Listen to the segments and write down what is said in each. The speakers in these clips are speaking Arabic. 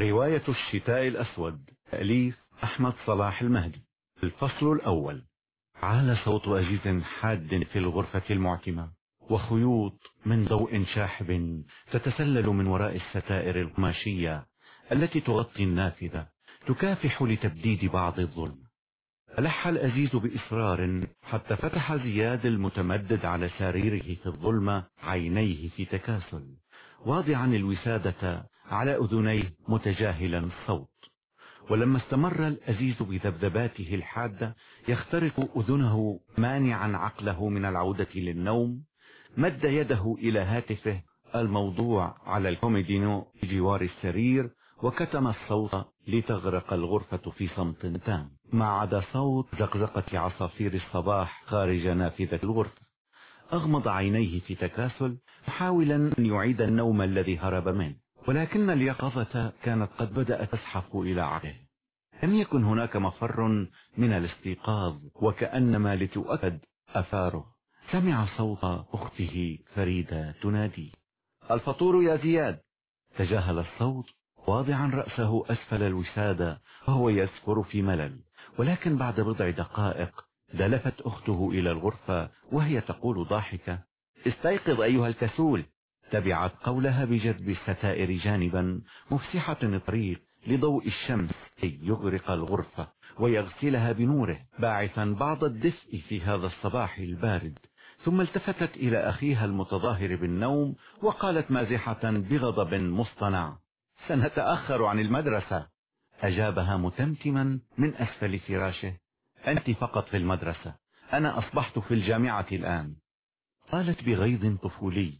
رواية الشتاء الأسود تأليف أحمد صلاح المهدي. الفصل الأول. عال صوت أجهزة حاد في الغرفة المعتمة وخيوط من ضوء شاحب تتسلل من وراء الستائر القماشية التي تغطي النافذة تكافح لتبديد بعض الظلم. ألح الأزيز بإصرار حتى فتح زياد المتمدد على سريره في الظلمة عينيه في تكاسل واضعا الوسادة على أذنيه متجاهلا الصوت. ولما استمر الأزيز بذبذباته الحادة يخترق أذنه مانعا عقله من العودة للنوم مد يده إلى هاتفه الموضوع على الكوميدينو بجوار السرير وكتم الصوت لتغرق الغرفة في صمت تام. ما عدا صوت زقزقة عصافير الصباح خارج نافذة الغرفة. أغمض عينيه في تكاسل محاولا أن يعيد النوم الذي هرب منه. ولكن اليقظة كانت قد بدأت تزحف إلى عقله لم يكن هناك مفر من الاستيقاظ وكأنما لتؤكد أثاره. سمع صوت أخته فريدة تنادي. الفطور يا زياد. تجاهل الصوت واضعا رأسه أسفل الوسادة وهو يسفر في ملل. ولكن بعد بضع دقائق دلفت أخته إلى الغرفة وهي تقول ضاحكة. استيقظ أيها الكسول. تبعت قولها بجذب الستائر جانبا مفسحة الطريق لضوء الشمس كي يغرق الغرفة ويغسلها بنوره باعثا بعض الدفء في هذا الصباح البارد. ثم التفتت إلى أخيها المتظاهر بالنوم وقالت مازحة بغضب مصطنع سنتأخر عن المدرسة. أجابها متمتما من أسفل فراشه أنت فقط في المدرسة أنا أصبحت في الجامعة الآن. قالت بغيظ طفولي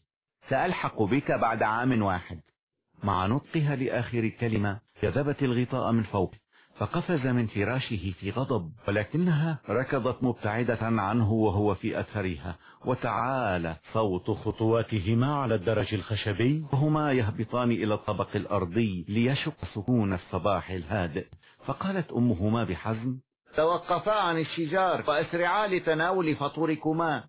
سألحق بك بعد عام واحد. مع نطقها لآخر كلمة جذبت الغطاء من فوق فقفز من فراشه في غضب ولكنها ركضت مبتعدة عنه وهو في أثرها وتعالى صوت خطواتهما على الدرج الخشبي وهما يهبطان إلى الطبق الأرضي ليشق سكون الصباح الهادئ. فقالت أمهما بحزم توقفا عن الشجار وأسرعا لتناول فطوركما.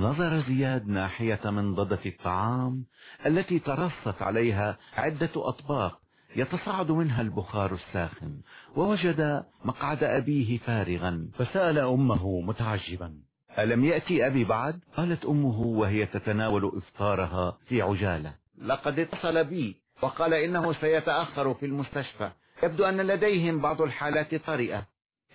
نظر زياد ناحية منضدة الطعام التي ترصت عليها عدة أطباق يتصاعد منها البخار الساخن ووجد مقعد أبيه فارغا فسأل أمه متعجبا ألم يأتي أبي بعد؟ قالت أمه وهي تتناول إفطارها في عجالة. لقد اتصل بي وقال إنه سيتأخر في المستشفى. يبدو أن لديهم بعض الحالات طارئة.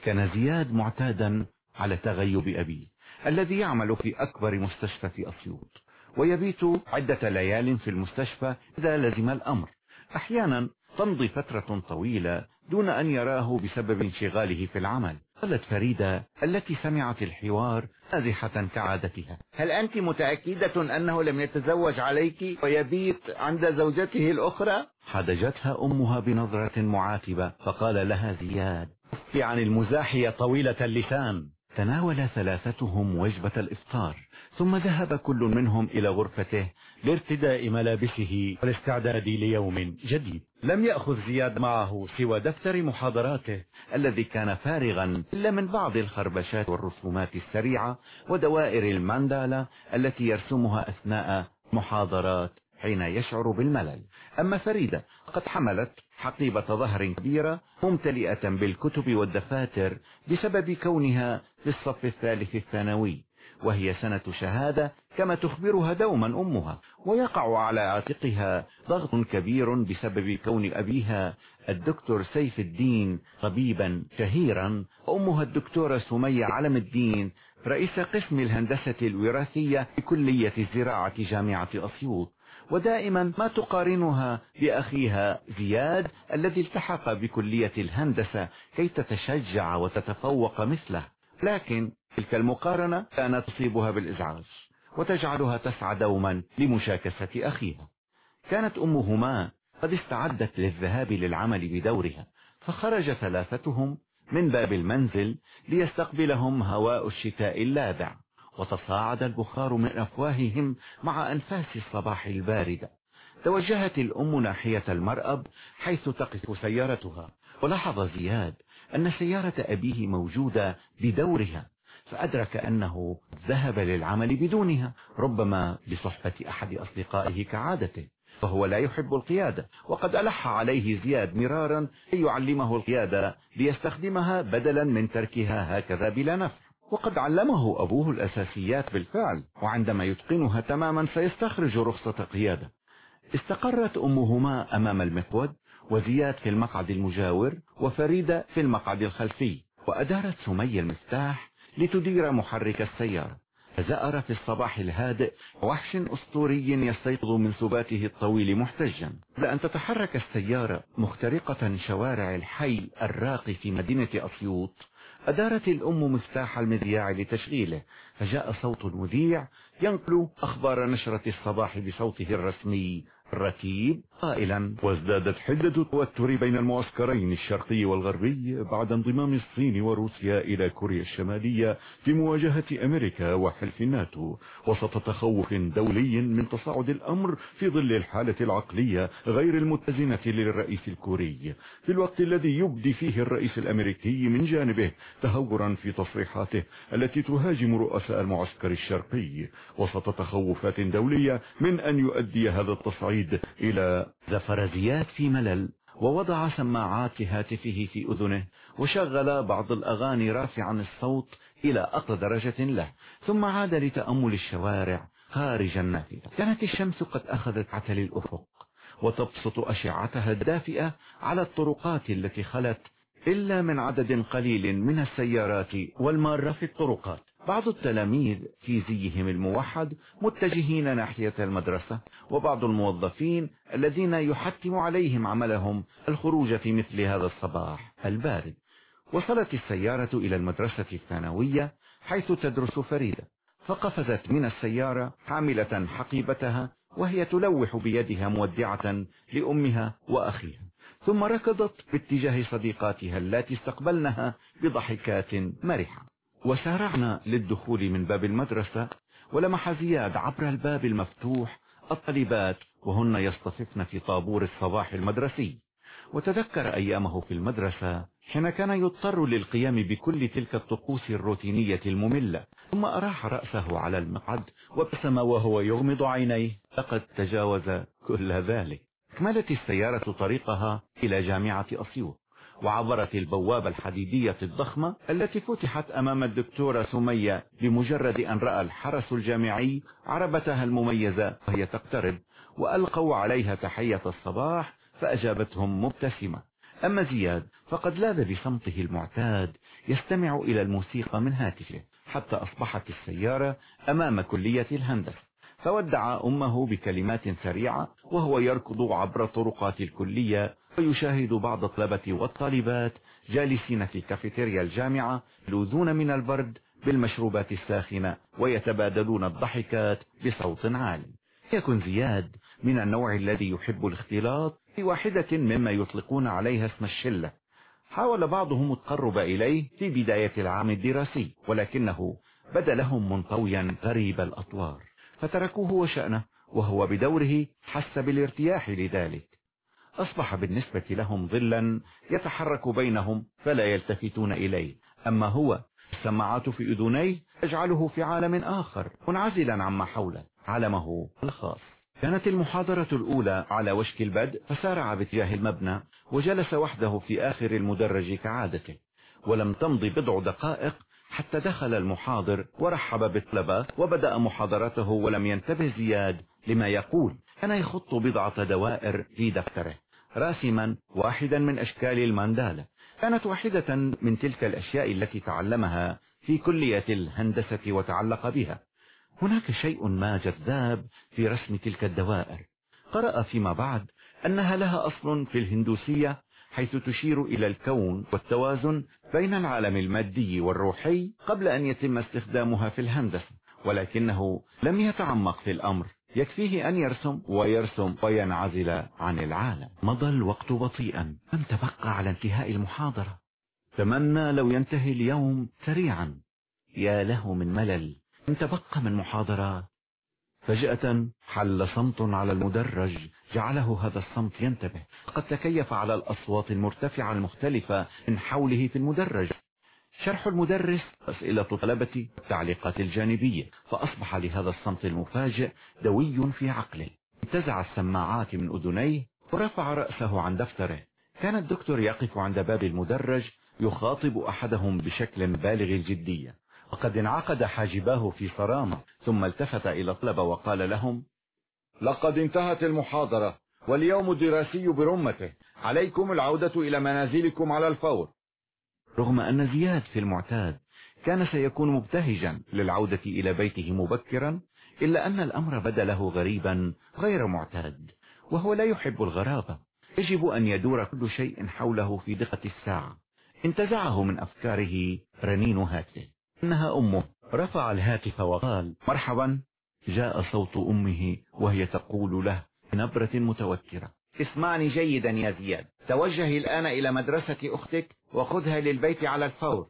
كان زياد معتادا على تغيب أبيه. الذي يعمل في أكبر مستشفى في أسيوط ويبيت عدة ليال في المستشفى إذا لزم الأمر. أحيانا تمضي فترة طويلة دون أن يراه بسبب انشغاله في العمل. قالت فريدة التي سمعت الحوار نازحة كعادتها. هل أنت متأكدة أنه لم يتزوج عليك ويبيت عند زوجته الأخرى؟ حدجتها أمها بنظرة معاتبة فقال لها زياد عن المزاح يا طويلة اللسان. تناول ثلاثتهم وجبة الإفطار ثم ذهب كل منهم إلى غرفته لارتداء ملابسه والاستعداد ليوم جديد. لم يأخذ زياد معه سوى دفتر محاضراته الذي كان فارغا إلا من بعض الخربشات والرسومات السريعة ودوائر الماندالا التي يرسمها أثناء محاضرات حين يشعر بالملل. أما فريدة قد حملت حقيبة ظهر كبيرة ممتلئة بالكتب والدفاتر بسبب كونها في الصف الثالث الثانوي وهي سنة شهادة كما تخبرها دوما أمها ويقع على عاتقها ضغط كبير بسبب كون أبيها الدكتور سيف الدين طبيبا شهيرا أمها الدكتورة سمية علم الدين رئيس قسم الهندسة الوراثية بكلية الزراعة جامعة أسيوط. ودائما ما تقارنها بأخيها زياد الذي التحق بكلية الهندسة كي تتشجع وتتفوق مثله. لكن تلك المقارنة كانت تصيبها بالإزعاج وتجعلها تسعى دوما لمشاكسة أخيها. كانت أمهما قد استعدت للذهاب للعمل بدورها فخرج ثلاثتهم من باب المنزل ليستقبلهم هواء الشتاء اللاذع. وتصاعد البخار من أفواههم مع أنفاس الصباح الباردة توجهت الأم ناحية المرأب حيث تقف سيارتها ولاحظ زياد أن سيارة أبيه موجودة بدورها فأدرك أنه ذهب للعمل بدونها ربما بصحبة أحد أصدقائه كعادته فهو لا يحب القيادة وقد ألح عليه زياد مرارا أن يعلمه القيادة ليستخدمها بدلا من تركها هكذا بلا نفع. وقد علمه أبوه الأساسيات بالفعل وعندما يتقنها تماما سيستخرج رخصة قيادة. استقرت أمهما أمام المقود وزياد في المقعد المجاور وفريدة في المقعد الخلفي. وأدارت سمية المفتاح لتدير محرك السيارة. فزأر في الصباح الهادئ وحش أسطوري يستيقظ من سباته الطويل محتجا. لأن تتحرك السيارة مخترقة شوارع الحي الراقي في مدينة أسيوط. أدارت الأم مفتاح المذياع لتشغيله فجاء صوت المذيع ينقل أخبار نشرة الصباح بصوته الرسمي ركيب. قائلا وازدادت حدة التوتر بين المعسكرين الشرقي والغربي بعد انضمام الصين وروسيا إلى كوريا الشمالية في مواجهة أمريكا وحلف الناتو. وسط تخوف دولي من تصاعد الأمر في ظل الحالة العقلية غير المتزنة للرئيس الكوري. في الوقت الذي يبدي فيه الرئيس الأمريكي من جانبه تهورا في تصريحاته التي تهاجم رؤساء المعسكر الشرقي. وسط تخوفات دولية من أن يؤدي هذا التصعيد إلى زفر زياد في ملل ووضع سماعات هاتفه في أذنه وشغل بعض الأغاني رافعا الصوت إلى أقصى درجة له ثم عاد لتأمل الشوارع خارج النافذة. كانت الشمس قد أخذت عتل الأفق وتبسط أشعتها الدافئة على الطرقات التي خلت إلا من عدد قليل من السيارات والمارة في الطرقات. بعض التلاميذ في زيهم الموحد متجهين ناحية المدرسة وبعض الموظفين الذين يحتم عليهم عملهم الخروج في مثل هذا الصباح البارد. وصلت السيارة إلى المدرسة الثانوية حيث تدرس فريدة. فقفزت من السيارة حاملة حقيبتها وهي تلوح بيدها مودعة لأمها وأخيها. ثم ركضت باتجاه صديقاتها التي استقبلنها بضحكات مرحة. وسارعنا للدخول من باب المدرسة ولمح زياد عبر الباب المفتوح الطالبات وهن يصطففن في طابور الصباح المدرسي. وتذكر أيامه في المدرسة حين كان يضطر للقيام بكل تلك الطقوس الروتينية المملة. ثم أراح رأسه على المقعد وابتسم وهو يغمض عينيه. لقد تجاوز كل ذلك. أكملت السيارة طريقها إلى جامعة أسيوط. وعبرت البوابة الحديدية الضخمة التي فتحت أمام الدكتورة سمية بمجرد أن رأى الحرس الجامعي عربتها المميزة وهي تقترب وألقوا عليها تحية الصباح فأجابتهم مبتسمة. أما زياد فقد لاذ بصمته المعتاد يستمع إلى الموسيقى من هاتفه حتى أصبحت السيارة أمام كلية الهندسة. فودع أمه بكلمات سريعة وهو يركض عبر طرقات الكلية ويشاهد بعض الطلبة والطالبات جالسين في كافيتيريا الجامعة يلوذون من البرد بالمشروبات الساخنة ويتبادلون الضحكات بصوت عالي. يكن زياد من النوع الذي يحب الاختلاط في واحدة مما يطلقون عليها اسم الشلة. حاول بعضهم التقرب إليه في بداية العام الدراسي ولكنه بدا لهم منطويا غريب الأطوار. فتركوه وشأنه وهو بدوره حس بالارتياح لذلك. أصبح بالنسبة لهم ظلا يتحرك بينهم فلا يلتفتون إليه. أما هو السماعات في أذنيه تجعله في عالم آخر منعزلا عما حوله عالمه الخاص. كانت المحاضرة الأولى على وشك البدء فسارع باتجاه المبنى وجلس وحده في آخر المدرج كعادته ولم تمض بضع دقائق حتى دخل المحاضر ورحب بالطلبة وبدأ محاضرته ولم ينتبه زياد لما يقول كان يخط بضعة دوائر في دفتره. راسما واحدا من أشكال الماندالا. كانت واحدة من تلك الأشياء التي تعلمها في كلية الهندسة وتعلق بها. هناك شيء ما جذاب في رسم تلك الدوائر. قرأ فيما بعد أنها لها أصل في الهندوسية حيث تشير إلى الكون والتوازن بين العالم المادي والروحي قبل أن يتم استخدامها في الهندسة ولكنه لم يتعمق في الأمر. يكفيه أن يرسم ويرسم وينعزل عن العالم. مضى الوقت بطيئا. لم تبقى على انتهاء المحاضرة. تمنى لو ينتهي اليوم سريعا. يا له من ملل. لم تبقى من محاضرات فجأة حل صمت على المدرج. جعله هذا الصمت ينتبه. قد تكيف على الأصوات المرتفعة المختلفة من حوله في المدرج. شرح المدرس أسئلة طلبة التعليقات الجانبية فأصبح لهذا الصمت المفاجئ دوي في عقله. انتزع السماعات من أذنيه ورفع رأسه عن دفتره. كان الدكتور يقف عند باب المدرج يخاطب أحدهم بشكل بالغ الجدية وقد انعقد حاجباه في صرامة ثم التفت إلى الطلبة وقال لهم لقد انتهت المحاضرة واليوم الدراسي برمته. عليكم العودة إلى منازلكم على الفور. رغم أن زياد في المعتاد كان سيكون مبتهجا للعودة إلى بيته مبكرا إلا أن الأمر بدا له غريبا غير معتاد وهو لا يحب الغرابة. يجب أن يدور كل شيء حوله في دقة الساعة. انتزعه من أفكاره رنين هاتفه إنها أمه. رفع الهاتف وقال مرحبا. جاء صوت أمه وهي تقول له بنبرة متوترة. اسمعني جيدا يا زياد. توجه الآن إلى مدرسة أختك وخذها للبيت على الفور.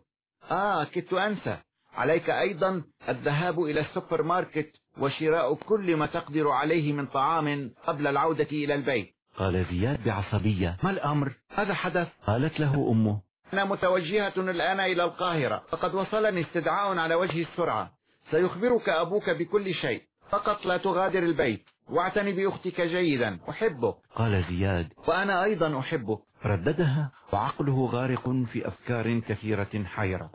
آه كدت أنسى عليك أيضا الذهاب إلى السوبر ماركت وشراء كل ما تقدر عليه من طعام قبل العودة إلى البيت. قال زياد بعصبية. ما الأمر؟ هذا حدث. قالت له أمه. أنا متوجهة الآن إلى القاهرة. فقد وصلني استدعاء على وجه السرعة. سيخبرك أبوك بكل شيء. فقط لا تغادر البيت. واعتني بأختك جيدا أحبك. قال زياد. وأنا أيضا أحبك. رددها وعقله غارق في أفكار كثيرة حيرة.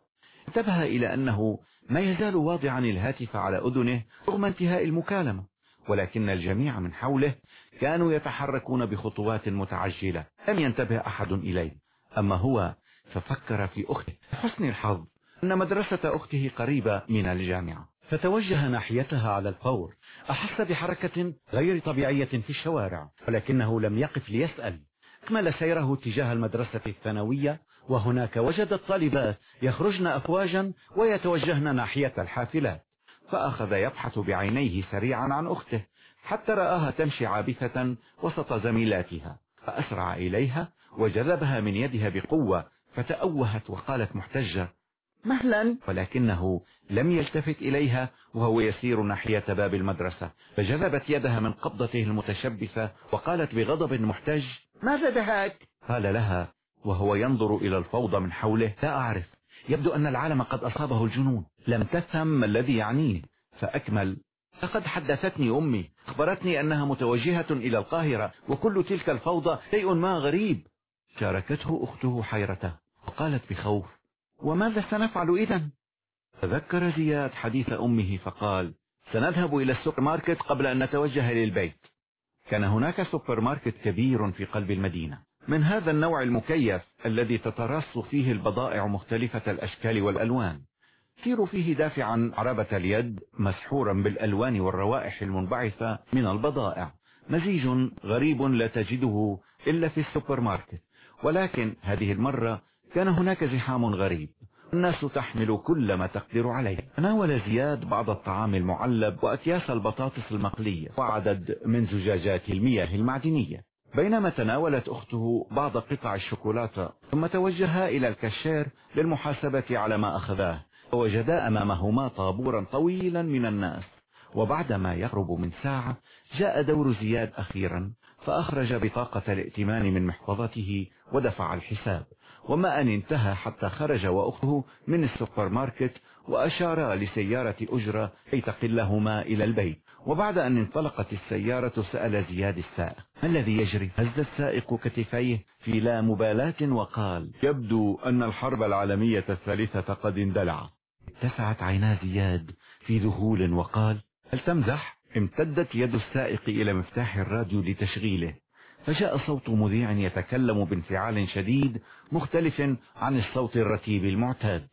انتبه إلى أنه ما يزال واضعا الهاتف على أذنه رغم انتهاء المكالمة ولكن الجميع من حوله كانوا يتحركون بخطوات متعجلة لم ينتبه أحد إليه. أما هو ففكر في أخته. حسن الحظ أن مدرسة أخته قريبة من الجامعة. فتوجه ناحيتها على الفور. أحس بحركة غير طبيعية في الشوارع ولكنه لم يقف ليسأل. أكمل سيره تجاه المدرسة الثانوية وهناك وجد الطالبات يخرجن أفواجا ويتوجهن ناحية الحافلات. فأخذ يبحث بعينيه سريعا عن أخته حتى رآها تمشي عابثة وسط زميلاتها. فأسرع إليها وجذبها من يدها بقوة فتأوهت وقالت محتجة مهلا. ولكنه لم يلتفت إليها وهو يسير ناحية باب المدرسة فجذبت يدها من قبضته المتشبثة وقالت بغضب محتج ماذا دهاك قال لها وهو ينظر إلى الفوضى من حوله لا أعرف يبدو أن العالم قد أصابه الجنون. لم تفهم ما الذي يعنيه. فأكمل لقد حدثتني أمي أخبرتني أنها متوجهة إلى القاهرة وكل تلك الفوضى شيء ما غريب. شاركته أخته حيرته وقالت بخوف وماذا سنفعل إذا؟ تذكر زياد حديث أمه فقال سنذهب إلى السوبر ماركت قبل أن نتوجه للبيت. كان هناك سوبر ماركت كبير في قلب المدينة. من هذا النوع المكيف الذي تتراص فيه البضائع مختلفة الأشكال والألوان. يسير فيه دافعا عربة اليد مسحورا بالألوان والروائح المنبعثة من البضائع. مزيج غريب لا تجده إلا في السوبر ماركت. ولكن هذه المرة كان هناك زحام غريب. الناس تحمل كل ما تقدر عليه. تناول زياد بعض الطعام المعلب وأكياس البطاطس المقلية وعدد من زجاجات المياه المعدنية. بينما تناولت أخته بعض قطع الشوكولاتة ثم توجها إلى الكشير للمحاسبة على ما أخذاه ووجدا أمامهما طابورا طويلا من الناس. وبعدما يقرب من ساعة جاء دور زياد أخيرا فأخرج بطاقة الائتمان من محفظته ودفع الحساب. وما أن انتهى حتى خرج وأخته من السوبر ماركت وأشار لسيارة أجرة كي تقلهما إلى البيت. وبعد أن انطلقت السيارة سأل زياد السائق ما الذي يجري؟ هز السائق كتفيه في لا مبالاة وقال يبدو أن الحرب العالمية الثالثة قد اندلعت اتسعت عينا زياد في ذهول وقال هل تمزح؟ امتدت يد السائق إلى مفتاح الراديو لتشغيله فجاء صوت مذيع يتكلم بانفعال شديد مختلف عن الصوت الرتيب المعتاد.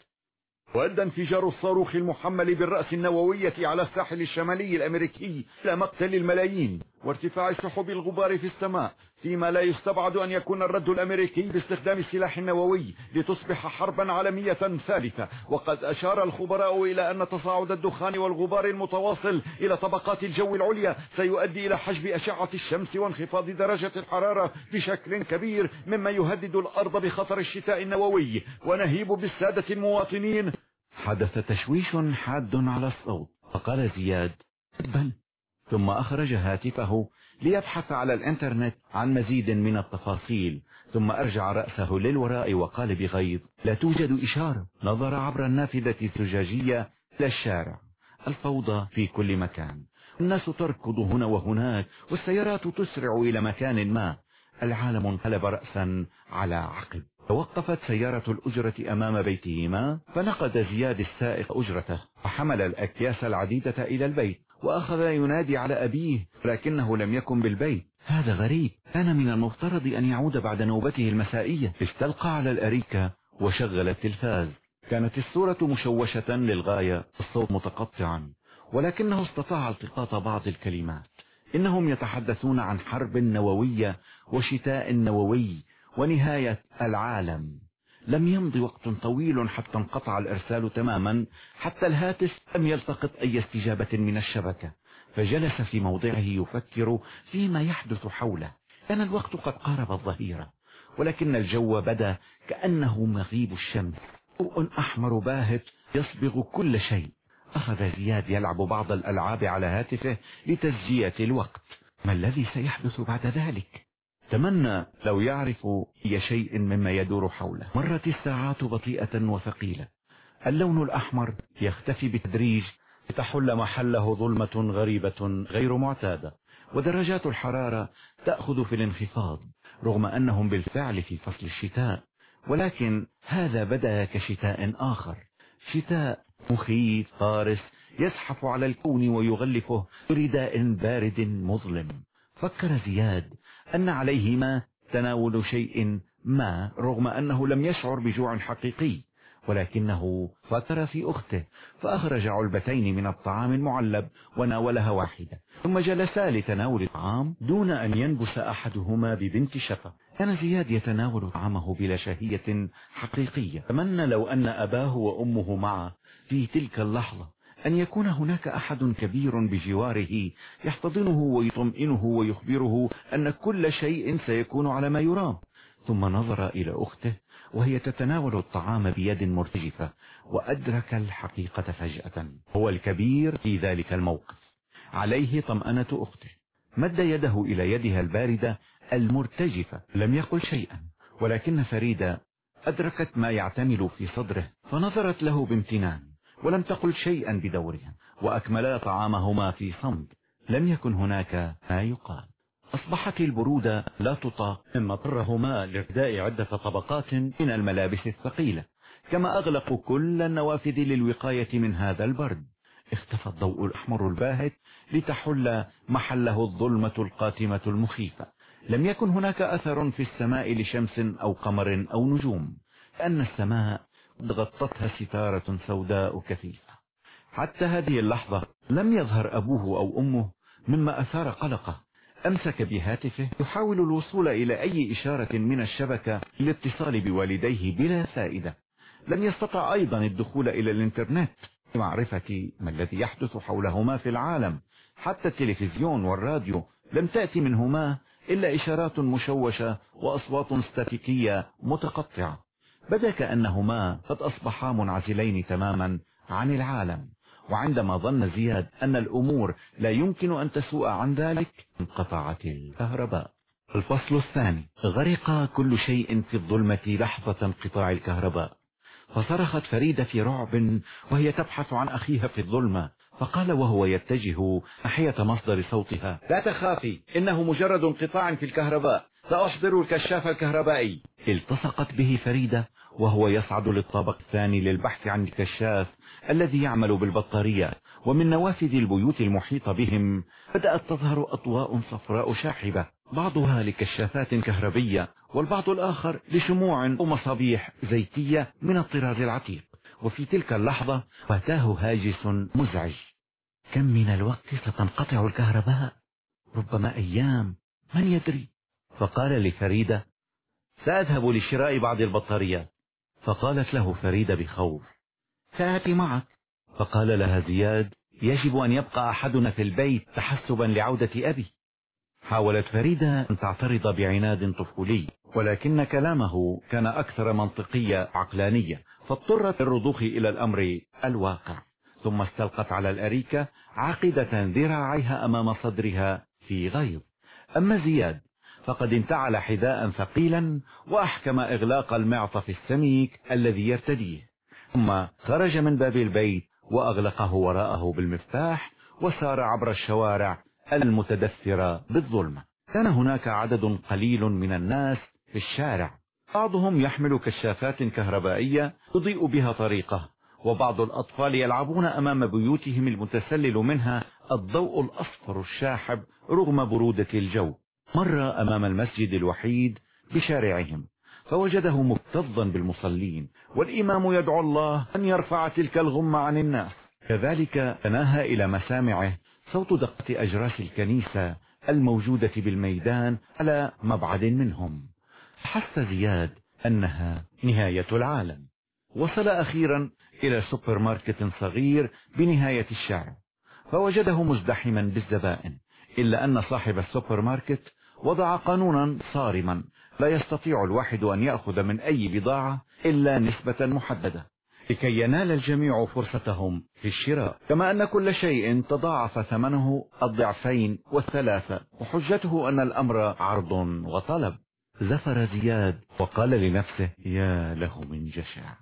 وأدى انفجار الصاروخ المحمل بالرأس النووية على الساحل الشمالي الأمريكي إلى مقتل الملايين وارتفاع سحب الغبار في السماء. فيما لا يستبعد أن يكون الرد الأمريكي باستخدام السلاح النووي لتصبح حربا عالمية ثالثة. وقد أشار الخبراء إلى أن تصاعد الدخان والغبار المتواصل إلى طبقات الجو العليا سيؤدي إلى حجب أشعة الشمس وانخفاض درجة الحرارة بشكل كبير مما يهدد الأرض بخطر الشتاء النووي. ونهيب بالسادة المواطنين. حدث تشويش حاد على الصوت. فقال زياد بل. ثم أخرج هاتفه ليبحث على الإنترنت عن مزيد من التفاصيل ثم أرجع رأسه للوراء وقال بغيظ لا توجد إشارة نظر عبر النافذة الزجاجية إلى الشارع الفوضى في كل مكان الناس تركض هنا وهناك والسيارات تسرع إلى مكان ما العالم انقلب رأسا على عقب. توقفت سيارة الأجرة أمام بيتهما فنقد زياد السائق أجرته وحمل الأكياس العديدة إلى البيت وأخذ ينادي على أبيه لكنه لم يكن بالبيت. هذا غريب كان من المفترض أن يعود بعد نوبته المسائية. استلقى على الأريكة وشغل التلفاز كانت الصورة مشوشة للغاية الصوت متقطعا ولكنه استطاع التقاط بعض الكلمات. إنهم يتحدثون عن حرب نووية وشتاء نووي ونهاية العالم. لم يمض وقت طويل حتى انقطع الإرسال تماما حتى الهاتف لم يلتقط أي استجابة من الشبكة. فجلس في موضعه يفكر فيما يحدث حوله. كان الوقت قد قارب الظهيرة ولكن الجو بدا كأنه مغيب الشمس. ضوء أحمر باهت يصبغ كل شيء. أخذ زياد يلعب بعض الألعاب على هاتفه لتسجية الوقت. ما الذي سيحدث بعد ذلك؟ تمنى لو يعرف أي شيء مما يدور حوله. مرت الساعات بطيئة وثقيلة. اللون الأحمر يختفي بالتدريج لتحل محله ظلمة غريبة غير معتادة. ودرجات الحرارة تأخذ في الانخفاض رغم أنهم بالفعل في فصل الشتاء. ولكن هذا بدأ كشتاء آخر. شتاء مخيف قارس يزحف على الكون ويغلفه برداء بارد مظلم. فكر زياد أن عليهما تناول شيء ما رغم أنه لم يشعر بجوع حقيقي ولكنه فكر في أخته فأخرج علبتين من الطعام المعلب وناولها واحدة ثم جلسا لتناول الطعام دون أن ينبس أحدهما ببنت شفا. كان زياد يتناول طعامه بلا شهية حقيقية. تمنى لو أن أباه وأمه معه في تلك اللحظة. أن يكون هناك أحد كبير بجواره يحتضنه ويطمئنه ويخبره أن كل شيء سيكون على ما يرام. ثم نظر إلى أخته وهي تتناول الطعام بيد مرتجفة وأدرك الحقيقة فجأة. هو الكبير في ذلك الموقف. عليه طمأنة أخته. مد يده إلى يدها الباردة المرتجفة. لم يقل شيئا ولكن فريدة أدركت ما يعتمل في صدره. فنظرت له بامتنان. ولم تقل شيئا بدورها وأكملا طعامهما في صمت. لم يكن هناك ما يقال. أصبحت البرودة لا تطاق. مما اضطرهما لارتداء عدة طبقات من الملابس الثقيلة كما أغلقوا كل النوافذ للوقاية من هذا البرد. اختفى الضوء الأحمر الباهت لتحل محله الظلمة القاتمة المخيفة. لم يكن هناك أثر في السماء لشمس أو قمر أو نجوم لأن السماء غطتها ستارة سوداء كثيفة حتى هذه اللحظة لم يظهر أبوه أو أمه مما أثار قلقه. أمسك بهاتفه يحاول الوصول إلى أي إشارة من الشبكة للاتصال بوالديه بلا فائدة. لم يستطع أيضا الدخول إلى الإنترنت. لمعرفة ما الذي يحدث حولهما في العالم. حتى التلفزيون والراديو لم تأتي منهما إلا إشارات مشوشة وأصوات استاتيكية متقطعة. بدا كأنهما قد أصبحا منعزلين تماما عن العالم وعندما ظن زياد أن الأمور لا يمكن أن تسوء عن ذلك انقطعت الكهرباء. الفصل الثاني غرق كل شيء في الظلمة لحظة انقطاع الكهرباء. فصرخت فريدة في رعب وهي تبحث عن أخيها في الظلمة فقال وهو يتجه ناحية مصدر صوتها لا تخافي إنه مجرد انقطاع في الكهرباء. سأحضر الكشاف الكهربائي. التصقت به فريدة وهو يصعد للطابق الثاني للبحث عن الكشاف الذي يعمل بالبطارية ومن نوافذ البيوت المحيطة بهم بدأت تظهر أضواء صفراء شاحبة بعضها لكشافات كهربية والبعض الآخر لشموع ومصابيح زيتية من الطراز العتيق. وفي تلك اللحظة فاتاه هاجس مزعج. كم من الوقت ستنقطع الكهرباء؟ ربما أيام من يدري؟ فقال لفريدة سأذهب لشراء بعض البطاريات. فقالت له فريدة بخوف. سآتي معك. فقال لها زياد يجب أن يبقى أحدنا في البيت تحسبا لعودة أبي. حاولت فريدة أن تعترض بعناد طفولي ولكن كلامه كان أكثر منطقية عقلانية فاضطرت الرضوخ إلى الأمر الواقع ثم استلقت على الأريكة عاقدة ذراعيها أمام صدرها في غيظ. أما زياد فقد انتعل حذاء ثقيلا وأحكم إغلاق المعطف السميك الذي يرتديه. ثم خرج من باب البيت وأغلقه وراءه بالمفتاح وسار عبر الشوارع المتدثرة بالظلمة كان هناك عدد قليل من الناس في الشارع. بعضهم يحمل كشافات كهربائية تضيء بها طريقه وبعض الأطفال يلعبون أمام بيوتهم المتسلل منها الضوء الأصفر الشاحب رغم برودة الجو. مر أمام المسجد الوحيد بشارعهم فوجده مكتظا بالمصلين والإمام يدعو الله أن يرفع تلك الغمة عن الناس. كذلك تناهى إلى مسامعه صوت دقة أجراس الكنيسة الموجودة بالميدان على مبعد منهم. حس زياد أنها نهاية العالم. وصل أخيرا إلى سوبر ماركت صغير بنهاية الشارع فوجده مزدحما بالزبائن إلا أن صاحب السوبر ماركت وضع قانونا صارما لا يستطيع الواحد أن يأخذ من أي بضاعة إلا نسبة محددة لكي ينال الجميع فرصتهم في الشراء. كما أن كل شيء تضاعف ثمنه الضعفين والثلاثة وحجته أن الأمر عرض وطلب. زفر زياد وقال لنفسه يا له من جشع.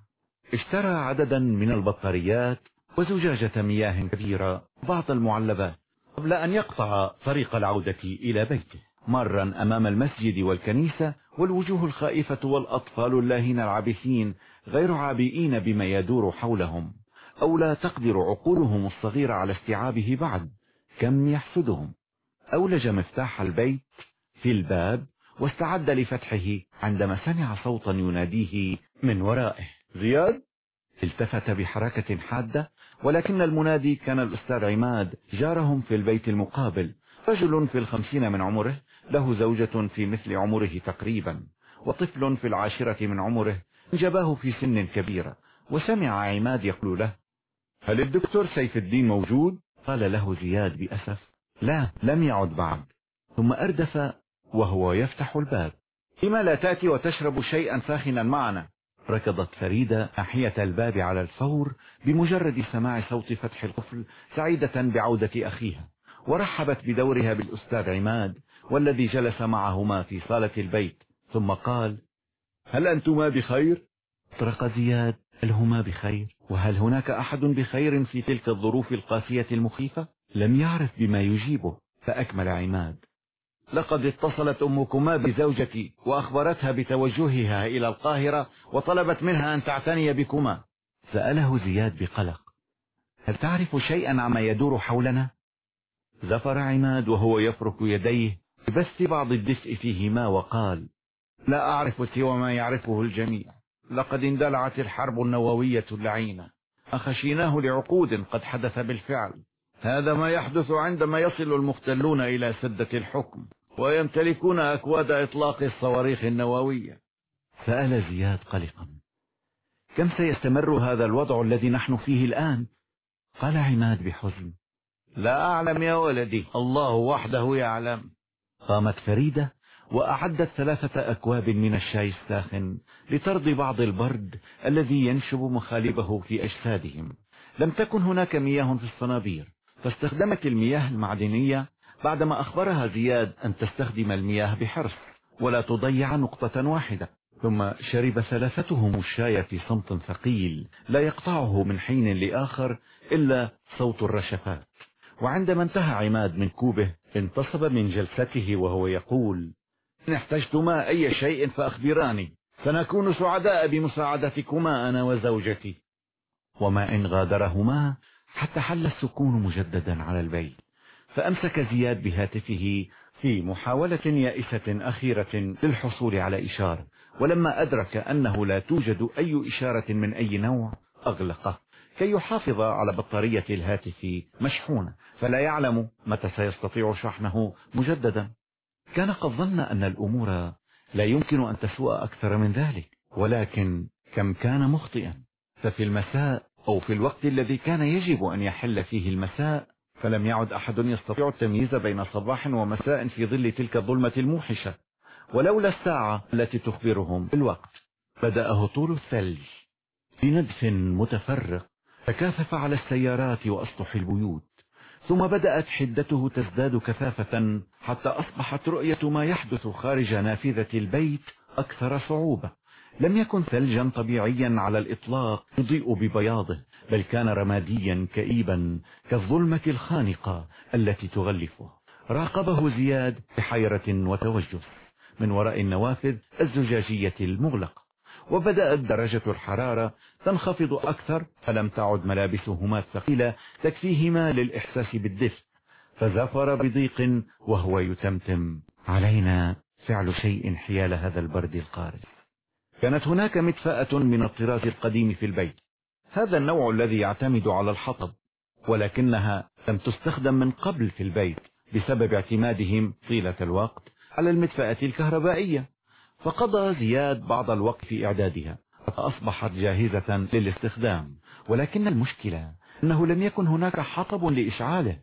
اشترى عددا من البطاريات وزجاجة مياه كبيرة بعض المعلبات قبل أن يقطع طريق العودة إلى بيته. مرا أمام المسجد والكنيسة والوجوه الخائفة والأطفال اللاهين العابثين غير عابئين بما يدور حولهم أو لا تقدر عقولهم الصغيرة على استيعابه بعد كم يحسدهم أولج مفتاح البيت في الباب واستعد لفتحه عندما سمع صوتا يناديه من ورائه. زياد؟ التفت بحركة حادة ولكن المنادي كان الأستاذ عماد جارهم في البيت المقابل رجل في الخمسين من عمره له زوجة في مثل عمره تقريبا وطفل في العاشرة من عمره جباه في سن كبيرة وسمع عماد يقول له هل الدكتور سيف الدين موجود؟ قال له زياد بأسف لا لم يعد بعد. ثم أردف وهو يفتح الباب. لما لا تأتي وتشرب شيئا ساخنا معنا؟ ركضت فريدة ناحية الباب على الفور بمجرد سماع صوت فتح القفل سعيدة بعودة أخيها ورحبت بدورها بالأستاذ عماد والذي جلس معهما في صالة البيت ثم قال هل أنتما بخير؟ طرق زياد هل هما بخير؟ وهل هناك أحد بخير في تلك الظروف القاسية المخيفة؟ لم يعرف بما يجيبه فأكمل عماد لقد اتصلت أمكما بزوجتي وأخبرتها بتوجهها إلى القاهرة وطلبت منها أن تعتني بكما سأله زياد بقلق هل تعرف شيئا عما يدور حولنا؟ زفر عماد وهو يفرك يديه ببث بعض الدفء فيهما وقال لا أعرف سوى ما يعرفه الجميع. لقد اندلعت الحرب النووية اللعينة. أخشيناه لعقود قد حدث بالفعل. هذا ما يحدث عندما يصل المختلون إلى سدة الحكم ويمتلكون أكواد إطلاق الصواريخ النووية. سأل زياد قلقا. كم سيستمر هذا الوضع الذي نحن فيه الآن؟ قال عماد بحزن. لا أعلم يا ولدي. الله وحده يعلم. قامت فريدة وأعدت ثلاثة أكواب من الشاي الساخن لترضي بعض البرد الذي ينشب مخالبه في أجسادهم. لم تكن هناك مياه في الصنابير فاستخدمت المياه المعدنية بعدما أخبرها زياد أن تستخدم المياه بحرص ولا تضيع نقطة واحدة. ثم شرب ثلاثتهم الشاي في صمت ثقيل لا يقطعه من حين لآخر إلا صوت الرشفات. وعندما انتهى عماد من كوبه انتصب من جلسته وهو يقول إن احتجتما أي شيء فأخبراني. سنكون سعداء بمساعدتكما أنا وزوجتي. وما إن غادرهما حتى حل السكون مجددا على البيت. فأمسك زياد بهاتفه في محاولة يائسة أخيرة للحصول على إشارة ولما أدرك أنه لا توجد أي إشارة من أي نوع أغلقه. كي يحافظ على بطارية الهاتف مشحونة فلا يعلم متى سيستطيع شحنه مجددا. كان قد ظن أن الأمور لا يمكن أن تسوء أكثر من ذلك ولكن كم كان مخطئا. ففي المساء أو في الوقت الذي كان يجب أن يحل فيه المساء فلم يعد أحد يستطيع التمييز بين صباح ومساء في ظل تلك الظلمة الموحشة. ولولا الساعة التي تخبرهم بالوقت بدأ هطول الثلج. بندف متفرق تكاثف على السيارات وأسطح البيوت ثم بدأت حدته تزداد كثافة حتى أصبحت رؤية ما يحدث خارج نافذة البيت أكثر صعوبة. لم يكن ثلجا طبيعيا على الإطلاق يضيء ببياضه بل كان رماديا كئيبا كالظلمة الخانقة التي تغلفه. راقبه زياد بحيرة وتوجس من وراء النوافذ الزجاجية المغلقة. وبدأت درجة الحرارة تنخفض أكثر فلم تعد ملابسهما الثقيلة تكفيهما للإحساس بالدفء. فزفر بضيق وهو يتمتم. علينا فعل شيء حيال هذا البرد القارس. كانت هناك مدفأة من الطراز القديم في البيت. هذا النوع الذي يعتمد على الحطب ولكنها لم تستخدم من قبل في البيت بسبب اعتمادهم طيلة الوقت على المدفأة الكهربائية. فقضى زياد بعض الوقت في إعدادها فأصبحت جاهزة للاستخدام. ولكن المشكلة أنه لم يكن هناك حطب لإشعاله.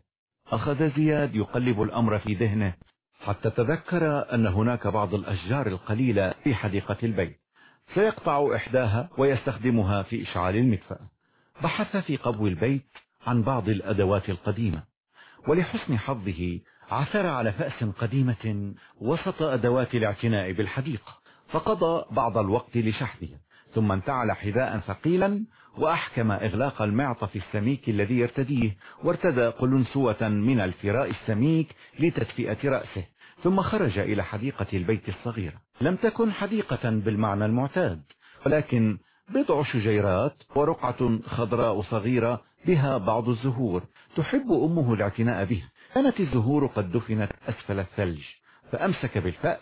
أخذ زياد يقلب الأمر في ذهنه حتى تذكر أن هناك بعض الأشجار القليلة في حديقة البيت. سيقطع إحداها ويستخدمها في إشعال المدفأة بحث في قبو البيت عن بعض الأدوات القديمة. ولحسن حظه عثر على فأس قديمة وسط أدوات الاعتناء بالحديقة فقضى بعض الوقت لشحذها ثم انتعل حذاء ثقيلا وأحكم إغلاق المعطف السميك الذي يرتديه وارتدى قلنسوة من الفراء السميك لتدفئة رأسه ثم خرج إلى حديقة البيت الصغيرة. لم تكن حديقة بالمعنى المعتاد ولكن بضع شجيرات ورقعة خضراء صغيرة بها بعض الزهور تحب أمه الاعتناء بها. كانت الزهور قد دفنت أسفل الثلج فأمسك بالفأس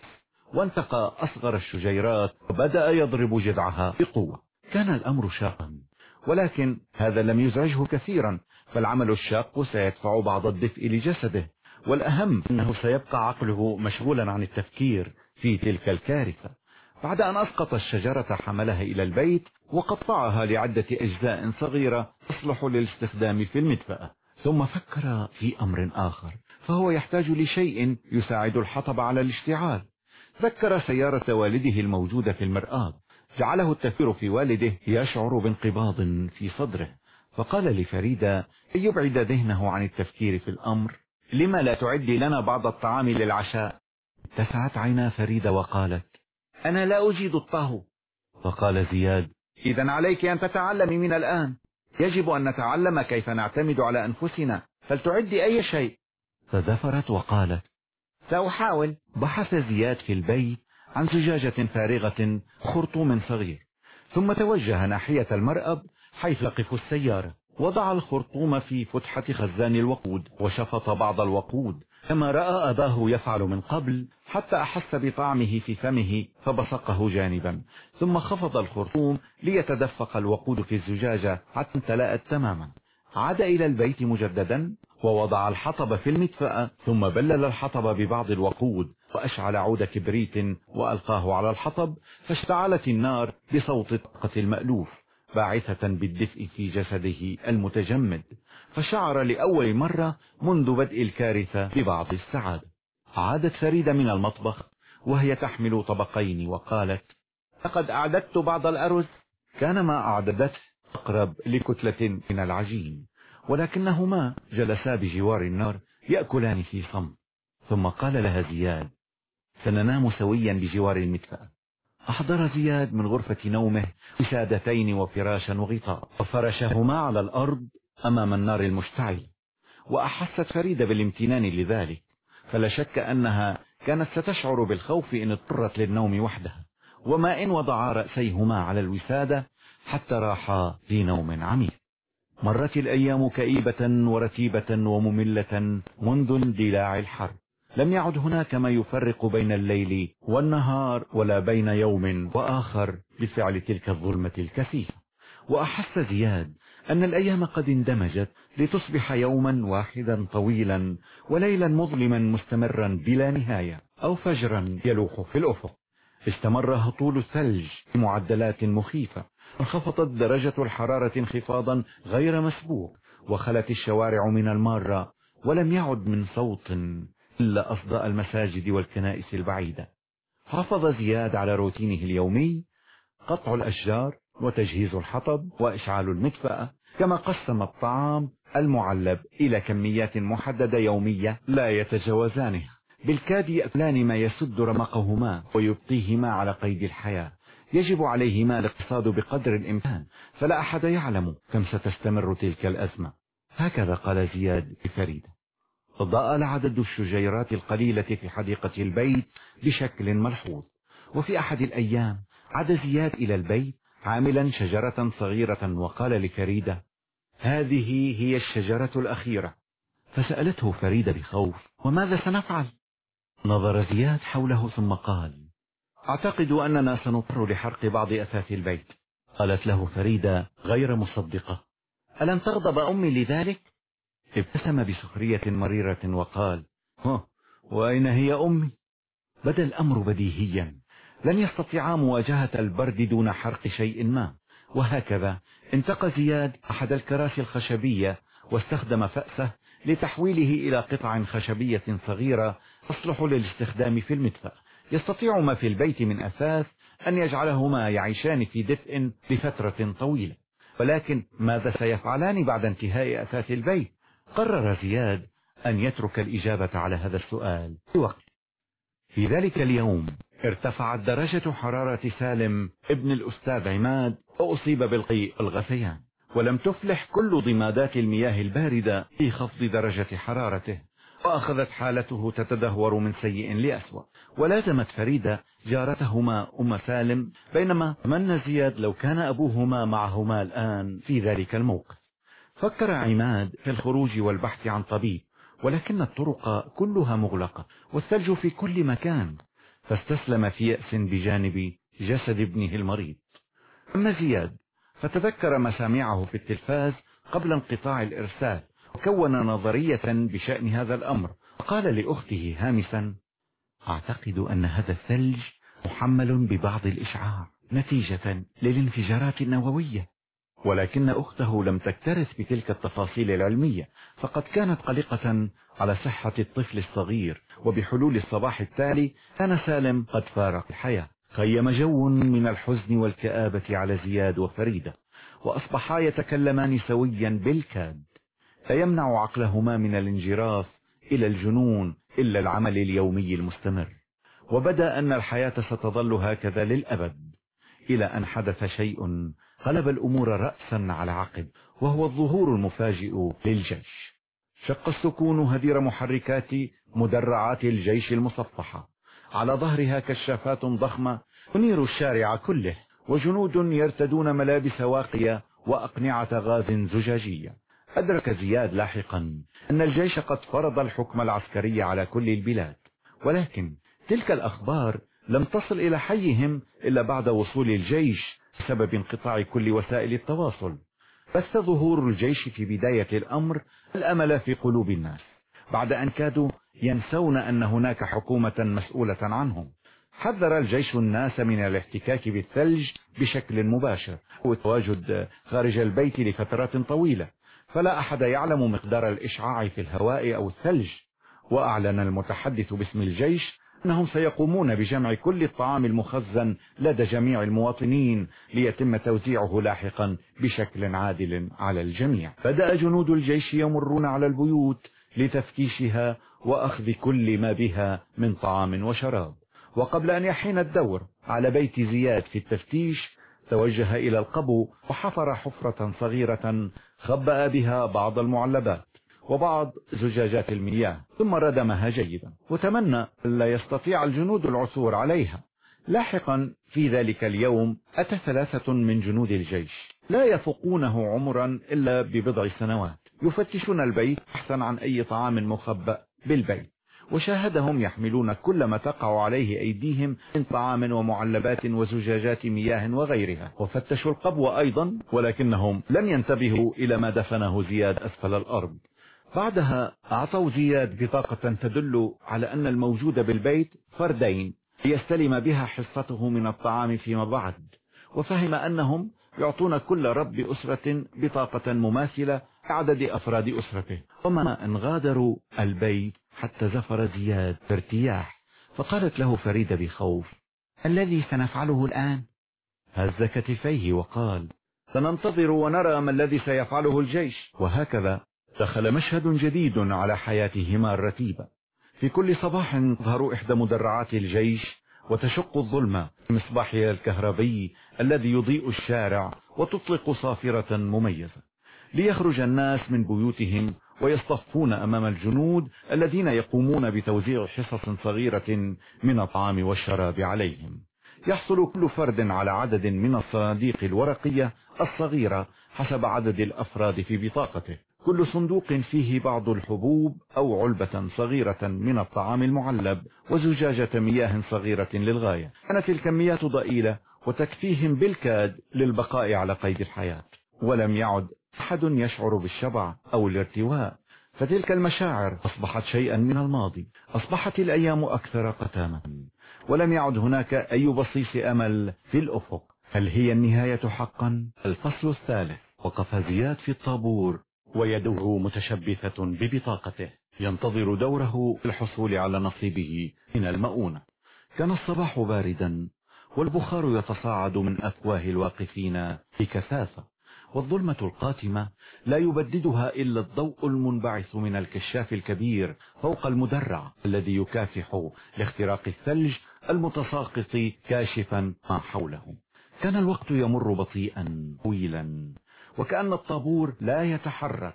وانتقى أصغر الشجيرات وبدأ يضرب جذعها بقوة. كان الأمر شاقا ولكن هذا لم يزعجه كثيرا فالعمل الشاق سيدفع بعض الدفء لجسده والأهم أنه سيبقى عقله مشغولا عن التفكير في تلك الكارثة. بعد أن أسقط الشجرة حملها إلى البيت وقطعها لعدة أجزاء صغيرة تصلح للاستخدام في المدفأة. ثم فكر في أمر آخر فهو يحتاج لشيء يساعد الحطب على الاشتعال. ذكر سيارة والده الموجودة في المرآب. جعله التفكير في والده يشعر بانقباض في صدره. فقال لفريدة يبعد ذهنه عن التفكير في الأمر؟ لما لا تعدي لنا بعض الطعام للعشاء؟ اتسعت عينا فريدة وقالت أنا لا أجيد الطهو. فقال زياد إذا عليك أن تتعلمي من الآن. يجب أن نتعلم كيف نعتمد على أنفسنا. فلتعدي أي شيء. فزفرت وقالت سأحاول. بحث زياد في البيت عن زجاجة فارغة خرطوم صغير ثم توجه ناحية المرأب حيث تقف السيارة. وضع الخرطوم في فتحة خزان الوقود وشفط بعض الوقود كما رأى أباه يفعل من قبل حتى أحس بطعمه في فمه فبصقه جانبا. ثم خفض الخرطوم ليتدفق الوقود في الزجاجة حتى امتلأت تماما. عاد إلى البيت مجددا ووضع الحطب في المدفأة ثم بلل الحطب ببعض الوقود وأشعل عود كبريت وألقاه على الحطب فاشتعلت النار بصوت الطاقة المألوف باعثة بالدفء في جسده المتجمد. فشعر لأول مرة منذ بدء الكارثة ببعض السعادة. عادت فريدة من المطبخ وهي تحمل طبقين وقالت لقد أعددت بعض الأرز. كان ما أعددته أقرب لكتلة من العجين ولكنهما جلسا بجوار النار يأكلان في صمت ثم قال لها زياد سننام سويا بجوار المدفأة. أحضر زياد من غرفة نومه وسادتين وفراشا وغطاء وفرشهما على الأرض أمام النار المشتعل وأحست فريدة بالامتنان لذلك فلا شك أنها كانت ستشعر بالخوف إن اضطرت للنوم وحدها وما إن وضعا رأسيهما على الوسادة حتى راحا في نوم عميق. مرت الأيام كئيبة ورتيبة ومملة منذ اندلاع الحرب لم يعد هناك ما يفرق بين الليل والنهار ولا بين يوم وآخر بفعل تلك الظلمة الكثيفة. وأحس زياد أن الأيام قد اندمجت لتصبح يوما واحدا طويلا وليلا مظلما مستمرا بلا نهاية أو فجرا يلوح في الأفق. استمر هطول الثلج بمعدلات مخيفة. انخفضت درجة الحرارة انخفاضا غير مسبوق وخلت الشوارع من المارة ولم يعد من صوت إلا أصداء المساجد والكنائس البعيدة. حافظ زياد على روتينه اليومي قطع الأشجار وتجهيز الحطب وإشعال المدفأة كما قسم الطعام المعلب إلى كميات محددة يومية لا يتجاوزانها بالكاد يأكلان ما يسد رمقهما ويبقيهما على قيد الحياة. يجب عليهما الاقتصاد بقدر الإمكان فلا أحد يعلم كم ستستمر تلك الأزمة. هكذا قال زياد لفريدة تضاءل عدد الشجيرات القليلة في حديقة البيت بشكل ملحوظ. وفي أحد الأيام عاد زياد إلى البيت عاملا شجرة صغيرة وقال لفريدة هذه هي الشجرة الأخيرة. فسألته فريدة بخوف وماذا سنفعل؟ نظر زياد حوله ثم قال أعتقد أننا سنضطر لحرق بعض أثاث البيت. قالت له فريدة غير مصدقة ألم تغضب أمي لذلك؟ ابتسم بسخرية مريرة وقال ها وأين هي أمي؟ بدا الأمر بديهيا. لن يستطيعا مواجهة البرد دون حرق شيء ما. وهكذا انتقى زياد أحد الكراسي الخشبية واستخدم فأسه لتحويله إلى قطع خشبية صغيرة تصلح للاستخدام في المدفأ. يستطيع ما في البيت من أثاث أن يجعلهما يعيشان في دفء لفترة طويلة. ولكن ماذا سيفعلان بعد انتهاء أثاث البيت؟ قرر زياد أن يترك الإجابة على هذا السؤال في في ذلك اليوم. ارتفعت درجة حرارة سالم ابن الأستاذ عماد وأصيب بالقيء الغثيان. ولم تفلح كل ضمادات المياه الباردة في خفض درجة حرارته وأخذت حالته تتدهور من سيء لأسوأ. ولازمت فريدة جارتهما أم سالم بينما تمنى زياد لو كان أبوهما معهما الآن في ذلك الموقف. فكر عماد في الخروج والبحث عن طبيب ولكن الطرق كلها مغلقة والثلج في كل مكان. فاستسلم في يأس بجانب جسد ابنه المريض. أما زياد فتذكر مسامعه في التلفاز قبل انقطاع الإرسال وكون نظرية بشأن هذا الأمر. وقال لأخته هامسا أعتقد أن هذا الثلج محمل ببعض الإشعاع نتيجة للانفجارات النووية. ولكن أخته لم تكترث بتلك التفاصيل العلمية فقد كانت قلقة على صحة الطفل الصغير وبحلول الصباح التالي كان سالم قد فارق الحياة. خيم جو من الحزن والكآبة على زياد وفريدة وأصبحا يتكلمان سويا بالكاد. لا يمنع عقلهما من الانجراف إلى الجنون إلا العمل اليومي المستمر. وبدأ أن الحياة ستظل هكذا للأبد إلى أن حدث شيء قلب الأمور رأسا على عقب وهو الظهور المفاجئ للجيش. شق السكون هدير محركات مدرعات الجيش المصفحة. على ظهرها كشافات ضخمة تنير الشارع كله وجنود يرتدون ملابس واقية وأقنعة غاز زجاجية. أدرك زياد لاحقا أن الجيش قد فرض الحكم العسكري على كل البلاد. ولكن تلك الأخبار لم تصل إلى حيهم إلا بعد وصول الجيش بسبب انقطاع كل وسائل التواصل. بث ظهور الجيش في بداية الأمر الأمل في قلوب الناس بعد أن كادوا ينسون أن هناك حكومة مسؤولة عنهم. حذر الجيش الناس من الاحتكاك بالثلج بشكل مباشر والتواجد خارج البيت لفترات طويلة. فلا أحد يعلم مقدار الإشعاع في الهواء أو الثلج. وأعلن المتحدث باسم الجيش أنهم سيقومون بجمع كل الطعام المخزن لدى جميع المواطنين ليتم توزيعه لاحقا بشكل عادل على الجميع. بدأ جنود الجيش يمرون على البيوت لتفتيشها وأخذ كل ما بها من طعام وشراب. وقبل أن يحين الدور على بيت زياد في التفتيش توجه إلى القبو وحفر حفرة صغيرة خبأ بها بعض المعلبات. وبعض زجاجات المياه ثم ردمها جيدا. وتمنى لا يستطيع الجنود العثور عليها. لاحقا في ذلك اليوم أتى ثلاثة من جنود الجيش. لا يفقونه عمرا إلا ببضع سنوات. يفتشون البيت بحثا عن أي طعام مخبأ بالبيت. وشاهدهم يحملون كل ما تقع عليه أيديهم من طعام ومعلبات وزجاجات مياه وغيرها. وفتشوا القبو أيضا ولكنهم لم ينتبهوا إلى ما دفنه زياد أسفل الأرض. بعدها أعطوا زياد بطاقة تدل على أن الموجود بالبيت فردين ليستلم بها حصته من الطعام فيما بعد وفهم أنهم يعطون كل رب أسرة بطاقة مماثلة عدد أفراد أسرته. وما أن غادروا البيت حتى زفر زياد بارتياح فقالت له فريدة بخوف الذي سنفعله الآن؟ هز كتفيه وقال سننتظر ونرى ما الذي سيفعله الجيش. وهكذا دخل مشهد جديد على حياتهما الرتيبة. في كل صباح تظهر إحدى مدرعات الجيش وتشق الظلمة بمصباحها الكهربي الذي يضيء الشارع وتطلق صافرة مميزة. ليخرج الناس من بيوتهم ويصطفون أمام الجنود الذين يقومون بتوزيع حصص صغيرة من الطعام والشراب عليهم. يحصل كل فرد على عدد من الصناديق الورقية الصغيرة حسب عدد الأفراد في بطاقته. كل صندوق فيه بعض الحبوب أو علبة صغيرة من الطعام المعلب وزجاجة مياه صغيرة للغاية. كانت الكميات ضئيلة وتكفيهم بالكاد للبقاء على قيد الحياة. ولم يعد أحد يشعر بالشبع أو الارتواء فتلك المشاعر أصبحت شيئا من الماضي. أصبحت الأيام أكثر قتاما. ولم يعد هناك أي بصيص أمل في الأفق. هل هي النهاية حقا؟ الفصل الثالث. وقف زياد في الطابور. ويده متشبثة ببطاقته ينتظر دوره الحصول على نصيبه من المؤونة. كان الصباح باردا والبخار يتصاعد من أفواه الواقفين بكثافة والظلمة القاتمة لا يبددها إلا الضوء المنبعث من الكشاف الكبير فوق المدرع الذي يكافح لاختراق الثلج المتساقط كاشفا ما حوله. كان الوقت يمر بطيئا طويلا. وكأن الطابور لا يتحرك.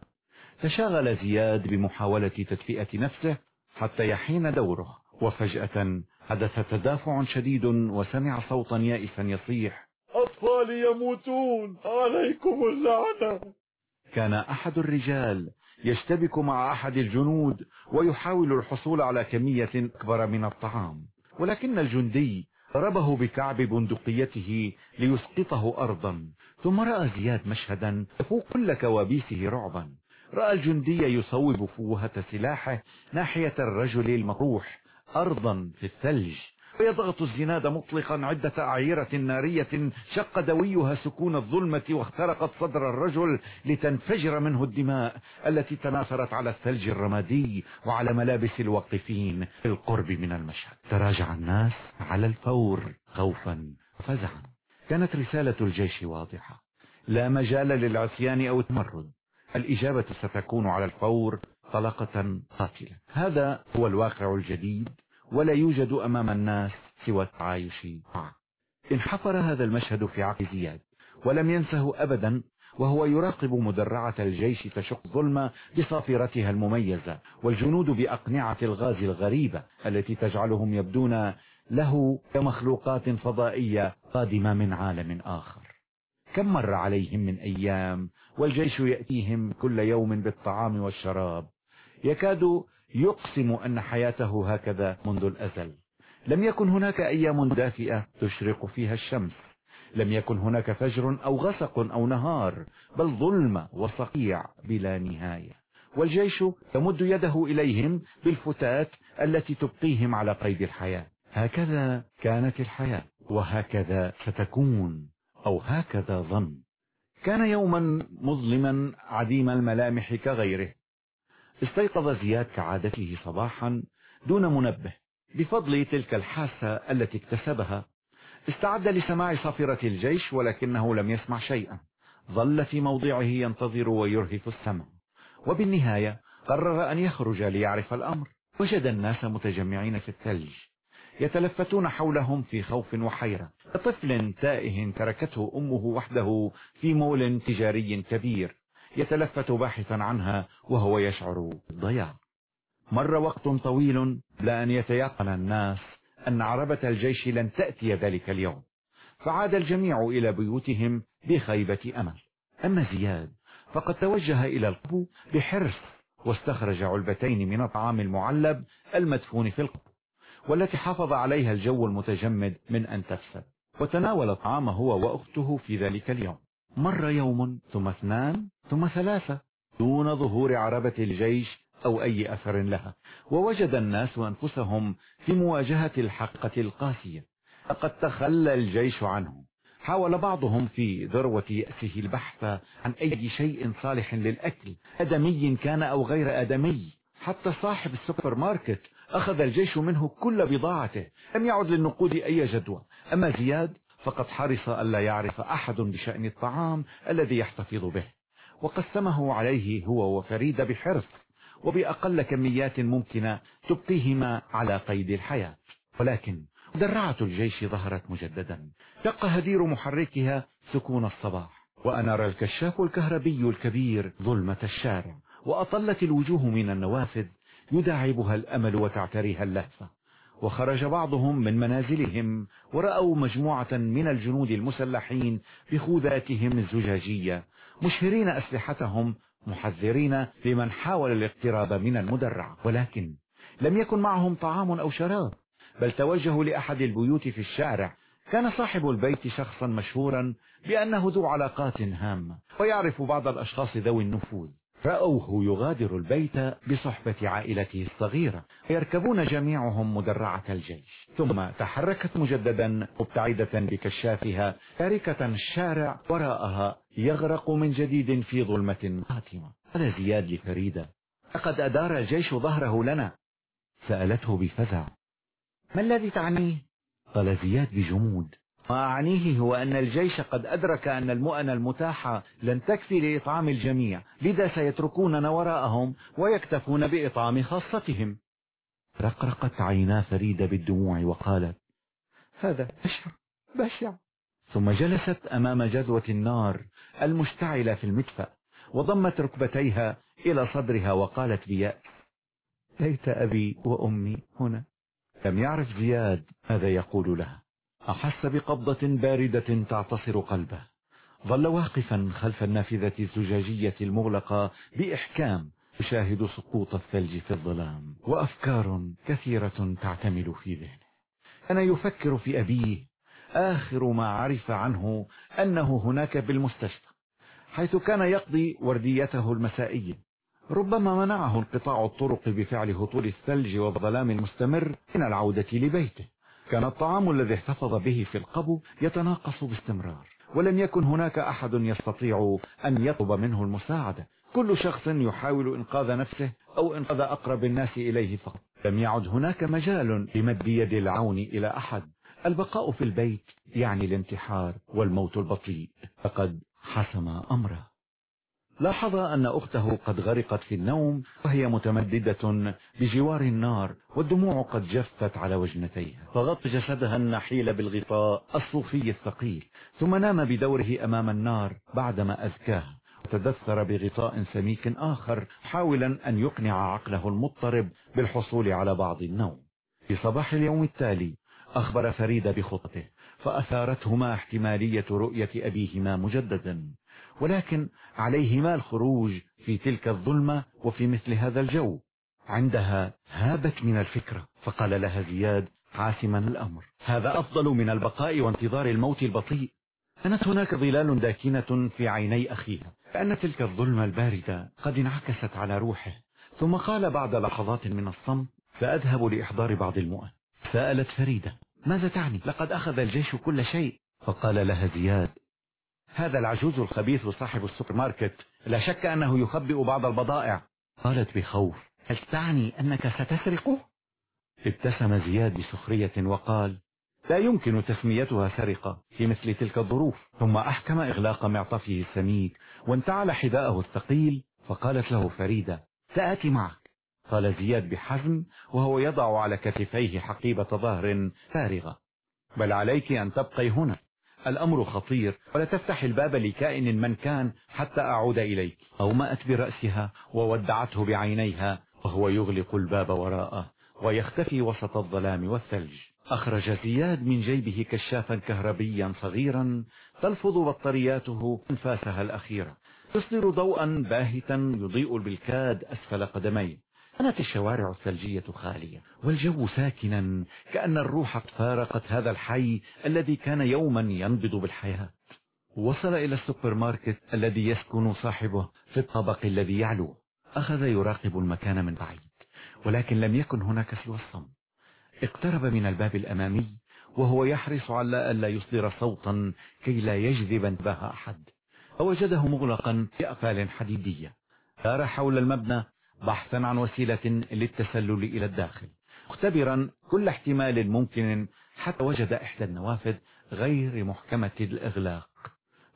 تشاغل زياد بمحاولة تدفئة نفسه حتى يحين دوره وفجأة حدث تدافع شديد وسمع صوتا يائسا يصيح. أطفالي يموتون! عليكم اللعنة! كان أحد الرجال يشتبك مع أحد الجنود ويحاول الحصول على كمية أكبر من الطعام ولكن الجندي ضربه بكعب بندقيته ليسقطه أرضا. ثم رأى زياد مشهدا يفوق كل كوابيسه رعبا. رأى الجندي يصوب فوهة سلاحه ناحية الرجل المطروح أرضا في الثلج. ويضغط الزناد مطلقا عدة أعيرة نارية شق دويها سكون الظلمة واخترقت صدر الرجل لتنفجر منه الدماء التي تناثرت على الثلج الرمادي وعلى ملابس الواقفين في القرب من المشهد. تراجع الناس على الفور خوفا وفزعا. كانت رسالة الجيش واضحة. لا مجال للعصيان أو التمرد. الإجابة ستكون على الفور طلقة قاتلة. هذا هو الواقع الجديد ولا يوجد أمام الناس سوى التعايش معه. انحفر هذا المشهد في عقل زياد ولم ينسه أبدا وهو يراقب مدرعة الجيش تشق ظلمة بصافرتها المميزة والجنود بأقنعة الغاز الغريبة التي تجعلهم يبدون له كمخلوقات فضائية قادمة من عالم آخر. كم مر عليهم من أيام والجيش يأتيهم كل يوم بالطعام والشراب. يكاد يقسم أن حياته هكذا منذ الأزل. لم يكن هناك أيام دافئة تشرق فيها الشمس. لم يكن هناك فجر أو غسق أو نهار بل ظلمة وصقيع بلا نهاية. والجيش يمد يده إليهم بالفتات التي تبقيهم على قيد الحياة. هكذا كانت الحياة وهكذا ستكون أو هكذا ظن. كان يوما مظلما عديم الملامح كغيره. استيقظ زياد كعادته صباحا دون منبه بفضل تلك الحاسة التي اكتسبها. استعد لسماع صافرة الجيش ولكنه لم يسمع شيئا. ظل في موضعه ينتظر ويرهف السمع. وبالنهاية قرر أن يخرج ليعرف الأمر. وجد الناس متجمعين في الثلج. يتلفتون حولهم في خوف وحيرة. كطفل تائه تركته أمه وحده في مول تجاري كبير. يتلفت باحثا عنها وهو يشعر بالضياع. مر وقت طويل لأن يتيقن الناس أن عربة الجيش لن تأتي ذلك اليوم. فعاد الجميع إلى بيوتهم بخيبة أمل. أما زياد فقد توجه إلى القبو بحرص واستخرج علبتين من الطعام المعلب المدفون في القبو. والتي حافظ عليها الجو المتجمد من أن تفسد وتناول الطعام هو وأخته في ذلك اليوم. مر يوم ثم اثنان ثم ثلاثة دون ظهور عربة الجيش أو أي أثر لها. ووجد الناس أنفسهم في مواجهة الحقة القاسية. لقد تخلى الجيش عنه. حاول بعضهم في ذروة يأسه البحث عن أي شيء صالح للأكل أدمي كان أو غير أدمي. حتى صاحب السوبر ماركت أخذ الجيش منه كل بضاعته. لم يعد للنقود أي جدوى. أما زياد فقد حرص ألا يعرف أحد بشأن الطعام الذي يحتفظ به. وقسمه عليه هو وفريد بحرص وبأقل كميات ممكنة تبقيهما على قيد الحياة. ولكن درعة الجيش ظهرت مجددا. دق هدير محركها سكون الصباح. وأنار الكشاف الكهربي الكبير ظلمة الشارع وأطلت الوجوه من النوافذ يداعبها الأمل وتعتريها اللهفة وخرج بعضهم من منازلهم ورأوا مجموعة من الجنود المسلحين بخوذاتهم الزجاجية مشهرين أسلحتهم محذرين لمن حاول الاقتراب من المدرع. ولكن لم يكن معهم طعام أو شراب بل توجهوا لأحد البيوت في الشارع. كان صاحب البيت شخصا مشهورا بأنه ذو علاقات هامة ويعرف بعض الأشخاص ذوي النفوذ. رأوه يغادر البيت بصحبة عائلته الصغيرة. ويركبون جميعهم مدرعة الجيش. ثم تحركت مجددا مبتعدة بكشافها تاركة الشارع وراءها يغرق من جديد في ظلمة قاتمة قال زياد لفريدة لقد أدار الجيش ظهره لنا. سألته بفزع. ما الذي تعنيه؟ قال زياد بجمود. ما أعنيه هو أن الجيش قد أدرك أن المؤن المتاحة لن تكفي لإطعام الجميع لذا سيتركوننا وراءهم ويكتفون بإطعام خاصتهم. رقرقت عينا فريدة بالدموع وقالت هذا بشع بشع. ثم جلست أمام جذوة النار المشتعلة في المدفأ وضمت ركبتيها إلى صدرها وقالت بيأس ليت أبي وأمي هنا. لم يعرف زياد ماذا يقول لها. أحس بقبضة باردة تعتصر قلبه. ظل واقفا خلف النافذة الزجاجية المغلقة بإحكام يشاهد سقوط الثلج في الظلام وأفكار كثيرة تعتمل في ذهنه. كان يفكر في أبيه آخر ما عرف عنه أنه هناك بالمستشفى حيث كان يقضي ورديته المسائية. ربما منعه انقطاع الطرق بفعل هطول الثلج والظلام المستمر من العودة لبيته. كان الطعام الذي احتفظ به في القبو يتناقص باستمرار ولم يكن هناك أحد يستطيع أن يطلب منه المساعدة. كل شخص يحاول إنقاذ نفسه أو إنقاذ أقرب الناس إليه فقط. لم يعد هناك مجال لمد يد العون إلى أحد. البقاء في البيت يعني الانتحار والموت البطيء. فقد حسم أمره. لاحظ أن أخته قد غرقت في النوم وهي متمددة بجوار النار والدموع قد جفت على وجنتيها. فغط جسدها النحيل بالغطاء الصوفي الثقيل ثم نام بدوره أمام النار بعدما أذكاها وتدثر بغطاء سميك آخر حاولا أن يقنع عقله المضطرب بالحصول على بعض النوم. في صباح اليوم التالي أخبر فريد بخطته فأثارتهما احتمالية رؤية أبيهما مجددا. ولكن عليهما الخروج في تلك الظلمة وفي مثل هذا الجو. عندها هابت من الفكرة فقال لها زياد حاسما الأمر. هذا أفضل من البقاء وانتظار الموت البطيء. كانت هناك ظلال داكنة في عيني أخيها كأن تلك الظلمة الباردة قد انعكست على روحه. ثم قال بعد لحظات من الصمت سأذهب لإحضار بعض المؤن سألت فريدة ماذا تعني؟ لقد أخذ الجيش كل شيء فقال لها زياد هذا العجوز الخبيث صاحب السوبر ماركت. لا شك أنه يخبئ بعض البضائع. قالت بخوف. هل تعني أنك ستسرقه؟ ابتسم زياد بسخرية وقال لا يمكن تسميتها سرقة في مثل تلك الظروف. ثم أحكم إغلاق معطفه السميك وانتعل حذاءه الثقيل فقالت له فريدة سآتي معك. قال زياد بحزم وهو يضع على كتفيه حقيبة ظهر فارغة. بل عليك أن تبقي هنا. الأمر خطير ولا تفتح الباب لكائن من كان حتى أعود إليك. أومأت برأسها وودعته بعينيها وهو يغلق الباب وراءه ويختفي وسط الظلام والثلج. أخرج زياد من جيبه كشافا كهربيا صغيرا تلفظ بطارياته أنفاسها الأخيرة. تصدر ضوءا باهتا يضيء بالكاد أسفل قدميه. كانت الشوارع الثلجية خالية والجو ساكنا كأن الروح فارقت هذا الحي الذي كان يوما ينبض بالحياة. وصل إلى السوبر ماركت الذي يسكن صاحبه في الطبق الذي يعلو. أخذ يراقب المكان من بعيد ولكن لم يكن هناك سوى الصمت. اقترب من الباب الأمامي وهو يحرص على ألا يصدر صوتا كي لا يجذب انتباه أحد. فوجده مغلقا بأقفال حديدية. دار حول المبنى بحثا عن وسيلة للتسلل إلى الداخل. مختبرا كل احتمال ممكن حتى وجد إحدى النوافذ غير محكمة الإغلاق.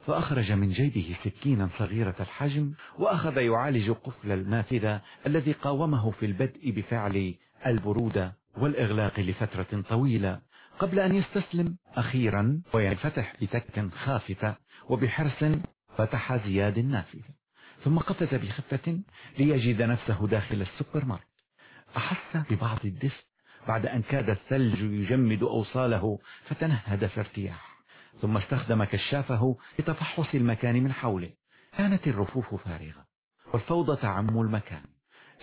فأخرج من جيبه سكينا صغيرة الحجم وأخذ يعالج قفل النافذة الذي قاومه في البدء بفعل البرودة والإغلاق لفترة طويلة. قبل أن يستسلم أخيرا وينفتح بتكة خافتة وبحرص فتح زياد النافذة. ثم قفز بخفة ليجد نفسه داخل السوبر ماركت أحس ببعض الدفء بعد أن كاد الثلج يجمد أوصاله فتنهد في ارتياح ثم استخدم كشافه لتفحص المكان من حوله. كانت الرفوف فارغة والفوضى تعم المكان.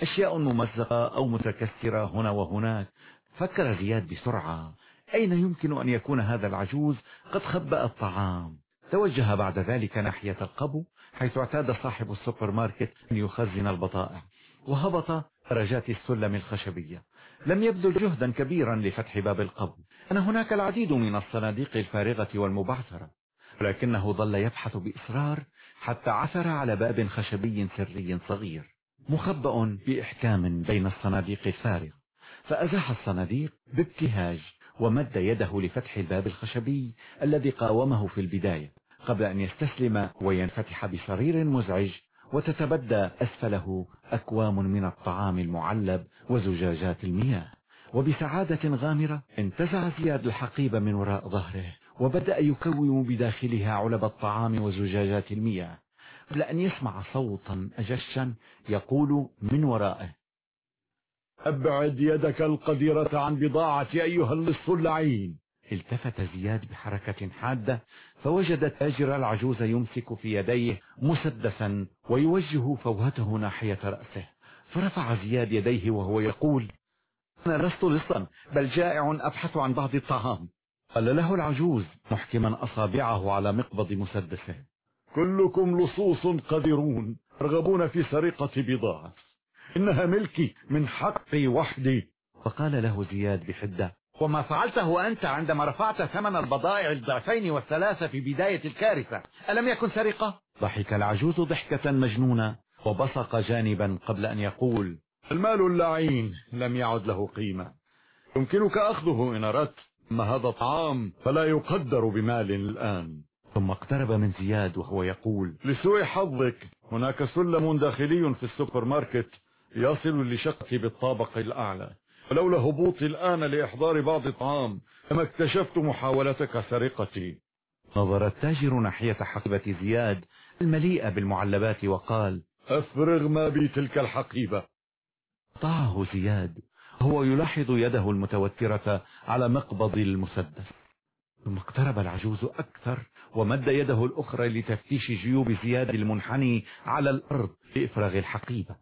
أشياء ممزقة أو متكسرة هنا وهناك. فكر زياد بسرعة أين يمكن أن يكون هذا العجوز؟ قد خبأ الطعام. توجه بعد ذلك ناحية القبو حيث اعتاد صاحب السوبر ماركت أن يخزن البضائع وهبط درجات السلم الخشبية. لم يبذل جهدا كبيرا لفتح باب القبو كان هناك العديد من الصناديق الفارغة والمبعثرة ولكنه ظل يبحث بإصرار حتى عثر على باب خشبي سري صغير مخبأ بإحكام بين الصناديق الفارغة. فأزاح الصناديق بابتهاج ومد يده لفتح الباب الخشبي الذي قاومه في البداية. قبل أن يستسلم وينفتح بصرير مزعج وتتبدى أسفله أكوام من الطعام المعلب وزجاجات المياه. وبسعادة غامرة انتزع زياد الحقيبة من وراء ظهره وبدأ يكوم بداخلها علب الطعام وزجاجات المياه. قبل أن يسمع صوتا أجشا يقول من ورائه أبعد يدك القديرة عن بضاعة أيها اللص اللعين. التفت زياد بحركة حادة فوجد تاجر العجوز يمسك في يديه مسدسا ويوجه فوهته ناحية رأسه. فرفع زياد يديه وهو يقول أنا لست لصا بل جائع أبحث عن بعض الطعام. قال له العجوز محكما أصابعه على مقبض مسدسه. كلكم لصوص قذرون ترغبون في سرقة بضاعة. إنها ملكي من حقي وحدي. فقال له زياد بحدة وما فعلته أنت عندما رفعت ثمن البضائع الضعفين والثلاثة في بداية الكارثة. ألم يكن سرقة؟ ضحك العجوز ضحكة مجنونة وبصق جانبا قبل أن يقول المال اللعين لم يعد له قيمة. يمكنك أخذه إن أردت. أما هذا الطعام فلا يقدر بمال الآن. ثم اقترب من زياد وهو يقول لسوء حظك هناك سلم داخلي في السوبر ماركت يصل لشقتي بالطابق الأعلى. ولولا هبوطي الآن لإحضار بعض الطعام لما اكتشفت محاولتك سرقتي. نظر التاجر ناحية حقيبة زياد المليئة بالمعلبات وقال أفرغ ما في تلك الحقيبة. طاعه زياد. هو يلاحظ يده المتوترة على مقبض المسدس. ثم اقترب العجوز أكثر ومد يده الأخرى لتفتيش جيوب زياد المنحني على الأرض لإفراغ الحقيبة.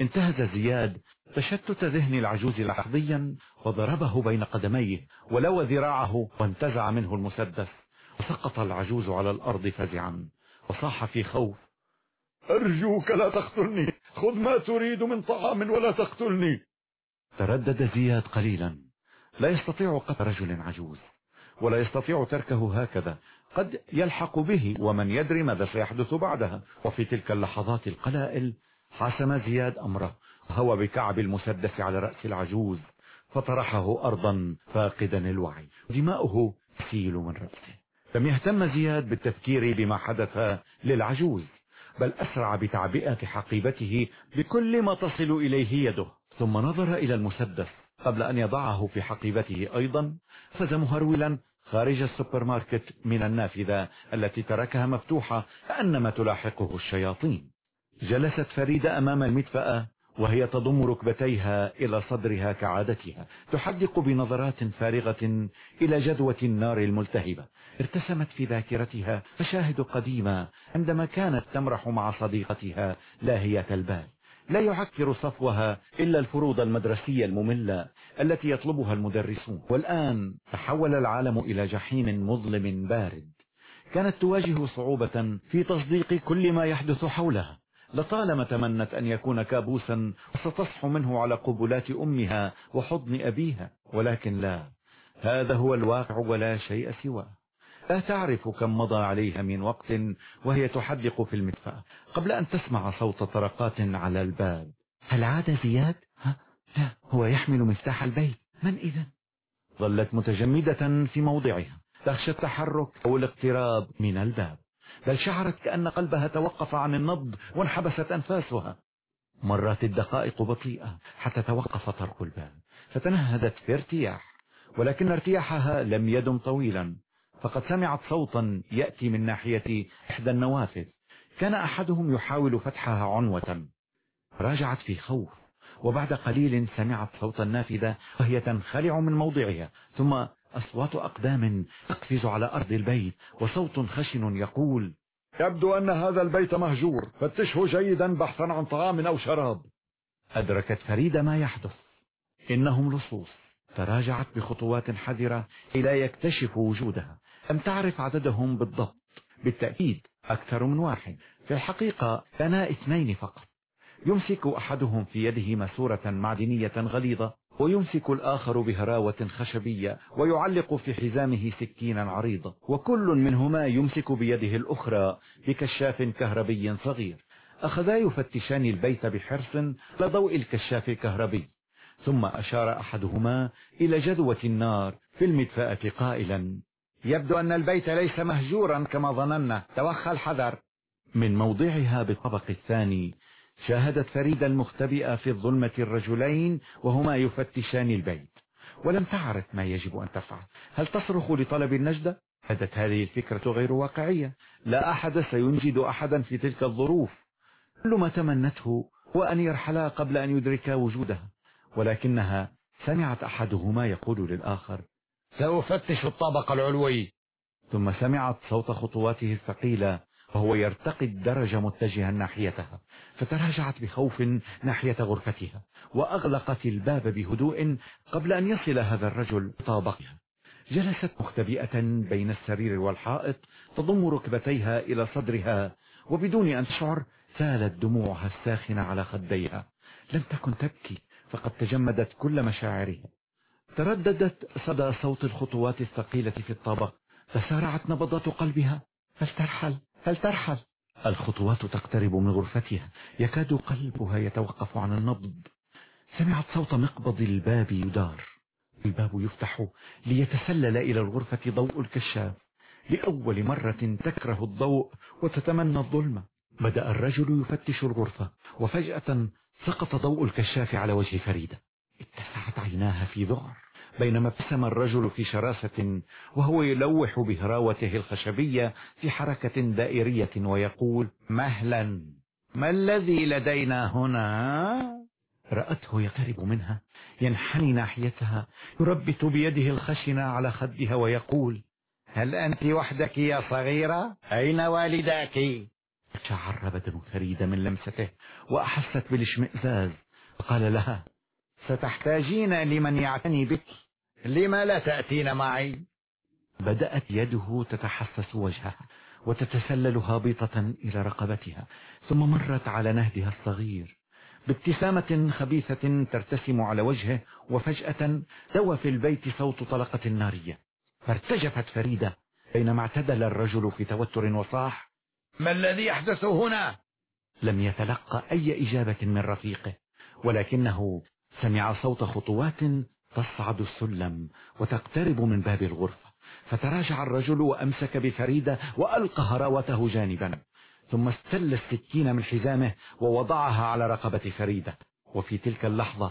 انتهز زياد تشتت ذهن العجوز لحظيا وضربه بين قدميه ولوى ذراعه وانتزع منه المسدس. وسقط العجوز على الأرض فزعا وصاح في خوف. أرجوك لا تقتلني. خذ ما تريد من طعام ولا تقتلني. تردد زياد قليلا. لا يستطيع قتل رجل عجوز ولا يستطيع تركه هكذا. قد يلحق به ومن يدري ماذا سيحدث بعدها. وفي تلك اللحظات القلائل حسم زياد أمره. وهوى بكعب المسدس على رأس العجوز فطرحه أرضا فاقدا الوعي. دماؤه تسيل من رأسه. لم يهتم زياد بالتفكير بما حدث للعجوز بل أسرع بتعبئة حقيبته بكل ما تصل إليه يده. ثم نظر إلى المسدس قبل أن يضعه في حقيبته أيضا فز مهرولا خارج السوبر ماركت من النافذة التي تركها مفتوحة كأنما تلاحقه الشياطين. جلست فريدة أمام المدفأة وهي تضم ركبتيها إلى صدرها كعادتها تحدق بنظرات فارغة إلى جذوة النار الملتهبة. ارتسمت في ذاكرتها مشاهد قديمة عندما كانت تمرح مع صديقتها لاهية البال. لا يعكر صفوها إلا الفروض المدرسية المملة التي يطلبها المدرسون. والآن تحول العالم إلى جحيم مظلم بارد. كانت تواجه صعوبة في تصديق كل ما يحدث حولها. لطالما تمنت أن يكون كابوسا وستصح منه على قبلات أمها وحضن أبيها ولكن لا هذا هو الواقع ولا شيء سواه لا تعرف كم مضى عليها من وقت وهي تحدق في المدفأة قبل أن تسمع صوت طرقات على الباب هل عاد زياد؟ ها؟ لا هو يحمل مفتاح البيت من إذا؟ ظلت متجمدة في موضعها تخشى التحرك أو الاقتراب من الباب بل شعرت كأن قلبها توقف عن النبض وانحبست أنفاسها. مرت الدقائق بطيئة حتى توقف طرق الباب فتنهدت في ارتياح ولكن ارتياحها لم يدم طويلا. فقد سمعت صوتا يأتي من ناحية إحدى النوافذ. كان أحدهم يحاول فتحها عنوة. راجعت في خوف وبعد قليل سمعت صوت النافذة وهي تنخلع من موضعها. ثم أصوات أقدام تقفز على أرض البيت وصوت خشن يقول يبدو أن هذا البيت مهجور فتشه جيدا بحثا عن طعام أو شراب. أدركت فريدة ما يحدث. إنهم لصوص. تراجعت بخطوات حذرة إلى يكتشف وجودها. لم تعرف عددهم بالضبط. بالتأكيد أكثر من واحد. في الحقيقة كانا اثنين فقط. يمسك أحدهم في يده ماسورة معدنية غليظة. ويمسك الآخر بهراوة خشبية ويعلق في حزامه سكينا عريضة وكل منهما يمسك بيده الأخرى بكشاف كهربي صغير. أخذا يفتشان البيت بحرص لضوء الكشاف الكهربي. ثم أشار أحدهما إلى جذوة النار في المدفأة قائلا يبدو أن البيت ليس مهجورا كما ظننا. توخى الحذر. من موضعها بالطبق الثاني شاهدت فريدة المختبئة في الظلمة الرجلين وهما يفتشان البيت. ولم تعرف ما يجب أن تفعل. هل تصرخ لطلب النجدة؟ بدت هذه الفكرة غير واقعية. لا أحد سينجد أحدا في تلك الظروف. كل ما تمنته هو أن يرحلا قبل أن يدركا وجودها. ولكنها سمعت أحدهما يقول للآخر سأفتش الطابق العلوي. ثم سمعت صوت خطواته الثقيلة وهو يرتقي الدرج متجها ناحيتها فتراجعت بخوف ناحية غرفتها وأغلقت الباب بهدوء قبل أن يصل هذا الرجل طابقها جلست مختبئة بين السرير والحائط تضم ركبتيها إلى صدرها وبدون أن تشعر سالت دموعها الساخنة على خديها. لم تكن تبكي فقد تجمدت كل مشاعرها. ترددت صدى صوت الخطوات الثقيلة في الطابق تسارعت نبضات قلبها. هل ترحل هل ترحل؟ الخطوات تقترب من غرفتها. يكاد قلبها يتوقف عن النبض. سمعت صوت مقبض الباب يدار. الباب يفتح ليتسلل إلى الغرفة ضوء الكشاف. لأول مرة تكره الضوء وتتمنى الظلمة بدأ الرجل يفتش الغرفة وفجأة سقط ضوء الكشاف على وجه فريدة. اتسعت عيناها في ذعر. بينما ابتسم الرجل في شراسة وهو يلوح بهراوته الخشبية في حركة دائرية ويقول مهلا ما الذي لدينا هنا؟ رأته يقترب منها ينحني ناحيتها يربت بيده الخشنة على خدها ويقول هل أنت وحدك يا صغيرة؟ أين والداك? شعر بدن فريدة من لمسته وأحست بالاشمئزاز فقال لها ستحتاجين لمن يعتني بك؟ لما لا تأتين معي؟ بدأت يده تتحسس وجهها وتتسلل هابطة إلى رقبتها ثم مرت على نهدها الصغير. بابتسامة خبيثة ترتسم على وجهه وفجأة دوى في البيت صوت طلقة نارية. فارتجفت فريدة بينما اعتدل الرجل في توتر وصاح. ما الذي يحدث هنا؟ لم يتلقى أي إجابة من رفيقه ولكنه سمع صوت خطوات تصعد السلم وتقترب من باب الغرفة فتراجع الرجل وأمسك بفريدة وألقى هراوته جانبا. ثم استل السكين من حزامه ووضعها على رقبة فريدة. وفي تلك اللحظة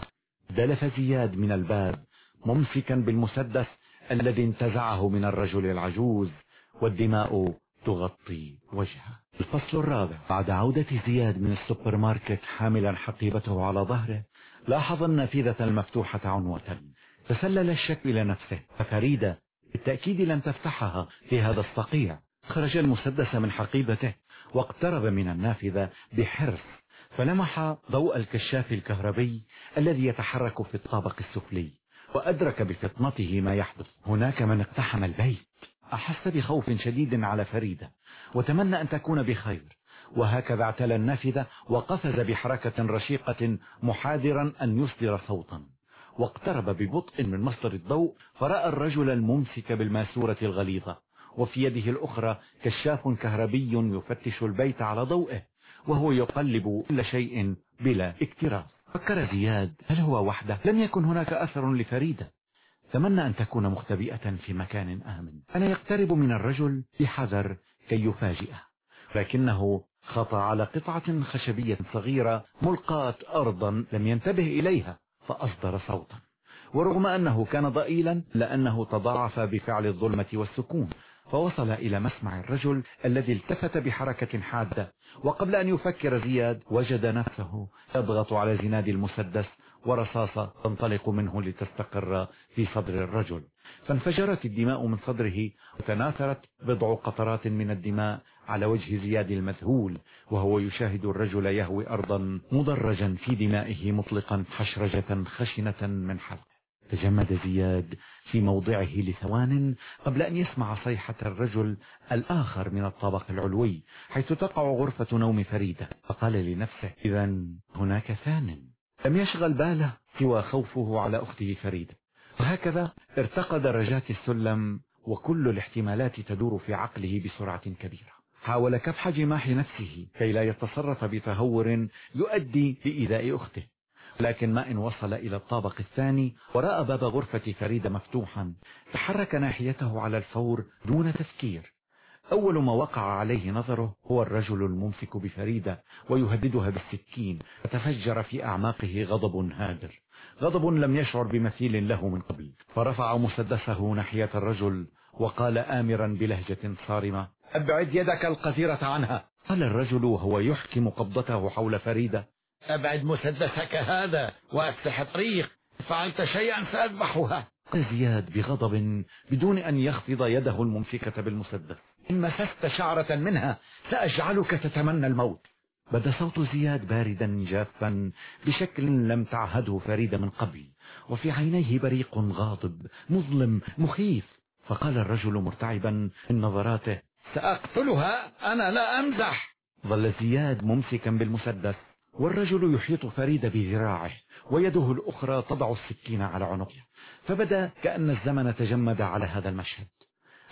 دلف زياد من الباب ممسكا بالمسدس الذي انتزعه من الرجل العجوز والدماء تغطي وجهه. الفصل الرابع. بعد عودة زياد من السوبر ماركت حاملا حقيبته على ظهره لاحظ النافذة المفتوحة عنوة. تسلل الشك إلى نفسه ففريدة بالتأكيد لم تفتحها في هذا الصقيع. خرج المسدس من حقيبته واقترب من النافذة بحرص فلمح ضوء الكشاف الكهربي الذي يتحرك في الطابق السفلي وأدرك بفطنته ما يحدث. هناك من اقتحم البيت. أحس بخوف شديد على فريدة وتمنى أن تكون بخير. وهكذا اعتلى النافذة وقفز بحركة رشيقة محاذرا أن يصدر صوتا. واقترب ببطء من مصدر الضوء فرأى الرجل الممسك بالماسورة الغليظة وفي يده الأخرى كشاف كهربي يفتش البيت على ضوئه وهو يقلب كل شيء بلا اكتراث. فكر زياد هل هو وحده؟ لم يكن هناك أثر لفريدة. تمنى أن تكون مختبئة في مكان آمن. أنا يقترب من الرجل بحذر كي يفاجئه؟ لكنه خطى على قطعة خشبية صغيرة ملقاة أرضا لم ينتبه إليها. فأصدر صوتا. ورغم أنه كان ضئيلا لأنه تضاعف بفعل الظلمة والسكون. فوصل إلى مسمع الرجل الذي التفت بحركة حادة. وقبل أن يفكر زياد وجد نفسه يضغط على زناد المسدس ورصاصة تنطلق منه لتستقر في صدر الرجل. فانفجرت الدماء من صدره وتناثرت بضع قطرات من الدماء على وجه زياد المذهول وهو يشاهد الرجل يهوي أرضا مدرجا في دمائه مطلقا حشرجة خشنة من حلق تجمد زياد في موضعه لثوان قبل أن يسمع صيحة الرجل الآخر من الطابق العلوي حيث تقع غرفة نوم فريدة. فقال لنفسه إذا هناك ثان. لم يشغل باله سوى خوفه على أخته فريدة. وهكذا ارتقى درجات السلم وكل الاحتمالات تدور في عقله بسرعة كبيرة. حاول كبح جماح نفسه كي لا يتصرف بتهور يؤدي لإيذاء أخته. لكن ما إن وصل إلى الطابق الثاني ورأى باب غرفة فريدة مفتوحا تحرك ناحيته على الفور دون تفكير. أول ما وقع عليه نظره هو الرجل الممسك بفريدة ويهددها بالسكين فتفجر في أعماقه غضب هادر. غضب لم يشعر بمثيل له من قبل. فرفع مسدسه ناحية الرجل وقال آمرا بلهجة صارمة أبعد يدك القذرة عنها. قال الرجل وهو يحكم قبضته حول فريدة أبعد مسدسك هذا وأفتح الطريق فعلت شيئا سأذبحها. زياد بغضب بدون أن يخفض يده الممسكة بالمسدس إن مسست شعرة منها سأجعلك تتمنى الموت. بدا صوت زياد باردا جافا بشكل لم تعهده فريدة من قبل وفي عينيه بريق غاضب مظلم مخيف. فقال الرجل مرتعبا من نظراته سأقتلها أنا لا أمزح. ظل زياد ممسكا بالمسدس والرجل يحيط فريدة بذراعه ويده الأخرى تضع السكين على عنقه. فبدا كأن الزمن تجمد على هذا المشهد.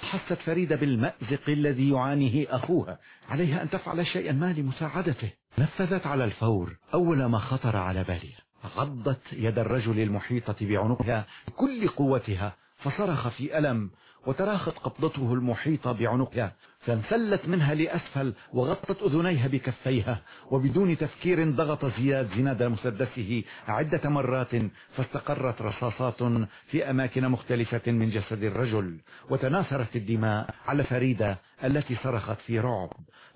حست فريدة بالمأزق الذي يعانيه أخوها عليها أن تفعل شيئا ما لمساعدته. نفذت على الفور أول ما خطر على بالها. غضت يد الرجل المحيطة بعنقها بكل قوتها فصرخ في ألم وتراخت قبضته المحيطة بعنقها. فانسلت منها لأسفل وغطت أذنيها بكفيها وبدون تفكير ضغط زياد زناد مسدسه عدة مرات فاستقرت رصاصات في أماكن مختلفة من جسد الرجل وتناثرت الدماء على فريدة التي صرخت في رعب.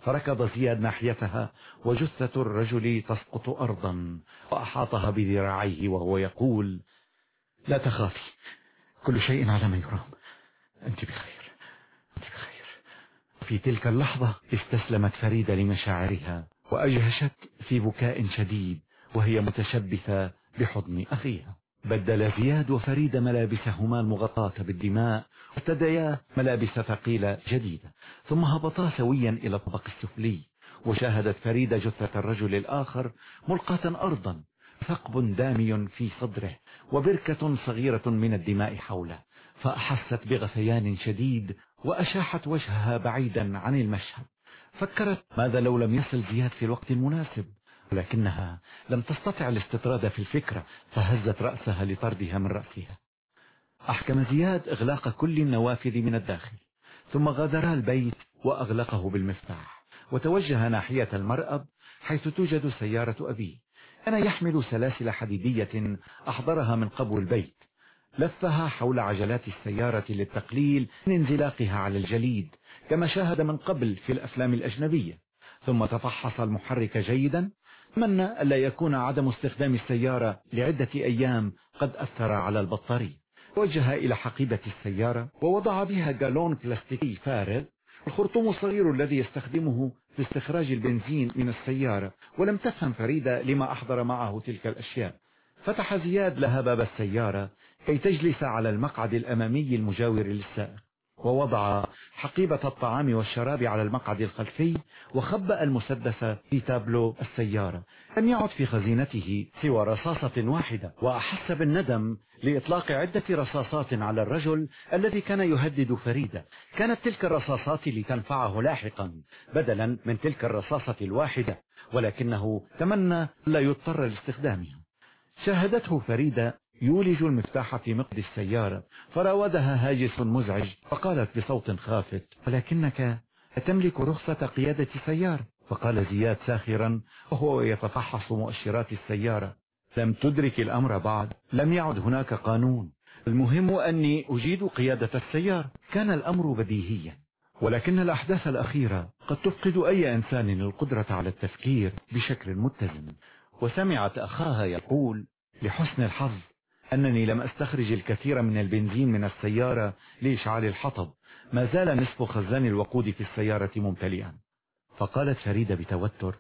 فركض زياد ناحيتها وجثة الرجل تسقط أرضا وأحاطها بذراعيه وهو يقول لا تخافي كل شيء على ما يرام. أنت بخير. في تلك اللحظة استسلمت فريدة لمشاعرها وأجهشت في بكاء شديد وهي متشبثة بحضن أخيها. بدل زياد وفريد ملابسهما المغطاة بالدماء وارتديا ملابس ثقيلة جديدة ثم هبطا سويا إلى الطبق السفلي. وشاهدت فريدة جثة الرجل الآخر ملقاة أرضا ثقب دامي في صدره وبركة صغيرة من الدماء حوله. فأحست بغثيان شديد وأشاحت وجهها بعيدا عن المشهد. فكرت ماذا لو لم يصل زياد في الوقت المناسب؟ ولكنها لم تستطع الاستطراد في الفكرة فهزت رأسها لطردها من رأسها. أحكم زياد إغلاق كل النوافذ من الداخل ثم غادر البيت وأغلقه بالمفتاح وتوجه ناحية المرأب حيث توجد سيارة أبيه. كان يحمل سلاسل حديدية أحضرها من قبو البيت. لفها حول عجلات السيارة للتقليل من انزلاقها على الجليد كما شاهد من قبل في الأفلام الأجنبية. ثم تفحص المحرك جيدا تمنى ألا يكون عدم استخدام السيارة لعدة أيام قد أثر على البطارية. وجه إلى حقيبة السيارة ووضع بها جالون بلاستيكي فارغ الخرطوم الصغير الذي يستخدمه في استخراج البنزين من السيارة ولم تفهم فريدة لما أحضر معه تلك الأشياء. فتح زياد لها باب السيارة كي تجلس على المقعد الأمامي المجاور للسائق. ووضع حقيبة الطعام والشراب على المقعد الخلفي وخبأ المسدس في تابلو السيارة. لم يعد في خزينته سوى رصاصة واحدة وأحس بالندم لإطلاق عدة رصاصات على الرجل الذي كان يهدد فريدة. كانت تلك الرصاصات لتنفعه لاحقا بدلا من تلك الرصاصة الواحدة ولكنه تمنى لا يضطر لاستخدامها. شاهدته فريدة يولج المفتاح في مقد السيارة فراودها هاجس مزعج فقالت بصوت خافت ولكنك تملك رخصة قيادة سيارة. فقال زياد ساخرا وهو يتفحص مؤشرات السيارة. لم تدرك الأمر بعد لم يعد هناك قانون. المهم أني أجيد قيادة السيارة. كان الأمر بديهيا ولكن الأحداث الأخيرة قد تفقد أي إنسان القدرة على التفكير بشكل متزن. وسمعت أخاها يقول لحسن الحظ أنني لم أستخرج الكثير من البنزين من السيارة لإشعال الحطب ما زال نصف خزان الوقود في السيارة ممتلئا. فقالت فريدة بتوتر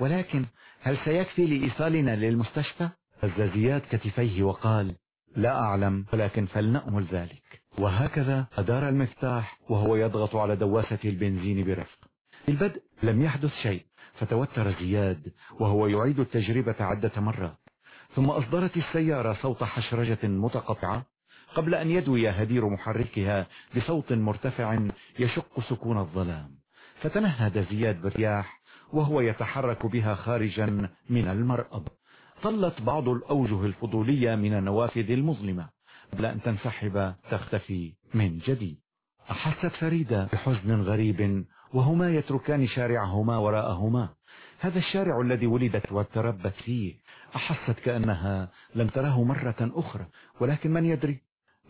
ولكن هل سيكفي لإيصالنا للمستشفى؟ هز زياد كتفيه وقال لا أعلم ولكن فلنأمل ذلك. وهكذا أدار المفتاح وهو يضغط على دواسة البنزين برفق. في البدء لم يحدث شيء. فتوتر زياد وهو يعيد التجربة عدة مرات ثم أصدرت السيارة صوت حشرجة متقطعة قبل أن يدوي هدير محركها بصوت مرتفع يشق سكون الظلام. فتنهد زياد برياح وهو يتحرك بها خارجا من المرأب. طلت بعض الأوجه الفضولية من النوافذ المظلمة. قبل أن تنسحب تختفي من جديد. أحست فريدة بحزن غريب وهما يتركان شارعهما وراءهما. هذا الشارع الذي ولدت وتربت فيه أحست كأنها لم تراه مرة أخرى ولكن من يدري؟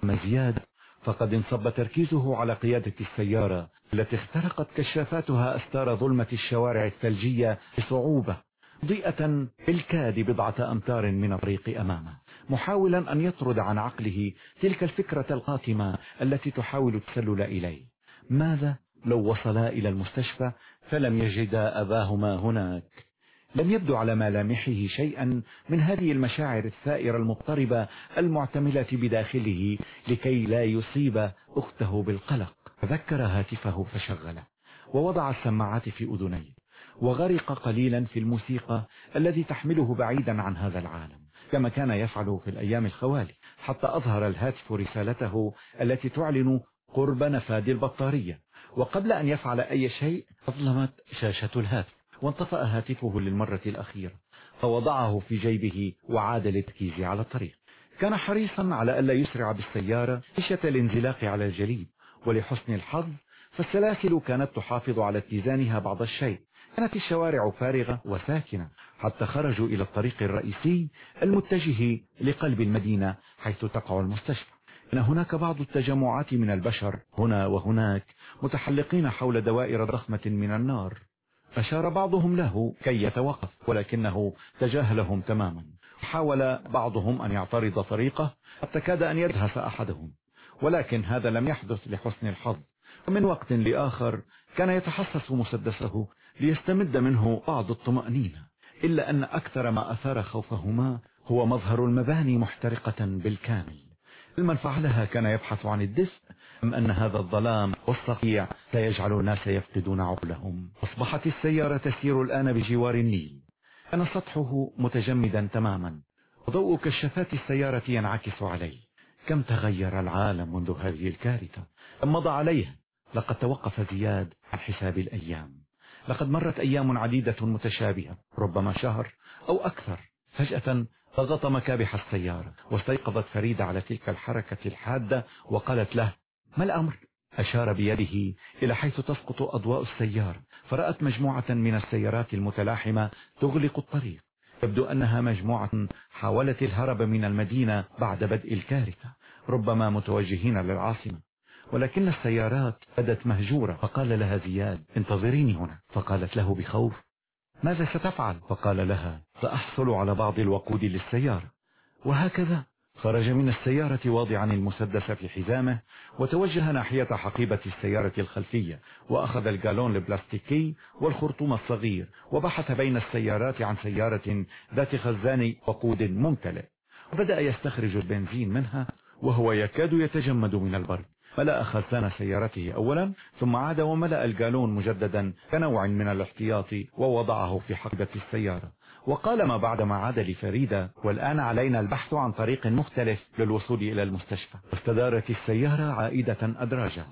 ما زياد فقد انصب تركيزه على قيادة السيارة التي اخترقت كشافاتها أستار ظلمة الشوارع الثلجية بصعوبة ضيئة بالكاد بضعة أمتار من الطريق أمامه محاولا أن يطرد عن عقله تلك الفكرة القاتمة التي تحاول التسلل إليه. ماذا لو وصلا إلى المستشفى فلم يجدا أباهما هناك. لم يبدو على ملامحه شيئا من هذه المشاعر الثائرة المضطربة المعتملة بداخله لكي لا يصيب أخته بالقلق. فذكر هاتفه فشغله ووضع السماعات في أذنيه وغرق قليلا في الموسيقى الذي تحمله بعيدا عن هذا العالم كما كان يفعل في الأيام الخوالي حتى أظهر الهاتف رسالته التي تعلن قرب نفاد البطارية. وقبل أن يفعل أي شيء أظلمت شاشة الهاتف وانطفأ هاتفه للمرة الأخيرة فوضعه في جيبه وعاد للتركيز على الطريق. كان حريصا على ألا يسرع بالسيارة خشية الانزلاق على الجليد ولحسن الحظ فالسلاسل كانت تحافظ على اتزانها بعض الشيء. كانت الشوارع فارغة وساكنة حتى خرجوا إلى الطريق الرئيسي المتجه لقلب المدينة حيث تقع المستشفى. إن هناك بعض التجمعات من البشر هنا وهناك متحلقين حول دوائر ضخمة من النار. أشار بعضهم له كي يتوقف ولكنه تجاهلهم تماما. حاول بعضهم أن يعترض طريقه حتى كاد أن يدهس أحدهم. ولكن هذا لم يحدث لحسن الحظ. ومن وقت لآخر كان يتحسس مسدسه ليستمد منه بعض الطمأنينة. إلا أن أكثر ما أثار خوفهما هو مظهر المباني محترقة بالكامل. من فعلها كان يبحث عن الدفء أم أن هذا الظلام والصقيع سيجعل الناس يفقدون عقلهم أصبحت السيارة تسير الآن بجوار النيل. كان سطحه متجمدا تماما. وضوء كشافات السيارة ينعكس عليه. كم تغير العالم منذ هذه الكارثة؟ كم مضى عليه لقد توقف زياد عن حساب الأيام. لقد مرت أيام عديدة متشابهة ربما شهر أو أكثر فجأة ضغط مكابح السيارة واستيقظت فريدة على تلك الحركة الحادة وقالت له ما الأمر؟ أشار بيده إلى حيث تسقط أضواء السيارة فرأت مجموعة من السيارات المتلاحمة تغلق الطريق. يبدو أنها مجموعة حاولت الهرب من المدينة بعد بدء الكارثة ربما متوجهين للعاصمة. ولكن السيارات بدت مهجورة فقال لها زياد انتظريني هنا. فقالت له بخوف ماذا ستفعل؟ فقال لها سأحصل على بعض الوقود للسيارة. وهكذا خرج من السيارة واضعا المسدس في حزامه وتوجه ناحية حقيبة السيارة الخلفية وأخذ الجالون البلاستيكي والخرطوم الصغير وبحث بين السيارات عن سيارة ذات خزان وقود ممتلئ. وبدأ يستخرج البنزين منها وهو يكاد يتجمد من البرد. ملأ خزان سيارته أولا ثم عاد وملأ الجالون مجددا كنوع من الاحتياط ووضعه في حقبة السيارة. وقال ما بعدما عاد لفريدة والآن علينا البحث عن طريق مختلف للوصول إلى المستشفى. استدارت السيارة عائدة أدراجها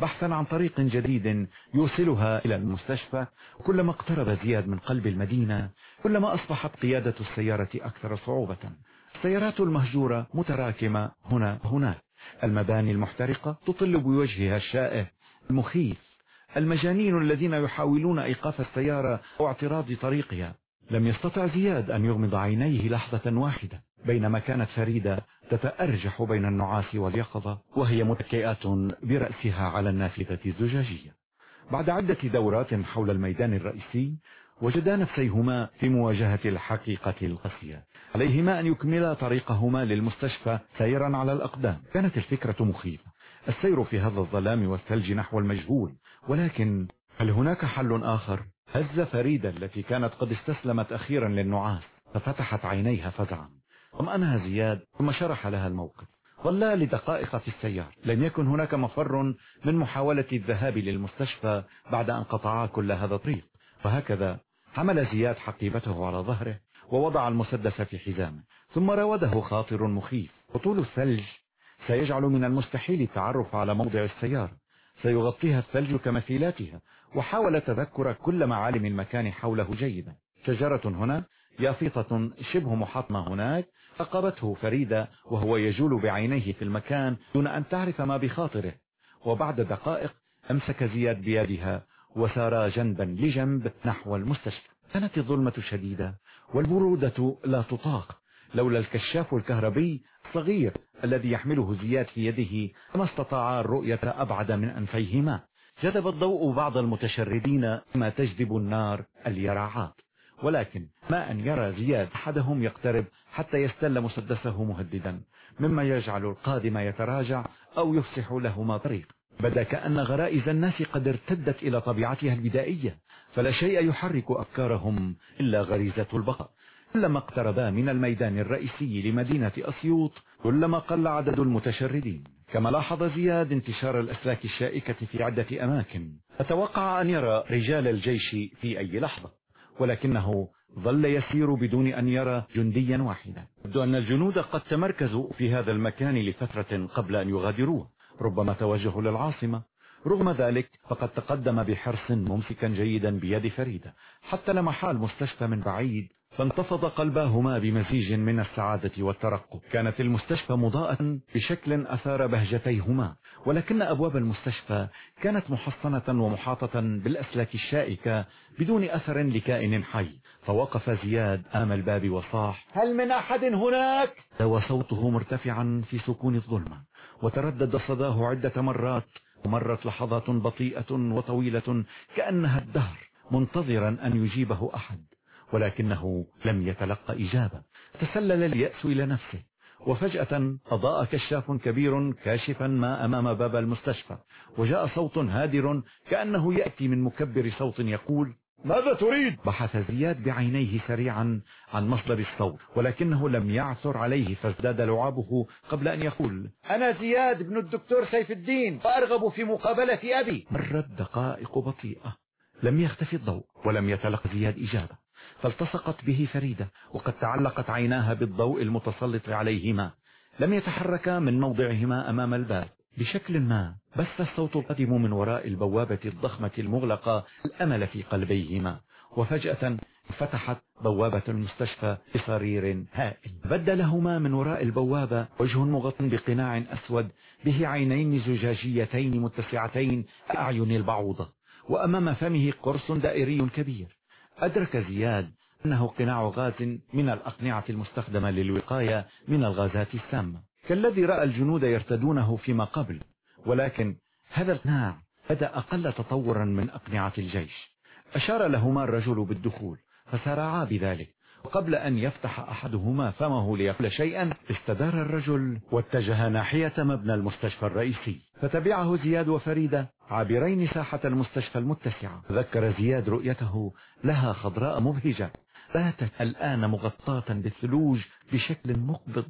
بحثا عن طريق جديد يوصلها إلى المستشفى. كلما اقترب زياد من قلب المدينة كلما أصبحت قيادة السيارة أكثر صعوبة. السيارات المهجورة متراكمة هنا هناك. المباني المحترقة تطل بوجهها الشائه المخيف. المجانين الذين يحاولون إيقاف السيارة أو اعتراض طريقها. لم يستطع زياد أن يغمض عينيه لحظة واحدة بينما كانت فريدة تتأرجح بين النعاس واليقظة وهي متكئة برأسها على النافذة الزجاجية. بعد عدة دورات حول الميدان الرئيسي وجدا نفسيهما في مواجهة الحقيقة القاسية. عليهما أن يكملا طريقهما للمستشفى سيرا على الأقدام. كانت الفكرة مخيفة. السير في هذا الظلام والثلج نحو المجهول ولكن هل هناك حل آخر؟ هز فريدة التي كانت قد استسلمت أخيرا للنعاس ففتحت عينيها فزعا. طمأنها زياد ثم شرح لها الموقف. ظلا لدقائق في السيار لم يكن هناك مفر من محاولة الذهاب للمستشفى بعد أن قطعا كل هذا الطريق. وهكذا حمل زياد حقيبته على ظهره ووضع المسدس في حزامه. ثم راوده خاطر مخيف. وطول الثلج سيجعل من المستحيل التعرف على موضع السيارة. سيغطيها الثلج كمثيلاتها. وحاول تذكر كل معالم المكان حوله جيدا. شجرة هنا يافطة شبه محطمة هناك أقبته فريدة وهو يجول بعينيه في المكان دون أن تعرف ما بخاطره. وبعد دقائق أمسك زياد بيدها وسارا جنبا لجنب نحو المستشفى. كانت الظلمة شديدة والبرودة لا تطاق. لولا الكشاف الكهربي الصغير الذي يحمله زياد في يده ما استطاعا الرؤية أبعد من أنفيهما. جذب الضوء بعض المتشردين ما تجذب النار اليرعات ولكن ما أن يرى زياد أحدهم يقترب حتى يستل مسدسه مهددا مما يجعل القادم يتراجع أو يفسح لهما طريق. بدا كأن غرائز الناس قد ارتدت إلى طبيعتها البدائية فلا شيء يحرك أفكارهم إلا غريزة البقاء. كلما اقتربا من الميدان الرئيسي لمدينة أسيوط كلما قل عدد المتشردين. كما لاحظ زياد انتشار الأسلاك الشائكة في عدة أماكن. فتوقع أن يرى رجال الجيش في أي لحظة ولكنه ظل يسير بدون أن يرى جنديا واحدا. يبدو أن الجنود قد تمركزوا في هذا المكان لفترة قبل أن يغادروه. ربما توجهوا للعاصمة. رغم ذلك فقد تقدم بحرص ممسكا جيدا بيد فريدة حتى لمحا المستشفى من بعيد. فانتفض قلباهما بمزيج من السعادة والترقب. كانت المستشفى مضاءة بشكل أثار بهجتيهما ولكن أبواب المستشفى كانت محصنة ومحاطة بالأسلاك الشائكة بدون أثر لكائن حي. فوقف زياد أمام الباب وصاح هل من أحد هناك؟ وصوته مرتفعا في سكون الظلمة وتردد صداه عدة مرات ومرت لحظات بطيئة وطويلة كأنها الدهر منتظرا أن يجيبه أحد. ولكنه لم يتلقى إجابة. تسلل اليأس إلى نفسه وفجأة أضاء كشاف كبير كاشفا ما أمام باب المستشفى وجاء صوت هادر كأنه يأتي من مكبر صوت يقول ماذا تريد؟ بحث زياد بعينيه سريعا عن مصدر الصوت ولكنه لم يعثر عليه فازداد لعابه قبل أن يقول أنا زياد ابن الدكتور سيف الدين وأرغب في مقابلة أبي. مرت دقائق بطيئة لم يختفي الضوء ولم يتلق زياد إجابة. فالتصقت به فريدة وقد تعلقت عيناها بالضوء المتسلط عليهما. لم يتحركا من موضعهما أمام الباب. بشكل ما بث الصوت القادم من وراء البوابة الضخمة المغلقة الأمل في قلبيهما. وفجأة فتحت بوابة المستشفى بصرير هائل. بد لهما من وراء البوابة وجه مغطى بقناع أسود به عينين زجاجيتين متسعتين كأعين البعوضة. وأمام فمه قرص دائري كبير. أدرك زياد أنه قناع غاز من الأقنعة المستخدمة للوقاية من الغازات السامة. كالذي رأى الجنود يرتدونه فيما قبل ولكن هذا القناع بدا أقل تطورا من أقنعة الجيش. أشار لهما الرجل بالدخول فسارعا بذلك. وقبل أن يفتح أحدهما فمه ليقول شيئا استدار الرجل واتجه ناحية مبنى المستشفى الرئيسي. فتبعه زياد وفريدة عابرين ساحة المستشفى المتسعة ذكر زياد رؤيته لها خضراء مبهجة. باتت الآن مغطاة بالثلوج بشكل مقبض.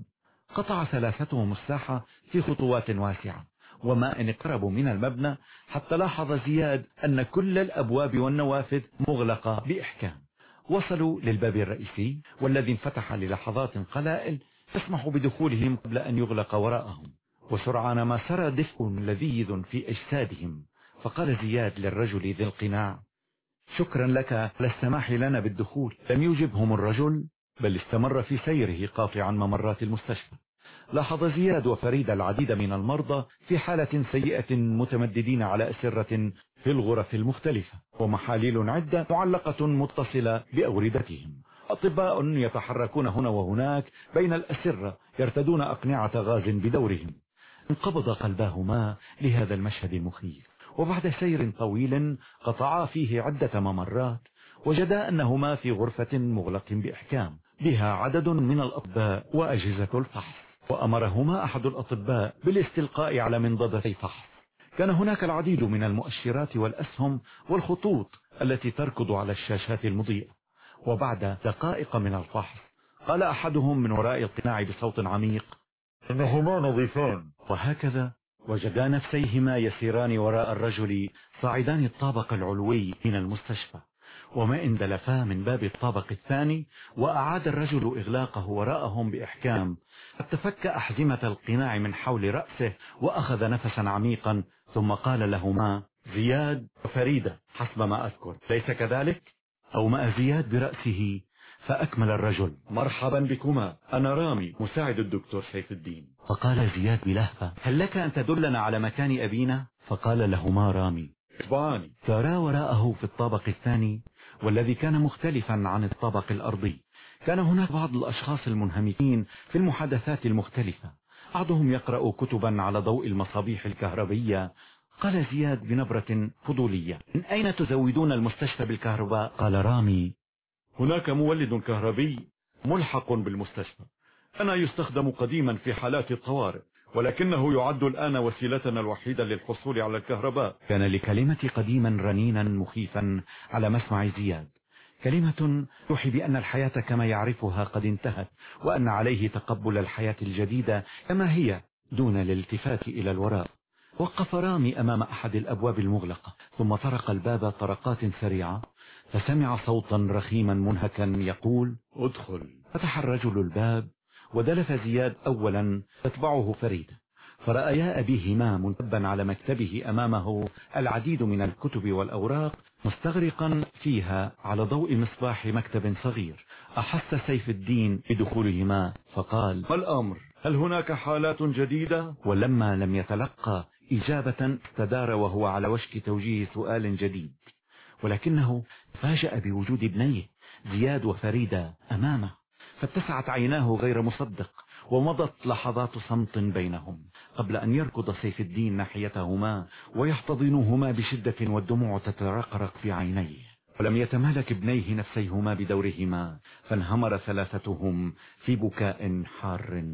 قطع ثلاثتهم الساحة في خطوات واسعة وما إن اقتربوا من المبنى حتى لاحظ زياد أن كل الأبواب والنوافذ مغلقة بإحكام. وصلوا للباب الرئيسي والذي انفتح للحظات قلائل تسمح بدخولهم قبل أن يغلق وراءهم. وسرعان ما سرى دفء لذيذ في أجسادهم. فقال زياد للرجل ذي القناع شكرا لك على السماح لنا بالدخول. لم يجبهم الرجل بل استمر في سيره قاطعا ممرات المستشفى. لاحظ زياد وفريد العديد من المرضى في حالة سيئة متمددين على أسرة في الغرف المختلفة ومحاليل عدة معلقة متصلة بأوردتهم. أطباء يتحركون هنا وهناك بين الأسرة يرتدون أقنعة غاز بدورهم. انقبض قلباهما لهذا المشهد المخيف وبعد سير طويل قطعا فيه عدة ممرات وجدا أنهما في غرفة مغلق بإحكام بها عدد من الأطباء وأجهزة الفحص. وأمرهما أحد الأطباء بالاستلقاء على منضدتي فحص. كان هناك العديد من المؤشرات والأسهم والخطوط التي تركض على الشاشات المضيئة. وبعد دقائق من الفحص قال أحدهم من وراء القناع بصوت عميق إنهما نظيفان. وهكذا وجدا نفسيهما يسيران وراء الرجل صاعدان الطابق العلوي من المستشفى. وما اندلفا من باب الطابق الثاني وأعاد الرجل إغلاقه وراءهم بإحكام حتى أحزمة القناع من حول رأسه وأخذ نفسا عميقا ثم قال لهما زياد وفريدة حسب ما أذكر ليس كذلك؟ أومأ زياد برأسه فأكمل الرجل مرحبا بكما أنا رامي مساعد الدكتور سيف الدين فقال زياد بلهفة هل لك أن تدلنا على مكان أبينا؟ فقال لهما رامي إصبعاني سارا وراءه في الطابق الثاني والذي كان مختلفا عن الطابق الأرضي كان هناك بعض الأشخاص المنهمكين في المحادثات المختلفة. بعضهم يقرأ كتبا على ضوء المصابيح الكهربية. قال زياد بنبرة فضولية. من أين تزودون المستشفى بالكهرباء؟ قال رامي. هناك مولد كهربي ملحق بالمستشفى. أنا يستخدم قديما في حالات الطوارئ ولكنه يعد الآن وسيلتنا الوحيدة للحصول على الكهرباء. كان لكلمة قديما رنينا مخيفا على مسمع زياد. كلمة توحي بأن الحياة كما يعرفها قد انتهت وأن عليه تقبل الحياة الجديدة كما هي دون الالتفات إلى الوراء. وقف رامي أمام أحد الأبواب المغلقة ثم طرق الباب طرقات سريعة فسمع صوتا رخيما منهكا يقول ادخل. فتح الرجل الباب ودلف زياد أولا تتبعه فريدة فرأيا أبيهما منتبا على مكتبه أمامه العديد من الكتب والأوراق مستغرقا فيها على ضوء مصباح مكتب صغير. أحس سيف الدين بدخولهما فقال ما الأمر؟ هل هناك حالات جديدة؟ ولما لم يتلقى إجابة استدار وهو على وشك توجيه سؤال جديد. ولكنه فاجأ بوجود ابنيه زياد وفريدة أمامه فاتسعت عيناه غير مصدق ومضت لحظات صمت بينهم. قبل أن يركض سيف الدين ناحيتهما ويحتضنهما بشدة والدموع تترقرق في عينيه. ولم يتمالك ابنيه نفسيهما بدورهما فانهمر ثلاثتهم في بكاء حار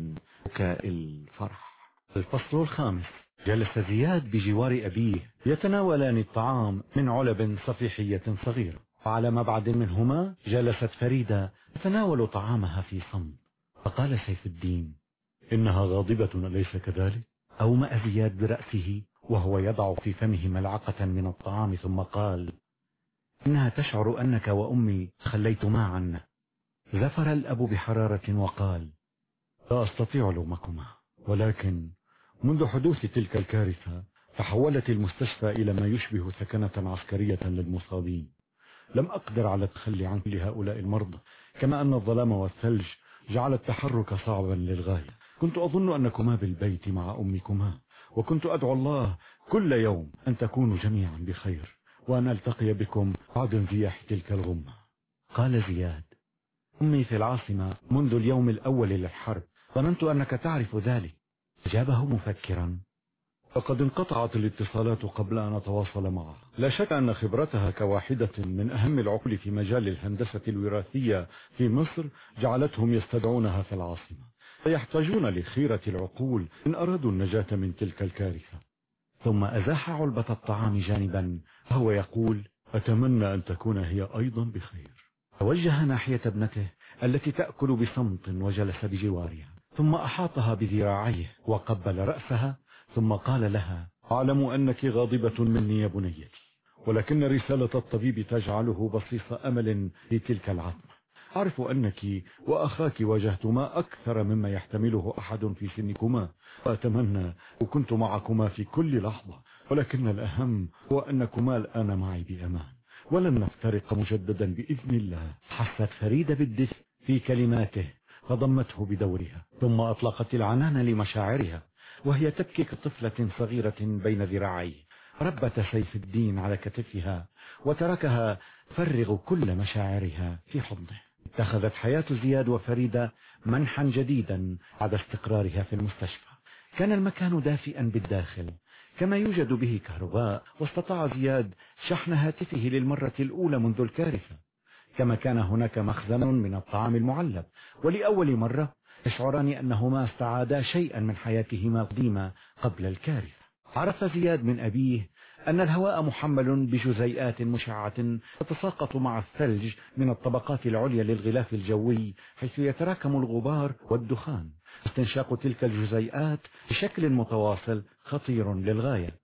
بكاء الفرح. الفصل الخامس. جلس زياد بجوار أبيه يتناولان الطعام من علب صفيحية صغيرة. وعلى مبعد منهما جلست فريدة تتناول طعامها في صمت. فقال سيف الدين إنها غاضبة أليس كذلك؟ أومأ زياد برأسه وهو يضع في فمه ملعقة من الطعام ثم قال إنها تشعر أنك وأمي خليتما عنا زفر الأب بحرارة وقال لا أستطيع لومكما ولكن منذ حدوث تلك الكارثة تحولت المستشفى إلى ما يشبه سكنة عسكرية للمصابين. لم أقدر على التخلي عن كل هؤلاء المرضى كما أن الظلام والثلج جعل التحرك صعبا للغاية. كنت أظن أنكما بالبيت مع أمكما وكنت أدعو الله كل يوم أن تكونوا جميعا بخير وأن ألتقي بكم بعد انزياح تلك الغمة. قال زياد أمي في العاصمة منذ اليوم الأول للحرب ظننت أنك تعرف ذلك. أجابه مفكرا فقد انقطعت الاتصالات قبل أن أتواصل معها لا شك أن خبرتها كواحدة من أهم العقول في مجال الهندسة الوراثية في مصر جعلتهم يستدعونها في العاصمة. فيحتاجون لخيرة العقول إن أرادوا النجاة من تلك الكارثة. ثم أزاح علبة الطعام جانبا وهو يقول أتمنى أن تكون هي أيضا بخير. توجه ناحية ابنته التي تأكل بصمت وجلس بجوارها ثم أحاطها بذراعيه وقبل رأسها ثم قال لها أعلم أنك غاضبة مني يا بنيتي ولكن رسالة الطبيب تجعله بصيص أمل في تلك العظمة. أعرف أنك وأخاك واجهتما أكثر مما يحتمله أحد في سنكما. وأتمنى وكنت معكما في كل لحظة ولكن الأهم هو أنكما الآن معي بأمان. ولن نفترق مجددا بإذن الله. حست فريدة بالدفء في كلماته فضمته بدورها ثم أطلقت العنان لمشاعرها وهي تبكي كطفلة صغيرة بين ذراعيه. ربت سيف الدين على كتفها وتركها تفرغ كل مشاعرها في حضنه. اتخذت حياة زياد وفريدة منحا جديدا بعد استقرارها في المستشفى. كان المكان دافئا بالداخل كما يوجد به كهرباء واستطاع زياد شحن هاتفه للمرة الأولى منذ الكارثة. كما كان هناك مخزن من الطعام المعلب ولأول مرة يشعران أنهما استعادا شيئا من حياتهما القديمة قبل الكارثة. عرف زياد من أبيه أن الهواء محمل بجزيئات مشعة تتساقط مع الثلج من الطبقات العليا للغلاف الجوي حيث يتراكم الغبار والدخان. استنشاق تلك الجزيئات بشكل متواصل خطير للغاية.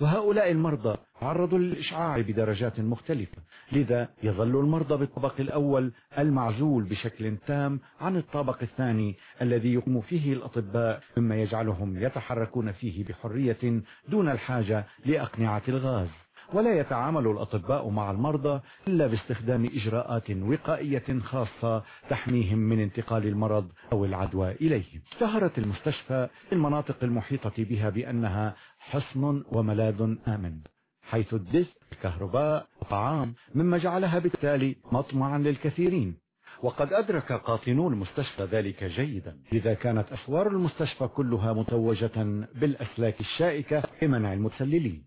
وهؤلاء المرضى عرضوا للإشعاع بدرجات مختلفة لذا يظل المرضى بالطبق الأول المعزول بشكل تام عن الطابق الثاني الذي يقوم فيه الأطباء مما يجعلهم يتحركون فيه بحرية دون الحاجة لأقنعة الغاز. ولا يتعامل الأطباء مع المرضى إلا باستخدام إجراءات وقائية خاصة تحميهم من انتقال المرض أو العدوى إليهم. اشتهرت المستشفى المناطق المحيطة بها بأنها حصن وملاذ آمن. حيث الدفء الكهرباء وطعام مما جعلها بالتالي مطمعا للكثيرين. وقد أدرك قاطنو المستشفى ذلك جيدا. لذا كانت أسوار المستشفى كلها متوجة بالأسلاك الشائكة لمنع المتسللين.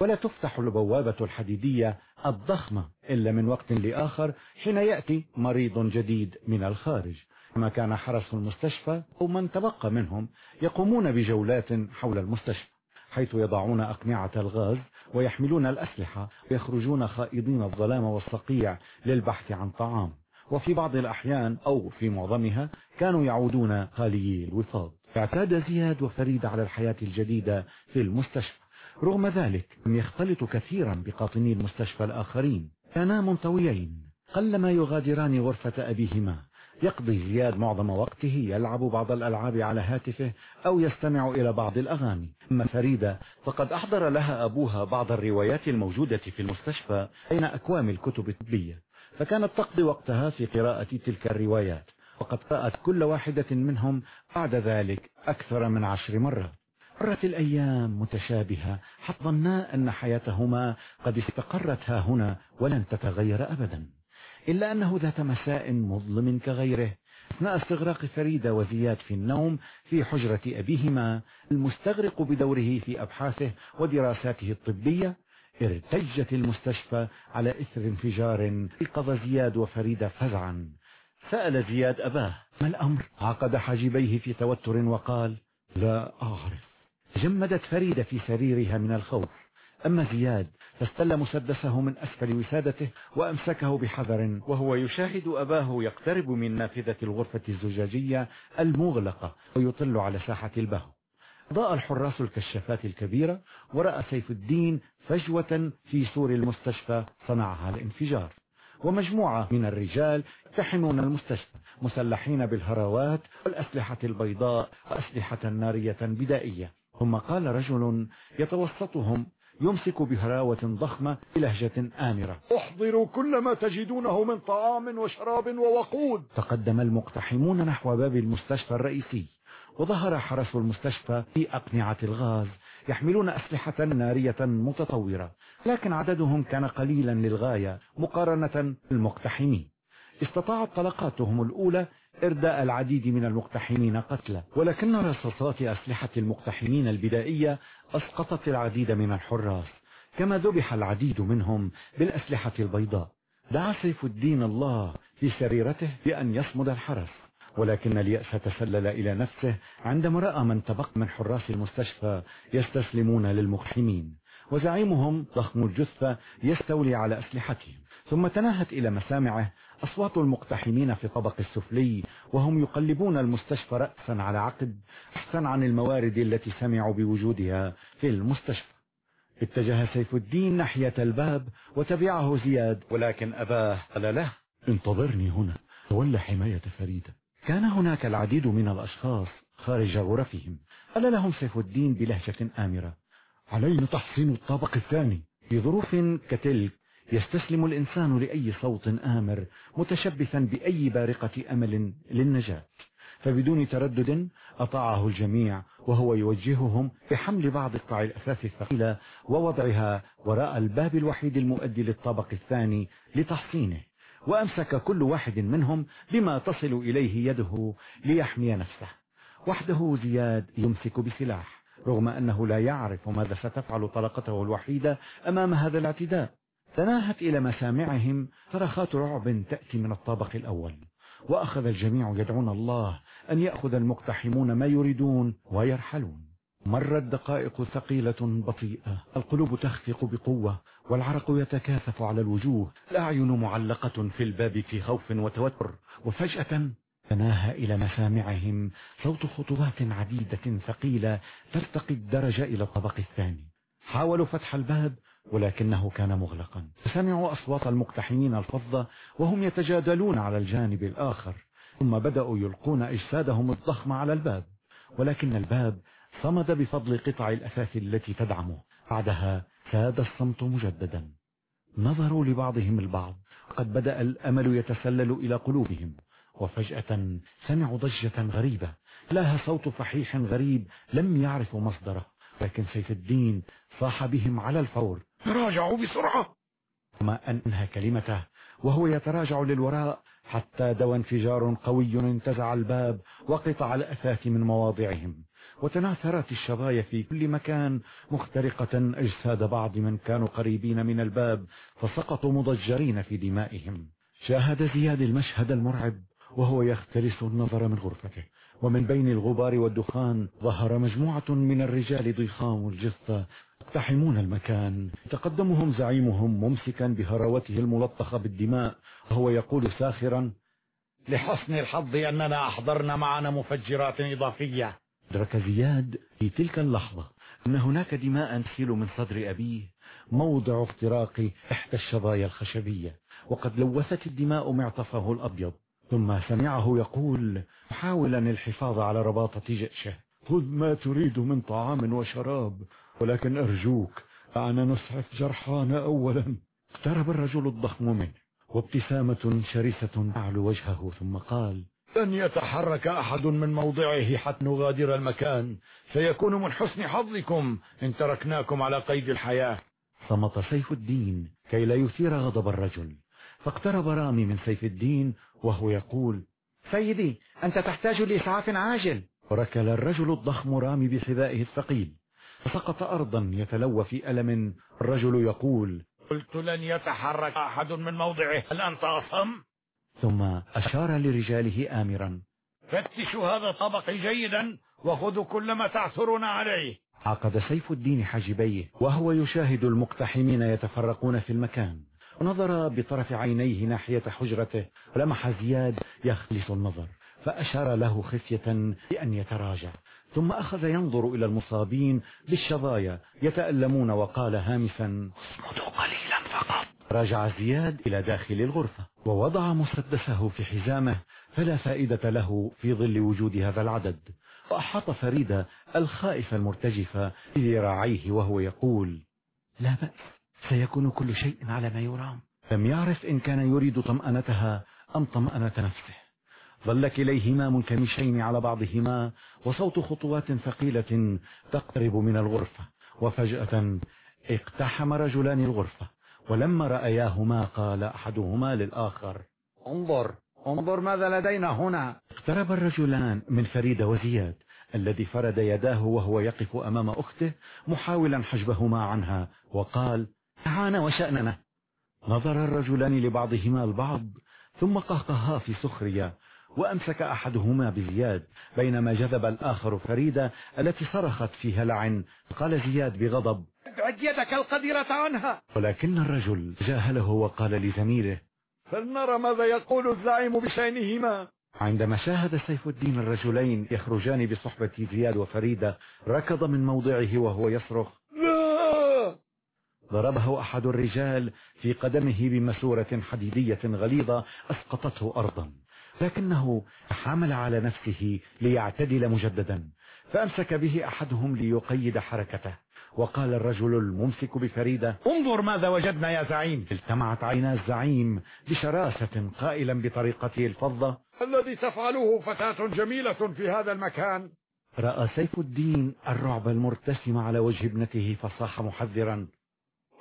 ولا تفتح البوابة الحديدية الضخمة إلا من وقت لآخر حين يأتي مريض جديد من الخارج. كما كان حرس المستشفى أو من تبقى منهم يقومون بجولات حول المستشفى حيث يضعون أقنعة الغاز ويحملون الأسلحة ويخرجون خائضين الظلام والصقيع للبحث عن طعام. وفي بعض الأحيان أو في معظمها كانوا يعودون خاليي الوفاض اعتاد زياد وفريد على الحياة الجديدة في المستشفى. رغم ذلك لم يختلط كثيرا بقاطني المستشفى الآخرين. كانا منطويين قلما يغادران غرفة أبيهما. يقضي زياد معظم وقته يلعب بعض الألعاب على هاتفه أو يستمع إلى بعض الأغاني. أما فريدة فقد أحضر لها أبوها بعض الروايات الموجودة في المستشفى بين أكوام الكتب الطبية فكانت تقضي وقتها في قراءة تلك الروايات وقد قرأت كل واحدة منهم بعد ذلك أكثر من عشر مرات. مرت الأيام متشابهة حتى ظنا أن حياتهما قد استقرت ها هنا ولن تتغير أبدا. إلا أنه ذات مساء مظلم كغيره أثناء استغراق فريدة وزياد في النوم في حجرة أبيهما المستغرق بدوره في أبحاثه ودراساته الطبية ارتجت المستشفى على إثر انفجار ايقظ زياد وفريدة فزعا. سأل زياد أباه ما الأمر؟ عقد حاجبيه في توتر وقال لا أعرف. جمدت فريدة في سريرها من الخوف. أما زياد فاستل مسدسه من أسفل وسادته وأمسكه بحذر وهو يشاهد أباه يقترب من نافذة الغرفة الزجاجية المغلقة ويطل على ساحة البهو. ضاء الحراس الكشافات الكبيرة ورأى سيف الدين فجوة في سور المستشفى صنعها الانفجار. ومجموعة من الرجال يقتحمون المستشفى مسلحين بالهراوات والأسلحة البيضاء وأسلحة نارية بدائية. ثم قال رجل يتوسطهم يمسك بهراوة ضخمة بلهجة آمرة. احضروا كل ما تجدونه من طعام وشراب ووقود. تقدم المقتحمون نحو باب المستشفى الرئيسي وظهر حرس المستشفى في أقنعة الغاز يحملون أسلحة نارية متطورة لكن عددهم كان قليلا للغاية مقارنة بالمقتحمين. استطاعت طلقاتهم الأولى إرداء العديد من المقتحمين قتلى ولكن رصاصات أسلحة المقتحمين البدائية أسقطت العديد من الحراس. كما ذبح العديد منهم بالأسلحة البيضاء. دعا سيف الدين الله في سريرته بأن يصمد الحرس. ولكن اليأس تسلل إلى نفسه عندما رأى من تبق من حراس المستشفى يستسلمون للمقتحمين وزعيمهم ضخم الجثة يستولي على أسلحتهم. ثم تناهت إلى مسامعه أصوات المقتحمين في الطبق السفلي وهم يقلبون المستشفى رأسا على عقب بحثا عن الموارد التي سمعوا بوجودها في المستشفى. اتجه سيف الدين ناحية الباب وتبعه زياد. ولكن أباه قال له انتظرني هنا تولى حماية فريدة. كان هناك العديد من الأشخاص خارج غرفهم. قال لهم سيف الدين بلهجة آمرة علينا تحصين الطابق الثاني. في ظروف كتلك يستسلم الإنسان لأي صوت آمر متشبثا بأي بارقة أمل للنجاة. فبدون تردد أطاعه الجميع وهو يوجههم بحمل بعض قطع الأثاث الثقيلة ووضعها وراء الباب الوحيد المؤدي للطابق الثاني لتحصينه. وأمسك كل واحد منهم بما تصل إليه يده ليحمي نفسه. وحده زياد يمسك بسلاح رغم أنه لا يعرف ماذا ستفعل طلقته الوحيدة أمام هذا الاعتداء. تناهت إلى مسامعهم صرخات رعب تأتي من الطابق الأول وأخذ الجميع يدعون الله أن يأخذ المقتحمون ما يريدون ويرحلون. مرت دقائق ثقيلة بطيئة القلوب تخفق بقوة والعرق يتكاثف على الوجوه الأعين معلقة في الباب في خوف وتوتر وفجأة تناهى إلى مسامعهم صوت خطوات عديدة ثقيلة ترتقي الدرجة إلى الطبق الثاني. حاولوا فتح الباب ولكنه كان مغلقا. سمعوا أصوات المقتحمين الفظة وهم يتجادلون على الجانب الآخر ثم بدأوا يلقون أجسادهم الضخمة على الباب ولكن الباب صمد بفضل قطع الأثاث التي تدعمه. بعدها ساد الصمت مجددا. نظروا لبعضهم البعض. قد بدأ الأمل يتسلل إلى قلوبهم. وفجأة سمعوا ضجة غريبة. لها صوت فحيح غريب لم يعرفوا مصدره لكن سيف الدين صاح بهم على الفور. تراجعوا بسرعة. ما أنهى كلمته وهو يتراجع للوراء حتى دوى انفجار قوي انتزع الباب وقطع الأثاث من مواضعهم. وتناثرت الشظايا في كل مكان مخترقة أجساد بعض من كانوا قريبين من الباب فسقطوا مضجرين في دمائهم. شاهد زياد المشهد المرعب وهو يختلس النظر من غرفته. ومن بين الغبار والدخان ظهر مجموعة من الرجال ضخام الجثة يقتحمون المكان. تقدمهم زعيمهم ممسكا بهروته الملطخة بالدماء. وهو يقول ساخرا لحسن الحظ أننا أحضرنا معنا مفجرات إضافية. أدرك زياد في تلك اللحظة أن هناك دماء تسيل من صدر أبيه. موضع اختراق إحدى الشظايا الخشبية. وقد لوثت الدماء معطفه الأبيض. ثم سمعه يقول محاولا الحفاظ على رباطة جأشه خذ ما تريد من طعام وشراب. ولكن أرجوك أنا نسعف جرحانا أولا. اقترب الرجل الضخم منه وابتسامة شرسة تعلو وجهه ثم قال لن يتحرك أحد من موضعه حتى نغادر المكان. سيكون من حسن حظكم إن تركناكم على قيد الحياة. صمت سيف الدين كي لا يثير غضب الرجل. فاقترب رامي من سيف الدين وهو يقول سيدي أنت تحتاج لإسعاف عاجل. وركل الرجل الضخم رامي بحذائه الثقيل. فسقط أرضا يتلوى في ألم. الرجل يقول قلت لن يتحرك أحد من موضعه. هل أنت أصم؟ ثم أشار لرجاله آمرا فتشوا هذا الطبق جيدا وخذوا كل ما تعثرون عليه. عقد سيف الدين حاجبيه وهو يشاهد المقتحمين يتفرقون في المكان. ونظر بطرف عينيه ناحية حجرته ولمح زياد يخلص النظر. فأشار له خفية بأن يتراجع. ثم أخذ ينظر إلى المصابين بالشظايا يتألمون وقال هامسا اصمدوا قليلا فقط. رجع زياد إلى داخل الغرفة ووضع مسدسه في حزامه فلا فائدة له في ظل وجود هذا العدد. وأحاط فريدة الخائفة المرتجفة بذراعيه وهو يقول لا بأس سيكون كل شيء على ما يرام. لم يعرف إن كان يريد طمأنتها أم طمأنة نفسه. ظل كليهما منكمشين على بعضهما وصوت خطوات ثقيلة تقترب من الغرفة وفجأة اقتحم رجلان الغرفة ولما رأياهما قال أحدهما للآخر انظر انظر ماذا لدينا هنا. اقترب الرجلان من فريدة وزياد الذي فرد يداه وهو يقف أمام أخته محاولا حجبهما عنها وقال تعانا وشأننا. نظر الرجلان لبعضهما البعض ثم قهقها في سخرية وأمسك أحدهما بزياد بينما جذب الآخر فريدة التي صرخت في هلع قال زياد بغضب ابعد يدك القديرة عنها. ولكن الرجل جاهله وقال لزميله فلنرى ماذا يقول الزعيم بشأنهما. عندما شاهد سيف الدين الرجلين يخرجان بصحبة زياد وفريدة ركض من موضعه وهو يصرخ. لا! ضربه أحد الرجال في قدمه بمسورة حديدية غليظة أسقطته أرضا. لكنه حمل على نفسه ليعتدل مجددا فأمسك به أحدهم ليقيد حركته. وقال الرجل الممسك بفريدة انظر ماذا وجدنا يا زعيم. التمعت عينا الزعيم بشراسة قائلا بطريقته الفظة الذي تفعله فتاة جميلة في هذا المكان. رأى سيف الدين الرعب المرتسم على وجه ابنته فصاح محذرا.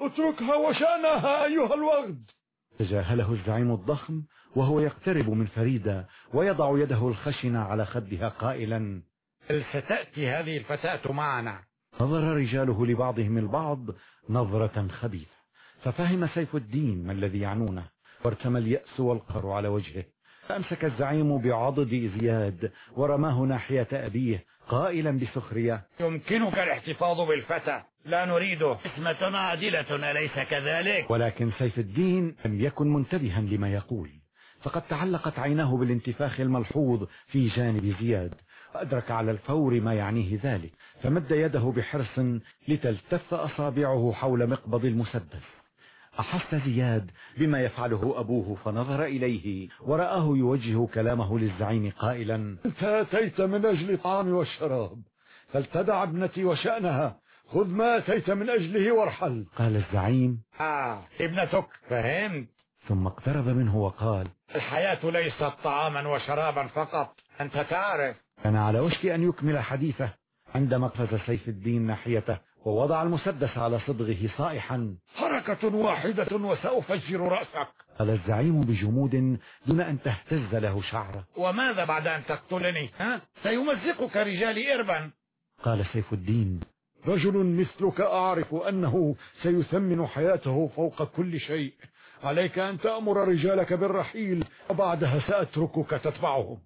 اتركها وشأنها أيها الوغد تجاهله الزعيم الضخم وهو يقترب من فريدة ويضع يده الخشنة على خدها قائلا هل ستأتي هذه الفتاة معنا؟ نظر رجاله لبعضهم البعض نظرة خبيثة ففهم سيف الدين ما الذي يعنونه وارتمى اليأس والقهر على وجهه فأمسك الزعيم بعضد زياد ورماه ناحية أبيه قائلا بسخرية. يمكنك الاحتفاظ بالفتى. لا نريده اسمة عادلة أليس كذلك؟ ولكن سيف الدين لم يكن منتبها لما يقول. فقد تعلقت عيناه بالانتفاخ الملحوظ في جانب زياد. وأدرك على الفور ما يعنيه ذلك. فمد يده بحرص لتلتف أصابعه حول مقبض المسدس. أحس زياد بما يفعله أبوه فنظر إليه ورآه يوجه كلامه للزعيم قائلا أنت أتيت من أجل الطعام والشراب فلتدع ابنتي وشأنها خذ ما أتيت من أجله وارحل. قال الزعيم آه ابنتك. فهمت. ثم اقترب منه وقال الحياة ليست طعاما وشرابا فقط. أنت تعرف. كان على وشك أن يكمل حديثه عندما قفز سيف الدين ناحيته ووضع المسدس على صدغه صائحا حركة واحدة وسأفجر رأسك. قال الزعيم بجمود دون أن تهتز له شعره. وماذا بعد أن تقتلني؟ ها؟ سيمزقك رجالي إربا. قال سيف الدين. رجل مثلك أعرف أنه سيثمن حياته فوق كل شيء. عليك أن تأمر رجالك بالرحيل وبعدها سأتركك تتبعهم.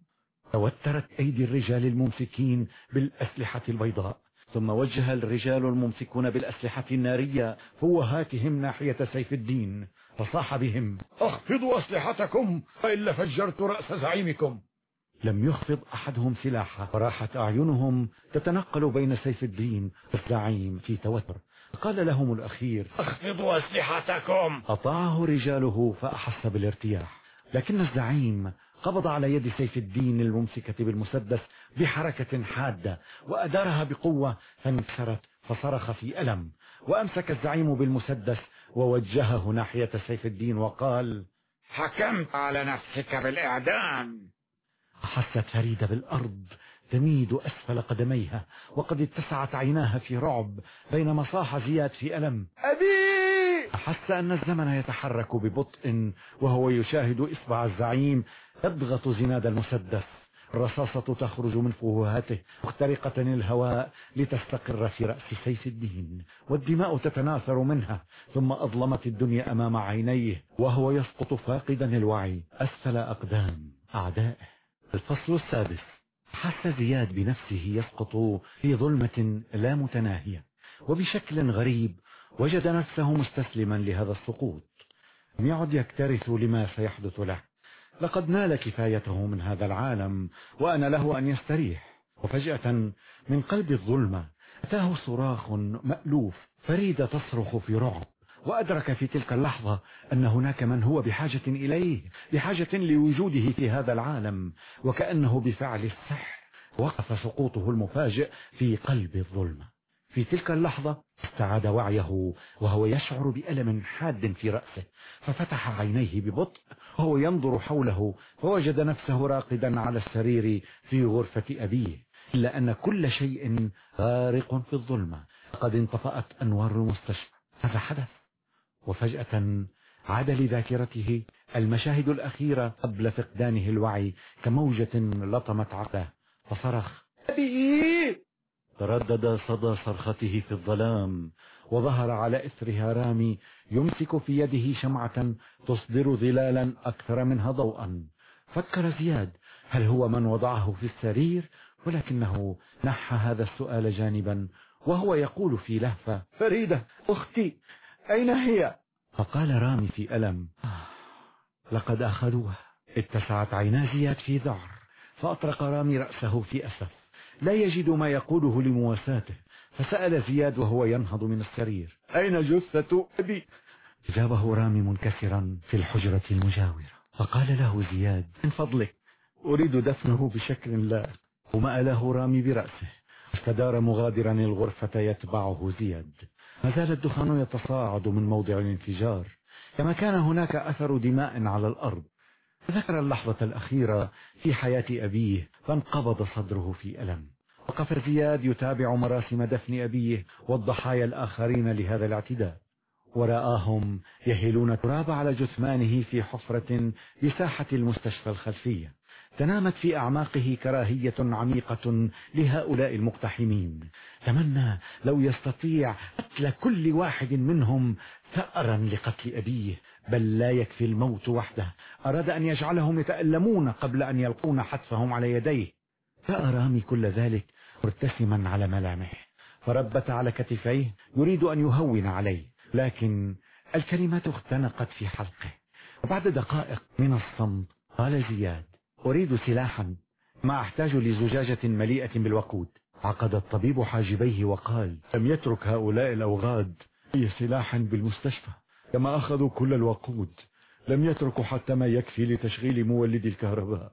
توترت أيدي الرجال الممسكين بالأسلحة البيضاء. ثم وجه الرجال الممسكون بالأسلحة النارية فوهاتهم ناحية سيف الدين فصاح بهم اخفضوا أسلحتكم فإلا فجرت رأس زعيمكم. لم يخفض أحدهم سلاحه وراحت أعينهم تتنقل بين سيف الدين والزعيم في توتر. قال لهم الأخير اخفضوا أسلحتكم. أطاعه رجاله فأحس بالارتياح. لكن الزعيم قبض على يد سيف الدين الممسكة بالمسدس بحركة حادة وأدارها بقوة فانكسرت فصرخ في ألم وأمسك الزعيم بالمسدس ووجهه ناحية سيف الدين وقال حكمت على نفسك بالإعدام. أحست فريدة بالأرض تميد أسفل قدميها وقد اتسعت عيناها في رعب بينما صاح زياد في ألم أبي! أحس أن الزمن يتحرك ببطء وهو يشاهد إصبع الزعيم يضغط زناد المسدس. الرصاصة تخرج من فوهاته مخترقة الهواء لتستقر في رأس سيف الدين والدماء تتناثر منها ثم أظلمت الدنيا أمام عينيه وهو يسقط فاقدا الوعي. أسفل أقدام أعدائه. الفصل السادس. حس زياد بنفسه يسقط في ظلمة لا متناهية وبشكل غريب وجد نفسه مستسلما لهذا السقوط. لم يعد يكترث لما سيحدث له. لقد نال كفايته من هذا العالم وأنا له أن يستريح. وفجأة من قلب الظلمة أتاه صراخ مألوف فريدة تصرخ في رعب وأدرك في تلك اللحظة أن هناك من هو بحاجة إليه بحاجة لوجوده في هذا العالم وكأنه بفعل السحر. وقف سقوطه المفاجئ في قلب الظلمة. في تلك اللحظة استعاد وعيه وهو يشعر بألم حاد في رأسه ففتح عينيه ببطء وهو ينظر حوله فوجد نفسه راقدا على السرير في غرفة أبيه إلا أن كل شيء غارق في الظلمة. قد انطفأت أنوار المستشفى. ماذا حدث؟ وفجأة عاد لذاكرته المشاهد الأخيرة قبل فقدانه الوعي كموجة لطمت عقله. فصرخ. أبي! تردد صدى صرخته في الظلام وظهر على إثرها رامي يمسك في يده شمعة تصدر ظلالا أكثر منها ضوءا. فكر زياد هل هو من وضعه في السرير؟ ولكنه نحى هذا السؤال جانبا وهو يقول في لهفة فريدة أختي أين هي؟ فقال رامي في ألم "آه، لقد أخذوها. اتسعت عينا زياد في ذعر فأطرق رامي رأسه في أسف. لا يجد ما يقوله لمواساته. فسأل زياد وهو ينهض من السرير. أين جثة أبي؟ أجابه رامي منكسرا في الحجرة المجاورة. فقال له زياد من فضلك أريد دفنه بشكل لا. ومأ له رامي برأسه. استدار مغادرا الغرفة يتبعه زياد. ما زال الدخان يتصاعد من موضع الانفجار. كما كان هناك أثر دماء على الأرض. ذكر اللحظة الأخيرة في حياة أبيه فانقبض صدره في ألم. وقف زياد يتابع مراسم دفن أبيه والضحايا الآخرين لهذا الاعتداء. ورآهم يهلون التراب على جثمانه في حفرة بساحة المستشفى الخلفية. تنامت في أعماقه كراهية عميقة لهؤلاء المقتحمين. تمنى لو يستطيع قتل كل واحد منهم ثأرا لقتل أبيه. بل لا يكفي الموت وحده. أراد أن يجعلهم يتألمون قبل أن يلقون حتفهم على يديه. فأرامي كل ذلك مرتسما على ملامح فربت على كتفيه يريد أن يهون عليه. لكن الكلمات اختنقت في حلقه. وبعد دقائق من الصمت قال زياد أريد سلاحا ما أحتاج لزجاجة مليئة بالوقود. عقد الطبيب حاجبيه وقال لم يترك هؤلاء الأوغاد أي سلاح بالمستشفى. كما أخذوا كل الوقود. لم يتركوا حتى ما يكفي لتشغيل مولد الكهرباء.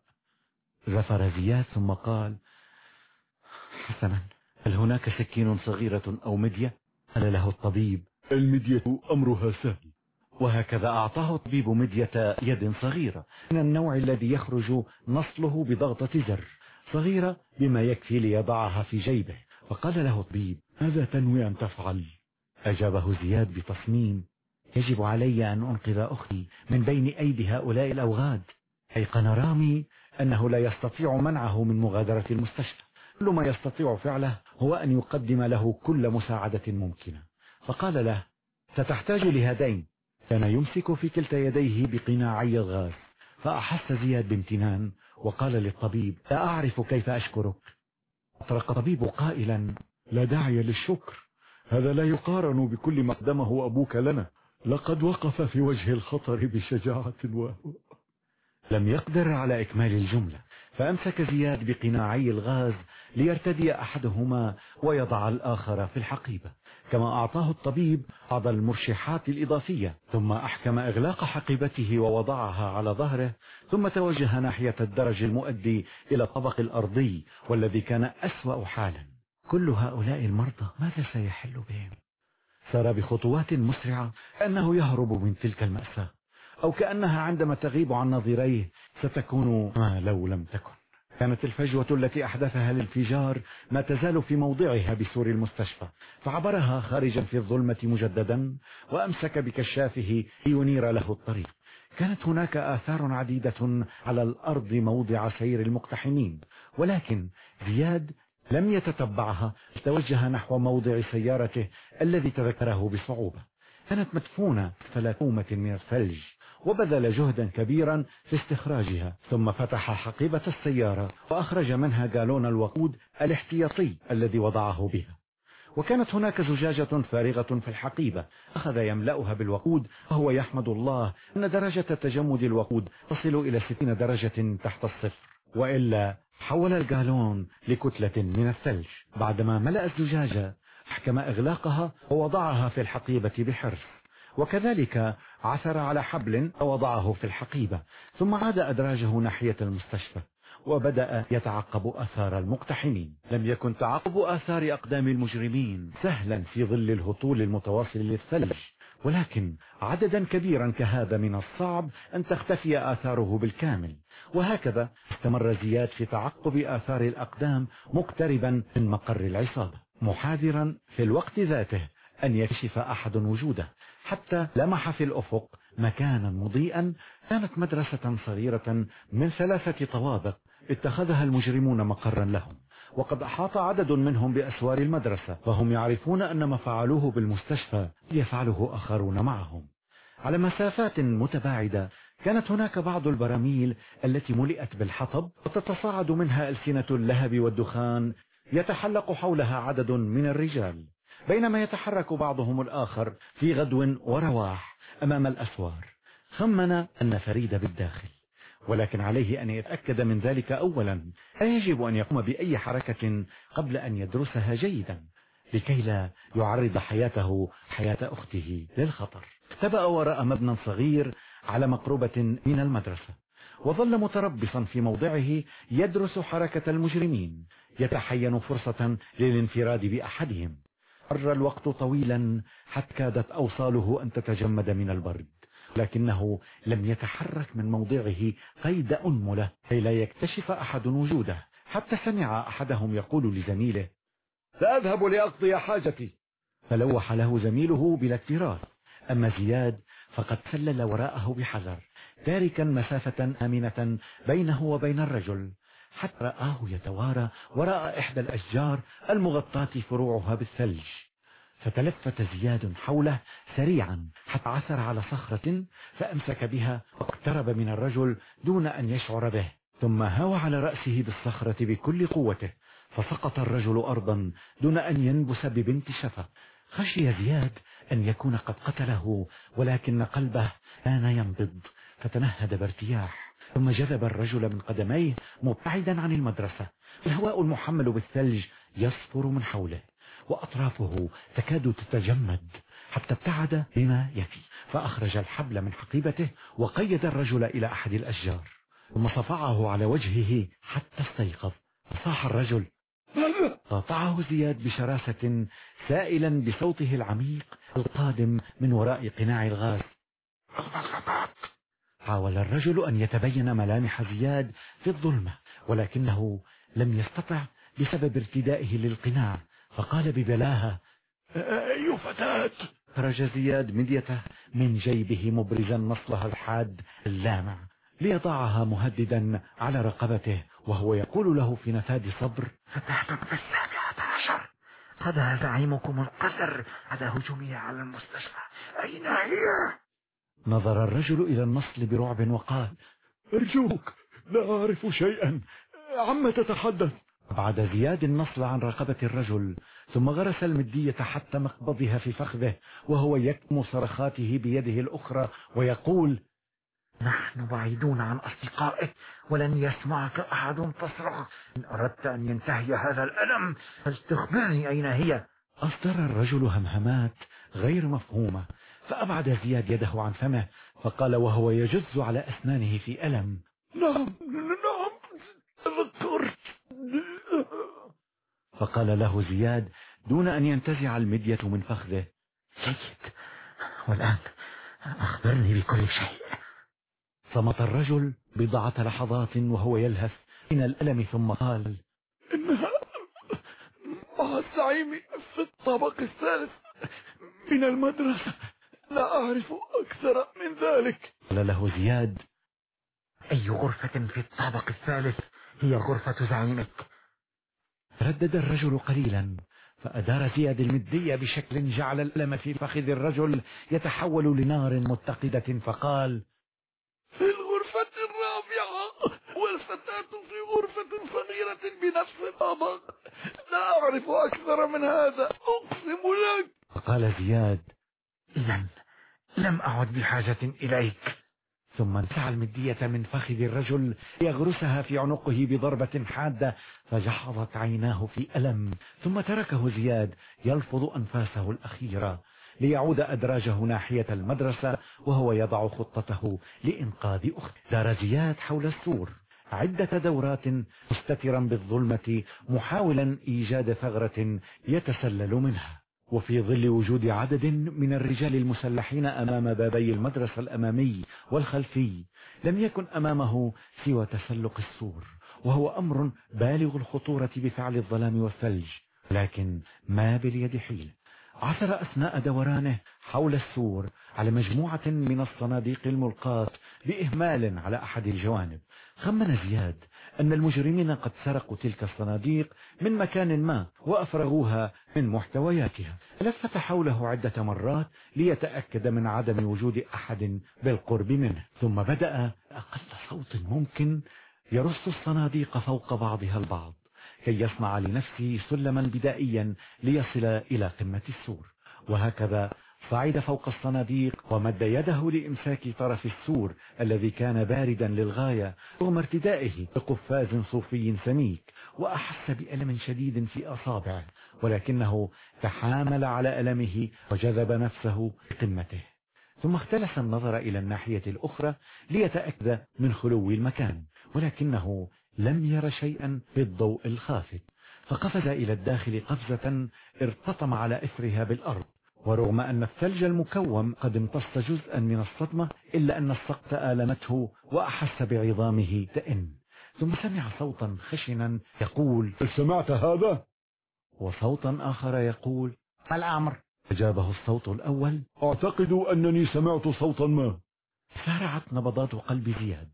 غفر زياد ثم قال حسنا هل هناك سكين صغيرة أو مدية؟ قال له الطبيب المدية أمرها سهل. وهكذا أعطاه الطبيب مدية يد صغيرة. من النوع الذي يخرج نصله بضغطة زر صغيرة بما يكفي ليضعها في جيبه. فقال له الطبيب ماذا تنوي أن تفعل؟ أجابه زياد بتصميم يجب علي أن أنقذ أختي من بين أيدي هؤلاء الأوغاد. أيقن رامي أنه لا يستطيع منعه من مغادرة المستشفى. كل ما يستطيع فعله هو أن يقدم له كل مساعدة ممكنة. فقال له ستحتاج لهذين كان يمسك في كلتا يديه بقناعي الغاز. فأحس زياد بامتنان وقال للطبيب لا أعرف كيف أشكرك. أطرق الطبيب قائلا لا داعي للشكر. هذا لا يقارن بكل ما قدمه أبوك لنا. لقد وقف في وجه الخطر بشجاعة وهو لم يقدر على إكمال الجملة فأمسك زياد بقناعي الغاز ليرتدي أحدهما ويضع الآخر في الحقيبة كما أعطاه الطبيب بعض المرشحات الإضافية. ثم أحكم إغلاق حقيبته ووضعها على ظهره ثم توجه ناحية الدرج المؤدي إلى الطبق الأرضي والذي كان أسوأ حالا. كل هؤلاء المرضى ماذا سيحل بهم؟ سار بخطوات مسرعة كأنه يهرب من تلك المأساة أو كأنها عندما تغيب عن نظيريه ستكون ما لو لم تكن. كانت الفجوة التي أحدثها الانفجار ما تزال في موضعها بسور المستشفى فعبرها خارجا في الظلمة مجددا وأمسك بكشافه لينير له الطريق. كانت هناك آثار عديدة على الأرض موضع سير المقتحمين ولكن زياد لم يتتبعها توجه نحو موضع سيارته الذي تذكره بصعوبة. كانت مدفونة ثلاثومة من الثلج وبذل جهدا كبيرا في استخراجها. ثم فتح حقيبة السيارة وأخرج منها جالون الوقود الاحتياطي الذي وضعه بها. وكانت هناك زجاجة فارغة في الحقيبة أخذ يملأها بالوقود وهو يحمد الله أن درجة تجمد الوقود تصل إلى 60 درجة تحت الصفر. وإلا حول الجالون لكتلة من الثلج. بعدما ملأ الزجاجة أحكم إغلاقها ووضعها في الحقيبة بحرص وكذلك عثر على حبل ووضعه في الحقيبة. ثم عاد أدراجه ناحية المستشفى وبدأ يتعقب آثار المقتحمين. لم يكن تعقب آثار أقدام المجرمين سهلا في ظل الهطول المتواصل للثلج. ولكن عددا كبيرا كهذا من الصعب أن تختفي آثاره بالكامل. وهكذا استمر زياد في تعقب آثار الأقدام مقتربا من مقر العصابة محاذرا في الوقت ذاته أن يكشف أحد وجوده حتى لمح في الأفق مكانا مضيئا كانت مدرسة صغيرة من ثلاثة طوابق اتخذها المجرمون مقرا لهم وقد أحاط عدد منهم بأسوار المدرسة وهم يعرفون أن ما فعلوه بالمستشفى يفعله آخرون معهم. على مسافات متباعدة كانت هناك بعض البراميل التي ملئت بالحطب وتتصاعد منها ألسنة اللهب والدخان يتحلق حولها عدد من الرجال بينما يتحرك بعضهم الآخر في غدو ورواح أمام الأسوار. خمن أن فريد بالداخل ولكن عليه أن يتأكد من ذلك أولا. يجب أن يقوم بأي حركة قبل أن يدرسها جيدا لكي لا يعرض حياته حياة أخته للخطر. اختبأ وراء مبنى صغير على مقربة من المدرسة وظل متربصا في موضعه يدرس حركة المجرمين يتحين فرصة للانفراد بأحدهم. مر الوقت طويلا حتى كادت أوصاله أن تتجمد من البرد لكنه لم يتحرك من موضعه قيد أنملة. كي لا يكتشف أحد وجوده حتى سمع أحدهم يقول لزميله سأذهب لأقضي حاجتي. فلوح له زميله بلا اكتراث أما زياد فقد سلل وراءه بحذر تاركا مسافة آمنة بينه وبين الرجل حتى رآه يتوارى وراء إحدى الأشجار المغطاة فروعها بالثلج. فتلفت زياد حوله سريعا حتى عثر على صخرة فأمسك بها واقترب من الرجل دون أن يشعر به. ثم هوى على رأسه بالصخرة بكل قوته فسقط الرجل أرضا دون أن ينبس ببنت شفا. خشي زياد أن يكون قد قتله ولكن قلبه كان ينبض فتنهد بارتياح ثم جذب الرجل من قدميه مبتعدا عن المدرسة. الهواء المحمل بالثلج يصفر من حوله وأطرافه تكاد تتجمد حتى ابتعد بما يفي. فأخرج الحبل من حقيبته وقيد الرجل إلى أحد الأشجار ثم صفعه على وجهه حتى استيقظ. صاح الرجل قاطعه زياد بشراسة سائلا بصوته العميق القادم من وراء قناع الغاز. حاول الرجل أن يتبين ملامح زياد في الظلمة ولكنه لم يستطع بسبب ارتدائه للقناع فقال ببلاهة أي فتاة؟ خرج زياد مديته من جيبه مبرزا نصلها الحاد اللامع. ليضعها مهددا على رقبته وهو يقول له في نفاد صبر فتحتم في السابعة عشر. قضى زعيمكم القذر على هجومه على المستشفى. أين هي؟ نظر الرجل إلى النصل برعب وقال أرجوك لا أعرف شيئا. عما تتحدث؟ بعد زياد النصل عن رقبة الرجل ثم غرس المدية حتى مقبضها في فخذه وهو يكتم صرخاته بيده الأخرى ويقول نحن بعيدون عن أصدقائك ولن يسمعك أحد تصرخ إن أردت أن ينتهي هذا الألم فلتخبرني أين هي. أصدر الرجل همهمات غير مفهومة فأبعد زياد يده عن فمه فقال وهو يجز على أسنانه في ألم. نعم نعم تذكرت فقال له زياد دون أن ينتزع المدية من فخذه. جيد. والآن أخبرني بكل شيء. صمت الرجل بضعة لحظات وهو يلهث من الألم ثم قال إنها مع الزعيم في الطابق الثالث من المدرسة. لا أعرف أكثر من ذلك. قال له زياد أي غرفة في الطابق الثالث هي غرفة زعيمك؟ ردد الرجل قليلا فأدار زياد المدية بشكل جعل الألم في فخذ الرجل يتحول لنار متقدة فقال في الغرفة الرابعة والفتاة في غرفة صغيرة بنفس الطابق لا أعرف أكثر من هذا. أقسم لك. فقال زياد إذا لم أعد بحاجة إليك. ثم انتزع المدية من فخذ الرجل ليغرسها في عنقه بضربة حادة فجحظت عيناه في ألم. ثم تركه زياد يلفظ أنفاسه الأخيرة ليعود أدراجه ناحية المدرسة وهو يضع خطته لإنقاذ أخته. دار زياد حول السور. عدة دورات مستترا بالظلمة محاولا إيجاد ثغرة يتسلل منها. وفي ظل وجود عدد من الرجال المسلحين أمام بابي المدرسة الأمامي والخلفي لم يكن أمامه سوى تسلق السور وهو أمر بالغ الخطورة بفعل الظلام والثلج. لكن ما باليد حيل؟ عثر أثناء دورانه حول السور على مجموعة من الصناديق الملقاة بإهمال على أحد الجوانب. خمن زياد أن المجرمين قد سرقوا تلك الصناديق من مكان ما وأفرغوها من محتوياتها. لفت حوله عدة مرات ليتأكد من عدم وجود أحد بالقرب منه. ثم بدأ أقل صوت ممكن يرص الصناديق فوق بعضها البعض كي يصنع لنفسه سلما بدائيا ليصل إلى قمة السور. وهكذا صعد فوق الصناديق ومد يده لإمساك طرف السور الذي كان باردا للغاية رغم ارتدائه بقفاز صوفي سميك وأحس بألم شديد في أصابعه ولكنه تحامل على ألمه وجذب نفسه لقمته ثم اختلس النظر إلى الناحية الأخرى ليتأكد من خلو المكان ولكنه لم ير شيئا بالضوء الخافت فقفز إلى الداخل قفزة ارتطم على إثرها بالأرض. ورغم أن الثلج المكوم قد امتص جزءا من الصدمة إلا أن السقط آلمته وأحس بعظامه تئن ثم سمع صوتا خشنا يقول سمعت هذا؟ وصوتا آخر يقول ما الأمر؟ أجابه الصوت الأول أعتقد أنني سمعت صوتا ما. سارعت نبضات قلب زياد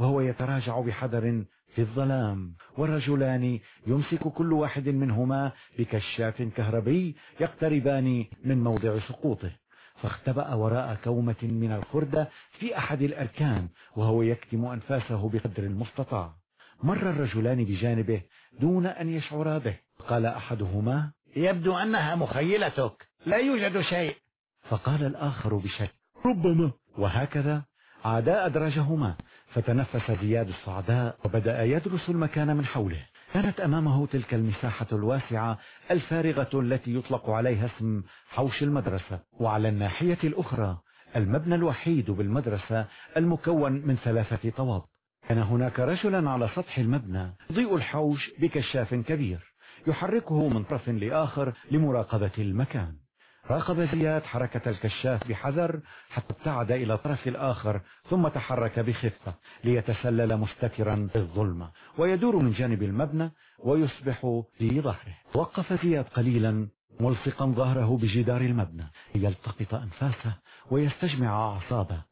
وهو يتراجع بحذر في الظلام. والرجلان يمسك كل واحد منهما بكشاف كهربي يقتربان من موضع سقوطه. فاختبأ وراء كومة من الخردة في أحد الأركان وهو يكتم أنفاسه بقدر المستطاع. مر الرجلان بجانبه دون أن يشعرا به. قال أحدهما يبدو أنها مخيلتك. لا يوجد شيء. فقال الآخر بشك ربما. وهكذا عادا أدرجهما. فتنفس زياد الصعداء وبدأ يدرس المكان من حوله. كانت أمامه تلك المساحة الواسعة الفارغة التي يطلق عليها اسم حوش المدرسة. وعلى الناحية الأخرى المبنى الوحيد بالمدرسة المكون من ثلاثة طواب كان هناك رجلا على سطح المبنى ضيء الحوش بكشاف كبير يحركه من طرف لآخر لمراقبة المكان. راقب زياد حركة الكشاف بحذر حتى ابتعد إلى الطرف الآخر ثم تحرك بخفة ليتسلل مستترا في الظلمة ويدور من جانب المبنى ويصبح في ظهره. وقف زياد قليلا ملصقا ظهره بجدار المبنى ليلتقط أنفاسه ويستجمع أعصابه.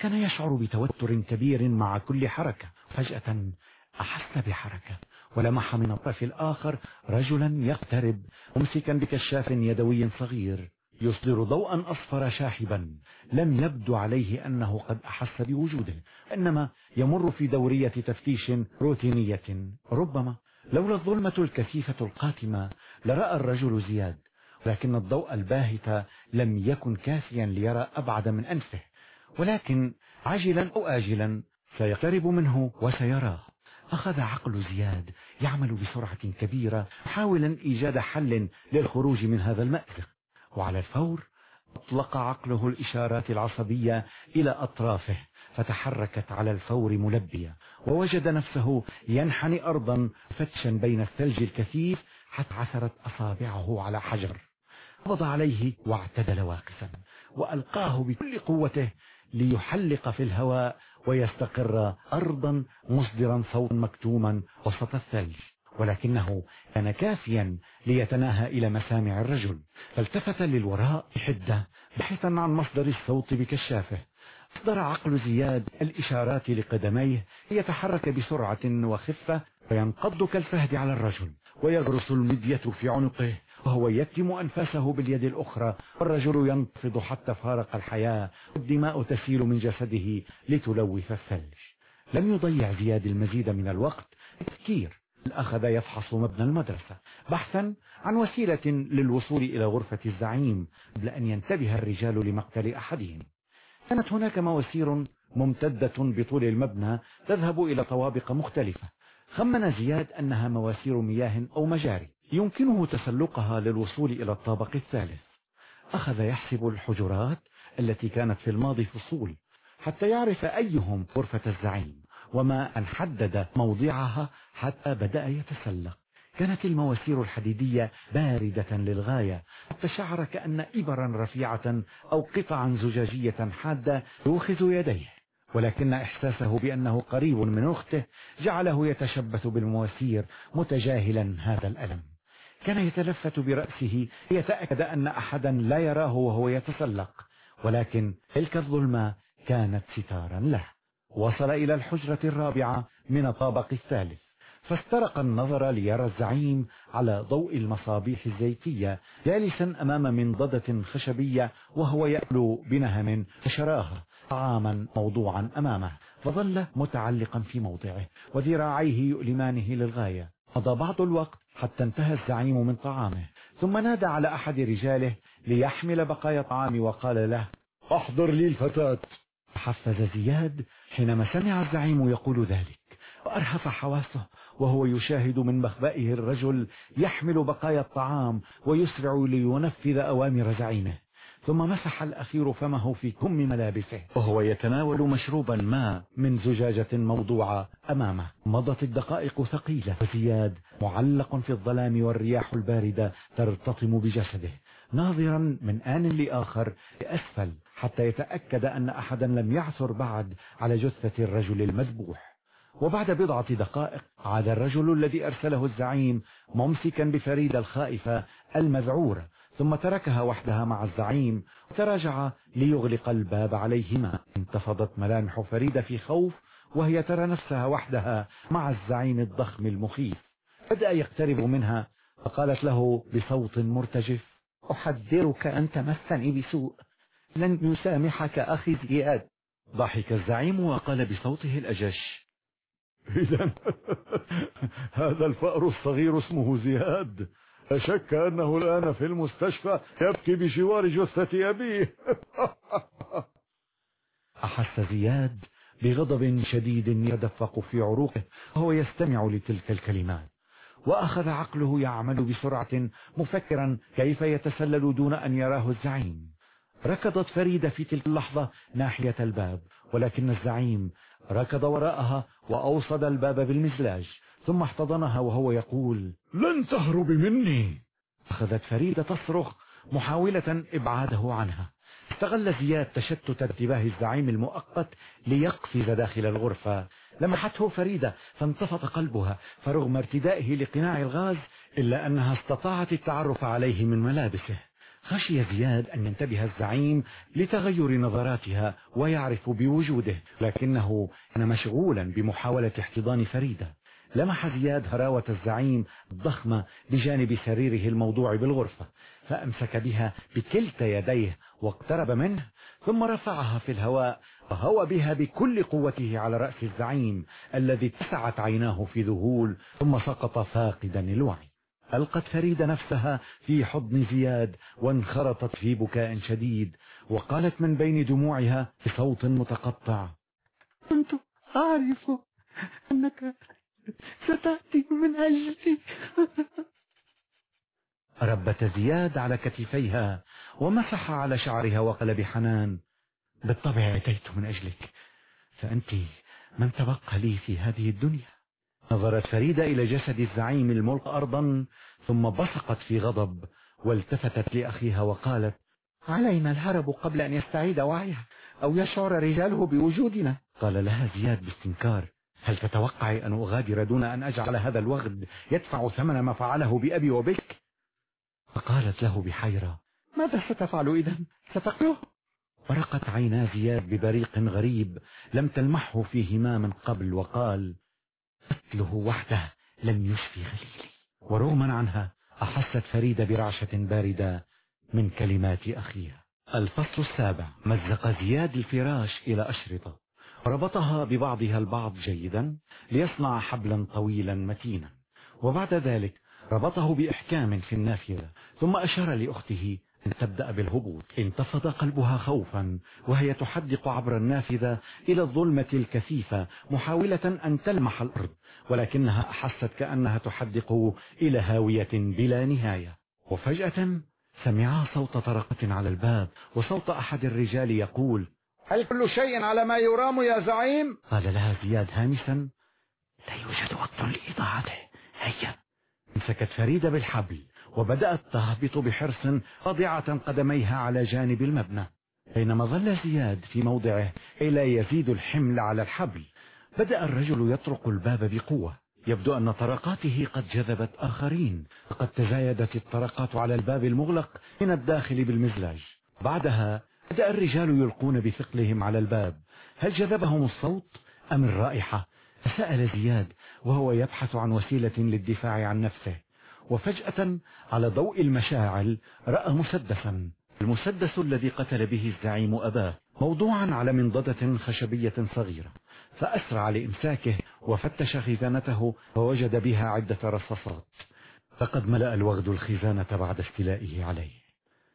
كان يشعر بتوتر كبير مع كل حركة. فجأة أحس بحركة ولمح من الطرف الآخر رجلا يقترب ممسكا بكشاف يدوي صغير. يصدر ضوءا أصفر شاحبا. لم يبدو عليه أنه قد أحس بوجوده إنما يمر في دورية تفتيش روتينية. ربما لولا الظلمة الكثيفة القاتمة لرأى الرجل زياد لكن الضوء الباهت لم يكن كافيا ليرى أبعد من أنفه. ولكن عاجلا أو آجلا سيقترب منه وسيراه. أخذ عقل زياد يعمل بسرعة كبيرة حاولا إيجاد حل للخروج من هذا المأزق. وعلى الفور أطلق عقله الإشارات العصبية إلى أطرافه فتحركت على الفور ملبية ووجد نفسه ينحني أرضا فتشا بين الثلج الكثيف حتى عثرت أصابعه على حجر. قبض عليه واعتدل واقفا وألقاه بكل قوته ليحلق في الهواء ويستقر أرضا مصدرا صوتا مكتوما وسط الثلج. ولكنه كان كافيا ليتناهى إلى مسامع الرجل فالتفت للوراء بحدة بحثا عن مصدر الصوت بكشافه. أصدر عقل زياد الإشارات لقدميه ليتحرك بسرعة وخفة وينقض كالفهد على الرجل ويغرس المدية في عنقه وهو يكتم أنفاسه باليد الأخرى والرجل ينتفض حتى فارق الحياة والدماء تسيل من جسده لتلوث الثلج. لم يضيع زياد المزيد من الوقت التفكير. أخذ يفحص مبنى المدرسة بحثا عن وسيلة للوصول إلى غرفة الزعيم قبل أن ينتبه الرجال لمقتل أحدهم. كانت هناك مواسير ممتدة بطول المبنى تذهب إلى طوابق مختلفة. خمن زياد أنها مواسير مياه أو مجاري. يمكنه تسلقها للوصول إلى الطابق الثالث. أخذ يحسب الحجرات التي كانت في الماضي فصول حتى يعرف أيهم غرفة الزعيم. وما أن حدد موضعها حتى بدأ يتسلق. كانت المواسير الحديدية باردة للغاية. حتى شعر كأن إبرا رفيعة أو قطعا زجاجية حادة يوخز يديه. ولكن إحساسه بأنه قريب من أخته جعله يتشبث بالمواسير متجاهلا هذا الألم. كان يتلفت برأسه ليتأكد أن أحدا لا يراه وهو يتسلق. ولكن تلك الظلمة كانت ستارا له. وصل إلى الحجرة الرابعة من الطابق الثالث فاسترق النظر ليرى الزعيم على ضوء المصابيح الزيتية جالسا أمام منضدة خشبية وهو يأكل بنهم فشراها طعاما موضوعا أمامه فظل متعلقا في موضعه وذراعيه يؤلمانه للغاية. مضى بعض الوقت حتى انتهى الزعيم من طعامه ثم نادى على أحد رجاله ليحمل بقايا الطعام وقال له أحضر لي الفتاة. حفز زياد حينما سمع الزعيم يقول ذلك وأرهف حواسه وهو يشاهد من مخبئه الرجل يحمل بقايا الطعام ويسرع لينفذ أوامر زعيمه. ثم مسح الأخير فمه في كم ملابسه. وهو يتناول مشروبا ما من زجاجة موضوعة أمامه. مضت الدقائق ثقيلة. وزياد معلق في الظلام والرياح الباردة ترتطم بجسده ناظرا من آن لآخر لأسفل حتى يتأكد أن أحدا لم يعثر بعد على جثة الرجل المذبوح. وبعد بضعة دقائق عاد الرجل الذي أرسله الزعيم ممسكا بفريدة الخائفة المذعورة ثم تركها وحدها مع الزعيم وتراجع ليغلق الباب عليهما. انتفضت ملامح فريدة في خوف وهي ترى نفسها وحدها مع الزعيم الضخم المخيف. بدأ يقترب منها فقالت له بصوت مرتجف أحذرك أن تمسني بسوء. لن يسامحك أخي زياد. ضحك الزعيم وقال بصوته الأجش. إذا هذا الفأر الصغير اسمه زياد. لا شك أنه الآن في المستشفى يبكي بجوار جثة أبيه. أحس زياد بغضب شديد يدفق في عروقه وهو يستمع لتلك الكلمات. وأخذ عقله يعمل بسرعة مفكرا كيف يتسلل دون أن يراه الزعيم. ركضت فريدة في تلك اللحظة ناحية الباب ولكن الزعيم ركض وراءها وأوصد الباب بالمزلاج ثم احتضنها وهو يقول لن تهرب مني. أخذت فريدة تصرخ محاولة إبعاده عنها. استغل زياد تشتت انتباه الزعيم المؤقت ليقفز داخل الغرفة. لمحته فريدة فانتفض قلبها فرغم ارتدائه لقناع الغاز إلا أنها استطاعت التعرف عليه من ملابسه. خشي زياد أن ينتبه الزعيم لتغير نظراتها ويعرف بوجوده لكنه كان مشغولا بمحاولة احتضان فريدة. لمح زياد هراوة الزعيم الضخمة بجانب سريره الموضوع بالغرفة فأمسك بها بكلتا يديه واقترب منه ثم رفعها في الهواء وهوى بها بكل قوته على رأس الزعيم الذي اتسعت عيناه في ذهول ثم سقط فاقدا الوعي ألقت فريدة نفسها في حضن زياد وانخرطت في بكاء شديد وقالت من بين دموعها بصوت متقطع كنت أعرف أنك ستأتي من أجلي. ربت زياد على كتفيها ومسح على شعرها وقال بحنان بالطبع أتيت من أجلك فأنت من تبقى لي في هذه الدنيا. نظرت فريدة إلى جسد الزعيم الملقى أرضا ثم بصقت في غضب والتفتت لأخيها وقالت علينا الهرب قبل أن يستعيد وعيه أو يشعر رجاله بوجودنا. قال لها زياد باستنكار هل تتوقعي أن أغادر دون أن أجعل هذا الوغد يدفع ثمن ما فعله بأبي وبك؟ فقالت له بحيرة ماذا ستفعل إذا؟ ستقتله؟ برقت عينا زياد ببريق غريب لم تلمحه فيهما من قبل وقال قتله وحده لن يشفي غليلي. ورغما عنها أحست فريدة برعشة باردة من كلمات أخيها. الفصل السابع. مزق زياد الفراش إلى أشرطة. ربطها ببعضها البعض جيدا ليصنع حبلا طويلا متينا. وبعد ذلك ربطه بإحكام في النافذة ثم أشار لأخته تبدأ بالهبوط. انتفض قلبها خوفا وهي تحدق عبر النافذة إلى الظلمة الكثيفة محاولة أن تلمح الأرض ولكنها أحست كأنها تحدق إلى هاوية بلا نهاية. وفجأة سمعا صوت طرقة على الباب وصوت أحد الرجال يقول هل كل شيء على ما يرام يا زعيم؟ قال لها زياد هامسا لا يوجد وقت لإضاعته. هيا. امسكت فريدة بالحبل. وبدأت تهبط بحرص خاضعة قدميها على جانب المبنى. بينما ظل زياد في موضعه إلى يزيد الحمل على الحبل بدأ الرجل يطرق الباب بقوة. يبدو أن طرقاته قد جذبت آخرين. فقد تزايدت الطرقات على الباب المغلق من الداخل بالمزلاج. بعدها بدأ الرجال يلقون بثقلهم على الباب. هل جذبهم الصوت أم الرائحة؟ فسأل زياد وهو يبحث عن وسيلة للدفاع عن نفسه. وفجأة على ضوء المشاعل رأى مسدسا. المسدس الذي قتل به الزعيم أباه موضوعا على منضدة خشبية صغيرة فأسرع لإمساكه وفتش خزانته ووجد بها عدة رصاصات. فقد ملأ الوغد الخزانة بعد استيلائه عليه.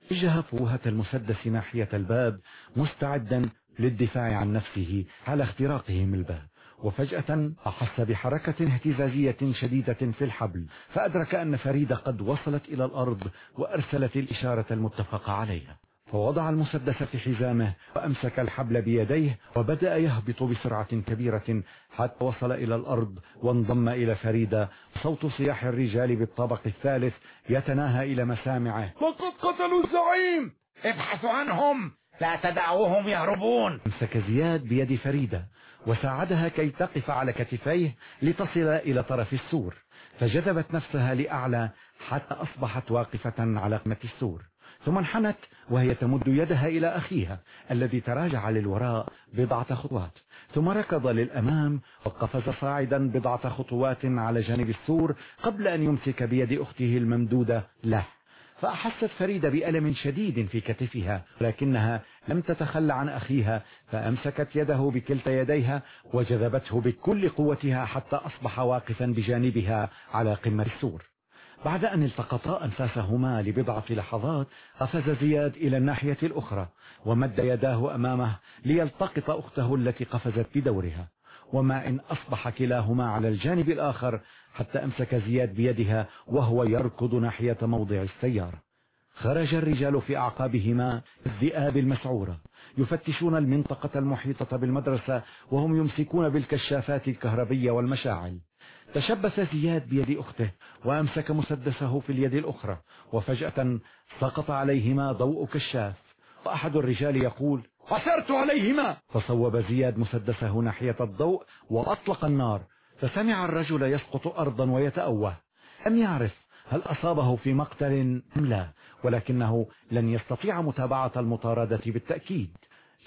اتجه فوهة المسدس ناحية الباب مستعدا للدفاع عن نفسه على اختراقهم الباب. وفجأة أحس بحركة اهتزازية شديدة في الحبل فأدرك أن فريدة قد وصلت إلى الأرض وأرسلت الإشارة المتفق عليها. فوضع المسدس في حزامه وأمسك الحبل بيديه وبدأ يهبط بسرعة كبيرة حتى وصل إلى الأرض وانضم إلى فريدة صوت صياح الرجال بالطبق الثالث يتناهى إلى مسامعه. لقد قتلوا الزعيم ابحثوا عنهم! لا تدعوهم يهربون! أمسك زياد بيد فريدة وساعدها كي تقف على كتفيه لتصل إلى طرف السور فجذبت نفسها لأعلى حتى أصبحت واقفة على قمة السور. ثم انحنت وهي تمد يدها إلى أخيها الذي تراجع للوراء بضعة خطوات. ثم ركض للأمام وقفز صاعدا بضعة خطوات على جانب السور قبل أن يمسك بيد أخته الممدودة له. فأحست فريدة بألم شديد في كتفها لكنها لم تتخلى عن أخيها فأمسكت يده بكلتا يديها وجذبته بكل قوتها حتى أصبح واقفا بجانبها على قمة السور. بعد أن التقطا أنفاسهما لبضعة لحظات قفز زياد إلى الناحية الأخرى ومد يداه أمامه ليلتقط أخته التي قفزت بدورها. وما إن أصبح كلاهما على الجانب الآخر حتى أمسك زياد بيدها وهو يركض ناحية موضع السيارة. خرج الرجال في أعقابهما الذئاب المسعورة يفتشون المنطقة المحيطة بالمدرسة وهم يمسكون بالكشافات الكهربية والمشاعل. تشبث زياد بيد أخته وأمسك مسدسه في اليد الأخرى وفجأة سقط عليهما ضوء كشاف. وأحد الرجال يقول عثرت عليهما! فصوب زياد مسدسه ناحية الضوء وأطلق النار. فسمع الرجل يسقط أرضا ويتأوه لم يعرف هل أصابه في مقتل أم لا ولكنه لن يستطيع متابعة المطاردة بالتأكيد.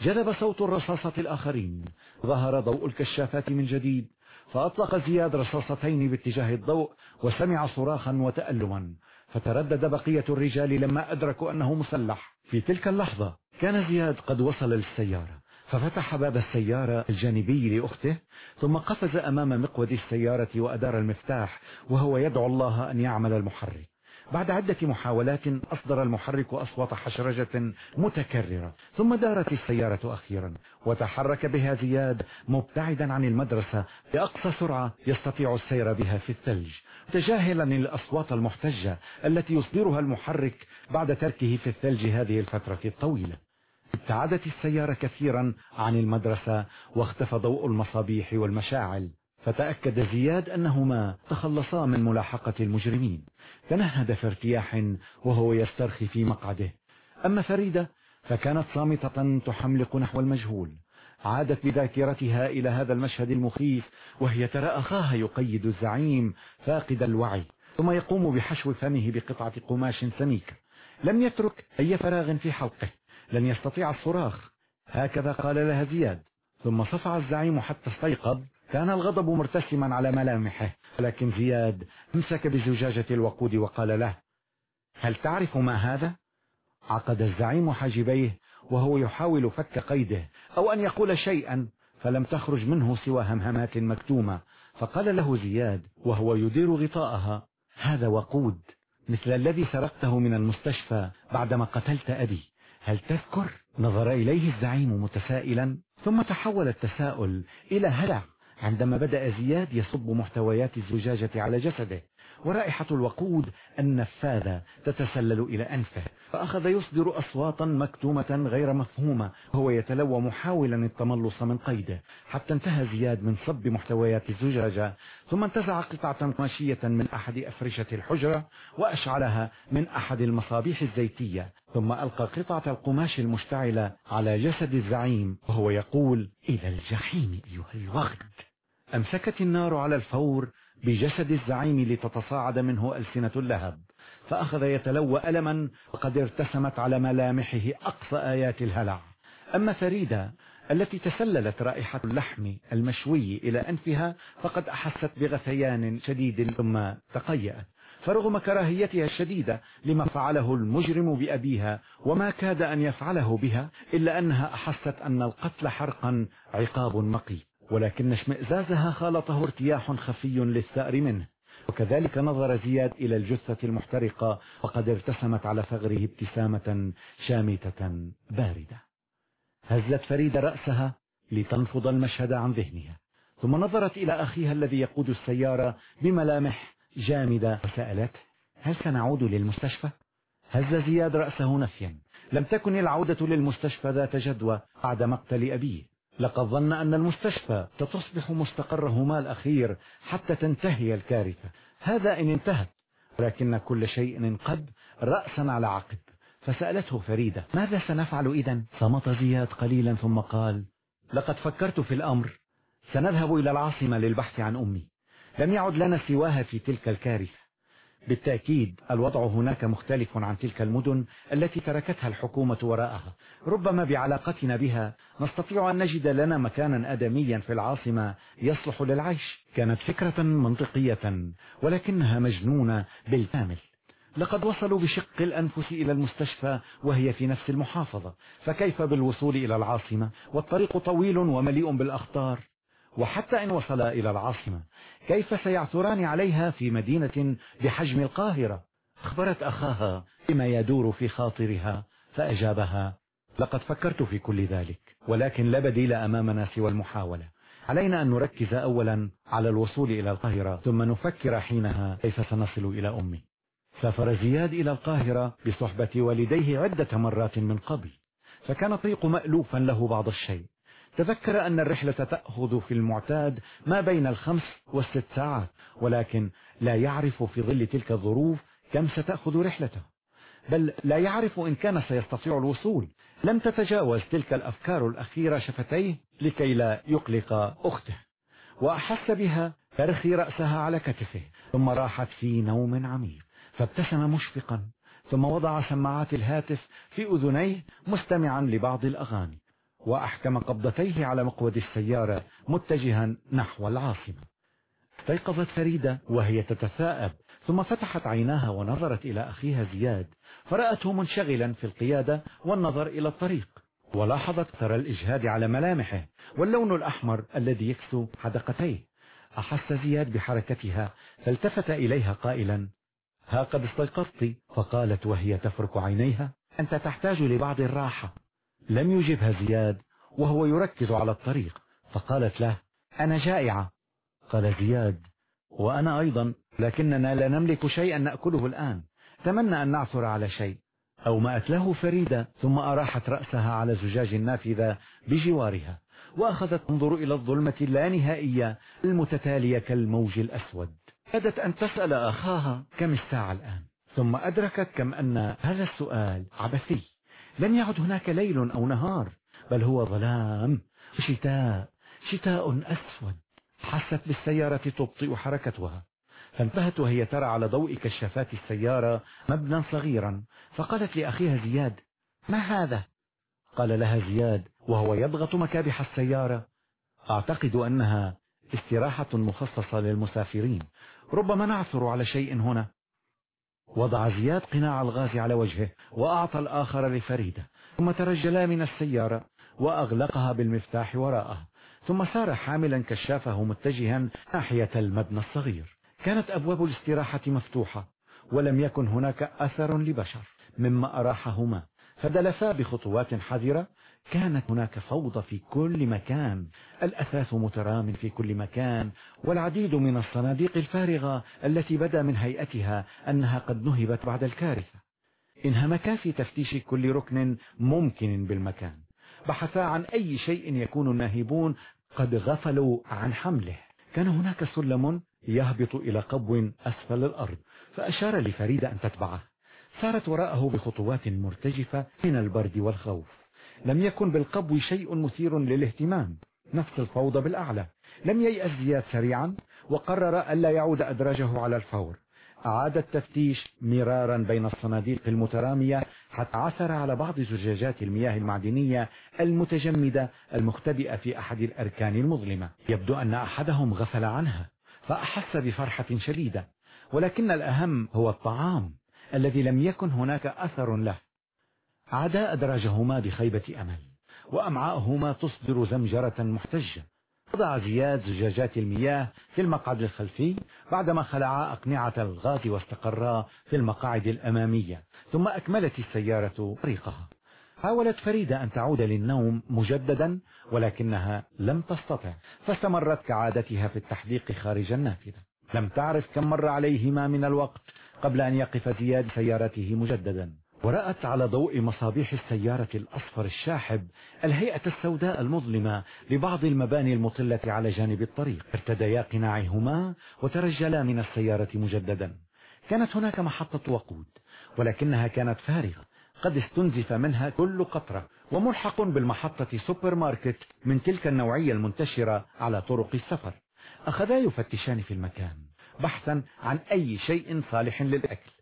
جذب صوت الرصاصة الآخرين. ظهر ضوء الكشافات من جديد. فأطلق زياد رصاصتين باتجاه الضوء وسمع صراخا وتألما. فتردد بقية الرجال لما أدركوا أنه مسلح. في تلك اللحظة كان زياد قد وصل للسيارة. ففتح باب السيارة الجانبي لأخته ثم قفز أمام مقود السيارة وأدار المفتاح وهو يدعو الله أن يعمل المحرك. بعد عدة محاولات أصدر المحرك أصوات حشرجة متكررة ثم دارت السيارة أخيرا وتحرك بها زياد مبتعدا عن المدرسة بأقصى سرعة يستطيع السير بها في الثلج. تجاهلا الأصوات المحتجة التي يصدرها المحرك بعد تركه في الثلج هذه الفترة الطويلة. ابتعدت السيارة كثيرا عن المدرسة واختفى ضوء المصابيح والمشاعل فتأكد زياد أنهما تخلصا من ملاحقة المجرمين. تنهد في ارتياح وهو يسترخي في مقعده. أما فريدة فكانت صامتة تحملق نحو المجهول. عادت بذاكرتها إلى هذا المشهد المخيف وهي ترى أخاها يقيد الزعيم فاقد الوعي ثم يقوم بحشو فمه بقطعة قماش سميكة. لم يترك أي فراغ في حلقه. لن يستطيع الصراخ. هكذا قال لها زياد. ثم صفع الزعيم حتى استيقظ. كان الغضب مرتسما على ملامحه. لكن زياد امسك بزجاجة الوقود وقال له هل تعرف ما هذا؟ عقد الزعيم حاجبيه وهو يحاول فك قيده أو أن يقول شيئا فلم تخرج منه سوى همهمات مكتومة. فقال له زياد وهو يدير غطاءها هذا وقود مثل الذي سرقته من المستشفى بعدما قتلت أبي. هل تذكر؟ نظر إليه الزعيم متسائلا ثم تحول التساؤل إلى هلع عندما بدأ زياد يصب محتويات الزجاجة على جسده ورائحة الوقود النفاذة تتسلل إلى أنفه فأخذ يصدر أصواتا مكتومة غير مفهومة وهو يتلوى محاولا التملص من قيده. حتى انتهى زياد من صب محتويات الزجاجة ثم انتزع قطعة قماشية من أحد أفرشة الحجرة وأشعلها من أحد المصابيح الزيتية. ثم ألقى قطعة القماش المشتعلة على جسد الزعيم وهو يقول إلى الجحيم أيها الوغد. أمسكت النار على الفور بجسد الزعيم لتتصاعد منه ألسنة اللهب. فأخذ يتلوى ألما وقد ارتسمت على ملامحه أقصى آيات الهلع. أما فريدة التي تسللت رائحة اللحم المشوي إلى أنفها فقد أحست بغثيان شديد ثم تقيأت. فرغم كراهيتها الشديدة لما فعله المجرم بأبيها وما كاد أن يفعله بها إلا أنها أحست أن القتل حرقا عقاب مقيت ولكن اشمئزازها خالطه ارتياح خفي للثأر منه. وكذلك نظر زياد إلى الجثة المحترقة وقد ارتسمت على ثغره ابتسامة شامتة باردة. هزت فريدة رأسها لتنفض المشهد عن ذهنها. ثم نظرت إلى أخيها الذي يقود السيارة بملامح جامدة وسألته هل سنعود للمستشفى؟ هز زياد رأسه نفيا. لم تكن العودة للمستشفى ذات جدوى بعد مقتل أبيه. لقد ظن أن المستشفى ستصبح مستقرهما الأخير حتى تنتهي الكارثة. هذا إن انتهت ولكن كل شيء انقض رأسا على عقب. فسألته فريدة ماذا سنفعل إذا؟ صمت زياد قليلا ثم قال لقد فكرت في الأمر. سنذهب إلى العاصمة للبحث عن أمي. لم يعد لنا سواها في تلك الكارثة. بالتأكيد الوضع هناك مختلف عن تلك المدن التي تركتها الحكومة وراءها. ربما بعلاقتنا بها نستطيع أن نجد لنا مكانا أدميا في العاصمة يصلح للعيش. كانت فكرة منطقية ولكنها مجنونة بالكامل. لقد وصلوا بشق الأنفس إلى المستشفى وهي في نفس المحافظة. فكيف بالوصول إلى العاصمة؟ والطريق طويل ومليء بالأخطار. وحتى إن وصلا إلى العاصمة. كيف سيعثران عليها في مدينة بحجم القاهرة؟ أخبرت أخاها بما يدور في خاطرها فأجابها لقد فكرت في كل ذلك ولكن لا بديل أمامنا سوى المحاولة. علينا أن نركز أولا على الوصول إلى القاهرة ثم نفكر حينها كيف سنصل إلى أمي. سافر زياد إلى القاهرة بصحبة والديه عدة مرات من قبل فكان الطريق مألوفا له بعض الشيء. تذكر أن الرحلة تأخذ في المعتاد ما بين الخمس والست ساعات ولكن لا يعرف في ظل تلك الظروف كم ستأخذ رحلته. بل لا يعرف إن كان سيستطيع الوصول. لم تتجاوز تلك الأفكار الأخيرة شفتيه لكي لا يقلق أخته. وأحس بها ترخي رأسها على كتفه ثم راحت في نوم عميق فابتسم مشفقا ثم وضع سماعات الهاتف في أذنيه مستمعا لبعض الأغاني. وأحكم قبضتيه على مقود السيارة متجها نحو العاصمة. استيقظت فريدة وهي تتثاءب ثم فتحت عيناها ونظرت إلى أخيها زياد فرأته منشغلا في القيادة والنظر إلى الطريق. ولاحظت أثر الإجهاد على ملامحه واللون الأحمر الذي يكسو حدقتيه. أحس زياد بحركتها فالتفت إليها قائلا ها قد استيقظت؟ فقالت وهي تفرك عينيها أنت تحتاج لبعض الراحة. لم يجبها زياد وهو يركز على الطريق. فقالت له أنا جائعة. قال زياد وأنا أيضا لكننا لا نملك شيئا نأكله الآن. تمنى أن نعثر على شيء. أومأت له فريدة ثم أراحت رأسها على زجاج النافذة بجوارها وأخذت تنظر إلى الظلمة اللانهائية المتتالية كالموج الأسود. كادت أن تسأل أخاها كم الساعة الآن؟ ثم أدركت كم أن هذا السؤال عبثي. لم يعد هناك ليل أو نهار بل هو ظلام شتاء شتاء أسود. حست بالسيارة تبطئ حركتها. فانتهت وهي ترى على ضوء كشافات السيارة مبنى صغيرا. فقالت لأخيها زياد ما هذا؟ قال لها زياد وهو يضغط مكابح السيارة. أعتقد أنها استراحة مخصصة للمسافرين. ربما نعثر على شيء هنا. وضع زياد قناع الغاز على وجهه وأعطى الآخر لفريدة ثم ترجلا من السيارة وأغلقها بالمفتاح وراءه ثم سار حاملا كشافه متجها ناحية المبنى الصغير. كانت أبواب الاستراحة مفتوحة ولم يكن هناك أثر لبشر مما أراحهما فدلفا بخطوات حذرة كانت هناك فوضى في كل مكان. الأثاث مترام في كل مكان والعديد من الصناديق الفارغة التي بدا من هيئتها أنها قد نهبت بعد الكارثة. انهمكا في تفتيش كل ركن ممكن بالمكان. بحثا عن أي شيء يكون الناهبون قد غفلوا عن حمله. كان هناك سلم يهبط إلى قبو أسفل الأرض فأشار لفريدة أن تتبعه. سارت وراءه بخطوات مرتجفة من البرد والخوف. لم يكن بالقبو شيء مثير للاهتمام. نفس الفوضى بالأعلى. لم ييأس زياد سريعا وقرر ألا يعود أدراجه على الفور. أعاد التفتيش مرارا بين الصناديق المترامية حتى عثر على بعض زجاجات المياه المعدنية المتجمدة المختبئة في أحد الأركان المظلمة. يبدو أن أحدهم غفل عنها فأحس بفرحة شديدة. ولكن الأهم هو الطعام الذي لم يكن هناك أثر له. عدا أدراجهما بخيبة أمل وأمعاءهما تصدر زمجرة محتجة. وضع زياد زجاجات المياه في المقعد الخلفي بعدما خلعا أقنعة الغاز واستقرا في المقاعد الأمامية ثم أكملت السيارة طريقها. حاولت فريدة أن تعود للنوم مجددا ولكنها لم تستطع فاستمرت كعادتها في التحديق خارج النافذة. لم تعرف كم مر عليهما من الوقت قبل أن يقف زياد سيارته مجددا. ورأت على ضوء مصابيح السيارة الأصفر الشاحب الهيئة السوداء المظلمة لبعض المباني المطلة على جانب الطريق. ارتديا قناعهما وترجلا من السيارة مجددا. كانت هناك محطة وقود ولكنها كانت فارغة. قد استنزف منها كل قطرة وملحق بالمحطة سوبر ماركت من تلك النوعية المنتشرة على طرق السفر. أخذا يفتشان في المكان بحثا عن أي شيء صالح للأكل.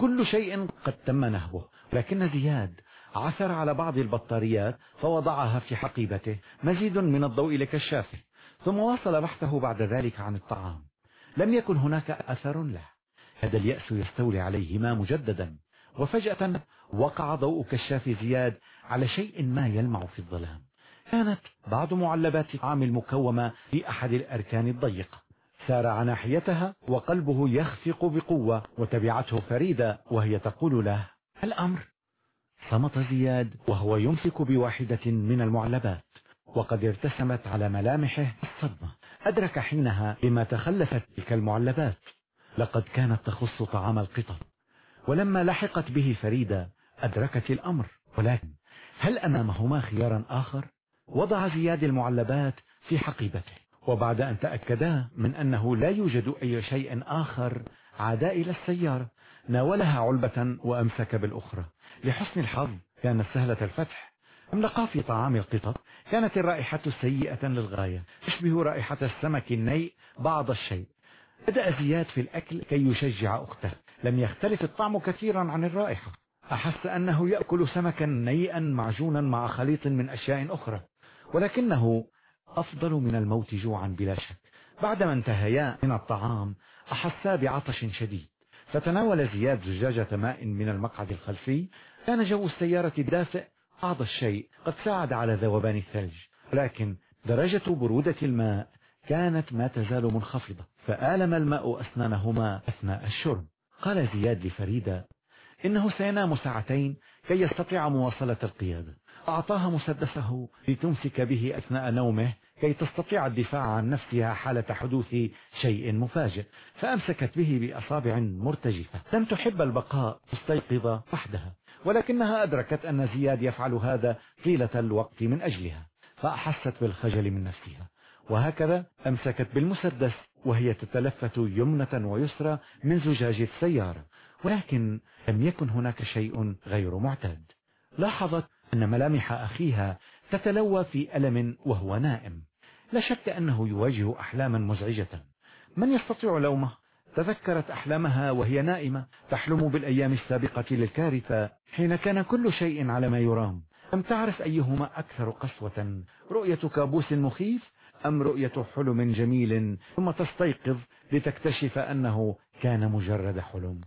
كل شيء قد تم نهبه. لكن زياد عثر على بعض البطاريات فوضعها في حقيبته مزيد من الضوء لكشافه ثم واصل بحثه بعد ذلك عن الطعام. لم يكن هناك أثر له. هذا اليأس يستولي عليهما مجددا. وفجأة وقع ضوء كشاف زياد على شيء ما يلمع في الظلام. كانت بعض معلبات الطعام المكومة في أحد الأركان الضيقة. سارع ناحيتها وقلبه يخفق بقوة وتبعته فريدة وهي تقول له الأمر. صمت زياد وهو يمسك بواحدة من المعلبات وقد ارتسمت على ملامحه الصدمة. أدرك حينها بما تخلفت تلك المعلبات. لقد كانت تخص طعام القطط ولما لحقت به فريدة أدركت الأمر. ولكن هل أمامهما خيارا آخر؟ وضع زياد المعلبات في حقيبته. وبعد أن تأكدا من أنه لا يوجد أي شيء آخر عادا إلى السيارة. ناولها علبة وأمسك بالأخرى. لحسن الحظ كانت سهلة الفتح. أملقا في طعام القطط كانت الرائحة سيئة للغاية. تشبه رائحة السمك النيء بعض الشيء. بدأ زياد في الأكل كي يشجع أخته لم يختلف الطعم كثيرا عن الرائحة. أحس أنه يأكل سمكا نيئا معجونا مع خليط من أشياء أخرى. ولكنه أفضل من الموت جوعا بلا شك. بعدما انتهيا من الطعام أحسا بعطش شديد. فتناول زياد زجاجة ماء من المقعد الخلفي. كان جو السيارة دافئ بعض الشيء. قد ساعد على ذوبان الثلج. لكن درجة برودة الماء كانت ما تزال منخفضة. فآلم الماء أسنانهما أثناء الشرب. قال زياد لفريدة إنه سينام ساعتين كي يستطيع مواصلة القيادة. أعطاها مسدسه لتمسك به أثناء نومه كي تستطيع الدفاع عن نفسها حالة حدوث شيء مفاجئ فأمسكت به بأصابع مرتجفة. لم تحب البقاء مستيقظة وحدها ولكنها أدركت أن زياد يفعل هذا طيلة الوقت من أجلها فأحست بالخجل من نفسها. وهكذا أمسكت بالمسدس وهي تتلفت يمنة ويسرى من زجاج السيارة ولكن لم يكن هناك شيء غير معتاد. لاحظت أن ملامح أخيها تتلوى في ألم وهو نائم. لا شك أنه يواجه أحلاما مزعجة. من يستطيع لومه؟ تذكرت أحلامها وهي نائمة. تحلم بالأيام السابقة للكارثة حين كان كل شيء على ما يرام. لم تعرف أيهما أكثر قسوة؟ رؤية كابوس مخيف أم رؤية حلم جميل ثم تستيقظ لتكتشف أنه كان مجرد حلم؟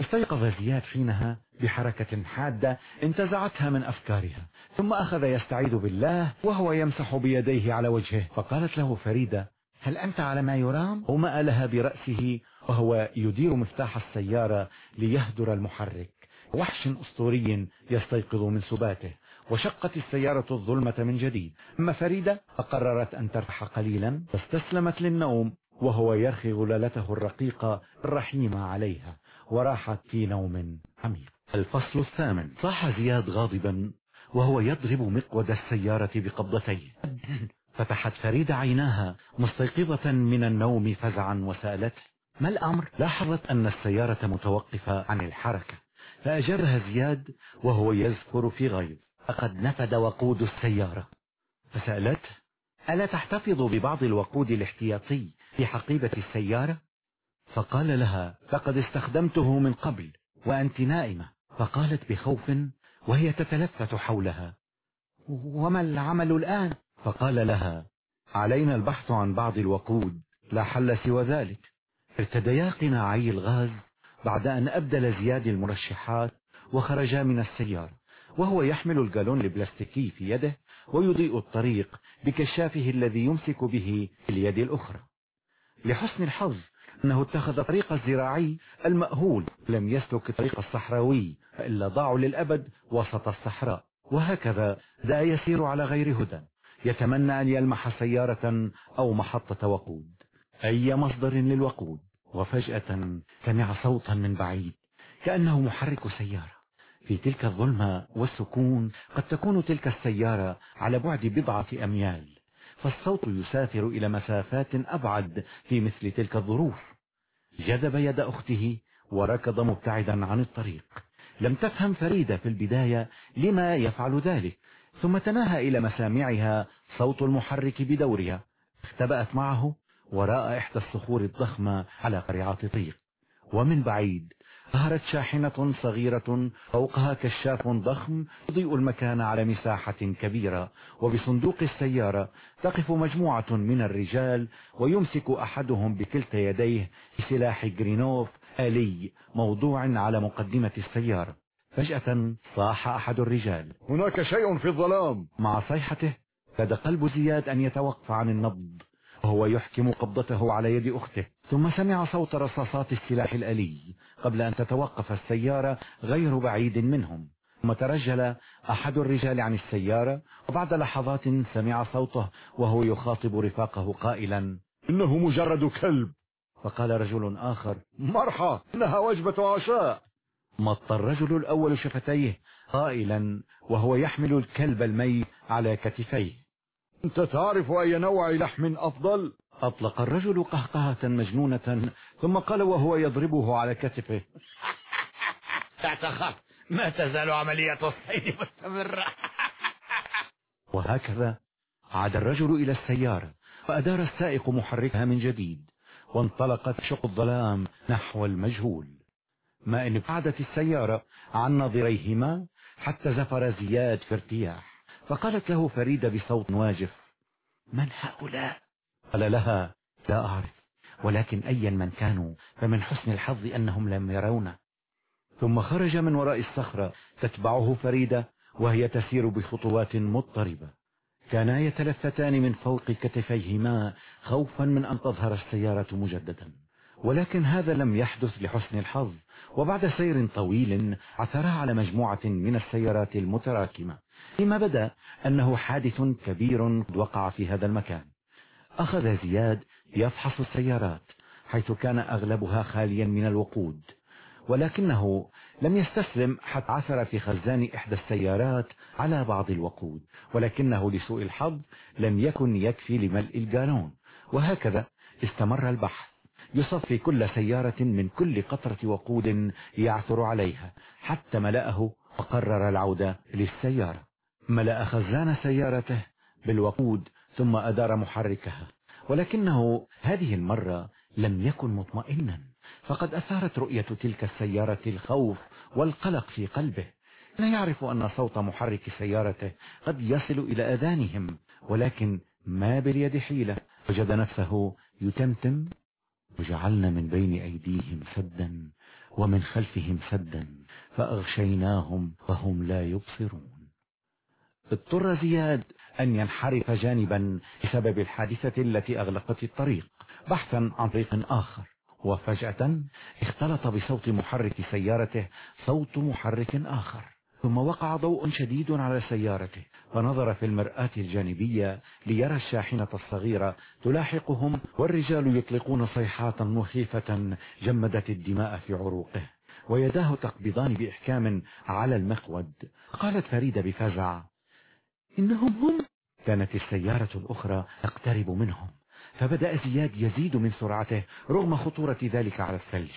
استيقظ زياد حينها بحركة حادة انتزعتها من أفكارها ثم أخذ يستعيذ بالله وهو يمسح بيديه على وجهه فقالت له فريدة هل أنت على ما يرام؟ ومأ لها برأسه وهو يدير مفتاح السيارة ليهدر المحرك. وحش أسطوري يستيقظ من سباته وشقت السيارة الظلمة من جديد. أما فريدة فقررت أن ترتاح قليلا فاستسلمت للنوم وهو يرخي غلالته الرقيقة الرحيمة عليها. وراحت في نوم عميق. الفصل الثامن. صاح زياد غاضبا وهو يضرب مقود السيارة بقبضتيه. فتحت فريدة عيناها مستيقظة من النوم فزعا وسألته ما الأمر؟ لاحظت أن السيارة متوقفة عن الحركة فأجابها زياد وهو يزفر في غيظ لقد نفد وقود السيارة. فسألته ألا تحتفظ ببعض الوقود الاحتياطي في حقيبة السيارة؟ فقال لها لقد استخدمته من قبل وأنت نائمة. فقالت بخوف وهي تتلفت حولها. وما العمل الآن؟ فقال لها علينا البحث عن بعض الوقود لا حل سوى ذلك. ارتديا قناعي الغاز بعد أن أبدل زياد المرشحات وخرجا من السيارة وهو يحمل الجالون البلاستيكي في يده ويضيء الطريق بكشافه الذي يمسك به اليد الأخرى. لحسن الحظ أنه اتخذ طريق الزراعي المأهول. لم يسلك الطريق الصحراوي فإلا ضاعوا للأبد وسط الصحراء. وهكذا لا يسير على غير هدى. يتمنى أن يلمح سيارة أو محطة وقود. أي مصدر للوقود. وفجأة سمع صوتا من بعيد كأنه محرك سيارة. في تلك الظلمة والسكون قد تكون تلك السيارة على بعد بضعة أميال. فالصوت يسافر إلى مسافات أبعد في مثل تلك الظروف. جذب يد أخته وركض مبتعدا عن الطريق. لم تفهم فريدة في البداية لما يفعل ذلك ثم تناهى إلى مسامعها صوت المحرك بدورها. اختبأت معه وراء إحدى الصخور الضخمة على قريعة طريق ومن بعيد ظهرت شاحنة صغيرة فوقها كشاف ضخم يضيء المكان على مساحة كبيرة. وبصندوق السيارة تقف مجموعة من الرجال ويمسك أحدهم بكلتا يديه بسلاح جرينوف آلي موضوع على مقدمة السيارة. فجأة صاح أحد الرجال. هناك شيء في الظلام. مع صيحته كاد قلب زياد أن يتوقف عن النبض وهو يحكم قبضته على يد أخته. ثم سمع صوت رصاصات السلاح الآلي. قبل أن تتوقف السيارة غير بعيد منهم. ثم ترجل أحد الرجال عن السيارة وبعد لحظات سمع صوته وهو يخاطب رفاقه قائلا إنه مجرد كلب. فقال رجل آخر مرحى إنها وجبة عشاء. مط الرجل الأول شفتيه قائلا وهو يحمل الكلب الميت على كتفيه. أنت تعرف أي نوع لحم أفضل؟ أطلق الرجل قهقهة مجنونة ثم قال وهو يضربه على كتفه. لا تخف ما تزال عملية الصيد مستمرة. وهكذا عاد الرجل إلى السيارة فأدار السائق محركها من جديد وانطلقت شق الظلام نحو المجهول. ما إن ابتعدت السيارة عن نظريهما حتى زفر زياد في ارتياح فقالت له فريدة بصوت واجف من هؤلاء؟ قال لها لا أعرف ولكن أيا من كانوا فمن حسن الحظ أنهم لم يرونا ثم خرج من وراء الصخرة تتبعه فريدة وهي تسير بخطوات مضطربة. كانا يتلفتان من فوق كتفيهما خوفا من أن تظهر السيارة مجددا. ولكن هذا لم يحدث لحسن الحظ. وبعد سير طويل عثرا على مجموعة من السيارات المتراكمة. فيما بدأ أنه حادث كبير وقع في هذا المكان. أخذ زياد يفحص السيارات حيث كان أغلبها خاليا من الوقود ولكنه لم يستسلم حتى عثر في خزان إحدى السيارات على بعض الوقود ولكنه لسوء الحظ لم يكن يكفي لملء الجالون وهكذا استمر البحث يصفي كل سيارة من كل قطرة وقود يعثر عليها حتى ملأه وقرر العودة للسيارة. ملأ خزان سيارته بالوقود ثم أدار محركها. ولكنه هذه المرة لم يكن مطمئنا. فقد أثارت رؤية تلك السيارة الخوف والقلق في قلبه. لا يعرف أن صوت محرك سيارته قد يصل إلى أذانهم ولكن ما باليد حيلة. وجد نفسه يتمتم. وجعلنا من بين أيديهم سدا ومن خلفهم سدا فأغشيناهم وهم لا يبصرون. اضطر زياد أن ينحرف جانبا بسبب الحادثة التي أغلقت الطريق بحثا عن طريق آخر. وفجأة اختلط بصوت محرك سيارته صوت محرك آخر. ثم وقع ضوء شديد على سيارته فنظر في المرآة الجانبية ليرى الشاحنة الصغيرة تلاحقهم والرجال يطلقون صيحات مخيفة جمدت الدماء في عروقه. ويداه تقبضان بإحكام على المقود. قالت فريدة بفزع إنهم هم. كانت السيارة الأخرى تقترب منهم فبدأ زياد يزيد من سرعته رغم خطورة ذلك على الثلج.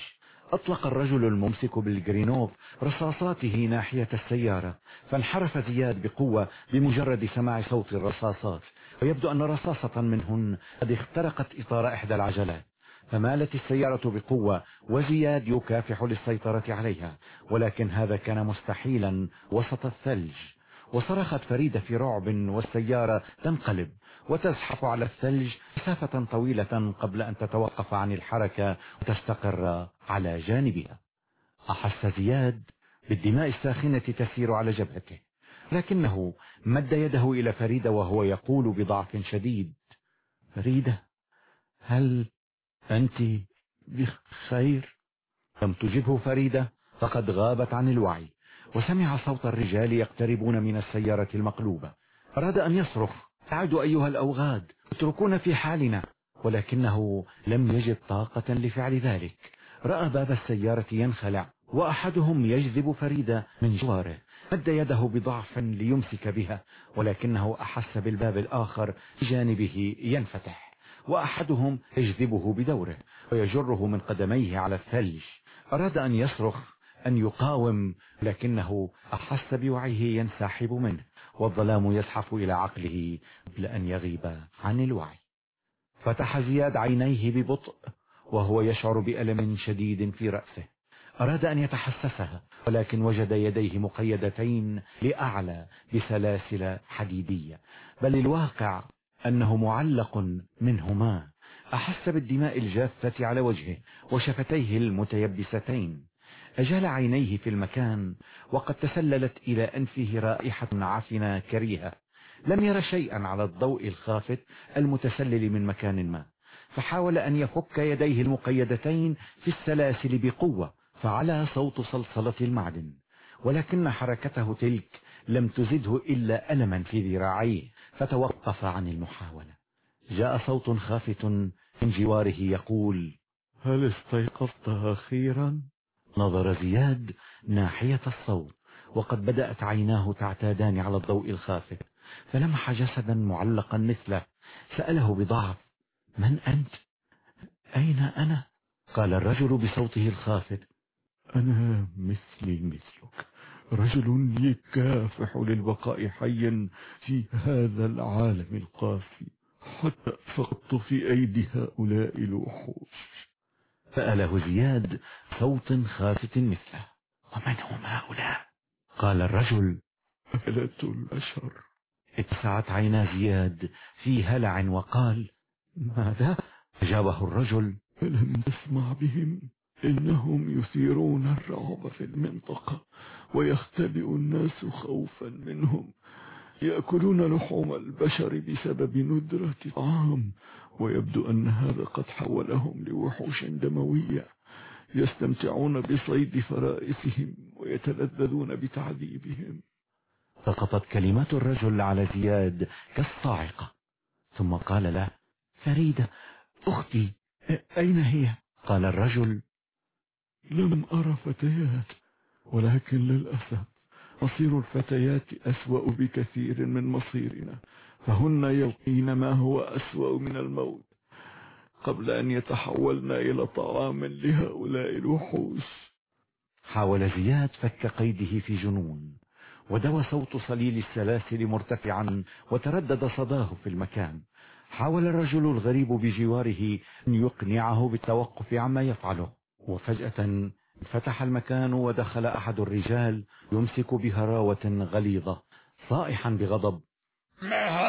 أطلق الرجل الممسك بالجرينوف رصاصاته ناحية السيارة فانحرف زياد بقوة بمجرد سماع صوت الرصاصات ويبدو أن رصاصة منهن قد اخترقت إطار إحدى العجلات. فمالت السيارة بقوة وزياد يكافح للسيطرة عليها ولكن هذا كان مستحيلا وسط الثلج. وصرخت فريدة في رعب والسيارة تنقلب وتزحف على الثلج مسافة طويلة قبل أن تتوقف عن الحركة وتستقر على جانبها. أحس زياد بالدماء الساخنة تسير على جبهته لكنه مد يده إلى فريدة وهو يقول بضعف شديد فريدة هل أنت بخير؟ لم تجبه فريدة فقد غابت عن الوعي. وسمع صوت الرجال يقتربون من السيارة المقلوبة. أراد أن يصرخ. تعدوا أيها الأوغاد اتركونا في حالنا. ولكنه لم يجد طاقة لفعل ذلك. رأى باب السيارة ينخلع وأحدهم يجذب فريدة من جواره. مد يده بضعف ليمسك بها ولكنه أحس بالباب الآخر بجانبه ينفتح. وأحدهم يجذبه بدوره ويجره من قدميه على الثلج. أراد أن يصرخ. أن يقاوم لكنه أحس بوعيه ينسحب منه والظلام يزحف إلى عقله قبل أن يغيب عن الوعي. فتح زياد عينيه ببطء وهو يشعر بألم شديد في رأسه. أراد أن يتحسسها ولكن وجد يديه مقيدتين لأعلى بسلاسل حديدية. بل الواقع أنه معلق منهما. أحس بالدماء الجافة على وجهه وشفتيه المتيبستين. أجال عينيه في المكان وقد تسللت إلى أنفه رائحة عفنة كريهة. لم ير شيئا على الضوء الخافت المتسلل من مكان ما. فحاول أن يفك يديه المقيدتين في السلاسل بقوة فعلى صوت صلصلة المعدن. ولكن حركته تلك لم تزده إلا ألما في ذراعيه فتوقف عن المحاولة. جاء صوت خافت من جواره يقول هل استيقظت أخيرا؟ نظر زياد ناحية الصوت وقد بدأت عيناه تعتادان على الضوء الخافت فلمح جسدا معلقا مثله سأله بضعف من أنت؟ أين أنا؟ قال الرجل بصوته الخافت أنا مثلي مثلك رجل يكافح للبقاء حيا في هذا العالم القاسي حتى سقطت في أيدي هؤلاء الوحوش. سأله زياد صوت خافت مثله ومن هم هؤلاء؟ قال الرجل أهلة البشر. اتسعت عينا زياد في هلع وقال ماذا؟ أجابه الرجل ألم تسمع بهم؟ إنهم يثيرون الرعب في المنطقة ويختبئ الناس خوفا منهم. يأكلون لحوم البشر بسبب ندرة طعام ويبدو أن هذا قد حولهم لوحوش دموية يستمتعون بصيد فرائسهم ويتلذذون بتعذيبهم. سقطت كلمات الرجل على زياد كالصاعقة ثم قال له فريدة أختي أين هي؟ قال الرجل لم أرى فتيات ولكن للأسف مصير الفتيات أسوأ بكثير من مصيرنا. فهن يلقين ما هو أسوأ من الموت. قبل أن يتحولن إلى طعام لهؤلاء الوحوش. حاول زياد فك قيده في جنون ودوى صوت صليل السلاسل مرتفعا وتردد صداه في المكان. حاول الرجل الغريب بجواره أن يقنعه بالتوقف عما يفعله. وفجأة فتح المكان ودخل أحد الرجال يمسك بهراوة غليظة صائحا بغضب.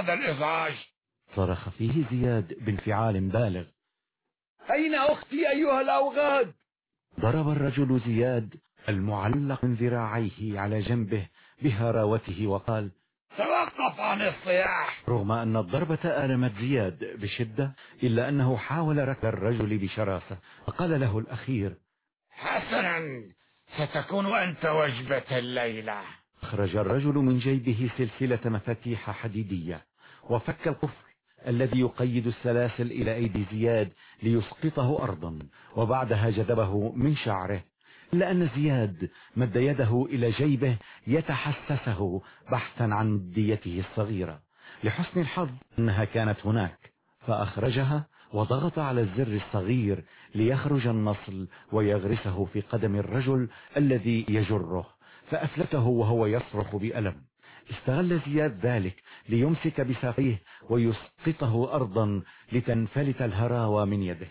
هذا الإزعاج. صرخ فيه زياد بانفعال بالغ. أين أختي أيها الأوغاد؟ ضرب الرجل زياد المعلق من ذراعيه على جنبه بهراوته وقال توقف عن الصياح. رغم أن الضربة ألمت زياد بشدة إلا أنه حاول ركب الرجل بشراسة. فقال له الأخير حسنا ستكون أنت وجبة الليلة. أخرج الرجل من جيبه سلسلة مفاتيح حديدية. وفك القفل الذي يقيد السلاسل إلى أيدي زياد ليسقطه أرضا وبعدها جذبه من شعره إلا أن زياد مد يده إلى جيبه يتحسسه بحثا عن مديته الصغيرة لحسن الحظ أنها كانت هناك فأخرجها وضغط على الزر الصغير ليخرج النصل ويغرسه في قدم الرجل الذي يجره فأفلته وهو يصرخ بألم. استغل زياد ذلك ليمسك بساقيه ويسقطه أرضا لتنفلت الهراوى من يده.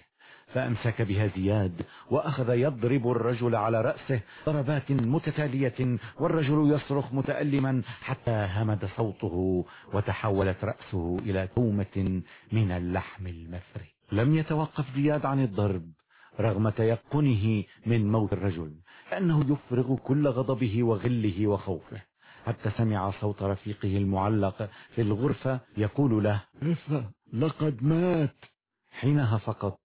فأمسك بها زياد وأخذ يضرب الرجل على رأسه ضربات متتالية والرجل يصرخ متألما حتى همد صوته وتحولت رأسه إلى تومة من اللحم المفري. لم يتوقف زياد عن الضرب رغم تيقنه من موت الرجل لأنه يفرغ كل غضبه وغله وخوفه. حتى سمع صوت رفيقه المعلق في الغرفة يقول له لقد مات. حينها فقط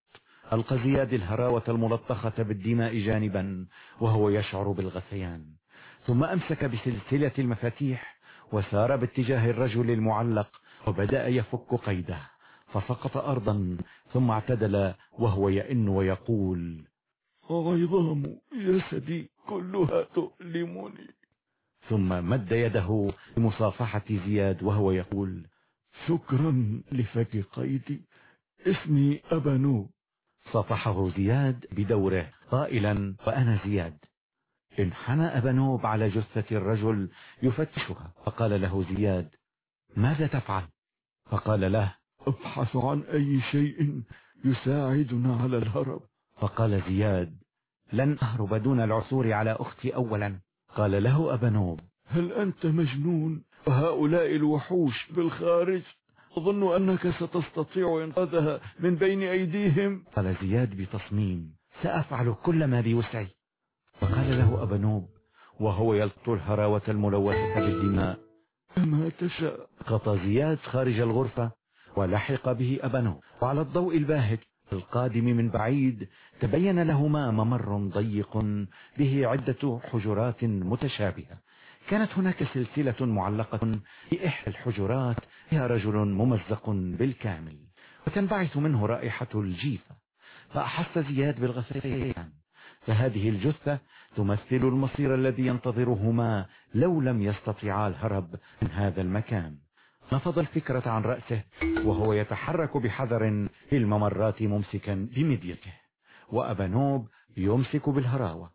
ألقى زياد الهراوة الملطخة بالدماء جانبا وهو يشعر بالغثيان. ثم أمسك بسلسلة المفاتيح وسار باتجاه الرجل المعلق وبدأ يفك قيده فسقط أرضا ثم اعتدل وهو يئن ويقول عظام جسدي كلها تؤلمني. ثم مد يده لمصافحة زياد وهو يقول شكرا لفك قيدي اسمي أبانو صافحه زياد بدوره قائلا وأنا زياد. انحنى أبنوب على جثة الرجل يفتشها فقال له زياد ماذا تفعل؟ فقال له أبحث عن أي شيء يساعدنا على الهرب. فقال زياد لن أهرب دون العثور على أختي أولا. قال له أبنوب هل أنت مجنون؟ وهؤلاء الوحوش بالخارج أظن أنك ستستطيع إنقاذها من بين أيديهم. قال زياد بتصميم سأفعل كل ما بوسعي. فقال له أبنوب وهو يلقط الهراوة الملوثة بالدماء. كما تشاء. قطى زياد خارج الغرفة ولحق به أبنوب وعلى الضوء الباهت القادم من بعيد تبين لهما ممر ضيق به عدة حجرات متشابهة. كانت هناك سلسلة معلقة في إحدى الحجرات. فيها رجل ممزق بالكامل وتنبعث منه رائحة الجيفة فأحس زياد بالغثيان. فهذه الجثة تمثل المصير الذي ينتظرهما لو لم يستطيعا الهرب من هذا المكان. نفض الفكرة عن رأسه وهو يتحرك بحذر في الممرات ممسكا بمديته وأبنوب يمسك بالهراوة.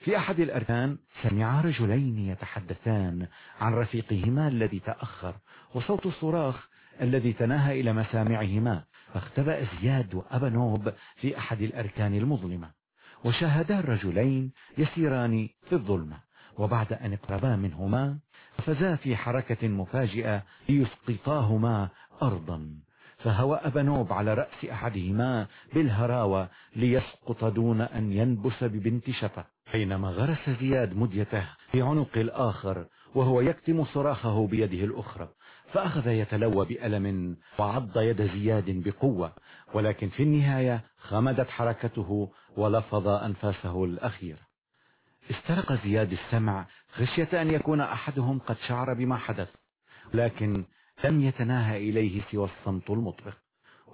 في أحد الأركان سمع رجلين يتحدثان عن رفيقهما الذي تأخر وصوت الصراخ الذي تناهى إلى مسامعهما. فاختبأ زياد وأبنوب في أحد الأركان المظلمة. وشاهدا الرجلين يسيران في الظلمة. وبعد أن اقربا منهما فزا في حركة مفاجئة ليسقطاهما أرضا. فهوى أبنوب على رأس أحدهما بالهراوة ليسقط دون أن ينبس ببنت شفة حينما غرس زياد مديته في عنق الآخر وهو يكتم صراخه بيده الأخرى فأخذ يتلوى بألم وعض يد زياد بقوة ولكن في النهاية خمدت حركته ولفظ أنفاسه الأخيرة استرق زياد السمع خشية أن يكون أحدهم قد شعر بما حدث لكن لم يتناهى إليه سوى الصمت المطبق.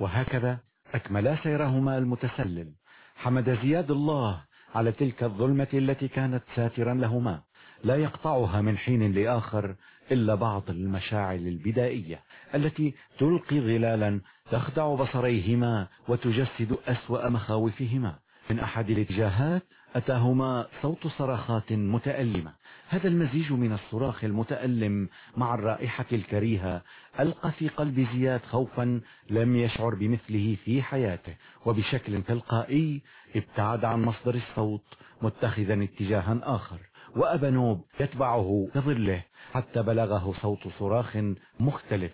وهكذا أكملا سيرهما المتسلل. حمد زياد الله على تلك الظلمة التي كانت ساترا لهما. لا يقطعها من حين لآخر إلا بعض المشاعل البدائية التي تلقي ظلالا تخدع بصريهما وتجسد أسوأ مخاوفهما. من أحد الاتجاهات أتاهما صوت صراخات متألمة. هذا المزيج من الصراخ المتألم مع الرائحة الكريهة. ألقى في قلب زياد خوفا لم يشعر بمثله في حياته وبشكل تلقائي ابتعد عن مصدر الصوت متخذا اتجاها آخر. وأبنوب يتبعه كظله حتى بلغه صوت صراخ مختلف.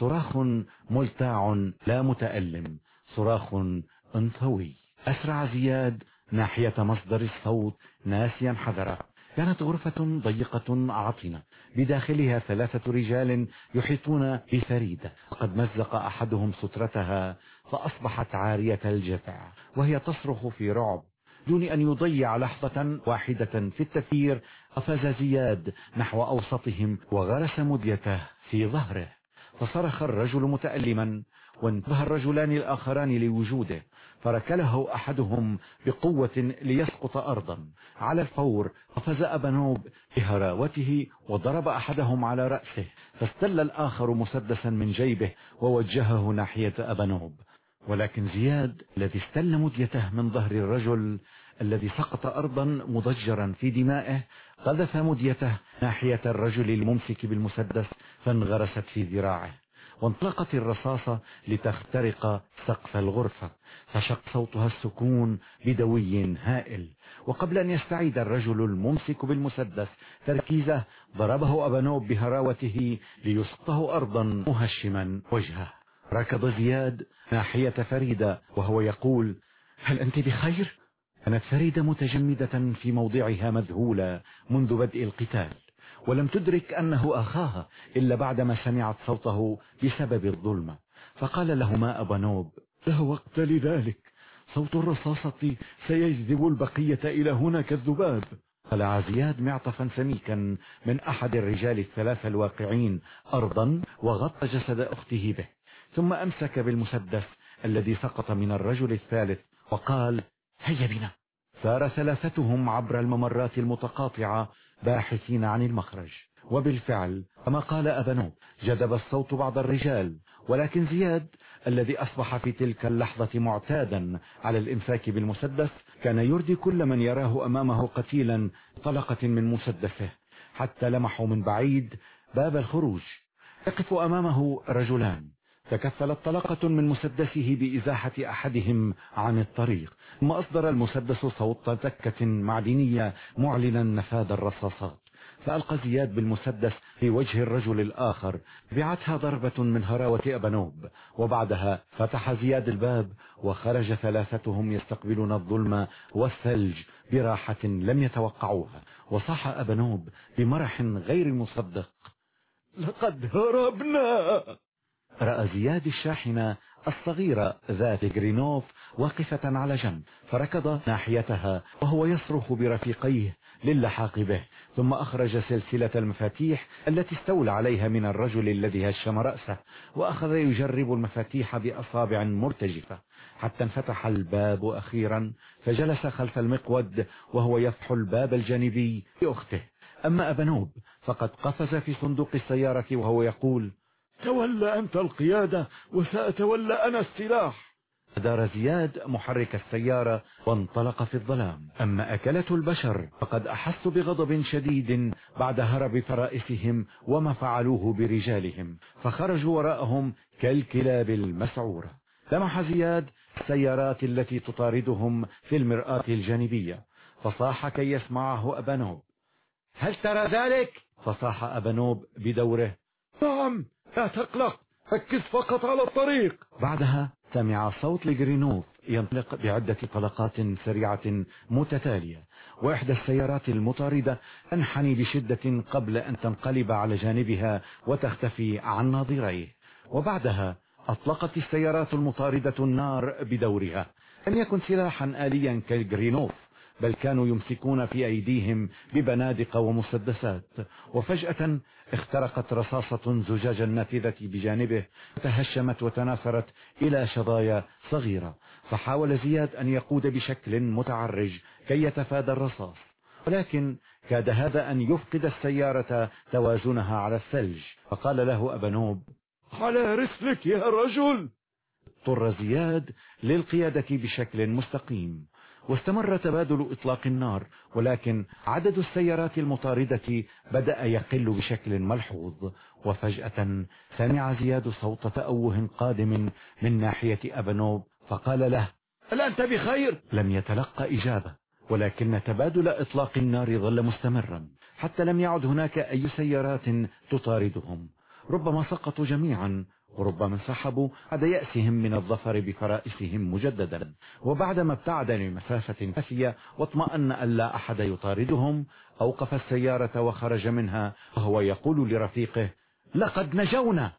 صراخ ملتاع لا متألم صراخ أنثوي. أسرع زياد ناحية مصدر الصوت ناسيا حذره كانت غرفة ضيقة عطنة بداخلها ثلاثة رجال يحيطون بفريدة وقد مزق أحدهم سترتها فأصبحت عارية الجذع وهي تصرخ في رعب. دون أن يضيع لحظة واحدة في التفكير قفز زياد نحو أوسطهم وغرس مديته في ظهره. فصرخ الرجل متألما وانتبه الرجلان الآخران لوجوده. فركله أحدهم بقوة ليسقط أرضا. على الفور قفز أبنوب بهراوته وضرب أحدهم على رأسه. فاستل الآخر مسدسا من جيبه ووجهه ناحية أبنوب ولكن زياد الذي استل مديته من ظهر الرجل الذي سقط أرضا مضجرا في دمائه قذف مديته ناحية الرجل الممسك بالمسدس فانغرست في ذراعه. وانطلقت الرصاصة لتخترق سقف الغرفة فشق صوتها السكون بدوي هائل. وقبل أن يستعيد الرجل الممسك بالمسدس تركيزه ضربه أبنوب بهراوته ليسقطه أرضا مهشما وجهه. ركض زياد ناحية فريدة وهو يقول هل أنت بخير؟ كانت فريدة متجمدة في موضعها مذهولة منذ بدء القتال. ولم تدرك أنه أخاها إلا بعدما سمعت صوته بسبب الظلمة. فقال لهما أبنوب لا وقت لذلك. صوت الرصاصة سيجذب البقية إلى هنا كالذباب خلع زياد معطفا سميكا من أحد الرجال الثلاثة الواقعين أرضا وغطى جسد أخته به. ثم أمسك بالمسدس الذي سقط من الرجل الثالث وقال هيا بنا. سار ثلاثتهم عبر الممرات المتقاطعة باحثين عن المخرج. وبالفعل كما قال أبنو جذب الصوت بعض الرجال. ولكن زياد الذي أصبح في تلك اللحظة معتادا على الإمساك بالمسدس كان يردي كل من يراه أمامه قتيلا طلقة من مسدسه. حتى لمحوا من بعيد باب الخروج. يقف أمامه رجلان. تكفلت طلقة من مسدسه بإزاحة أحدهم عن الطريق. ثم أصدر المسدس صوت تكة معدنية معلنا نفاذ الرصاصات. فألقى زياد بالمسدس في وجه الرجل الآخر. بعتها ضربة من هراوة أبنوب وبعدها فتح زياد الباب وخرج ثلاثتهم يستقبلون الظلم والثلج براحة لم يتوقعوها. وصاح أبنوب بمرح غير مصدق. لقد هربنا! رأى زياد الشاحنة الصغيرة ذات جرينوف واقفة على جنب فركض ناحيتها وهو يصرخ برفيقيه للحاق به ثم أخرج سلسلة المفاتيح التي استولى عليها من الرجل الذي هشم رأسه وأخذ يجرب المفاتيح بأصابع مرتجفة. حتى انفتح الباب أخيرا فجلس خلف المقود وهو يفتح الباب الجانبي لأخته. أما أبنوب فقد قفز في صندوق السيارة وهو يقول تولى أنت القيادة وسأتولى أنا السلاح دار زياد محرك السيارة وانطلق في الظلام. أما أكلة البشر فقد أحسوا بغضب شديد بعد هرب فرائسهم وما فعلوه برجالهم فخرجوا وراءهم كالكلاب المسعورة. لمح زياد السيارات التي تطاردهم في المرآة الجانبية فصاح كي يسمعه أبنوب هل ترى ذلك؟ فصاح أبنوب بدوره. نعم لا تقلق ركز فقط على الطريق. بعدها سمع صوت لجرينوف ينطلق بعدة طلقات سريعة متتالية. وإحدى السيارات المطاردة تنحني بشدة قبل أن تنقلب على جانبها وتختفي عن ناظريه. وبعدها أطلقت السيارات المطاردة النار بدورها. لم يكن سلاحا آليا كالجرينوف. بل كانوا يمسكون في أيديهم ببنادق ومسدسات. وفجأة اخترقت رصاصة زجاج النافذة بجانبه تهشمت وتناثرت إلى شظايا صغيرة. فحاول زياد أن يقود بشكل متعرج كي يتفادى الرصاص. ولكن كاد هذا أن يفقد السيارة توازنها على الثلج. فقال له أبنوب على رسلك يا رجل! اضطر زياد للقيادة بشكل مستقيم. واستمر تبادل إطلاق النار ولكن عدد السيارات المطاردة بدأ يقل بشكل ملحوظ وفجأة سمع زياد صوت تأوه قادم من ناحية أبنوب فقال له هل أنت بخير؟ لم يتلقى إجابة ولكن تبادل إطلاق النار ظل مستمرا حتى لم يعد هناك أي سيارات تطاردهم ربما سقطوا جميعا وربما انسحبوا بعد يأسهم من الظفر بفرائسهم مجددا. وبعدما ابتعد لمسافة كافية واطمأن أن لا أحد يطاردهم أوقف السيارة وخرج منها وهو يقول لرفيقه لقد نجونا.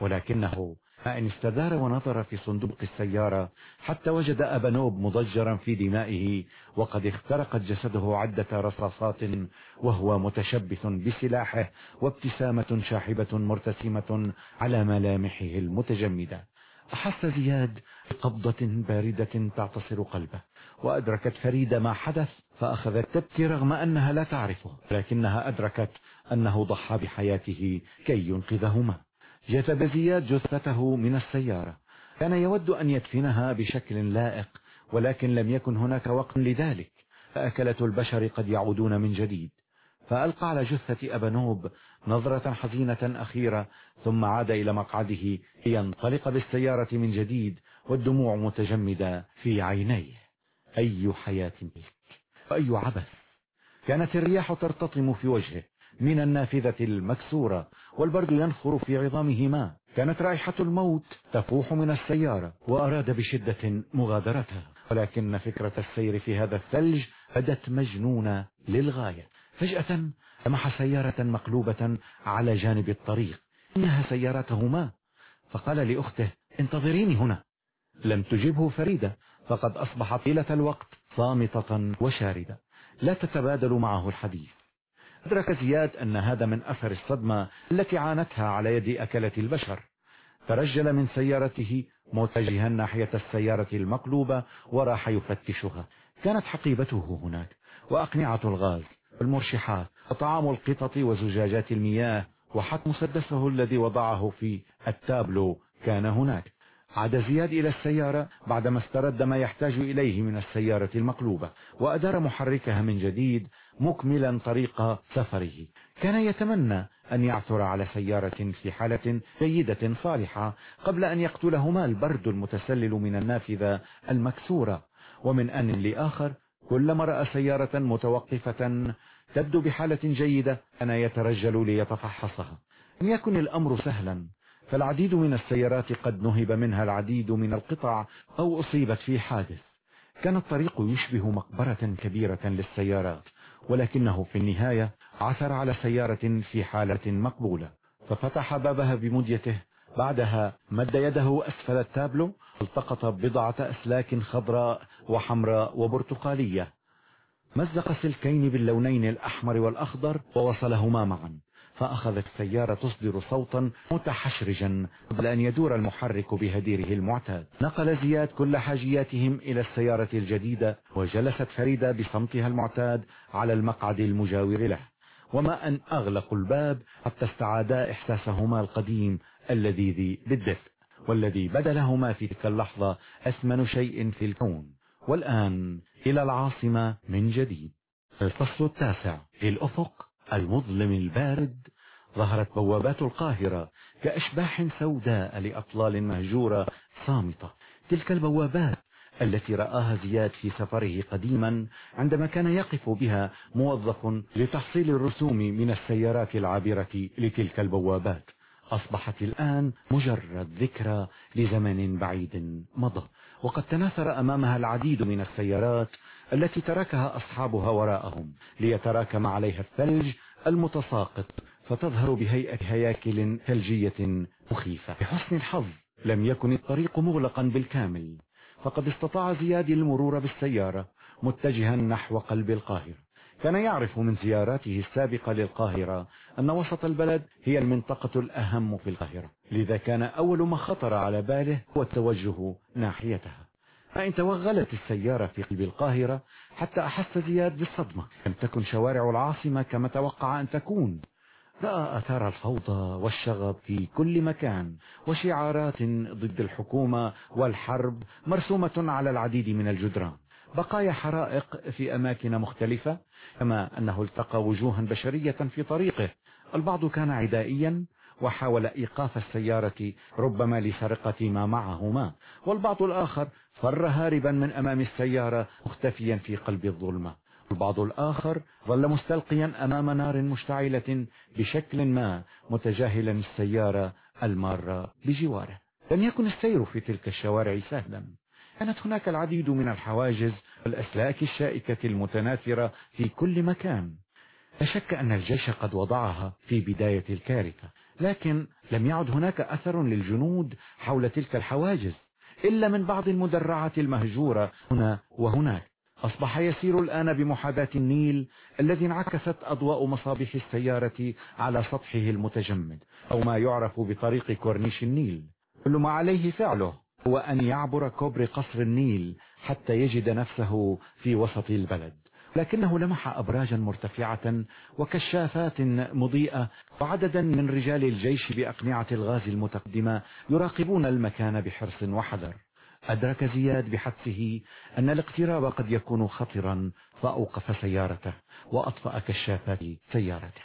ولكنه فإن استدار ونظر في صندوق السيارة حتى وجد أبنوب مضجرا في دمائه وقد اخترقت جسده عدة رصاصات وهو متشبث بسلاحه وابتسامة شاحبة مرتسمة على ملامحه المتجمدة. أحس زياد بقبضة باردة تعتصر قلبه وأدركت فريدة ما حدث فأخذت تبكي رغم أنها لا تعرفه لكنها أدركت أنه ضحى بحياته كي ينقذهما. جذب زياد جثته من السيارة. كان يود أن يدفنها بشكل لائق ولكن لم يكن هناك وقت لذلك. فأكلة البشر قد يعودون من جديد. فألقى على جثة أبنوب نظرة حزينة أخيرة ثم عاد إلى مقعده لينطلق بالسيارة من جديد والدموع متجمدة في عينيه. أي حياة تلك؟ وأي عبث؟ كانت الرياح ترتطم في وجهه. من النافذة المكسورة والبرد ينخر في عظامه ما كانت رائحة الموت تفوح من السيارة وأراد بشدة مغادرتها. ولكن فكرة السير في هذا الثلج بدت مجنونة للغاية. فجأة لمح سيارة مقلوبة على جانب الطريق. إنها سيارتهما. فقال لأخته انتظريني هنا. لم تجبه فريدة. فقد أصبح طيلة الوقت صامتة وشاردة. لا تتبادل معه الحديث. أدرك زياد أن هذا من أثر الصدمة التي عانتها على يد أكلة البشر. ترجل من سيارته متجها ناحية السيارة المقلوبة وراح يفتشها. كانت حقيبته هناك وأقنعة الغاز والمرشحات وطعام القطط وزجاجات المياه وحتى مسدسه الذي وضعه في التابلو كان هناك. عاد زياد إلى السيارة بعدما استرد ما يحتاج إليه من السيارة المقلوبة وأدار محركها من جديد مكملا طريق سفره. كان يتمنى أن يعثر على سيارة في حالة جيدة صالحة قبل أن يقتلهما البرد المتسلل من النافذة المكسورة. ومن آن لآخر كلما رأى سيارة متوقفة تبدو بحالة جيدة كان يترجل ليتفحصها. لم يكن الأمر سهلا. فالعديد من السيارات قد نهب منها العديد من القطع أو أصيبت في حادث. كان الطريق يشبه مقبرة كبيرة للسيارات ولكنه في النهاية عثر على سيارة في حالة مقبولة. ففتح بابها بمديته. بعدها مد يده أسفل التابلو التقط بضعة أسلاك خضراء وحمراء وبرتقالية. مزق سلكين باللونين الأحمر والأخضر ووصلهما معا. فأخذت السيارة تصدر صوتا متحشرجا قبل أن يدور المحرك بهديره المعتاد. نقل زياد كل حاجياتهم إلى السيارة الجديدة وجلست فريدة بصمتها المعتاد على المقعد المجاور له. وما أن أغلقوا الباب حتى استعادا إحساسهما القديم اللذيذ بالدفء والذي بدلهما في تلك اللحظة أثمن شيء في الكون. والآن إلى العاصمة من جديد. الفصل التاسع. في الأفق المظلم البارد ظهرت بوابات القاهرة كأشباح سوداء لأطلال مهجورة صامتة. تلك البوابات التي رآها زياد في سفره قديما عندما كان يقف بها موظف لتحصيل الرسوم من السيارات العابرة لتلك البوابات. أصبحت الآن مجرد ذكرى لزمن بعيد مضى. وقد تناثر أمامها العديد من السيارات التي تركها أصحابها وراءهم ليتراكم عليها الثلج المتساقط فتظهر بهيئة هياكل ثلجية مخيفة. بحسن الحظ لم يكن الطريق مغلقا بالكامل فقد استطاع زياد المرور بالسيارة متجها نحو قلب القاهرة. كان يعرف من زياراته السابقة للقاهرة أن وسط البلد هي المنطقة الأهم في القاهرة لذا كان أول ما خطر على باله هو التوجه ناحيتها. فإن توغلت السيارة في قلب القاهرة حتى أحس زياد بالصدمة. لم تكن شوارع العاصمة كما توقع أن تكون. رأى أثار الفوضى والشغب في كل مكان وشعارات ضد الحكومة والحرب مرسومة على العديد من الجدران. بقايا حرائق في أماكن مختلفة كما أنه التقى وجوها بشرية في طريقه. البعض كان عدائيا وحاول إيقاف السيارة ربما لسرقة ما معهما والبعض الآخر فر هاربا من أمام السيارة مختفيا في قلب الظلمة. البعض الآخر ظل مستلقيا أمام نار مشتعلة بشكل ما متجاهلا السيارة المارة بجواره. لم يكن السير في تلك الشوارع سهلا. كانت هناك العديد من الحواجز والأسلاك الشائكة المتناثرة في كل مكان. لا شك أن الجيش قد وضعها في بداية الكارثة. لكن لم يعد هناك أثر للجنود حول تلك الحواجز إلا من بعض المدرعات المهجورة هنا وهناك. أصبح يسير الآن بمحاذاة النيل الذي انعكست أضواء مصابيح السيارة على سطحه المتجمد أو ما يعرف بطريق كورنيش النيل. كل ما عليه فعله هو أن يعبر كوبري قصر النيل حتى يجد نفسه في وسط البلد. لكنه لمح أبراجا مرتفعة وكشافات مضيئة وعددا من رجال الجيش بأقنعة الغاز المتقدمة يراقبون المكان بحرص وحذر. أدرك زياد بحدسه أن الاقتراب قد يكون خطرا فأوقف سيارته وأطفأ كشافات سيارته.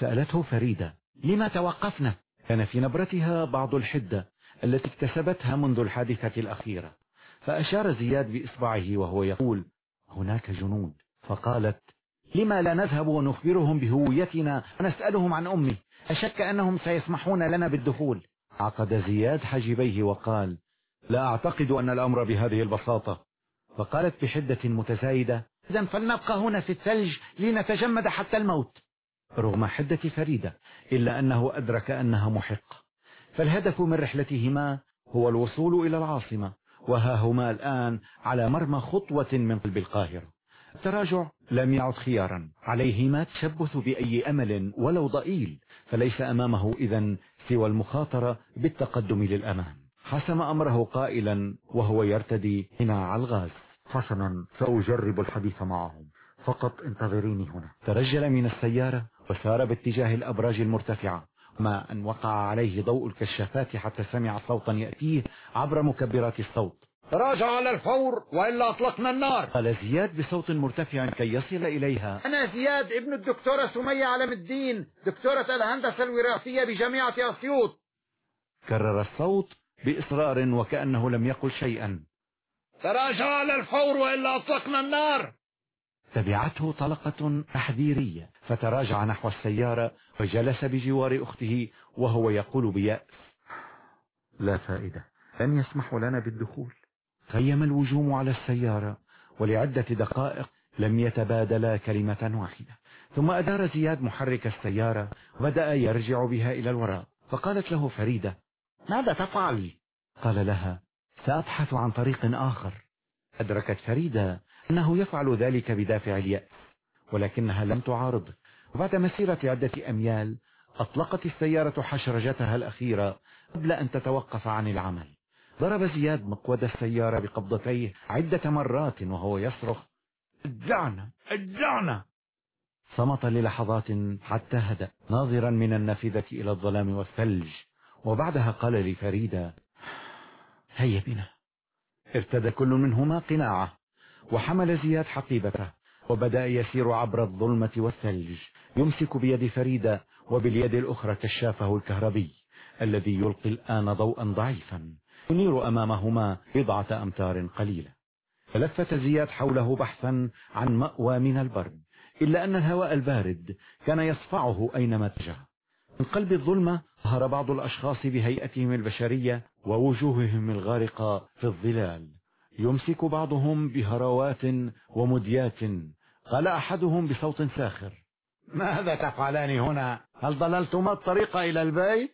سألته فريدة لما توقفنا؟ كان في نبرتها بعض الحدة التي اكتسبتها منذ الحادثة الأخيرة. فأشار زياد بإصبعه وهو يقول هناك جنود. فقالت لما لا نذهب ونخبرهم بهويتنا ونسألهم عن أمي أشك أنهم سيسمحون لنا بالدخول؟ عقد زياد حجبيه وقال لا أعتقد أن الأمر بهذه البساطة. فقالت بحدة متزايدة إذا فلنبقى هنا في الثلج لنتجمد حتى الموت. رغم حدة فريدة إلا أنه أدرك أنها محقة فالهدف من رحلتهما هو الوصول إلى العاصمة وها هما الآن على مرمى خطوة من قلب القاهرة. التراجع لم يعد خيارا. عليهما التشبث بأي أمل ولو ضئيل فليس أمامه إذا سوى المخاطرة بالتقدم للأمام حسم أمره قائلا وهو يرتدي هنا الغاز. حسنا سأجرب الحديث معهم. فقط انتظريني هنا. ترجل من السيارة وسار باتجاه الأبراج المرتفعة. ما أن وقع عليه ضوء الكشافات حتى سمع صوتا يأتيه عبر مكبرات الصوت. تراجع على الفور وإلا أطلقنا النار. قال زياد بصوت مرتفع كي يصل إليها. أنا زياد ابن الدكتورة سمية علم الدين دكتورة الهندسة الوراثية بجامعة أسيوط. كرر الصوت بإصرار وكأنه لم يقل شيئا. تراجع على الفور وإلا أطلقنا النار. تبعته طلقة تحذيرية. فتراجع نحو السيارة وجلس بجوار أخته وهو يقول بيأس. لا فائدة لن يسمحوا لنا بالدخول. خيم الوجوم على السيارة ولعدة دقائق لم يتبادلا كلمة واحدة. ثم أدار زياد محرك السيارة وبدأ يرجع بها إلى الوراء. فقالت له فريدة ماذا تفعل؟ قال لها سأبحث عن طريق آخر. أدركت فريدة أنه يفعل ذلك بدافع اليأس ولكنها لم تعارضه وبعد مسيرة عدة أميال أطلقت السيارة حشرجتها الأخيرة قبل أن تتوقف عن العمل. ضرب زياد مقود السيارة بقبضتيه عدة مرات وهو يصرخ ادعنا ادعنا صمت للحظات حتى هدأ ناظرا من النافذة إلى الظلام والثلج. وبعدها قال لفريدة هيا بنا. ارتدى كل منهما قناعة وحمل زياد حقيبته وبدأ يسير عبر الظلمة والثلج. يمسك بيد فريدة وباليد الأخرى كشافه الكهربي الذي يلقي الآن ضوءا ضعيفا. ينير أمامهما بضعة أمتار قليلة. فلفت زياد حوله بحثا عن مأوى من البرد إلا أن الهواء البارد كان يصفعه أينما اتجه. من قلب الظلمة ظهر بعض الأشخاص بهيئتهم البشرية ووجوههم الغارقة في الظلال. يمسك بعضهم بهروات ومديات. قال أحدهم بصوت ساخر ماذا تفعلان هنا؟ هل ضللتما الطريق إلى البيت؟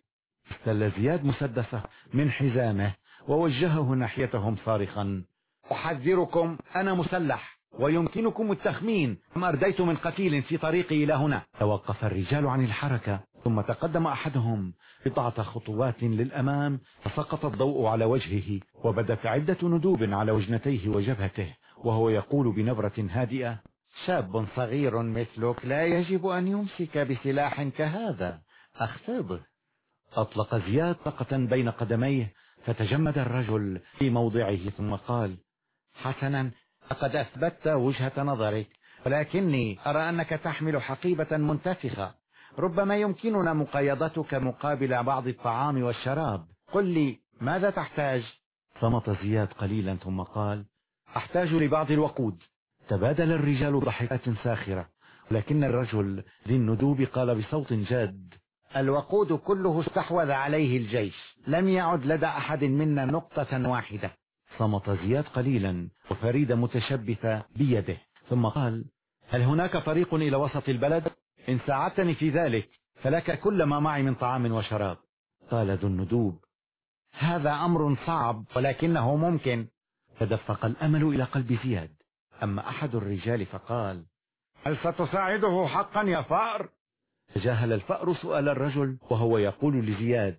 استل زياد مسدسه من حزامه ووجهه ناحيتهم صارخا. أحذركم أنا مسلح ويمكنكم التخمين. كم أرديت من قتيل في طريقي إلى هنا؟ توقف الرجال عن الحركة ثم تقدم أحدهم بضعة خطوات للأمام فسقط الضوء على وجهه وبدت عدة ندوب على وجنتيه وجبهته وهو يقول بنبرة هادئة شاب صغير مثلك لا يجب أن يمسك بسلاح كهذا أخفضه. أطلق زياد طقة بين قدميه فتجمد الرجل في موضعه ثم قال حسنا لقد أثبتت وجهة نظرك ولكني أرى أنك تحمل حقيبة منتفخة. ربما يمكننا مقايضتك مقابل بعض الطعام والشراب. قل لي ماذا تحتاج؟ صمت زياد قليلا ثم قال أحتاج لبعض الوقود. تبادل الرجال ضحكات ساخرة لكن الرجل ذي الندوب قال بصوت جاد الوقود كله استحوذ عليه الجيش. لم يعد لدى أحد منا نقطة واحدة. صمت زياد قليلا وفريدة متشبثة بيده. ثم قال هل هناك طريق إلى وسط البلد؟ إن ساعدتني في ذلك فلك كل ما معي من طعام وشراب. قال ذو الندوب هذا أمر صعب ولكنه ممكن. تدفق الأمل إلى قلب زياد. أما أحد الرجال فقال هل ستساعده حقا يا فأر؟ تجاهل الفأر سؤال الرجل وهو يقول لزياد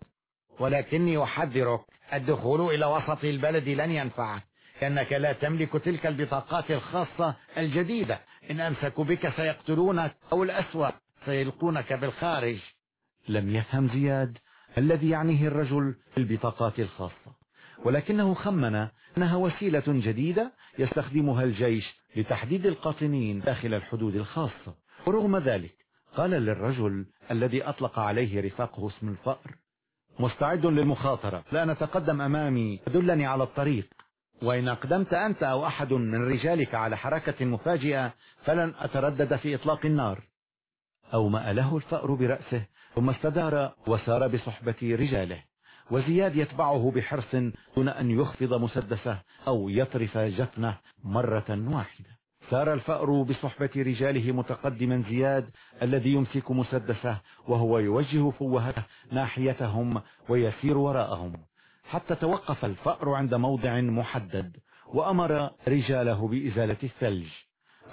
ولكني أحذرك الدخول إلى وسط البلد لن ينفعك لأنك لا تملك تلك البطاقات الخاصة الجديدة. إن أمسكوا بك سيقتلونك أو الأسوأ سيلقونك بالخارج. لم يفهم زياد الذي يعنيه الرجل البطاقات الخاصة ولكنه خمن أنها وسيلة جديدة يستخدمها الجيش لتحديد القاطنين داخل الحدود الخاصة ورغم ذلك قال للرجل الذي أطلق عليه رفاقه اسم الفأر مستعد للمخاطرة. لا نتقدم أمامي دلني على الطريق. وإن أقدمت أنت أو أحد من رجالك على حركة مفاجئة فلن أتردد في إطلاق النار. أومأ له الفأر برأسه ثم استدار وسار بصحبة رجاله. وزياد يتبعه بحرص دون أن يخفض مسدسه أو يطرف جفنه مرة واحدة. سار الفأر بصحبة رجاله متقدما زياد الذي يمسك مسدسه وهو يوجه فوهته ناحيتهم ويسير وراءهم. حتى توقف الفأر عند موضع محدد وأمر رجاله بإزالة الثلج.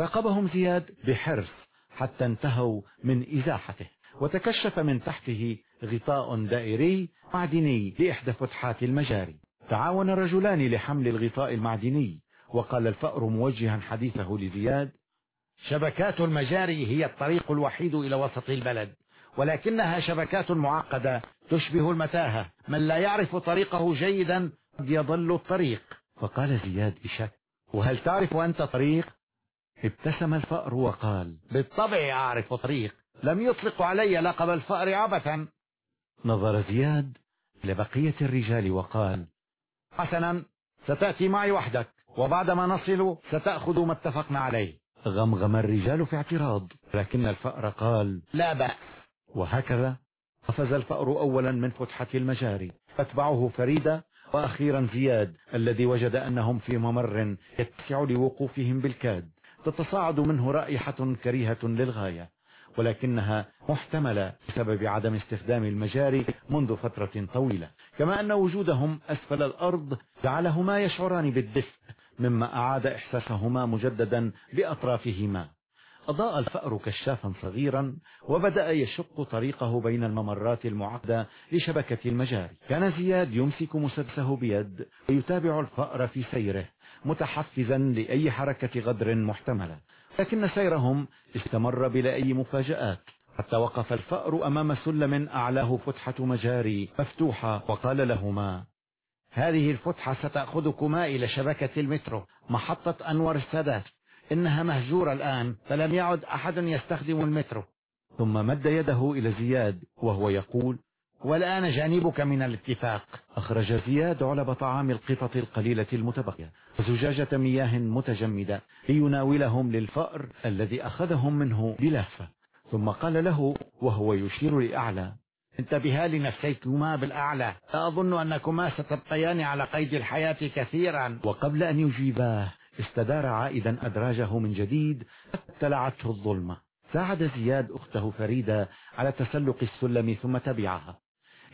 راقبهم زياد بحرص حتى انتهوا من إزاحته. وتكشف من تحته غطاء دائري معدني لإحدى فتحات المجاري. تعاون الرجلان لحمل الغطاء المعدني. وقال الفأر موجها حديثه لزياد شبكات المجاري هي الطريق الوحيد إلى وسط البلد ولكنها شبكات معقدة تشبه المتاهة من لا يعرف طريقه جيدا قد يضل الطريق. فقال زياد بشك وهل تعرف أنت طريق؟ ابتسم الفأر وقال بالطبع أعرف طريق لم يطلق علي لقب الفأر عبثا. نظر زياد لبقية الرجال وقال حسنا ستأتي معي وحدك. وبعدما نصل ستأخذ ما اتفقنا عليه. غمغم الرجال في اعتراض لكن الفأر قال لا بأس. وهكذا قفز الفأر أولا من فتحة المجاري. أتبعه فريدة وأخيرا زياد الذي وجد أنهم في ممر يتسع لوقوفهم بالكاد. تتصاعد منه رائحة كريهة للغاية ولكنها محتملة بسبب عدم استخدام المجاري منذ فترة طويلة. كما أن وجودهم أسفل الأرض جعلهما يشعران بالدفء مما أعاد إحساسهما مجددا بأطرافهما. أضاء الفأر كشافا صغيرا وبدأ يشق طريقه بين الممرات المعقدة لشبكة المجاري. كان زياد يمسك مسدسه بيد ويتابع الفأر في سيره متحفزا لأي حركة غدر محتملة. لكن سيرهم استمر بلا أي مفاجآت. حتى وقف الفأر أمام سلم أعلاه فتحة مجاري مفتوحة وقال لهما هذه الفتحة ستأخذكما إلى شبكة المترو. محطة أنور السادات. إنها مهجورة الآن فلم يعد أحد يستخدم المترو. ثم مد يده إلى زياد وهو يقول والآن جانبك من الاتفاق. أخرج زياد علب طعام القطط القليلة المتبقية. وزجاجة مياه متجمدة ليناولهم للفأر الذي أخذهم منه بلهفة. ثم قال له وهو يشير لأعلى انتبها لنفسيكما بالأعلى. لا أظن أنكما ستبقيان على قيد الحياة كثيرا. وقبل أن يجيباه استدار عائدا أدراجه من جديد ابتلعته الظلمة ساعد زياد أخته فريدة على تسلق السلم ثم تبعها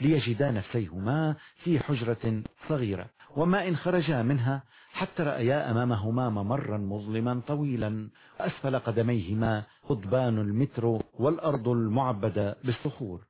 ليجدا نفسيهما في حجرة صغيرة. وما إن خرجا منها حتى رأيا أمامهما ممرا مظلما طويلا. وأسفل قدميهما قضبان المترو والأرض المعبدة بالصخور.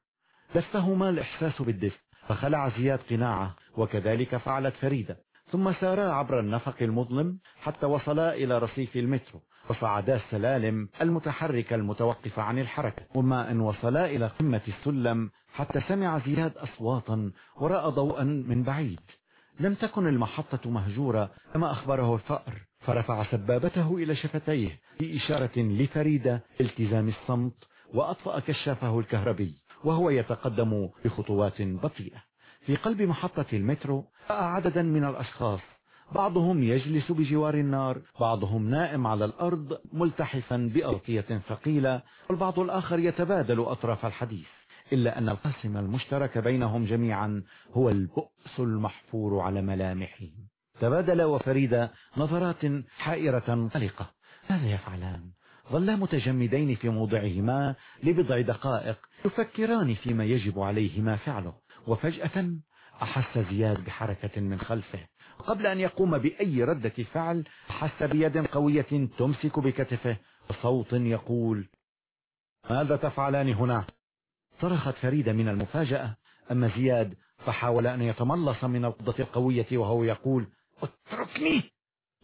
دفهما الإحساس بالدفء فخلع زياد قناعة وكذلك فعلت فريدة. ثم سارا عبر النفق المظلم حتى وصلا إلى رصيف المترو وصعدا السلالم المتحركة المتوقفة عن الحركة. وما أن وصلا إلى قمة السلم حتى سمع زياد أصواتا ورأى ضوءا من بعيد. لم تكن المحطة مهجورة كما أخبره الفأر فرفع سبابته إلى شفتيه في إشارة لفريدة التزام الصمت وأطفأ كشافه الكهربي. وهو يتقدم بخطوات بطيئة. في قلب محطة المترو عددا من الأشخاص. بعضهم يجلس بجوار النار بعضهم نائم على الأرض ملتحفا بأغطية ثقيلة والبعض الآخر يتبادل أطراف الحديث. إلا أن القاسم المشترك بينهم جميعا هو البؤس المحفور على ملامحهم تبادل وفريدة نظرات حائرة قلقة. ماذا يفعلان؟ ظلا متجمدين في موضعهما لبضع دقائق يفكران فيما يجب عليهما فعله. وفجأة أحس زياد بحركة من خلفه. قبل أن يقوم بأي ردة فعل أحس بيد قوية تمسك بكتفه. وصوت يقول ماذا تفعلان هنا؟ صرخت فريدة من المفاجأة. أما زياد فحاول أن يتملص من القبضة القوية وهو يقول اتركني!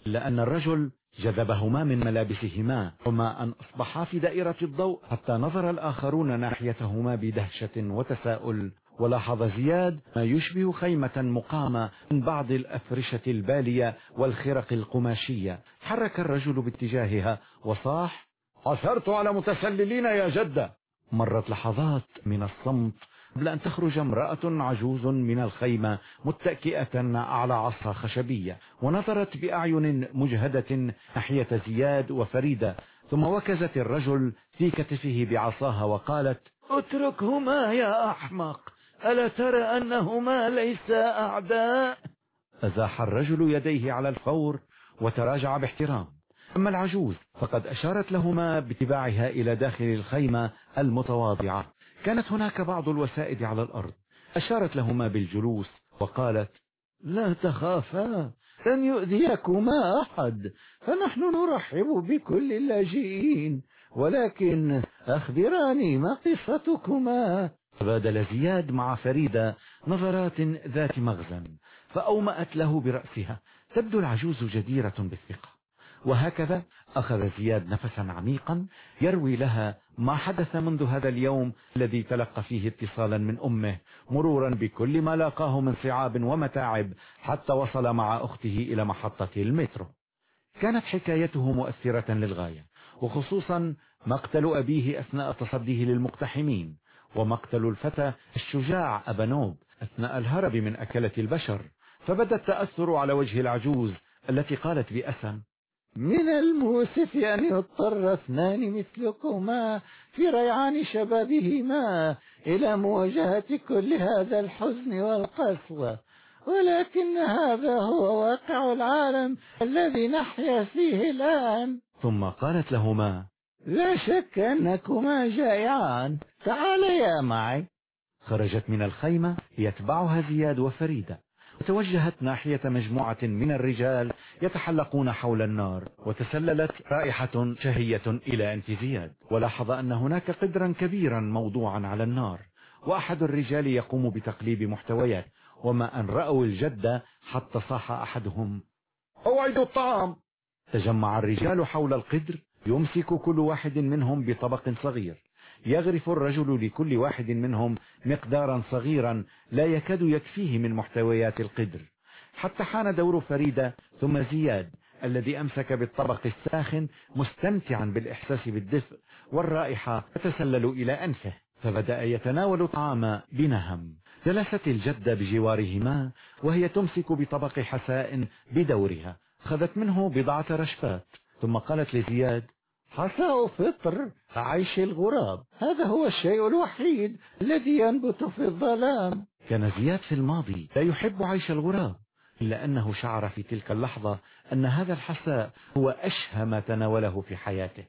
لأن الرجل جذبهما من ملابسهما وما أن أصبحا في دائرة الضوء حتى نظر الآخرون ناحيتهما بدهشة وتساؤل ولاحظ زياد ما يشبه خيمة مقامة من بعض الأفرشة البالية والخرق القماشية. حرك الرجل باتجاهها وصاح عثرت على متسللين يا جدة. مرت لحظات من الصمت قبل أن تخرج امرأة عجوز من الخيمة متكئة على عصا خشبية ونظرت بأعين مجهدة ناحية زياد وفريدة ثم وكزت الرجل في كتفه بعصاها وقالت اتركهما يا أحمق ألا ترى أنهما ليس أعداء؟ أزاح الرجل يديه على الفور وتراجع باحترام. أما العجوز فقد أشارت لهما باتباعها إلى داخل الخيمة المتواضعة. كانت هناك بعض الوسائد على الأرض. أشارت لهما بالجلوس وقالت لا تخافا لن يؤذيكما أحد فنحن نرحب بكل اللاجئين ولكن أخبراني ما قصتكما. تبادل زياد مع فريدة نظرات ذات مغزى فأومأت له برأسها. تبدو العجوز جديرة بالثقة. وهكذا أخذ زياد نفسا عميقا يروي لها ما حدث منذ هذا اليوم الذي تلقى فيه اتصالا من أمه مرورا بكل ما لاقاه من صعاب ومتاعب حتى وصل مع أخته إلى محطة المترو. كانت حكايته مؤثرة للغاية وخصوصا مقتل أبيه أثناء تصديه للمقتحمين ومقتل الفتى الشجاع أبنوب أثناء الهرب من أكلة البشر. فبدأ التأثر على وجه العجوز التي قالت بأسم من المؤسف أن يضطر اثنان مثلكما في ريعان شبابهما إلى مواجهة كل هذا الحزن والقسوة. ولكن هذا هو واقع العالم الذي نحيا فيه الآن. ثم قالت لهما لا شك أنكما جائعان. تعاليا معي. خرجت من الخيمة يتبعها زياد وفريدة. وتوجهت ناحية مجموعة من الرجال يتحلقون حول النار وتسللت رائحة شهية إلى أنف زياد. ولاحظ أن هناك قدرا كبيرا موضوعا على النار وأحد الرجال يقوم بتقليب محتويات. وما أن رأوا الجدة حتى صاح أحدهم. أوعدوا الطعام! تجمع الرجال حول القدر يمسك كل واحد منهم بطبق صغير. يغرف الرجل لكل واحد منهم مقدارا صغيرا لا يكاد يكفيه من محتويات القدر. حتى حان دور فريدة ثم زياد الذي أمسك بالطبق الساخن مستمتعا بالإحساس بالدفء والرائحة تتسلل إلى أنفه فبدأ يتناول الطعام بنهم. جلست الجدة بجوارهما وهي تمسك بطبق حساء بدورها أخذت منه بضعة رشفات ثم قالت لزياد حساء فطر عيش الغراب. هذا هو الشيء الوحيد الذي ينبت في الظلام. كان زياد في الماضي لا يحب عيش الغراب إلا أنه شعر في تلك اللحظة أن هذا الحساء هو أشهى ما تناوله في حياته.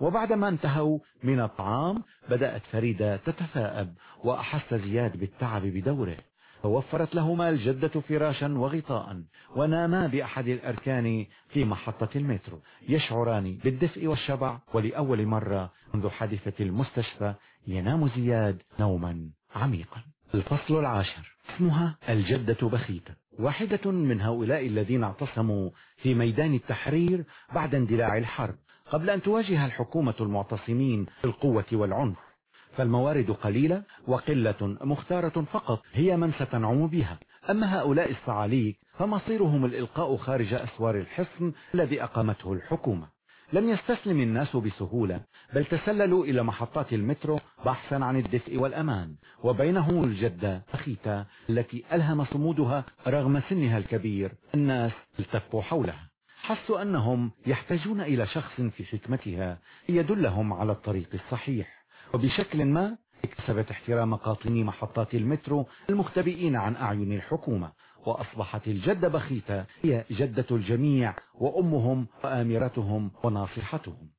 وبعدما انتهوا من الطعام بدأت فريدة تتثاءب وأحس زياد بالتعب بدوره. فوفرت لهما الجدة فراشا وغطاء وناما بأحد الأركان في محطة المترو يشعران بالدفء والشبع ولأول مرة منذ حادثة المستشفى ينام زياد نوما عميقا. الفصل العاشر. اسمها الجدة بخيتة واحدة من هؤلاء الذين اعتصموا في ميدان التحرير بعد اندلاع الحرب قبل أن تواجه الحكومة المعتصمين بالقوة والعنف. فالموارد قليلة وقلة مختارة فقط هي من ستنعم بها. أما هؤلاء الصعاليك فمصيرهم الإلقاء خارج أسوار الحصن الذي أقامته الحكومة. لم يستسلم الناس بسهولة بل تسللوا إلى محطات المترو بحثا عن الدفء والأمان. وبينهم الجدة أخيتا التي ألهم صمودها رغم سنها الكبير. الناس التفوا حولها. حسوا أنهم يحتاجون إلى شخص في حكمتها يدلهم على الطريق الصحيح. وبشكل ما اكتسبت احترام قاطني محطات المترو المختبئين عن أعين الحكومة وأصبحت الجدة بخيتة هي جدة الجميع وأمهم وآمرتهم وناصحتهم.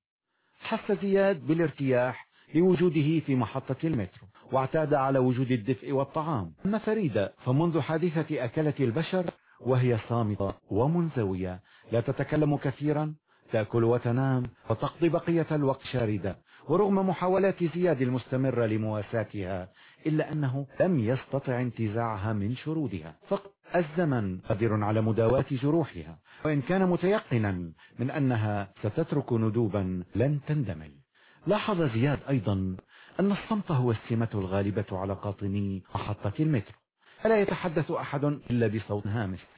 حس زياد بالارتياح لوجوده في محطة المترو واعتاد على وجود الدفء والطعام. أما فريدة فمنذ حادثة أكلة البشر وهي صامتة ومنزوية لا تتكلم كثيرا تأكل وتنام وتقضي بقية الوقت شاردة. ورغم محاولات زياد المستمرة لمواساتها إلا أنه لم يستطع انتزاعها من شرودها. فقط الزمن قادر على مداواة جروحها وإن كان متيقنا من أنها ستترك ندوبا لن تندمل لاحظ زياد أيضا أن الصمت هو السمة الغالبة على قاطني محطة المترو. فلا يتحدث أحد إلا بصوت هامس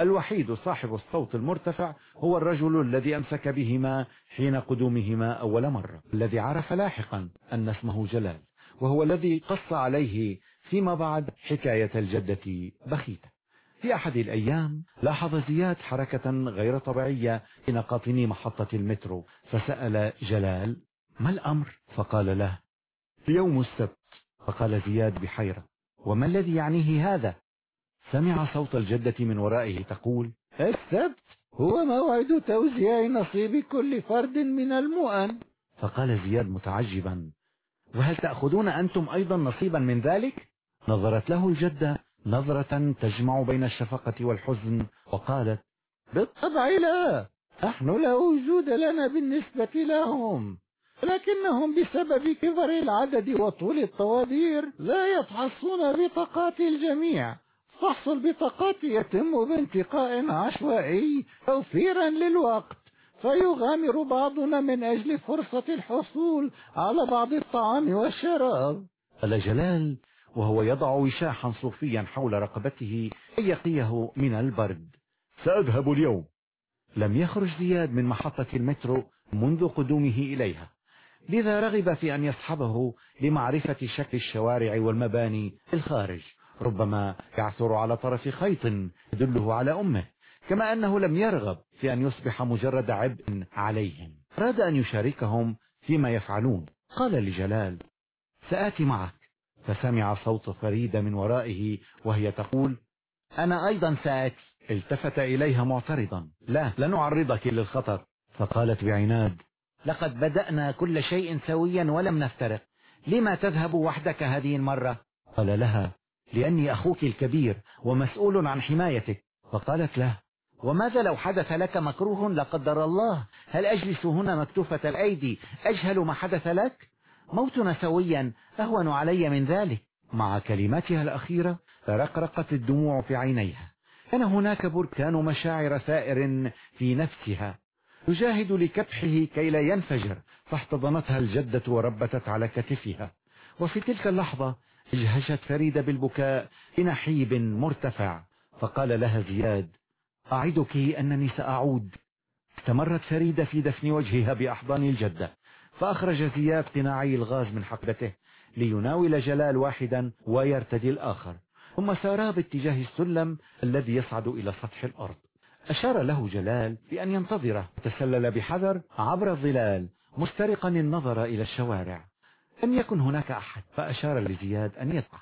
الوحيد صاحب الصوت المرتفع هو الرجل الذي أمسك بهما حين قدومهما أول مرة الذي عرف لاحقا أن اسمه جلال وهو الذي قص عليه فيما بعد حكاية الجدة بخيتة في أحد الأيام لاحظ زياد حركة غير طبيعية في نقاطن محطة المترو فسأل جلال ما الأمر؟ فقال له يوم السبت. فقال زياد بحيرة وما الذي يعنيه هذا؟ سمع صوت الجدة من ورائه تقول السبت هو موعد توزيع نصيب كل فرد من المؤن. فقال زياد متعجبا وهل تأخذون أنتم أيضا نصيبا من ذلك؟ نظرت له الجدة نظرة تجمع بين الشفقة والحزن وقالت بالطبع لا نحن لا وجود لنا بالنسبة لهم لكنهم بسبب كبر العدد وطول الطوابير لا يفحصون بطاقات الجميع. فحص البطاقات يتم بانتقاء عشوائي توفيرا للوقت. فيغامر بعضنا من أجل فرصة الحصول على بعض الطعام والشراب. قال جلال وهو يضع وشاحا صوفيا حول رقبته كي يقيه من البرد. سأذهب اليوم. لم يخرج زياد من محطة المترو منذ قدومه إليها. لذا رغب في أن يصحبه لمعرفة شكل الشوارع والمباني في الخارج. ربما يعثر على طرف خيط يدله على أمه كما أنه لم يرغب في أن يصبح مجرد عبء عليهم. أراد أن يشاركهم فيما يفعلون. قال لجلال سآتي معك. فسمع صوت فريدة من ورائه وهي تقول أنا أيضا سآتي. التفت إليها معترضا لا لنعرضك للخطر. فقالت بعناد لقد بدأنا كل شيء سويا ولم نفترق لما تذهب وحدك هذه المرة؟ قال لها لأني أخوك الكبير ومسؤول عن حمايتك. فقالت له وماذا لو حدث لك مكروه لقدر الله؟ هل أجلس هنا مكتوفة الأيدي؟ أجهل ما حدث لك؟ موتنا سويا أهون علي من ذلك. مع كلماتها الأخيرة ترقرقت الدموع في عينيها. كان هناك بركان مشاعر ثائر في نفسها. تجاهد لكبحه كي لا ينفجر. فاحتضنتها الجدة وربتت على كتفها. وفي تلك اللحظة اجهشت فريدة بالبكاء بنحيب مرتفع. فقال لها زياد أعدك أنني سأعود. استمرت فريدة في دفن وجهها بأحضان الجدة. فأخرج زياد قناعي الغاز من حقبته ليناول جلال واحدا ويرتدي الآخر. ثم سارا باتجاه السلم الذي يصعد إلى سطح الأرض. أشار له جلال بأن ينتظره. تسلل بحذر عبر الظلال مسترقا النظر إلى الشوارع. لم يكن هناك أحد فأشار لزياد أن يطلع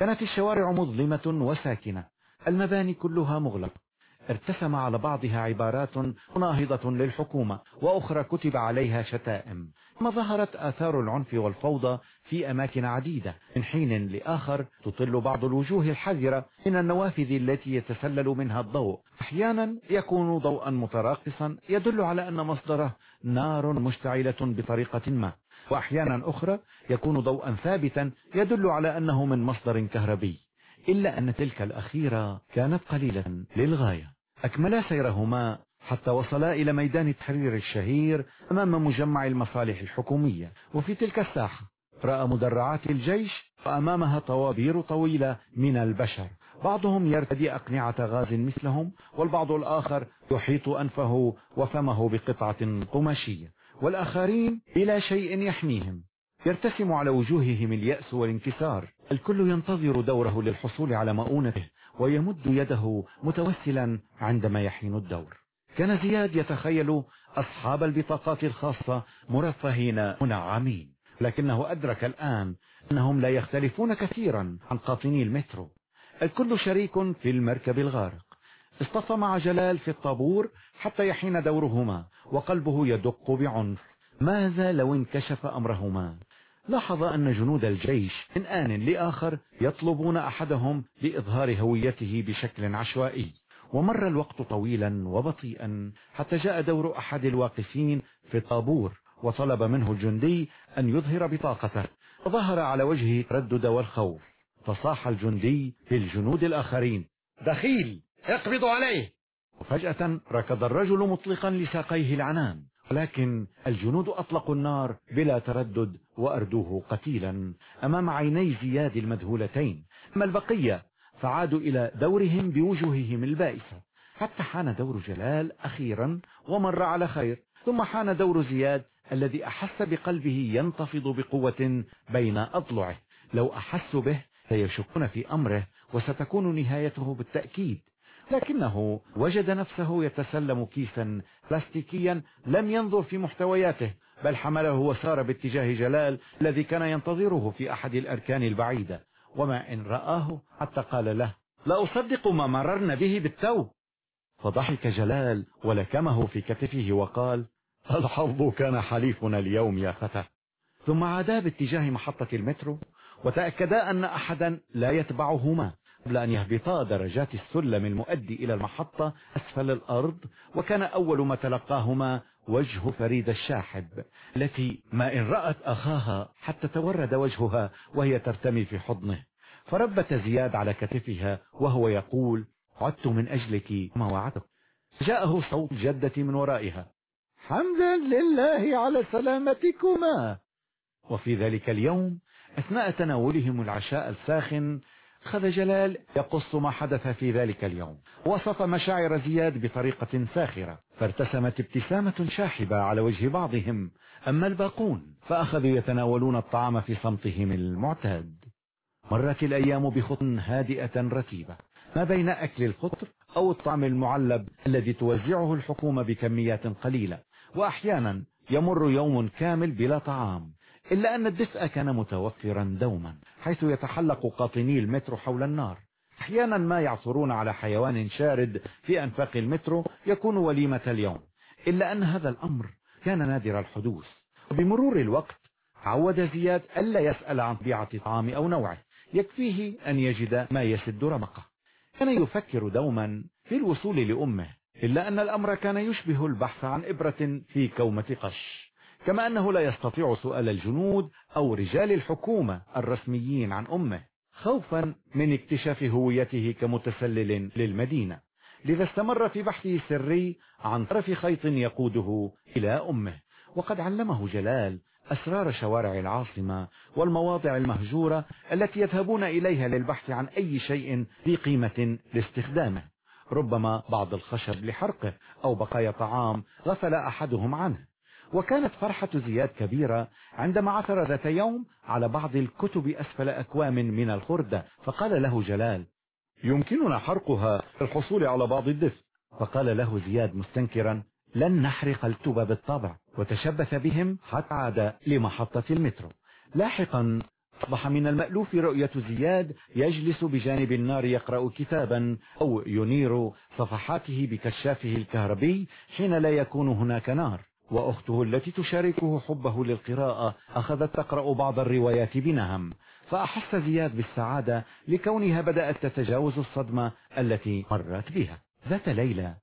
كانت الشوارع مظلمة وساكنة المباني كلها مغلقة. ارتسم على بعضها عبارات مناهضة للحكومة وأخرى كتب عليها شتائم. ثم ظهرت آثار العنف والفوضى في أماكن عديدة. من حين لآخر تطل بعض الوجوه الحذرة من النوافذ التي يتسلل منها الضوء. أحيانا يكون ضوءا متراقصا يدل على أن مصدره نار مشتعلة بطريقة ما. وأحيانا أخرى يكون ضوءا ثابتا يدل على أنه من مصدر كهربي إلا أن تلك الأخيرة كانت قليلة للغاية. أكملا سيرهما حتى وصلا إلى ميدان التحرير الشهير أمام مجمع المصالح الحكومية. وفي تلك الساحة رأى مدرعات الجيش وأمامها طوابير طويلة من البشر. بعضهم يرتدي أقنعة غاز مثلهم والبعض الآخر يحيط أنفه وفمه بقطعة قماشية. والآخرين بلا شيء يحميهم. يرتسم على وجوههم اليأس والانكسار. الكل ينتظر دوره للحصول على مؤونته ويمد يده متوسلا عندما يحين الدور. كان زياد يتخيل أصحاب البطاقات الخاصة مرفهين منعمين لكنه أدرك الآن أنهم لا يختلفون كثيرا عن قاطني المترو. الكل شريك في المركب الغارق اصطفى مع جلال في الطابور حتى يحين دورهما وقلبه يدق بعنف. ماذا لو انكشف أمرهما؟ لاحظ أن جنود الجيش من آن لآخر يطلبون أحدهم لإظهار هويته بشكل عشوائي. ومر الوقت طويلا وبطيئا حتى جاء دور أحد الواقفين في الطابور وطلب منه الجندي أن يظهر بطاقته. وظهر على وجهه التردد والخوف. فصاح الجندي للجنود الآخرين. دخيل! اقبضوا عليه. وفجأة ركض الرجل مطلقا لساقيه العنان ولكن الجنود أطلقوا النار بلا تردد وأردوه قتيلا أمام عيني زياد المذهولتين. أما البقية فعادوا إلى دورهم بوجوههم البائسة. حتى حان دور جلال أخيرا ومر على خير. ثم حان دور زياد الذي أحس بقلبه ينتفض بقوة بين أضلعه. لو أحسوا به سيشكون في أمره وستكون نهايته بالتأكيد. لكنه وجد نفسه يتسلم كيسا بلاستيكيا لم ينظر في محتوياته بل حمله وسار باتجاه جلال الذي كان ينتظره في أحد الأركان البعيدة. وما إن رآه حتى قال له لا أصدق ما مررنا به بالتو فضحك جلال ولكمه في كتفه وقال الحظ كان حليفنا اليوم يا فتى. ثم عادا باتجاه محطة المترو وتأكدا أن أحدا لا يتبعهما. قبل أن يهبطا درجات السلم المؤدي إلى المحطة أسفل الأرض وكان أول ما تلقاهما وجه فريد الشاحب التي ما إن رأت أخاها حتى تورد وجهها وهي ترتمي في حضنه. فربت زياد على كتفها وهو يقول عدت من أجلك ما وعدت جاءه صوت جدتي من ورائها حمدا لله على سلامتكما وفي ذلك اليوم أثناء تناولهم العشاء الساخن أخذ جلال يقص ما حدث في ذلك اليوم. وصف مشاعر زياد بطريقة ساخرة فارتسمت ابتسامة شاحبة على وجه بعضهم. أما الباقون فأخذوا يتناولون الطعام في صمتهم المعتاد. مرت الأيام بخط هادئة رتيبة. ما بين أكل الفطر أو الطعام المعلب الذي توزعه الحكومة بكميات قليلة. وأحيانا يمر يوم كامل بلا طعام. إلا أن الدفء كان متوفرا دوما حيث يتحلق قاطني المترو حول النار. أحيانا ما يعثرون على حيوان شارد في أنفاق المترو يكون وليمة اليوم. إلا أن هذا الأمر كان نادر الحدوث. وبمرور الوقت عود زياد ألا يسأل عن طبيعة طعام أو نوعه يكفيه أن يجد ما يسد رمقه. كان يفكر دوما في الوصول لأمه إلا أن الأمر كان يشبه البحث عن إبرة في كومة قش. كما أنه لا يستطيع سؤال الجنود أو رجال الحكومة الرسميين عن أمه خوفا من اكتشاف هويته كمتسلل للمدينة. لذا استمر في بحثه السري عن طرف خيط يقوده إلى أمه. وقد علمه جلال أسرار شوارع العاصمة والمواضع المهجورة التي يذهبون إليها للبحث عن أي شيء ذي قيمة لاستخدامه. ربما بعض الخشب لحرقه أو بقايا طعام غفل أحدهم عنه. وكانت فرحة زياد كبيرة عندما عثر ذات يوم على بعض الكتب أسفل أكوام من الخردة فقال له جلال يمكننا حرقها للحصول على بعض الدفء فقال له زياد مستنكرا لن نحرق الكتب بالطبع. وتشبث بهم حتى عاد لمحطة المترو. لاحقا أصبح من المألوف رؤية زياد يجلس بجانب النار يقرأ كتابا أو ينير صفحاته بكشافه الكهربي حين لا يكون هناك نار. وأخته التي تشاركه حبه للقراءة أخذت تقرأ بعض الروايات بنهم فأحس زياد بالسعادة لكونها بدأت تتجاوز الصدمة التي مرت بها. ذات ليلة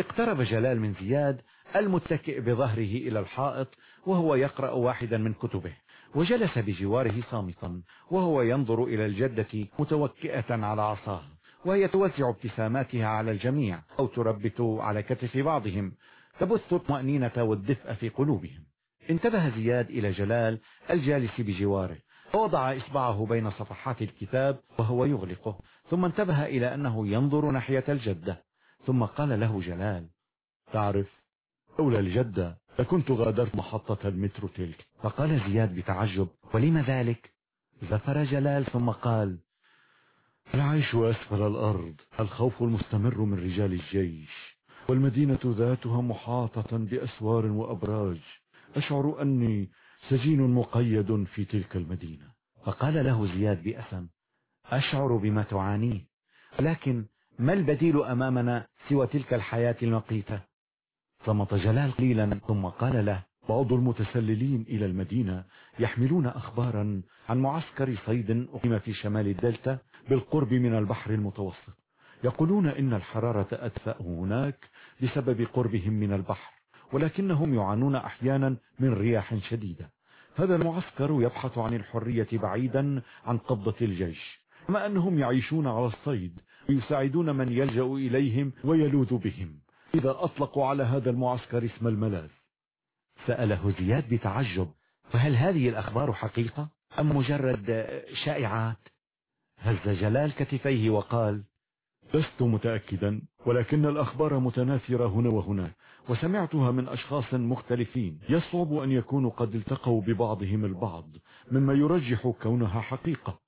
اقترب جلال من زياد المتكئ بظهره إلى الحائط وهو يقرأ واحدا من كتبه وجلس بجواره صامتا وهو ينظر إلى الجدة متوكئة على عصاه وهي توزع ابتساماتها على الجميع أو تربت على كتف بعضهم تبث الطمأنينة والدفء في قلوبهم. انتبه زياد إلى جلال الجالس بجواره فوضع إصبعه بين صفحات الكتاب وهو يغلقه ثم انتبه إلى أنه ينظر ناحية الجدة ثم قال له جلال تعرف أولى الجدة لكنت غادرت محطة المترو تلك. فقال زياد بتعجب ولم ذلك؟ زفر جلال ثم قال العيش أسفل الأرض الخوف المستمر من رجال الجيش. والمدينة ذاتها محاطة بأسوار وأبراج. أشعر أني سجين مقيد في تلك المدينة. فقال له زياد بأسم أشعر بما تعانيه لكن ما البديل أمامنا سوى تلك الحياة المقيتة؟ صمت جلال قليلا ثم قال له بعض المتسللين إلى المدينة يحملون أخبارا عن معسكر صيد أقيم في شمال الدلتا بالقرب من البحر المتوسط. يقولون إن الحرارة أدفأ هناك بسبب قربهم من البحر ولكنهم يعانون أحيانا من رياح شديدة. هذا المعسكر يبحث عن الحرية بعيدا عن قبضة الجيش كما أنهم يعيشون على الصيد ويساعدون من يلجأ إليهم ويلوذ بهم. إذا أطلقوا على هذا المعسكر اسم الملاذ. سأله زياد بتعجب. فهل هذه الأخبار حقيقة أم مجرد شائعات؟ هز جلال كتفيه وقال لست متأكدا ولكن الأخبار متناثرة هنا وهناك وسمعتها من أشخاص مختلفين. يصعب أن يكونوا قد التقوا ببعضهم البعض مما يرجح كونها حقيقة.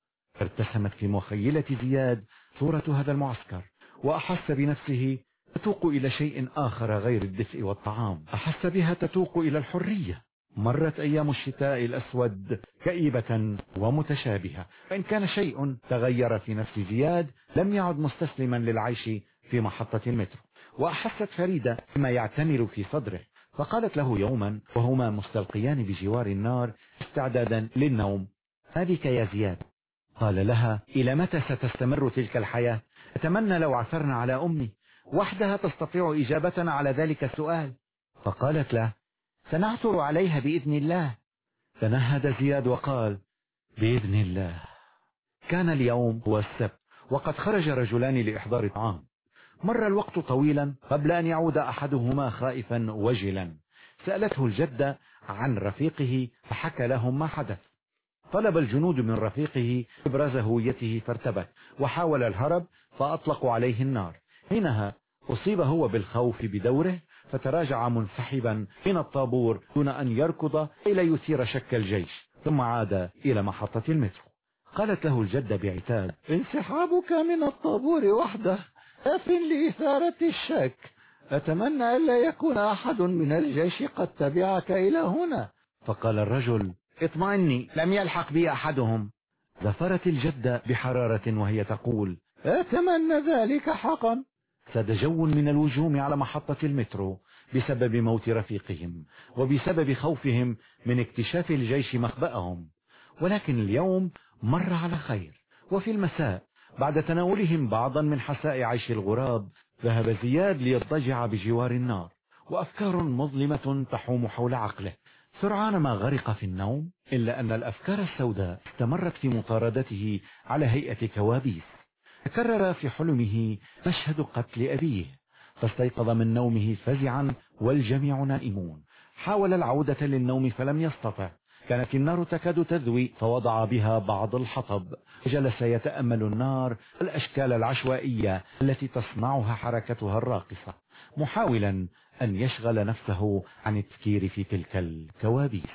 ارتسمت في مخيلة زياد صورة هذا المعسكر وأحس بنفسه تتوق إلى شيء آخر غير الدفء والطعام. أحس بها تتوق إلى الحرية. مرت أيام الشتاء الأسود كئيبة ومتشابهة. وإن كان شيء تغير في نفس زياد لم يعد مستسلما للعيش في محطة المترو. وأحست فريدة بما يعتمر في صدره. فقالت له يوما وهما مستلقيان بجوار النار استعدادا للنوم. ما بك يا زياد؟ قال لها إلى متى ستستمر تلك الحياة؟ أتمنى لو عثرنا على أمي. وحدها تستطيع إجابتنا على ذلك السؤال. فقالت له سنعثر عليها بإذن الله. تنهد زياد وقال بإذن الله. كان اليوم هو السبت وقد خرج رجلان لإحضار طعام مر الوقت طويلا قبل أن يعود أحدهما خائفا وجلا. سألته الجدة عن رفيقه فحكى لهم ما حدث. طلب الجنود من رفيقه إبراز هويته فارتبك وحاول الهرب فأطلقوا عليه النار. حينها أصيب هو بالخوف بدوره فتراجع منسحبا من الطابور دون أن يركض إلى يثير شك الجيش ثم عاد إلى محطة المترو. قالت له الجدة بعتاب انسحابك من الطابور وحده كاف لإثارة الشك. أتمنى ألا يكون أحد من الجيش قد تبعك إلى هنا. فقال الرجل اطمئني لم يلحق بي أحدهم. زفرت الجدة بحرارة وهي تقول أتمنى ذلك حقا. ساد جو من الوجوم على محطة المترو بسبب موت رفيقهم وبسبب خوفهم من اكتشاف الجيش مخبأهم. ولكن اليوم مر على خير. وفي المساء بعد تناولهم بعضا من حساء عيش الغراب ذهب زياد ليضطجع بجوار النار وأفكار مظلمة تحوم حول عقله. سرعان ما غرق في النوم إلا أن الأفكار السوداء استمرت في مطاردته على هيئة كوابيس. تكرر في حلمه مشهد قتل أبيه. فاستيقظ من نومه فزعا والجميع نائمون. حاول العودة للنوم فلم يستطع. كانت النار تكاد تذوي فوضع بها بعض الحطب. جلس يتأمل النار الأشكال العشوائية التي تصنعها حركتها الراقصة محاولا أن يشغل نفسه عن التفكير في تلك الكوابيس.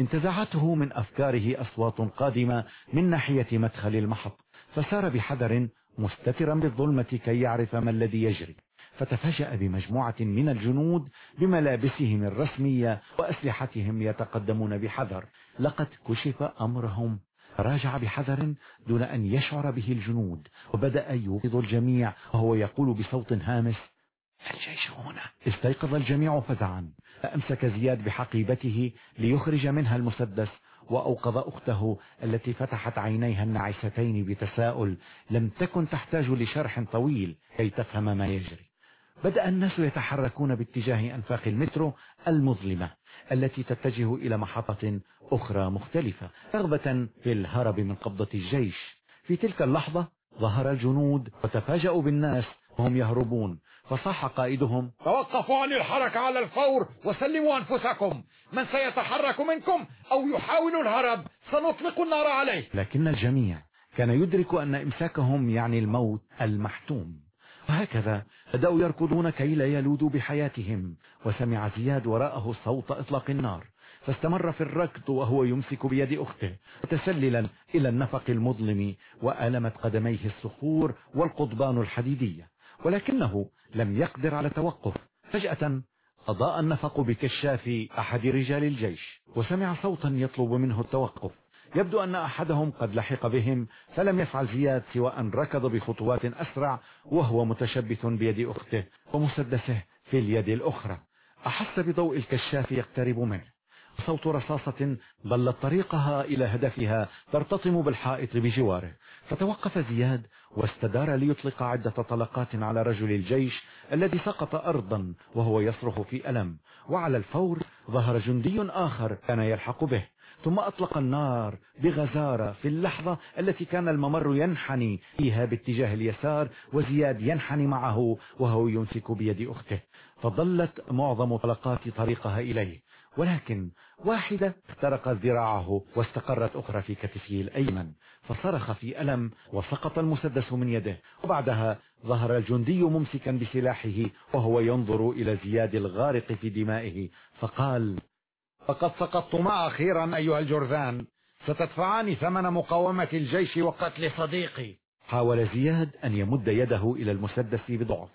انتزعته من أفكاره أصوات قادمة من ناحية مدخل المحط. فسار بحذر مستترا بالظلمة كي يعرف ما الذي يجري فتفاجأ بمجموعة من الجنود بملابسهم الرسمية وأسلحتهم يتقدمون بحذر. لقد كشف أمرهم. راجع بحذر دون أن يشعر به الجنود وبدأ يوقظ الجميع وهو يقول بصوت هامس الجيش هنا. استيقظ الجميع فزعا فأمسك زياد بحقيبته ليخرج منها المسدس وأوقظ أخته التي فتحت عينيها النعستين بتساؤل لم تكن تحتاج لشرح طويل كي تفهم ما يجري. بدأ الناس يتحركون باتجاه أنفاق المترو المظلمة التي تتجه إلى محطة أخرى مختلفة رغبة في الهرب من قبضة الجيش. في تلك اللحظة ظهر الجنود وتفاجأوا بالناس وهم يهربون. فصح قائدهم. توقفوا عن الحركة على الفور وسلموا أنفسكم. من سيتحرك منكم أو يحاول الهرب سنطلق النار عليه. لكن الجميع كان يدرك أن إمساكهم يعني الموت المحتوم. وهكذا بدأوا يركضون كي لا يلودوا بحياتهم. وسمع زياد وراءه صوت إطلاق النار. فاستمر في الركض وهو يمسك بيد أخته متسللا إلى النفق المظلم وألمت قدميه الصخور والقضبان الحديدية. ولكنه لم يقدر على التوقف فجأة أضاء النفق بكشاف أحد رجال الجيش وسمع صوتا يطلب منه التوقف. يبدو أن أحدهم قد لحق بهم فلم يفعل زياد سوى أن ركض بخطوات أسرع وهو متشبث بيد أخته ومسدسه في اليد الأخرى. أحس بضوء الكشاف يقترب منه. صوت رصاصة ضلت طريقها إلى هدفها ترتطم بالحائط بجواره. فتوقف زياد واستدار ليطلق عدة طلقات على رجل الجيش الذي سقط أرضا وهو يصرخ في ألم. وعلى الفور ظهر جندي آخر كان يلحق به. ثم أطلق النار بغزارة في اللحظة التي كان الممر ينحني فيها باتجاه اليسار وزياد ينحني معه وهو يمسك بيد أخته. فظلت معظم طلقات طريقها إليه. ولكن واحدة اخترقت ذراعه واستقرت أخرى في كتفه الأيمن فصرخ في ألم وسقط المسدس من يده وبعدها ظهر الجندي ممسكا بسلاحه وهو ينظر إلى زياد الغارق في دمائه فقال فقد سقطتما أخيرا أيها الجرذان ستدفعان ثمن مقاومة الجيش وقتل صديقي. حاول زياد أن يمد يده إلى المسدس بضعف.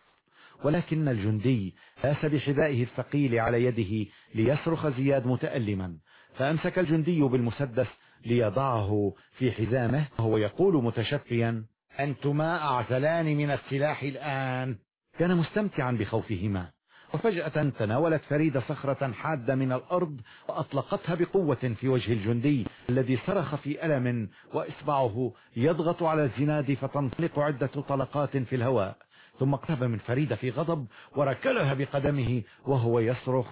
ولكن الجندي آس بحذائه الثقيل على يده ليصرخ زياد متألما فأمسك الجندي بالمسدس ليضعه في حزامه وهو يقول متشفيا أنتما أعزلان من السلاح الآن. كان مستمتعا بخوفهما وفجأة تناولت فريدة صخرة حادة من الأرض وأطلقتها بقوة في وجه الجندي الذي صرخ في ألم وإصبعه يضغط على الزناد فتنطلق عدة طلقات في الهواء. ثم اقترب من فريدة في غضب وركلها بقدمه وهو يصرخ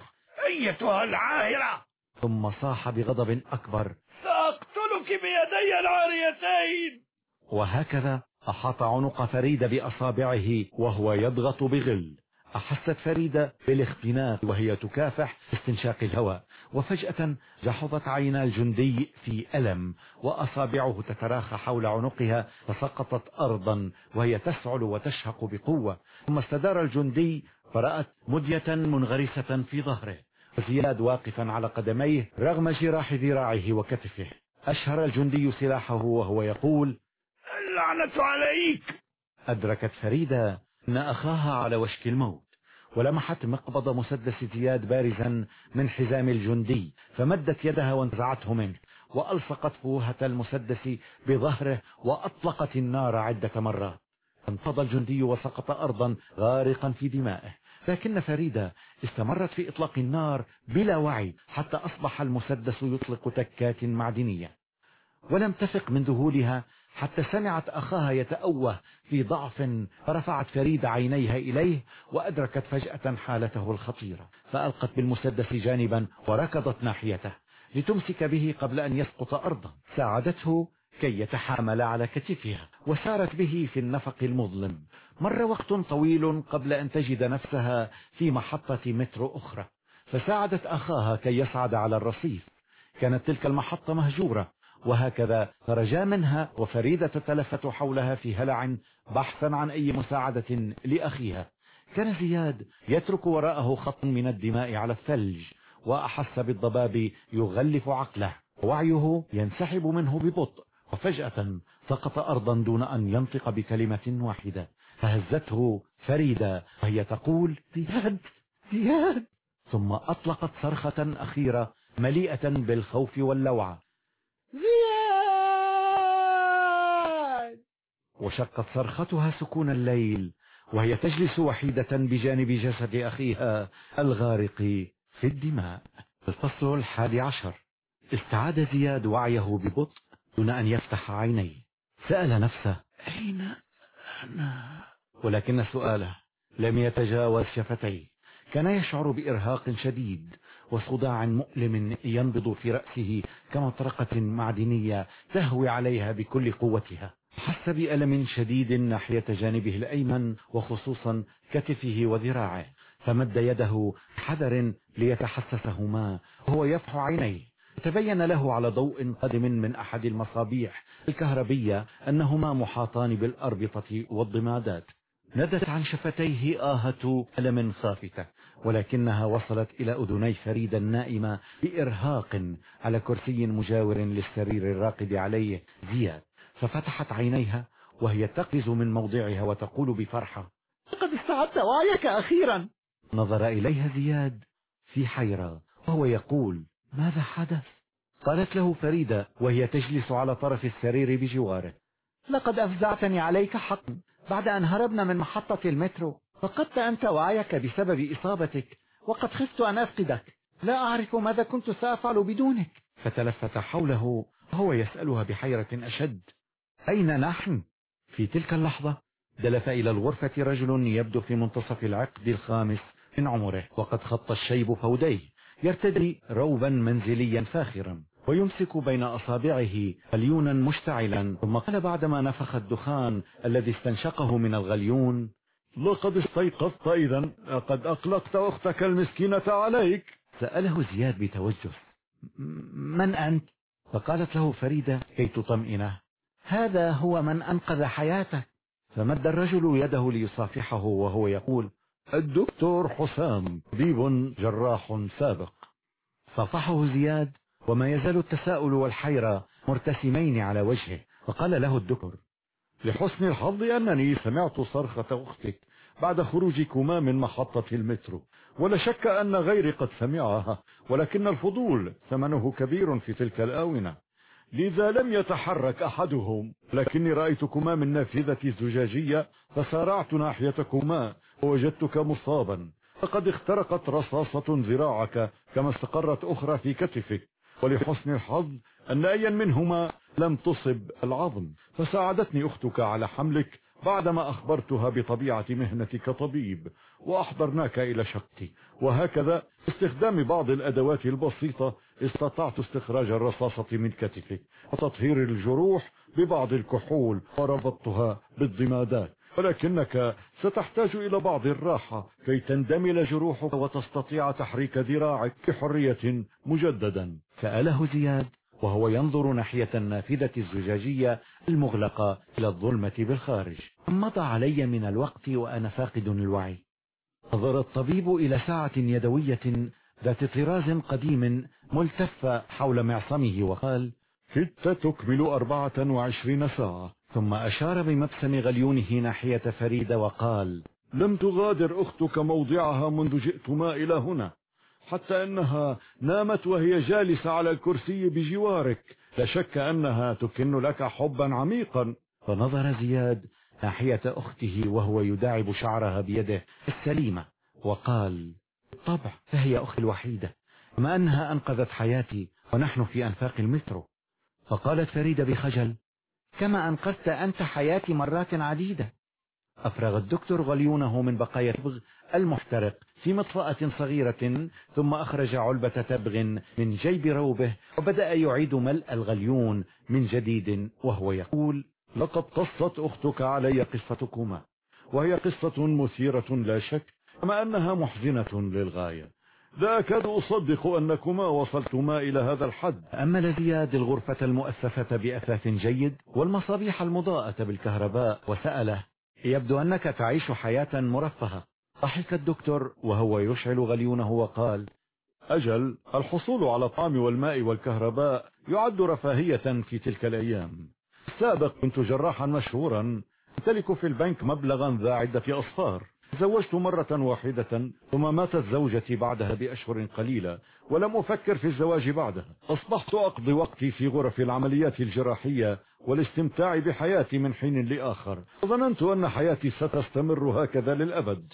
أيتها العاهرة! ثم صاح بغضب أكبر. سأقتلك بيدي العاريتين! وهكذا أحاط عنق فريد بأصابعه وهو يضغط بغل. أحست فريدة بالاختناق وهي تكافح استنشاق الهواء وفجأة جحظت عينا الجندي في ألم وأصابعه تتراخى حول عنقها فسقطت أرضا وهي تسعل وتشهق بقوة. ثم استدار الجندي فرأت مدية منغرسة في ظهره وزياد واقفا على قدميه رغم جراح ذراعه وكتفه. أشهر الجندي سلاحه وهو يقول اللعنة عليك! أدركت فريدة أخاها على وشك الموت ولمحت مقبض مسدس زياد بارزا من حزام الجندي فمدت يدها وانزعته منه وألصقت فوهة المسدس بظهره وأطلقت النار عدة مرات. انفض الجندي وسقط أرضا غارقا في دمائه. لكن فريدة استمرت في إطلاق النار بلا وعي حتى أصبح المسدس يطلق تكات معدنية. ولم تفق من ذهولها حتى سمعت أخاها يتأوه في ضعف فرفعت فريدة عينيها إليه وأدركت فجأة حالته الخطيرة فألقت بالمسدس جانبا وركضت ناحيته لتمسك به قبل أن يسقط أرضا. ساعدته كي يتحامل على كتفها وسارت به في النفق المظلم. مر وقت طويل قبل أن تجد نفسها في محطة مترو أخرى فساعدت أخاها كي يصعد على الرصيف. كانت تلك المحطة مهجورة وهكذا خرجا منها وفريدة تتلفت حولها في هلع بحثا عن أي مساعدة لأخيها. كان زياد يترك وراءه خط من الدماء على الثلج وأحس بالضباب يغلف عقله. وعيه ينسحب منه ببطء وفجأة سقط أرضا دون أن ينطق بكلمة واحدة. فهزته فريدة وهي تقول زياد زياد! ثم أطلقت صرخة أخيرة مليئة بالخوف واللوعة. زياد! وشقت صرختها سكون الليل وهي تجلس وحيدة بجانب جسد أخيها الغارق في الدماء. الفصل الحادي عشر. استعاد زياد وعيه ببطء دون أن يفتح عينيه. سأل نفسه أين أنا؟ ولكن سؤاله لم يتجاوز شفتيه. كان يشعر بإرهاق شديد وصداع مؤلم ينبض في رأسه كمطرقة معدنية تهوي عليها بكل قوتها. حس بألم شديد ناحية جانبه الأيمن وخصوصا كتفه وذراعه فمد يده حذر ليتحسسهما وهو يفح عينيه. تبين له على ضوء قادم من أحد المصابيح الكهربية أنهما محاطان بالأربطة والضمادات. ندت عن شفتيه آهة ألم خافتة ولكنها وصلت إلى أذني فريدة النائمة بإرهاق على كرسي مجاور للسرير الراقد عليه زياد. ففتحت عينيها وهي تقفز من موضعها وتقول بفرحة لقد استعدت وعيك أخيرا. نظر إليها زياد في حيرة وهو يقول ماذا حدث؟ قالت له فريدة وهي تجلس على طرف السرير بجواره لقد أفزعتني عليك حقا بعد أن هربنا من محطة المترو. فقدت أنت وعيك بسبب إصابتك وقد خفت أن أفقدك. لا أعرف ماذا كنت سأفعل بدونك. فتلفت حوله وهو يسألها بحيرة أشد. أين نحن؟ في تلك اللحظة دلف إلى الغرفة رجل يبدو في منتصف العقد الخامس من عمره. وقد خط الشيب فوديه يرتدي روبا منزليا فاخرا ويمسك بين أصابعه غليونا مشتعلا. ثم قال بعدما نفخ الدخان الذي استنشقه من الغليون لقد استيقظت إذا لقد أقلقت أختك المسكينة عليك. سأله زياد بتوجس من أنت؟ فقالت له فريدة. كي تطمئنه. هذا هو من أنقذ حياتك. فمد الرجل يده ليصافحه وهو يقول الدكتور حسام طبيب جراح سابق. صافحه زياد وما يزال التساؤل والحيرة مرتسمين على وجهه. فقال له الدكتور لحسن الحظ أنني سمعت صرخة أختك بعد خروجكما من محطة المترو. ولا شك أن غيري قد سمعها ولكن الفضول ثمنه كبير في تلك الآونة. لذا لم يتحرك أحدهم. لكني رأيتكما من نافذة الزجاجية فسارعت ناحيتكما ووجدتك مصابا. فقد اخترقت رصاصة ذراعك كما استقرت أخرى في كتفك. ولحسن الحظ أن أيا منهما لم تصب العظم. فساعدتني أختك على حملك بعدما أخبرتها بطبيعة مهنتك كطبيب وأحضرناك إلى شقتي وهكذا باستخدام بعض الأدوات البسيطة استطعت استخراج الرصاصة من كتفك وتطهير الجروح ببعض الكحول وربطتها بالضمادات. ولكنك ستحتاج إلى بعض الراحة كي تندمل جروحك وتستطيع تحريك ذراعك بحرية مجددا. سأله زياد وهو ينظر ناحية النافذة الزجاجية المغلقة إلى الظلمة بالخارج. مضى علي من الوقت وأنا فاقد الوعي. نظر الطبيب إلى ساعة يدوية ذات طراز قديم ملتفة حول معصمه وقال كدت تكمل أربعة وعشرين ساعة. ثم أشار بمبسم غليونه ناحية فريدة وقال لم تغادر أختك موضعها منذ جئتما إلى هنا. حتى أنها نامت وهي جالسة على الكرسي بجوارك. لا شك أنها تكن لك حبا عميقا. فنظر زياد ناحية أخته وهو يداعب شعرها بيده السليمة وقال بالطبع فهي أختي الوحيدة. كما أنها أنقذت حياتي ونحن في أنفاق المترو فقالت فريدة بخجل كما أنقذت أنت حياتي مرات عديدة. أفرغ الدكتور غليونه من بقايا التبغ المحترق في مطفأة صغيرة ثم أخرج علبة تبغ من جيب روبه وبدأ يعيد ملء الغليون من جديد وهو يقول لقد قصت أختك علي قصتكما وهي قصة مثيرة لا شك كما أنها محزنة للغاية. لا أكاد أصدق أنكما وصلتما إلى هذا الحد. أمل زياد الغرفة المؤسسة بأثاث جيد والمصابيح المضاءة بالكهرباء وسأله يبدو أنك تعيش حياة مرفهة ضحك الدكتور وهو يشعل غليونه وقال أجل الحصول على الطعام والماء والكهرباء يعد رفاهية في تلك الأيام. السابق كنت جراحا مشهورا امتلك في البنك مبلغا ذا عدة أصفار. تزوجت مرة واحدة ثم ماتت زوجتي بعدها بأشهر قليلة ولم أفكر في الزواج بعدها. أصبحت أقضي وقتي في غرف العمليات الجراحية والاستمتاع بحياتي من حين لآخر. وظننت أن حياتي ستستمر هكذا للأبد.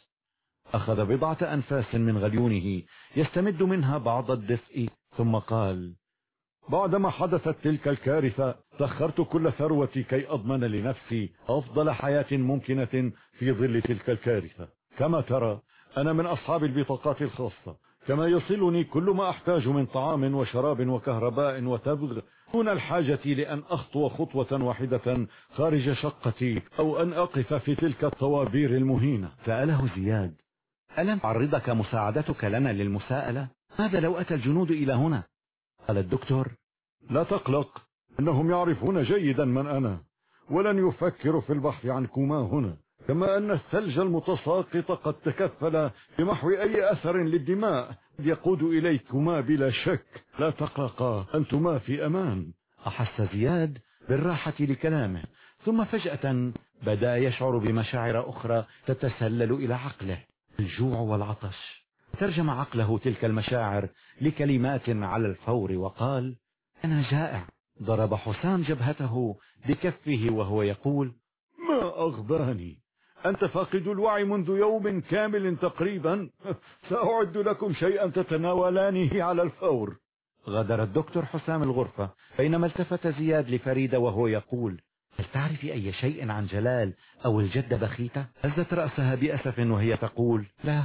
أخذ بضعة أنفاس من غليونه يستمد منها بعض الدفء ثم قال بعدما حدثت تلك الكارثة سخرت كل ثروتي كي أضمن لنفسي أفضل حياة ممكنة في ظل تلك الكارثة. كما ترى أنا من أصحاب البطاقات الخاصة كما يصلني كل ما أحتاج من طعام وشراب وكهرباء وتبغ دون الحاجة لأن أخطو خطوة واحدة خارج شقتي أو أن أقف في تلك الطوابير المهينة. سأله زياد ألم تعرضك مساعدتك لنا للمساءلة؟ ماذا لو أتى الجنود إلى هنا؟ قال الدكتور لا تقلق إنهم يعرفون جيدا من أنا ولن يفكروا في البحث عنكما هنا كما أن الثلج المتساقط قد تكفل بمحو أي أثر للدماء يقود إليكما بلا شك. لا تقلقا أنتما في أمان. أحس زياد بالراحة لكلامه ثم فجأة بدأ يشعر بمشاعر أخرى تتسلل إلى عقله. الجوع والعطش. ترجم عقله تلك المشاعر لكلمات على الفور وقال أنا جائع. ضرب حسام جبهته بكفه وهو يقول ما أغباني أنت فاقد الوعي منذ يوم كامل تقريبا. سأعد لكم شيئا تتناولانه على الفور. غادر الدكتور حسام الغرفة بينما التفت زياد لفريدة وهو يقول هل تعرف أي شيء عن جلال أو الجدة بخيتة هزت رأسها بأسف وهي تقول لا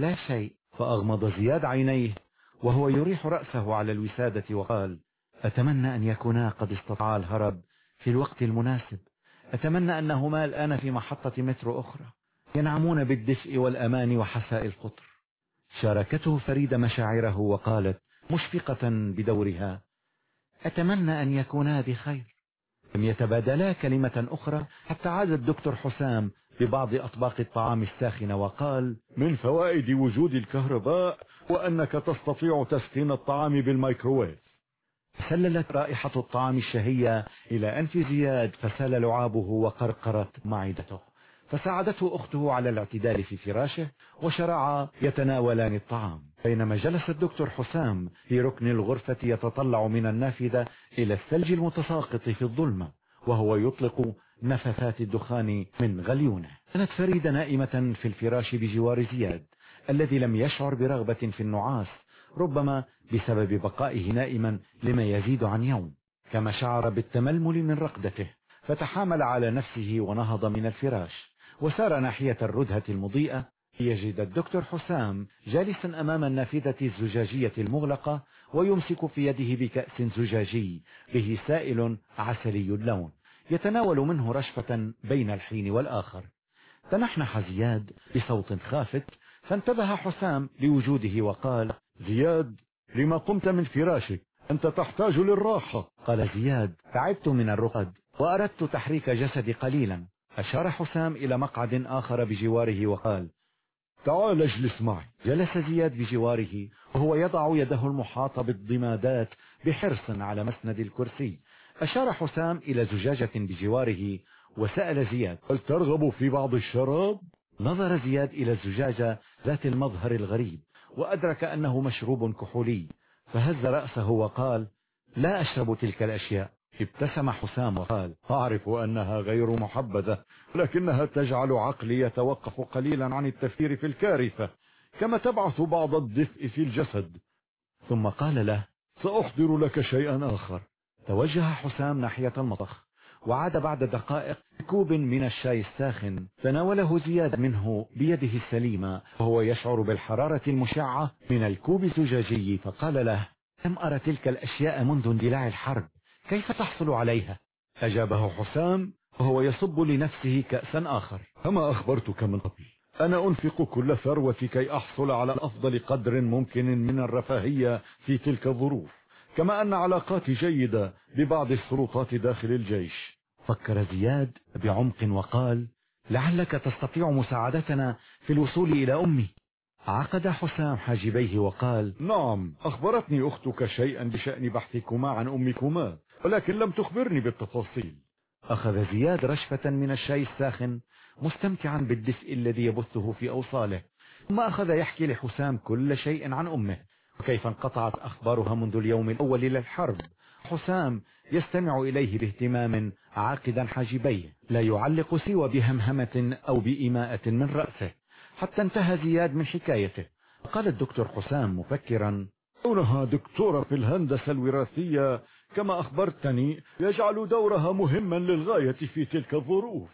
لا شيء. فأغمض زياد عينيه وهو يريح رأسه على الوسادة وقال أتمنى أن يكونا قد استطاعا الهرب في الوقت المناسب. أتمنى أنهما الآن في محطة مترو أخرى. ينعمون بالدفء والأمان وحساء القطر. شاركته فريدة مشاعره وقالت مشفقة بدورها أتمنى أن يكونا بخير. لم يتبادلا كلمة أخرى حتى عاد الدكتور حسام ببعض أطباق الطعام الساخنة وقال من فوائد وجود الكهرباء وأنك تستطيع تسخين الطعام بالميكروويف. سللت رائحة الطعام الشهية إلى أنف زياد فسال لعابه وقرقرت معدته. فساعدته أخته على الاعتدال في فراشه وشرعا يتناولان الطعام. بينما جلس الدكتور حسام في ركن الغرفة يتطلع من النافذة إلى الثلج المتساقط في الظلمة وهو يطلق نفثات الدخان من غليونه. كانت فريدة نائمة في الفراش بجوار زياد الذي لم يشعر برغبة في النعاس ربما بسبب بقائه نائما لما يزيد عن يوم. كما شعر بالتململ من رقدته فتحامل على نفسه ونهض من الفراش. وسار ناحية الردهة المضيئة. يجد الدكتور حسام جالسا أمام النافذة الزجاجية المغلقة ويمسك في يده بكأس زجاجي به سائل عسلي اللون. يتناول منه رشفة بين الحين والآخر. تنحنح زياد بصوت خافت. فانتبه حسام لوجوده وقال زياد لما قمت من فراشك؟ أنت تحتاج للراحة. قال زياد تعبت من الرقد وأردت تحريك جسدي قليلا. أشار حسام إلى مقعد آخر بجواره وقال تعال اجلس معي. جلس زياد بجواره وهو يضع يده المحاطة بالضمادات بحرص على مسند الكرسي. أشار حسام إلى زجاجة بجواره وسأل زياد هل ترغب في بعض الشراب؟ نظر زياد إلى الزجاجة ذات المظهر الغريب وأدرك أنه مشروب كحولي فهز رأسه وقال لا أشرب تلك الأشياء. ابتسم حسام وقال أعرف أنها غير محبذة لكنها تجعل عقلي يتوقف قليلا عن التفكير في الكارثة كما تبعث بعض الدفء في الجسد. ثم قال له سأحضر لك شيئا آخر. توجه حسام ناحية المطبخ وعاد بعد دقائق بكوب من الشاي الساخن تناوله زياد منه بيده السليمة وهو يشعر بالحرارة المشعة من الكوب الزجاجي فقال له لم أرى تلك الأشياء منذ اندلاع الحرب. كيف تحصل عليها؟ أجابه حسام وهو يصب لنفسه كأسا آخر. كما أخبرتك من قبل أنا أنفق كل ثروتي كي أحصل على أفضل قدر ممكن من الرفاهية في تلك الظروف. كما أن علاقاتي جيدة ببعض السلطات داخل الجيش. فكر زياد بعمق وقال لعلك تستطيع مساعدتنا في الوصول إلى أمي. عقد حسام حاجبيه وقال نعم أخبرتني أختك شيئا بشأن بحثكما عن أمكما. ولكن لم تخبرني بالتفاصيل. أخذ زياد رشفة من الشاي الساخن مستمتعا بالدفء الذي يبثه في أوصاله. ثم أخذ يحكي لحسام كل شيء عن أمه. وكيف انقطعت أخبارها منذ اليوم الأول للحرب. حسام يستمع إليه باهتمام عاقدا حاجبيه. لا يعلق سوى بهمهمة أو بإيماءة من رأسه. حتى انتهى زياد من حكايته. قال الدكتور حسام مفكرا كونها دكتورة في الهندسة الوراثية كما أخبرتني يجعل دورها مهما للغاية في تلك الظروف.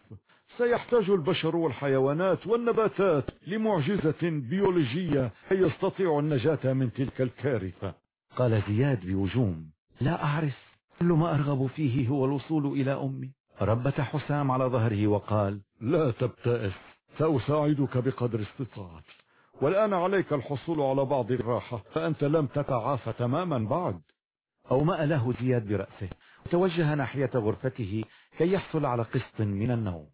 سيحتاج البشر والحيوانات والنباتات لمعجزة بيولوجية كي يستطيعوا النجاة من تلك الكارثة. قال زياد بوجوم لا أعرف. كل ما أرغب فيه هو الوصول إلى أمي. ربت حسام على ظهره وقال لا تبتئس سأساعدك بقدر استطاعتي والآن عليك الحصول على بعض الراحة فأنت لم تتعافى تماما بعد. أومأ له زياد برأسه. وتوجه ناحية غرفته كي يحصل على قسط من النوم.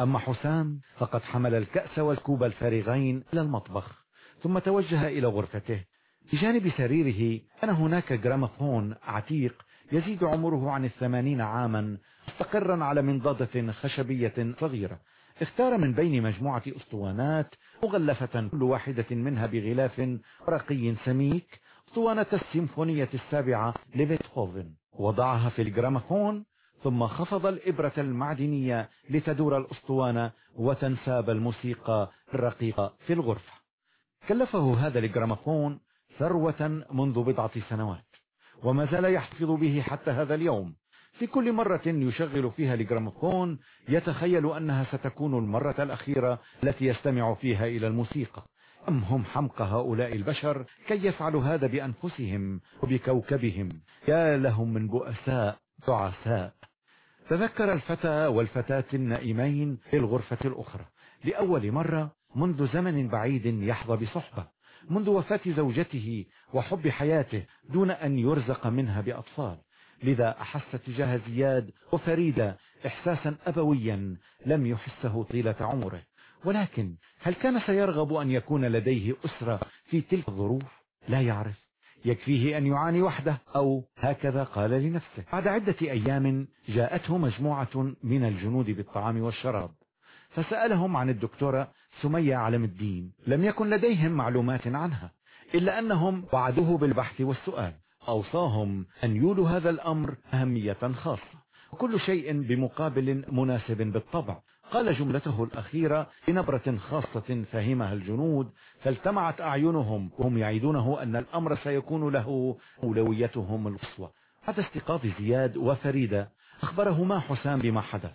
أما حسام فقد حمل الكأس والكوب الفارغين إلى المطبخ ثم توجه إلى غرفته. بجانب سريره كان هناك جرامافون عتيق يزيد عمره عن الثمانين عاما مستقرا على منضدة خشبية صغيرة. اختار من بين مجموعة أسطوانات مغلفة كل واحدة منها بغلاف ورقي سميك اسطوانة السيمفونية السابعة لبيتهوفن. وضعها في الجرامافون ثم خفض الإبرة المعدنية لتدور الأسطوانة وتنساب الموسيقى الرقيقة في الغرفة. كلفه هذا الجرامافون ثروة منذ بضعة سنوات وما زال يحتفظ به حتى هذا اليوم. في كل مرة يشغل فيها الجراموفون يتخيل أنها ستكون المرة الأخيرة التي يستمع فيها إلى الموسيقى. أم هم حمق هؤلاء البشر كي يفعلوا هذا بأنفسهم وبكوكبهم؟ يا لهم من بؤساء تعساء تذكر الفتى والفتاة النائمين في الغرفة الأخرى. لأول مرة منذ زمن بعيد يحظى بصحبة. منذ وفاة زوجته وحب حياته دون أن يرزق منها بأطفال. لذا أحس تجاه زياد وفريدة إحساسا أبويا لم يحسه طيلة عمره. ولكن هل كان سيرغب أن يكون لديه أسرة في تلك الظروف؟ لا يعرف. يكفيه أن يعاني وحده أو هكذا قال لنفسه. بعد عدة أيام جاءته مجموعة من الجنود بالطعام والشراب فسألهم عن الدكتورة سمية علم الدين. لم يكن لديهم معلومات عنها إلا أنهم وعدوه بالبحث والسؤال. أوصاهم أن يولوا هذا الأمر أهمية خاصة وكل شيء بمقابل مناسب بالطبع. قال جملته الأخيرة بنبرة خاصة فهمها الجنود فالتمعت أعينهم وهم يعيدونه أن الأمر سيكون له أولويتهم القصوى. بعد استيقاظ زياد وفريدة أخبرهما حسام بما حدث.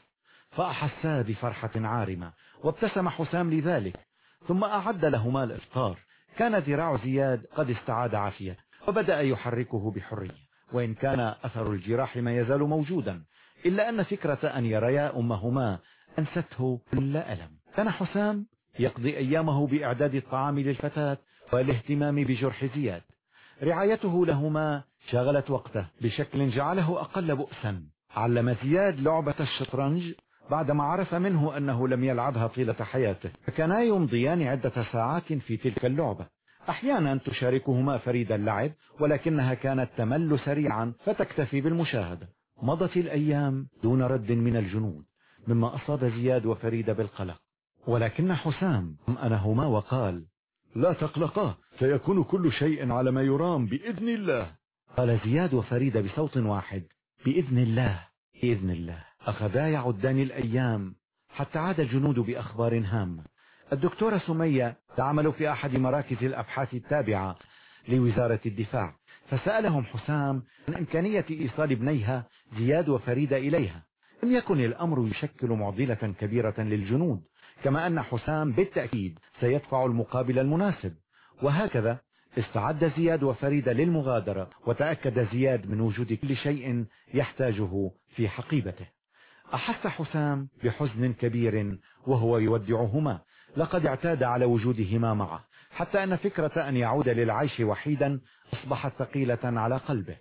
فأحسا بفرحة عارمة وابتسم حسام لذلك. ثم أعد لهما الإفطار. كان ذراع زياد قد استعاد عافية وبدأ يحركه بحرية. وإن كان أثر الجراح ما يزال موجودا إلا أن فكرة أن يريا أمهما أنسته كل ألم. كان حسام يقضي أيامه بإعداد الطعام للفتاة والاهتمام بجرح زياد. رعايته لهما شغلت وقته بشكل جعله أقل بؤسا. علم زياد لعبة الشطرنج بعدما عرف منه أنه لم يلعبها طيلة حياته فكانا يمضيان عدة ساعات في تلك اللعبة. أحيانا تشاركهما فريد اللعب ولكنها كانت تمل سريعا فتكتفي بالمشاهدة. مضت الأيام دون رد من الجنود. مما أصاب زياد وفريد بالقلق. ولكن حسام أنهما وقال لا تقلقا سيكون كل شيء على ما يرام بإذن الله. قال زياد وفريد بصوت واحد بإذن الله بإذن الله. أخذا يعدان الأيام حتى عاد الجنود بأخبار هامة. الدكتورة سمية تعمل في أحد مراكز الأبحاث التابعة لوزارة الدفاع فسألهم حسام عن إمكانية إيصال ابنيها زياد وفريد إليها. لم يكن الأمر يشكل معضلة كبيرة للجنود كما أن حسام بالتأكيد سيدفع المقابل المناسب. وهكذا استعد زياد وفريد للمغادرة وتأكد زياد من وجود كل شيء يحتاجه في حقيبته. أحس حسام بحزن كبير وهو يودعهما. لقد اعتاد على وجودهما معه حتى أن فكرة أن يعود للعيش وحيدا أصبحت ثقيلة على قلبه.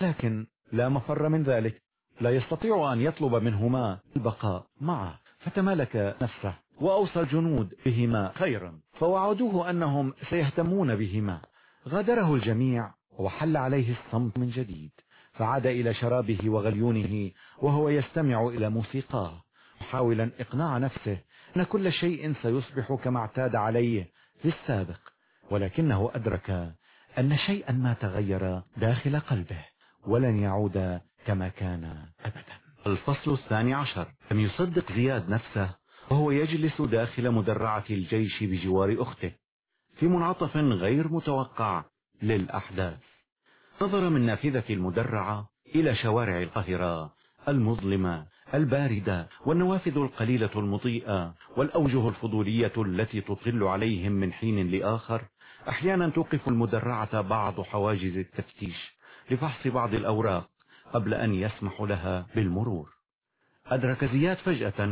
لكن لا مفر من ذلك. لا يستطيع أن يطلب منهما البقاء معه فتمالك نفسه وأوصى الجنود بهما خيرا فوعدوه أنهم سيهتمون بهما. غادره الجميع وحل عليه الصمت من جديد فعاد إلى شرابه وغليونه وهو يستمع إلى موسيقاه محاولا إقناع نفسه أن كل شيء سيصبح كما اعتاد عليه في السابق ولكنه أدرك أن شيئا ما تغير داخل قلبه ولن يعود كما كان أبدا. الفصل الثاني عشر. لم يصدق زياد نفسه وهو يجلس داخل مدرعة الجيش بجوار أخته في منعطف غير متوقع للأحداث. نظر من نافذة المدرعة إلى شوارع القاهرة المظلمة الباردة والنوافذ القليلة المضيئة والأوجه الفضولية التي تطل عليهم من حين لآخر. أحيانا توقف المدرعة بعض حواجز التفتيش لفحص بعض الأوراق قبل أن يسمح لها بالمرور. أدرك زياد فجأة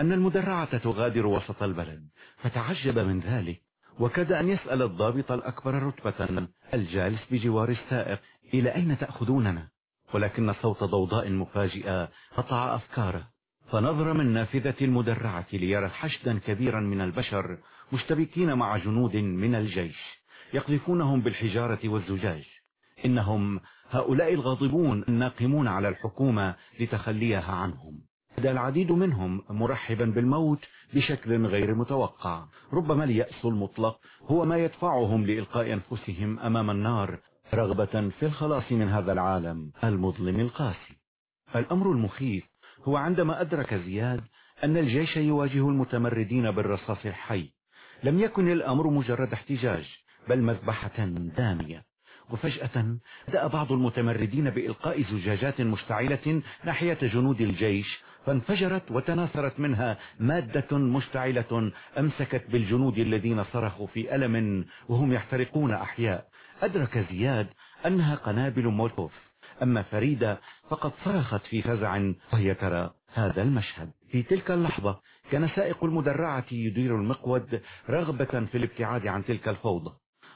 أن المدرعة تغادر وسط البلد فتعجب من ذلك وكاد أن يسأل الضابط الأكبر رتبة الجالس بجوار السائق إلى أين تأخذوننا؟ ولكن صوت ضوضاء مفاجئة قطع أفكاره. فنظر من نافذة المدرعة ليرى حشدا كبيرا من البشر مشتبكين مع جنود من الجيش يقذفونهم بالحجارة والزجاج. إنهم هؤلاء الغاضبون الناقمون على الحكومة لتخليها عنهم. بدا العديد منهم مرحبا بالموت بشكل غير متوقع. ربما اليأس المطلق هو ما يدفعهم لإلقاء أنفسهم أمام النار رغبة في الخلاص من هذا العالم المظلم القاسي. الأمر المخيف هو عندما أدرك زياد أن الجيش يواجه المتمردين بالرصاص الحي. لم يكن الأمر مجرد احتجاج بل مذبحة دامية. وفجأة بدأ بعض المتمردين بإلقاء زجاجات مشتعلة ناحية جنود الجيش فانفجرت وتناثرت منها مادة مشتعلة أمسكت بالجنود الذين صرخوا في ألم وهم يحترقون أحياء. أدرك زياد أنها قنابل مولوتوف أما فريدة فقد صرخت في فزع وهي ترى هذا المشهد. في تلك اللحظة كان سائق المدرعة يدير المقود رغبة في الابتعاد عن تلك الفوضى.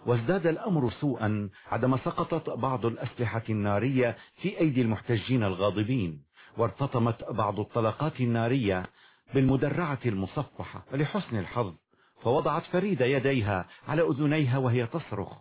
وازداد الأمر سوءا عندما سقطت بعض الأسلحة النارية في أيدي المحتجين الغاضبين وارتطمت بعض الطلقات النارية بالمدرعة المصفحة لحسن الحظ فوضعت فريدة يديها على أذنيها وهي تصرخ.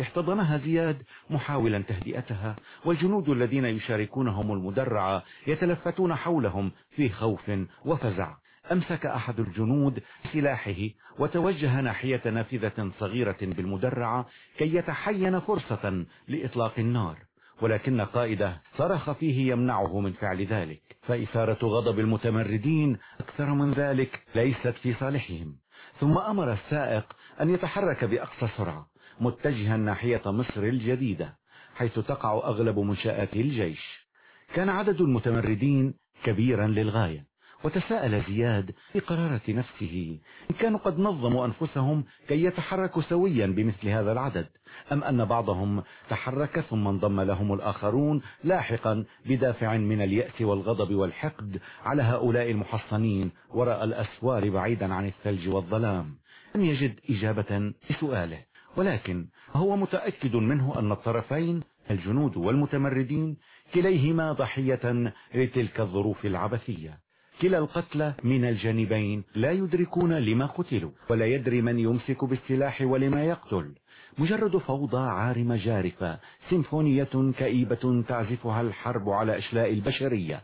احتضنها زياد محاولا تهدئتها والجنود الذين يشاركونهم المدرعة يتلفتون حولهم في خوف وفزع. أمسك أحد الجنود سلاحه وتوجه ناحية نافذة صغيرة بالمدرعة كي يتحين فرصة لإطلاق النار ولكن قائده صرخ فيه يمنعه من فعل ذلك فإثارة غضب المتمردين أكثر من ذلك ليست في صالحهم. ثم أمر السائق أن يتحرك بأقصى سرعة متجها ناحية مصر الجديدة حيث تقع أغلب منشآت الجيش. كان عدد المتمردين كبيرا للغاية. وتساءل زياد في قرارة نفسه إن كانوا قد نظموا أنفسهم كي يتحركوا سويا بمثل هذا العدد أم أن بعضهم تحرك ثم انضم لهم الآخرون لاحقا بدافع من اليأس والغضب والحقد على هؤلاء المحصنين وراء الأسوار بعيدا عن الثلج والظلام؟ لم يجد إجابة لسؤاله ولكن هو متأكد منه أن الطرفين الجنود والمتمردين كليهما ضحية لتلك الظروف العبثية. كلا القتلى من الجانبين. لا يدركون لما قتلوا ولا يدري من يمسك بالسلاح ولما يقتل. مجرد فوضى عارمة جارفة سيمفونية كئيبة تعزفها الحرب على إشلاء البشرية.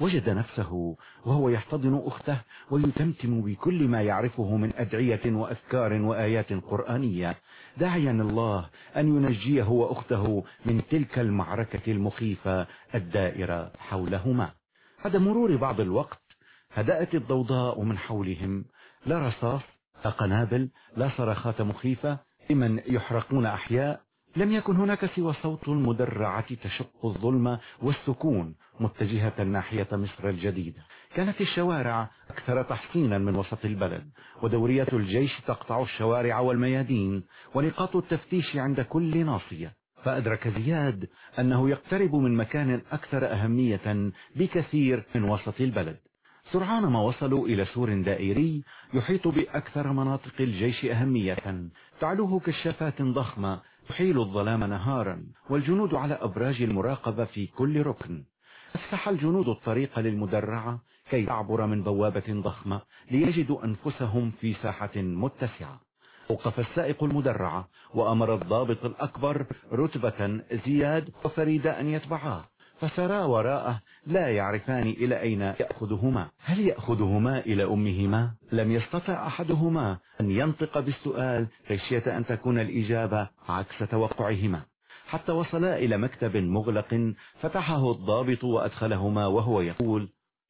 وجد نفسه وهو يحتضن أخته ويتمتم بكل ما يعرفه من أدعية وأذكار وآيات قرآنية. داعيا الله أن ينجيه وأخته من تلك المعركة المخيفة الدائرة حولهما. بعد مرور بعض الوقت هدأت الضوضاء من حولهم. لا رصاص لا قنابل لا صرخات مخيفة لمن يحرقون أحياء. لم يكن هناك سوى صوت المدرعة تشق الظلم والسكون متجهة ناحية مصر الجديدة. كانت الشوارع أكثر تحصينا من وسط البلد ودوريات الجيش تقطع الشوارع والميادين ونقاط التفتيش عند كل ناصية. فأدرك زياد أنه يقترب من مكان أكثر أهمية بكثير من وسط البلد. سرعان ما وصلوا إلى سور دائري يحيط بأكثر مناطق الجيش أهمية. تعلوه كشافات ضخمة تحيل الظلام نهارا والجنود على أبراج المراقبة في كل ركن. فتح الجنود الطريق للمدرعة كي تعبر من بوابة ضخمة ليجدوا أنفسهم في ساحة متسعة. وقف السائق المدرعة وأمر الضابط الأكبر رتبة زياد وفريدة أن يتبعاه. فسرا وراءه لا يعرفان إلى أين يأخذهما. هل يأخذهما إلى أمهما؟ لم يستطع أحدهما أن ينطق بالسؤال خشية أن تكون الإجابة عكس توقعهما. حتى وصلا إلى مكتب مغلق فتحه الضابط وأدخلهما وهو يقول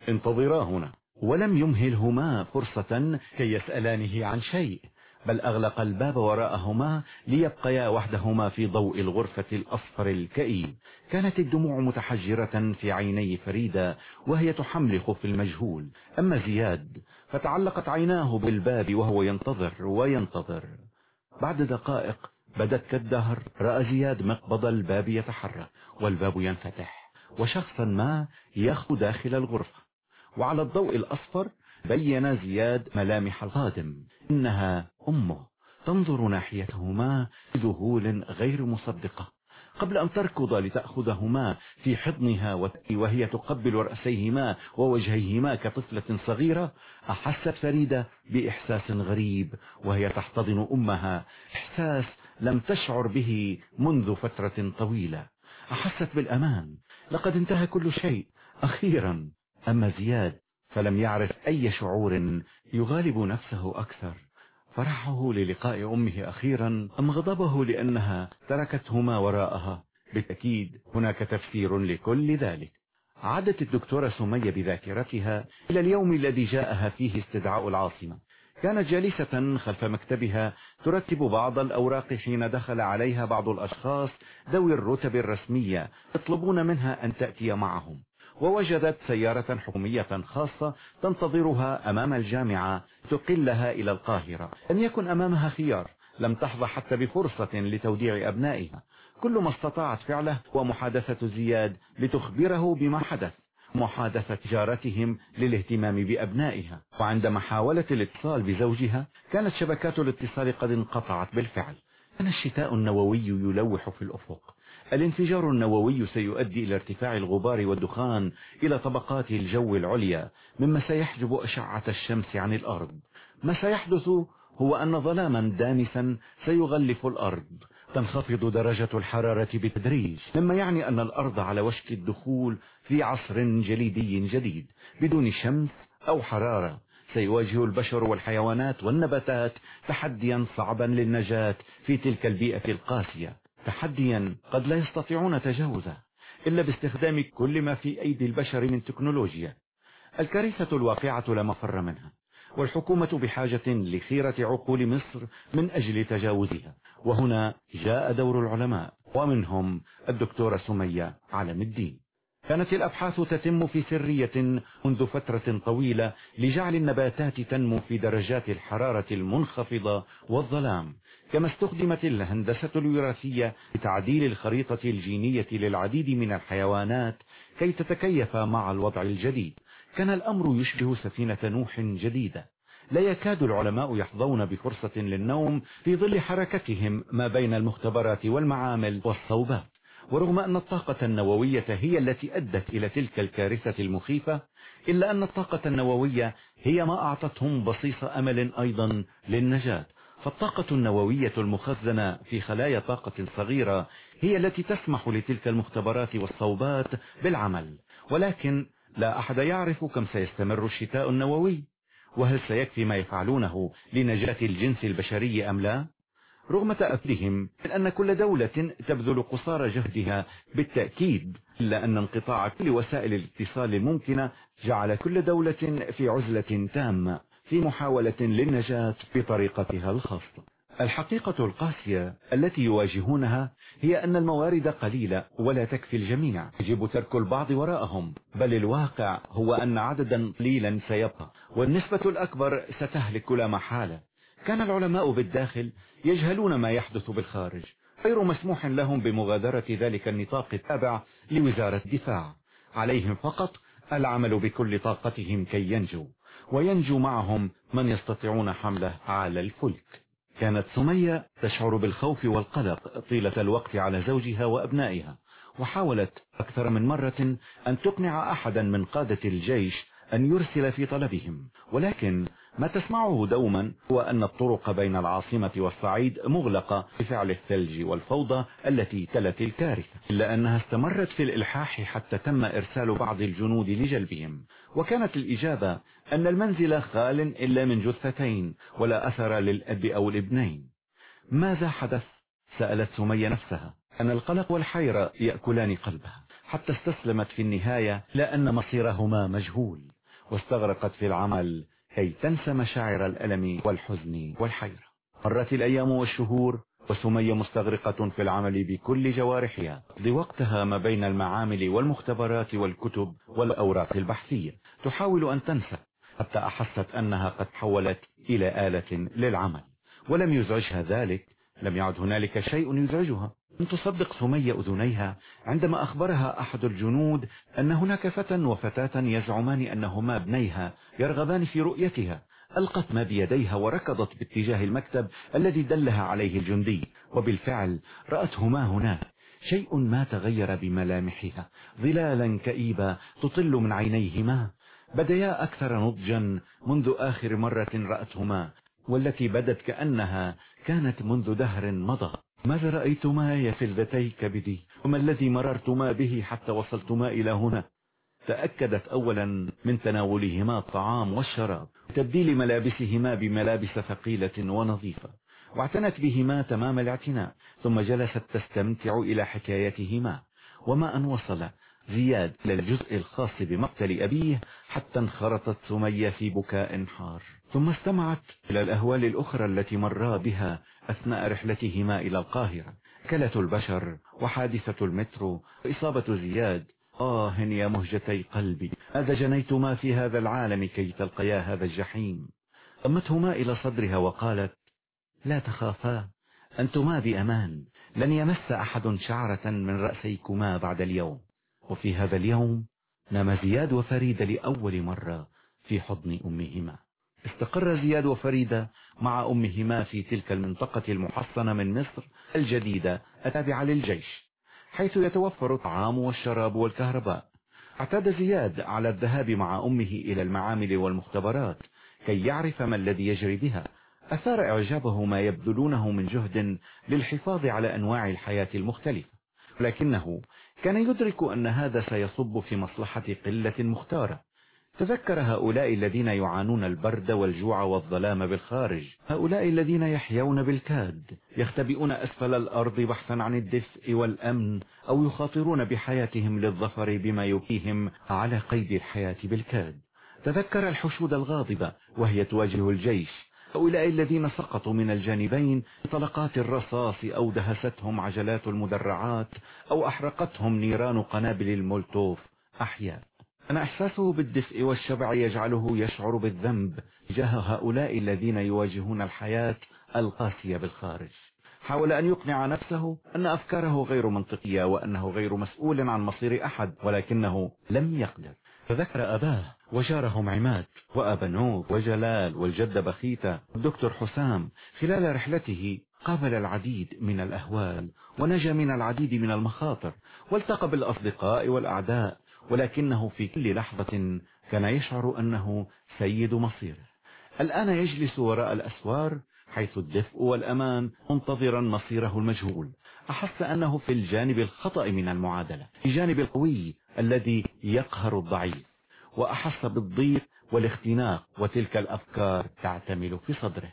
انتظرا هنا. ولم يمهلهما فرصة كي يسألانه عن شيء. بل أغلق الباب وراءهما ليبقيا وحدهما في ضوء الغرفة الأصفر الكئيب. كانت الدموع متحجرة في عيني فريدة وهي تحملق في المجهول. أما زياد فتعلقت عيناه بالباب وهو ينتظر وينتظر. بعد دقائق بدت كالدهر رأى زياد مقبض الباب يتحرك والباب ينفتح وشخصا ما يخطو داخل الغرفة. وعلى الضوء الأصفر بين زياد ملامح القادم إنها أمه. تنظر ناحيتهما بذهول غير مصدقة. قبل أن تركض لتأخذهما في حضنها وهي تقبل رأسيهما ووجهيهما كطفلة صغيرة أحست فريدة بإحساس غريب وهي تحتضن أمها. إحساس لم تشعر به منذ فترة طويلة. أحست بالأمان. لقد انتهى كل شيء. أخيرا أما زياد فلم يعرف أي شعور يغالب نفسه أكثر. فرحه للقاء أمه أخيرا أم غضبه لأنها تركتهما وراءها؟ بالتأكيد هناك تفسير لكل ذلك. عادت الدكتورة سمية بذاكرتها إلى اليوم الذي جاءها فيه استدعاء العاصمة. كانت جالسة خلف مكتبها ترتب بعض الأوراق حين دخل عليها بعض الأشخاص ذوي الرتب الرسمية يطلبون منها أن تأتي معهم. ووجدت سيارة حكومية خاصة تنتظرها أمام الجامعة تقلها إلى القاهرة. لم يكن أمامها خيار لم تحظى حتى بفرصة لتوديع أبنائها. كل ما استطاعت فعله هو محادثة زياد لتخبره بما حدث محادثة جارتهم للاهتمام بأبنائها. وعندما حاولت الاتصال بزوجها كانت شبكات الاتصال قد انقطعت بالفعل. كان الشتاء النووي يلوح في الأفق. الانفجار النووي سيؤدي إلى ارتفاع الغبار والدخان إلى طبقات الجو العليا مما سيحجب أشعة الشمس عن الأرض. ما سيحدث هو أن ظلاما دامسا سيغلف الأرض تنخفض درجة الحرارة بالتدريج. مما يعني أن الأرض على وشك الدخول في عصر جليدي جديد. بدون شمس أو حرارة سيواجه البشر والحيوانات والنباتات تحديا صعبا للنجاة في تلك البيئة القاسية. تحديا قد لا يستطيعون تجاوزه إلا باستخدام كل ما في أيدي البشر من تكنولوجيا. الكارثة الواقعة لا مفر منها والحكومة بحاجة لخيرة عقول مصر من أجل تجاوزها. وهنا جاء دور العلماء ومنهم الدكتورة سمية علم الدين. كانت الأبحاث تتم في سرية منذ فترة طويلة لجعل النباتات تنمو في درجات الحرارة المنخفضة والظلام. كما استخدمت الهندسة الوراثية لتعديل الخريطة الجينية للعديد من الحيوانات كي تتكيف مع الوضع الجديد. كان الأمر يشبه سفينة نوح جديدة. لا يكاد العلماء يحظون بفرصة للنوم في ظل حركتهم ما بين المختبرات والمعامل والصوبات. ورغم أن الطاقة النووية هي التي أدت إلى تلك الكارثة المخيفة إلا أن الطاقة النووية هي ما أعطتهم بصيص أمل أيضا للنجاة. فالطاقة النووية المخزنة في خلايا طاقة صغيرة هي التي تسمح لتلك المختبرات والصوبات بالعمل. ولكن لا أحد يعرف كم سيستمر الشتاء النووي. وهل سيكفي ما يفعلونه لنجاة الجنس البشري أم لا؟ رغم تأكدهم أن كل دولة تبذل قصارى جهدها بالتأكيد إلا أن انقطاع كل وسائل الاتصال الممكنة جعل كل دولة في عزلة تامة. في محاولة للنجاة بطريقتها الخاصة. الحقيقة القاسية التي يواجهونها هي أن الموارد قليلة ولا تكفي الجميع. يجب ترك البعض وراءهم بل الواقع هو أن عددا قليلا سيبقى والنسبة الأكبر ستهلك لا محالة. كان العلماء بالداخل يجهلون ما يحدث بالخارج غير مسموح لهم بمغادرة ذلك النطاق التابع لوزارة الدفاع. عليهم فقط العمل بكل طاقتهم كي ينجوا. وينجو معهم من يستطيعون حمله على الفلك. كانت سمية تشعر بالخوف والقلق طيلة الوقت على زوجها وأبنائها وحاولت أكثر من مرة أن تقنع أحدا من قادة الجيش أن يرسل في طلبهم ولكن ما تسمعه دوما هو أن الطرق بين العاصمة والصعيد مغلقة بفعل الثلج والفوضى التي تلت الكارثة إلا أنها استمرت في الإلحاح حتى تم إرسال بعض الجنود لجلبهم. وكانت الإجابة أن المنزل خال إلا من جثتين ولا أثر للأب أو الابنين. ماذا حدث؟ سألت سمية نفسها. أن القلق والحيرة يأكلان قلبها. حتى استسلمت في النهاية لأن مصيرهما مجهول. واستغرقت في العمل كي تنسى مشاعر الألم والحزن والحيرة. مرت الأيام والشهور وسمية مستغرقة في العمل بكل جوارحها. تقضي وقتها ما بين المعامل والمختبرات والكتب والأوراق البحثية. تحاول أن تنسى حتى أحست أنها قد حولت إلى آلة للعمل. ولم يزعجها ذلك لم يعد هنالك شيء يزعجها. لم تصدق سمية أذنيها عندما أخبرها أحد الجنود أن هناك فتى وفتاة يزعمان أنهما ابنيها يرغبان في رؤيتها. ألقت ما بيديها وركضت باتجاه المكتب الذي دلها عليه الجندي وبالفعل رأتهما هناك شيء ما تغير بملامحها. ظلالا كئيبة تطل من عينيهما. بديا أكثر نضجا منذ آخر مرة رأتهما والتي بدت كأنها كانت منذ دهر مضى. ماذا رأيتما يا فلذتي كبدي وما الذي مررتما به حتى وصلتما إلى هنا؟ تأكدت أولا من تناولهما الطعام والشراب تبديل ملابسهما بملابس ثقيلة ونظيفة واعتنت بهما تمام الاعتناء ثم جلست تستمتع إلى حكايتهما وما أن وصل زياد إلى الجزء الخاص بمقتل أبيه حتى انخرطت سمية في بكاء حار ثم استمعت إلى الأهوال الأخرى التي مرا بها أثناء رحلتهما إلى القاهرة. كلة البشر وحادثة المترو وإصابة زياد. آه يا مهجتي قلبي. ماذا جنيتما في هذا العالم كي تلقيا هذا الجحيم؟ ضمتهما إلى صدرها وقالت لا تخافا أنتما بأمان. لن يمس أحد شعرة من رأسيكما بعد اليوم. وفي هذا اليوم نام زياد وفريد لأول مرة في حضن أمهما. استقر زياد وفريدة مع أمهما في تلك المنطقة المحصنة من مصر الجديدة التابعة للجيش حيث يتوفر الطعام والشراب والكهرباء. اعتاد زياد على الذهاب مع أمه إلى المعامل والمختبرات كي يعرف ما الذي يجري بها. أثار إعجابه ما يبذلونه من جهد للحفاظ على أنواع الحياة المختلفة. لكنه كان يدرك أن هذا سيصب في مصلحة قلة مختارة. تذكر هؤلاء الذين يعانون البرد والجوع والظلام بالخارج. هؤلاء الذين يحيون بالكاد يختبئون أسفل الأرض بحثا عن الدفء والأمن أو يخاطرون بحياتهم للظفر بما يبقيهم على قيد الحياة بالكاد. تذكر الحشود الغاضبة وهي تواجه الجيش. هؤلاء الذين سقطوا من الجانبين طلقات الرصاص أو دهستهم عجلات المدرعات أو أحرقتهم نيران قنابل المولتوف. أحياء. أن إحساسه بالدفء والشبع يجعله يشعر بالذنب تجاه هؤلاء الذين يواجهون الحياة القاسية بالخارج. حاول أن يقنع نفسه أن أفكاره غير منطقية وأنه غير مسؤول عن مصير أحد ولكنه لم يقدر. فذكر أباه وجارهم عماد وأبا نوف وجلال والجدة بخيتة والدكتور حسام خلال رحلته قابل العديد من الأهوال ونجا من العديد من المخاطر والتقى بالأصدقاء والأعداء ولكنه في كل لحظة كان يشعر أنه سيد مصيره. الآن يجلس وراء الأسوار حيث الدفء والأمان منتظرا مصيره المجهول. أحس أنه في الجانب الخطأ من المعادلة في الجانب القوي الذي يقهر الضعيف. وأحس بالضيق والاختناق وتلك الأفكار تعتمل في صدره.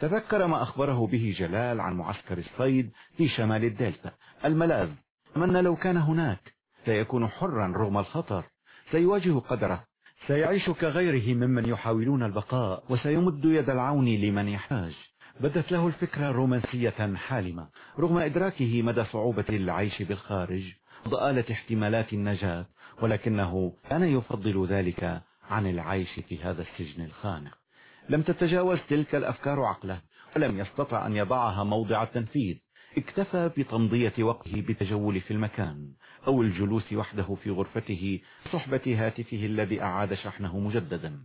تذكر ما أخبره به جلال عن معسكر الصيد في شمال الدلتا. الملاذ أمن لو كان هناك. سيكون حرا رغم الخطر. سيواجه قدره. سيعيش كغيره ممن يحاولون البقاء وسيمد يد العون لمن يحتاج. بدت له الفكرة رومانسية حالمة. رغم إدراكه مدى صعوبة العيش بالخارج ضآلة احتمالات النجاة ولكنه كان يفضل ذلك عن العيش في هذا السجن الخانق. لم تتجاوز تلك الأفكار عقله ولم يستطع أن يضعها موضع التنفيذ. اكتفى بتمضية وقته بتجول في المكان. أو الجلوس وحده في غرفته صحبة هاتفه الذي أعاد شحنه مجددا.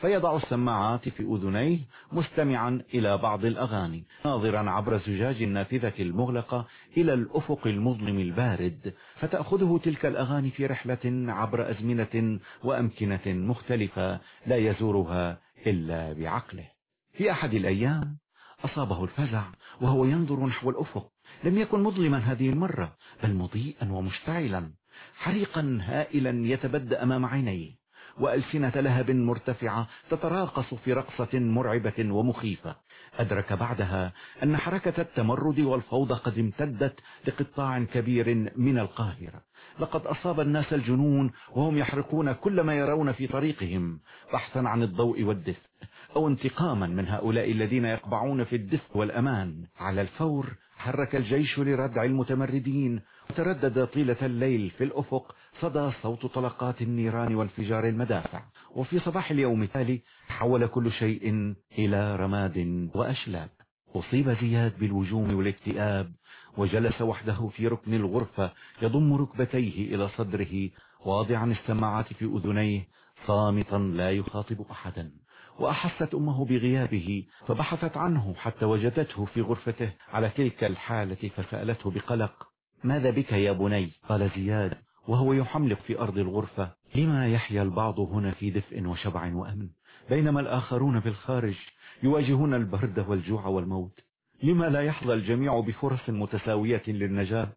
فيضع السماعات في أذنيه مستمعا إلى بعض الأغاني ناظرا عبر زجاج النافذة المغلقة إلى الأفق المظلم البارد. فتأخذه تلك الأغاني في رحلة عبر أزمنة وأمكنة مختلفة لا يزورها إلا بعقله. في أحد الأيام أصابه الفزع وهو ينظر نحو الأفق. لم يكن مظلما هذه المرة بل مضيئا ومشتعلا حريقا هائلا يتبدى أمام عينيه وألسنة لهب مرتفعة تتراقص في رقصة مرعبة ومخيفة. أدرك بعدها أن حركة التمرد والفوضى قد امتدت لقطاع كبير من القاهرة. لقد أصاب الناس الجنون وهم يحرقون كل ما يرون في طريقهم بحثا عن الضوء والدفء أو انتقاما من هؤلاء الذين يقبعون في الدفء والأمان. على الفور حرك الجيش لردع المتمردين. وتردد طيلة الليل في الأفق صدى صوت طلقات النيران وانفجار المدافع. وفي صباح اليوم التالي تحول كل شيء إلى رماد وأشلاء أصيب زياد بالوجوم والاكتئاب وجلس وحده في ركن الغرفة يضم ركبتيه إلى صدره واضعا السماعات في أذنيه صامتا لا يخاطب أحدا. وأحست أمه بغيابه فبحثت عنه حتى وجدته في غرفته على تلك الحالة فسألته بقلق ماذا بك يا بني؟ قال زياد وهو يحملق في أرض الغرفة. لما يحيا البعض هنا في دفء وشبع وأمن بينما الآخرون بالخارج يواجهون البرد والجوع والموت. لما لا يحظى الجميع بفرص متساوية للنجاة؟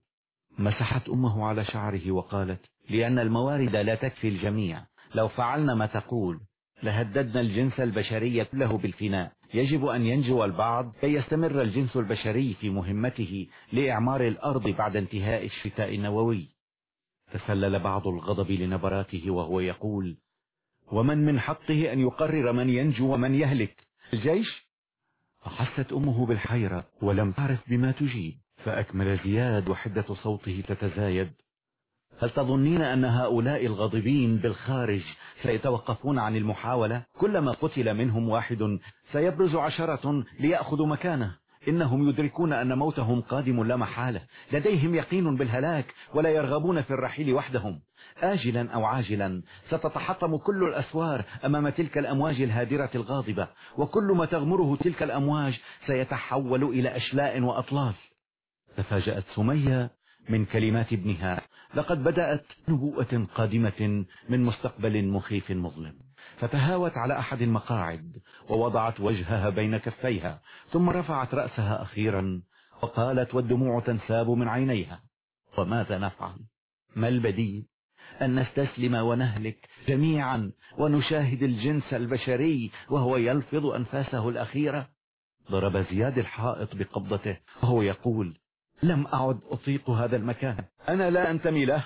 مسحت أمه على شعره وقالت لأن الموارد لا تكفي الجميع لو فعلنا ما تقول. لهددنا الجنس البشري كله بالفناء. يجب أن ينجو البعض كي يستمر الجنس البشري في مهمته لإعمار الأرض بعد انتهاء الشتاء النووي. تسلل بعض الغضب لنبراته وهو يقول ومن من حقه أن يقرر من ينجو ومن يهلك؟ الجيش؟ فحست أمه بالحيرة ولم تعرف بما تجيب فأكمل زياد وحدة صوته تتزايد. هل تظنين أن هؤلاء الغاضبين بالخارج سيتوقفون عن المحاولة؟ كلما قتل منهم واحد سيبرز عشرة ليأخذوا مكانه. إنهم يدركون أن موتهم قادم لا محالة. لديهم يقين بالهلاك ولا يرغبون في الرحيل وحدهم. آجلا أو عاجلا ستتحطم كل الأسوار أمام تلك الأمواج الهادرة الغاضبة. وكل ما تغمره تلك الأمواج سيتحول إلى أشلاء وأطلال. تفاجأت سمية من كلمات ابنها. لقد بدأت نبوءة قادمة من مستقبل مخيف مظلم. فتهاوت على أحد المقاعد ووضعت وجهها بين كفيها ثم رفعت رأسها أخيرا وقالت والدموع تنساب من عينيها. وماذا نفعل؟ ما البديل؟ أن نستسلم ونهلك جميعا ونشاهد الجنس البشري وهو يلفظ أنفاسه الأخيرة؟ ضرب زياد الحائط بقبضته وهو يقول لم أعد أطيق هذا المكان. أنا لا أنتمي له.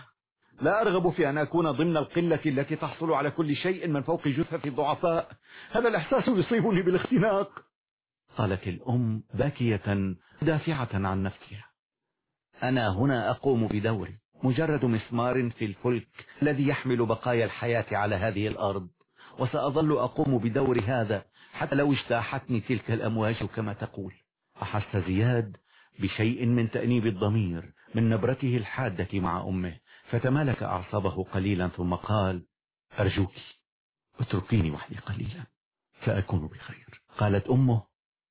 لا أرغب في أن أكون ضمن القلة التي تحصل على كل شيء من فوق جثث الضعفاء. هذا الإحساس يصيبني بالاختناق. قالت الأم باكية دافعة عن نفسها. أنا هنا أقوم بدوري. مجرد مسمار في الفلك الذي يحمل بقايا الحياة على هذه الأرض. وسأظل أقوم بدور هذا حتى لو اجتاحتني تلك الأمواج كما تقول. أحس زياد بشيء من تأنيب الضمير من نبرته الحادة مع أمه فتمالك أعصابه قليلا ثم قال أرجوك اتركيني وحدي قليلا سأكون بخير. قالت أمه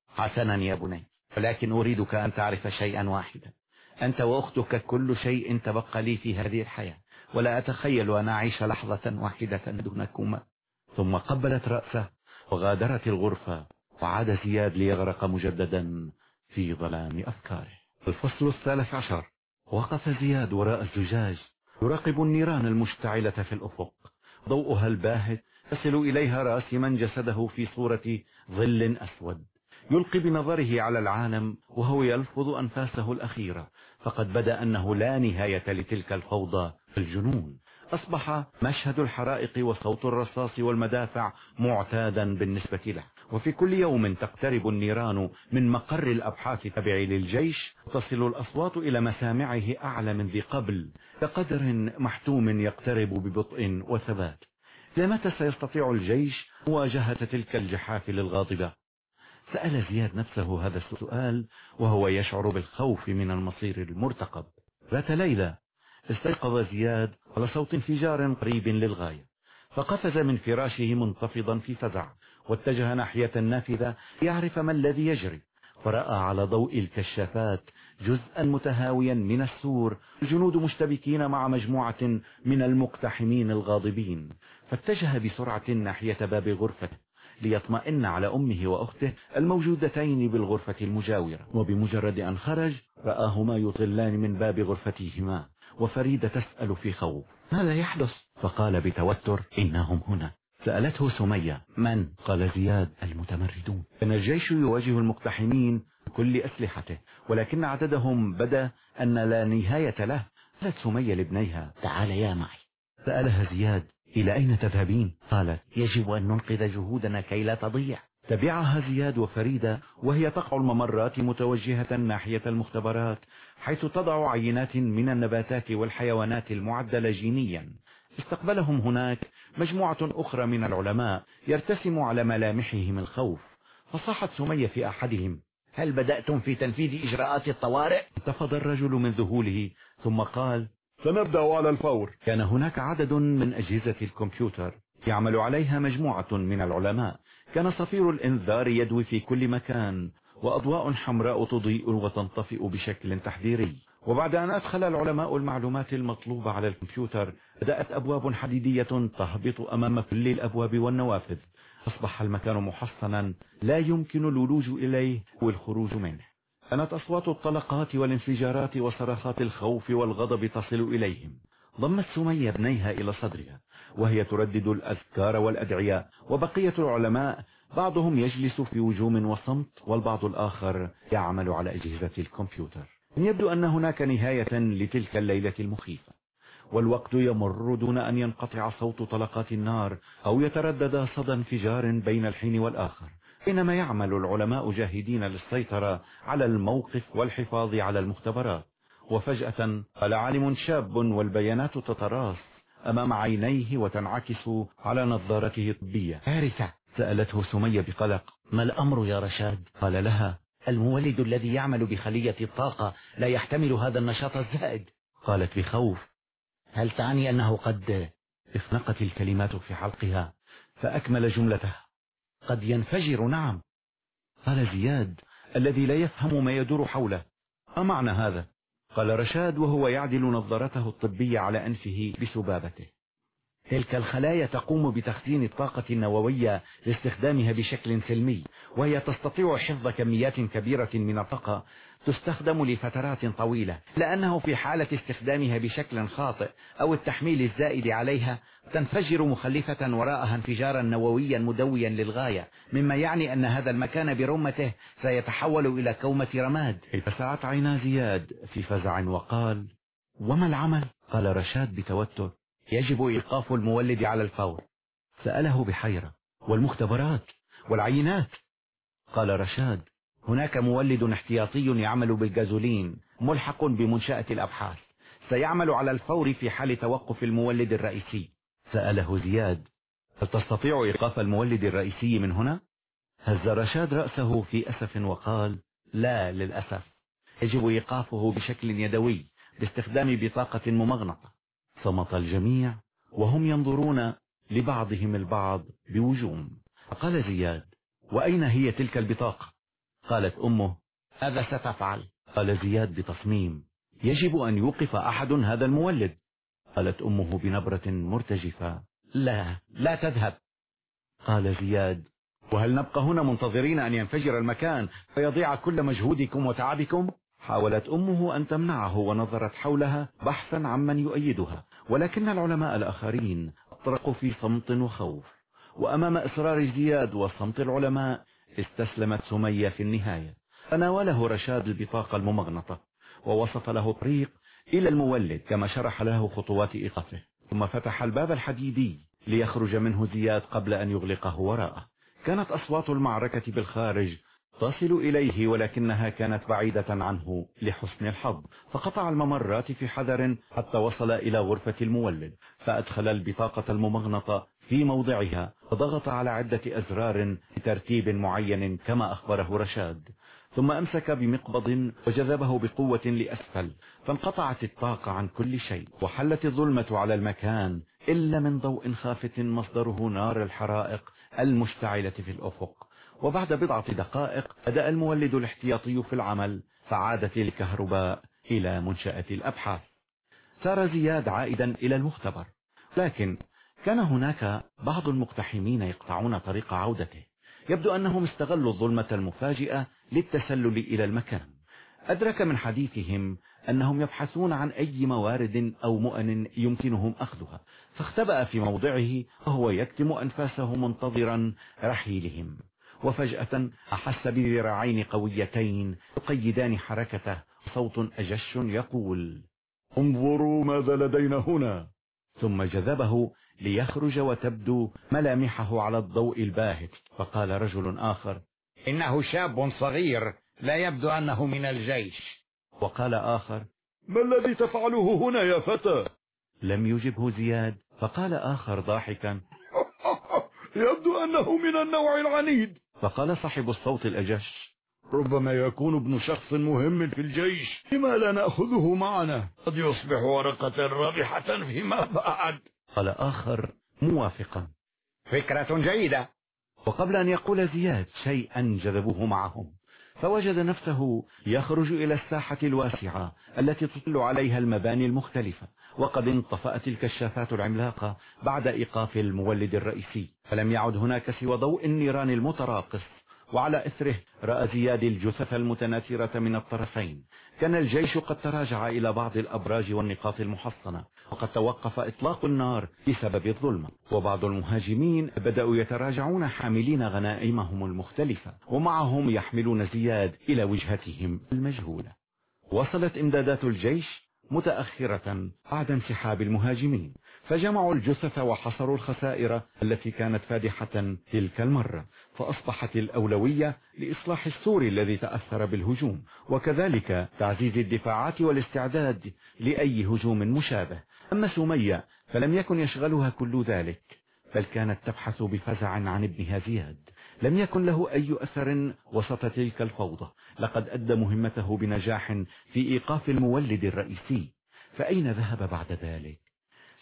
حسنا يا بني ولكن أريدك أن تعرف شيئا واحدا. أنت وأختك كل شيء تبقى لي في هذه الحياة ولا أتخيل أن أعيش لحظة واحدة دونكما. ثم قبلت رأسه وغادرت الغرفة وعاد زياد ليغرق مجددا في ظلام أفكاره. الفصل الثالث عشر. وقف زياد وراء الزجاج يراقب النيران المشتعلة في الأفق. ضوءها الباهت تصل إليها راسما جسده في صورة ظل أسود. يلقي بنظره على العالم وهو يلفظ أنفاسه الأخيرة. فقد بدأ أنه لا نهاية لتلك الفوضى في الجنون. أصبح مشهد الحرائق وصوت الرصاص والمدافع معتادا بالنسبة له. وفي كل يوم تقترب النيران من مقر الأبحاث التابع للجيش تصل الأصوات إلى مسامعه أعلى من ذي قبل بقدر محتوم يقترب ببطء وثبات. لمتى سيستطيع الجيش مواجهة تلك الجحافل الغاضبة سأل زياد نفسه هذا السؤال وهو يشعر بالخوف من المصير المرتقب. ذات ليلة استيقظ زياد على صوت انفجار قريب للغاية فقفز من فراشه منتفضا في فزع. واتجه ناحية النافذة يعرف ما الذي يجري. فرأى على ضوء الكشافات جزءا متهاويا من السور الجنود مشتبكين مع مجموعة من المقتحمين الغاضبين. فاتجه بسرعة ناحية باب غرفته ليطمئن على أمه وأخته الموجودتين بالغرفة المجاورة. وبمجرد أن خرج رآهما يطلان من باب غرفتهما وفريدة تسأل في خوف ماذا يحدث؟ فقال بتوتر إنهم هنا. سألته سمية من؟ قال زياد المتمردون. كان الجيش يواجه المقتحمين بكل أسلحته ولكن عددهم بدأ أن لا نهاية له. قالت سمية لابنيها تعال يا معي. سألها زياد إلى أين تذهبين؟ قالت يجب أن ننقذ جهودنا كي لا تضيع. تبعها زياد وفريدة وهي تقع الممرات متوجهة ناحية المختبرات حيث تضع عينات من النباتات والحيوانات المعدلة جينيا. استقبلهم هناك مجموعة أخرى من العلماء يرتسم على ملامحهم الخوف. فصاحت سمية في أحدهم هل بدأتم في تنفيذ إجراءات الطوارئ؟ انتفض الرجل من ذهوله ثم قال سنبدأ على الفور. كان هناك عدد من أجهزة الكمبيوتر يعمل عليها مجموعة من العلماء. كان صفير الإنذار يدوي في كل مكان وأضواء حمراء تضيء وتنطفئ بشكل تحذيري. وبعد أن أدخل العلماء المعلومات المطلوبة على الكمبيوتر بدأت أبواب حديدية تهبط أمام كل الأبواب والنوافذ. أصبح المكان محصنا لا يمكن الولوج إليه والخروج منه. كانت أصوات الطلقات والانفجارات وصرخات الخوف والغضب تصل إليهم. ضمت سمية ابنيها إلى صدرها وهي تردد الأذكار والأدعياء وبقية العلماء بعضهم يجلس في وجوم وصمت والبعض الآخر يعمل على أجهزة الكمبيوتر. يبدو أن هناك نهاية لتلك الليلة المخيفة والوقت يمر دون أن ينقطع صوت طلقات النار أو يتردد صدى انفجار بين الحين والآخر. بينما يعمل العلماء جاهدين للسيطرة على الموقف والحفاظ على المختبرات. وفجأة قال عالم شاب والبيانات تتراص أمام عينيه وتنعكس على نظارته الطبية. كارثة سألته سمية بقلق ما الأمر يا رشاد؟ قال لها المولد الذي يعمل بخلية الطاقة لا يحتمل هذا النشاط الزائد. قالت بخوف. هل تعني أنه قد اخنقت الكلمات في حلقها فأكمل جملته قد ينفجر؟ نعم. قال زياد الذي لا يفهم ما يدور حوله. ما معنى هذا؟ قال رشاد وهو يعدل نظارته الطبية على أنفه بسبابته. تلك الخلايا تقوم بتخزين الطاقة النووية لاستخدامها بشكل سلمي وهي تستطيع حفظ كميات كبيرة من الطاقة تستخدم لفترات طويلة لأنه في حالة استخدامها بشكل خاطئ أو التحميل الزائد عليها تنفجر مخلفة وراءها انفجارا نوويا مدويا للغاية مما يعني أن هذا المكان برمته سيتحول إلى كومة رماد اتسعت عينا زياد في فزع وقال وما العمل؟ قال رشاد بتوتر يجب إيقاف المولد على الفور. سأله بحيرة والمختبرات والعينات. قال رشاد هناك مولد احتياطي يعمل بالجازولين ملحق بمنشأة الأبحاث. سيعمل على الفور في حال توقف المولد الرئيسي. سأله زياد هل تستطيع إيقاف المولد الرئيسي من هنا؟ هز رشاد رأسه في أسف وقال لا للأسف. يجب إيقافه بشكل يدوي باستخدام بطاقة ممغنطة. صمت الجميع وهم ينظرون لبعضهم البعض بوجوم. فقال زياد وأين هي تلك البطاقة؟ قالت أمه ماذا ستفعل؟ قال زياد بتصميم يجب أن يوقف أحد هذا المولد. قالت أمه بنبرة مرتجفة لا لا تذهب. قال زياد وهل نبقى هنا منتظرين أن ينفجر المكان فيضيع كل مجهودكم وتعبكم؟ حاولت أمه أن تمنعه ونظرت حولها بحثا عمن يؤيدها. ولكن العلماء الآخرين اطرقوا في صمت وخوف وأمام إصرار زياد وصمت العلماء استسلمت سمية في النهاية. فناوله رشاد البطاقة الممغنطة ووصف له طريق إلى المولد كما شرح له خطوات إيقافه. ثم فتح الباب الحديدي ليخرج منه زياد قبل أن يغلقه وراءه. كانت أصوات المعركة بالخارج تصل إليه ولكنها كانت بعيدة عنه لحسن الحظ فقطع الممرات في حذر حتى وصل إلى غرفة المولد فأدخل البطاقة الممغنطة في موضعها وضغط على عدة أزرار بترتيب معين كما أخبره رشاد ثم أمسك بمقبض وجذبه بقوة لأسفل فانقطعت الطاقة عن كل شيء وحلت الظلمة على المكان إلا من ضوء خافت مصدره نار الحرائق المشتعلة في الأفق. وبعد بضعة دقائق بدأ المولد الاحتياطي في العمل فعادت الكهرباء إلى منشأة الأبحاث. سار زياد عائدا إلى المختبر. لكن كان هناك بعض المقتحمين يقطعون طريق عودته. يبدو أنهم استغلوا الظلمة المفاجئة للتسلل إلى المكان. أدرك من حديثهم أنهم يبحثون عن أي موارد أو مؤن يمكنهم أخذها. فاختبأ في موضعه وهو يكتم أنفاسه منتظرا رحيلهم. وفجأة أحس بذراعين قويتين يقيدان حركته صوت أجش يقول انظروا ماذا لدينا هنا. ثم جذبه ليخرج وتبدو ملامحه على الضوء الباهت. فقال رجل آخر إنه شاب صغير لا يبدو أنه من الجيش. وقال آخر ما الذي تفعله هنا يا فتى؟ لم يجبه زياد. فقال آخر ضاحكا يبدو أنه من النوع العنيد. فقال صاحب الصوت الأجش ربما يكون ابن شخص مهم في الجيش لما لا نأخذه معنا؟ قد يصبح ورقة رابحة فيما بعد. قال آخر موافقا. فكرة جيدة. وقبل أن يقول زياد شيئا جذبوه معهم فوجد نفسه يخرج إلى الساحة الواسعة التي تطل عليها المباني المختلفة. وقد انطفأت الكشافات العملاقة بعد إيقاف المولد الرئيسي فلم يعد هناك سوى ضوء النيران المتراقص وعلى إثره رأى زياد الجثث المتناثرة من الطرفين. كان الجيش قد تراجع إلى بعض الأبراج والنقاط المحصنة وقد توقف إطلاق النار بسبب الظلمة. وبعض المهاجمين بدأوا يتراجعون حاملين غنائمهم المختلفة ومعهم يحملون زياد إلى وجهتهم المجهولة. وصلت إمدادات الجيش متأخرة بعد انسحاب المهاجمين فجمعوا الجثث وحصروا الخسائر التي كانت فادحة تلك المرة فأصبحت الأولوية لإصلاح السور الذي تأثر بالهجوم وكذلك تعزيز الدفاعات والاستعداد لأي هجوم مشابه. أما سمية فلم يكن يشغلها كل ذلك بل كانت تبحث بفزع عن ابنها زياد. لم يكن له أي أثر وسط تلك الفوضى. لقد أدى مهمته بنجاح في إيقاف المولد الرئيسي. فأين ذهب بعد ذلك؟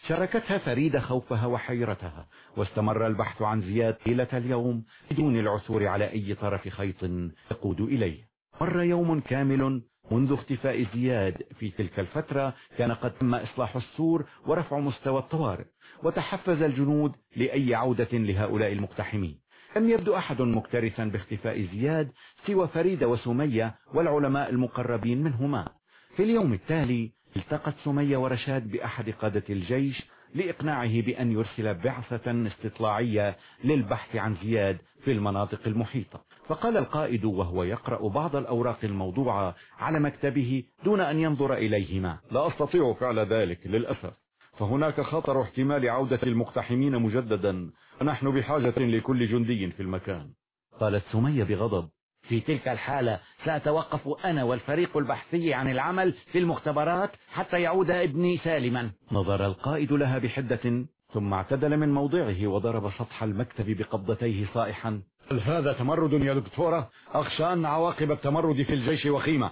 شاركتها فريدة خوفها وحيرتها واستمر البحث عن زياد طيلة اليوم بدون العثور على أي طرف خيط يقود إليه. مر يوم كامل منذ اختفاء زياد في تلك الفترة كان قد تم إصلاح السور ورفع مستوى الطوارئ وتحفز الجنود لأي عودة لهؤلاء المقتحمين. لم يبدو أحد مكترثا باختفاء زياد سوى فريدة وسمية والعلماء المقربين منهما. في اليوم التالي التقت سمية ورشاد بأحد قادة الجيش لإقناعه بأن يرسل بعثة استطلاعية للبحث عن زياد في المناطق المحيطة. فقال القائد وهو يقرأ بعض الأوراق الموضوعة على مكتبه دون أن ينظر إليهما. لا أستطيع فعل ذلك للأسف. فهناك خطر احتمال عودة المقتحمين مجددا. ونحن بحاجة لكل جندي في المكان. قالت سمية بغضب. في تلك الحالة سأتوقف أنا والفريق البحثي عن العمل في المختبرات حتى يعود ابني سالما. نظر القائد لها بحدة ثم اعتدل من موضعه وضرب سطح المكتب بقبضتيه صائحا. هل هذا تمرد يا دكتورة؟ أخشى أن عواقب التمرد في الجيش وخيمة.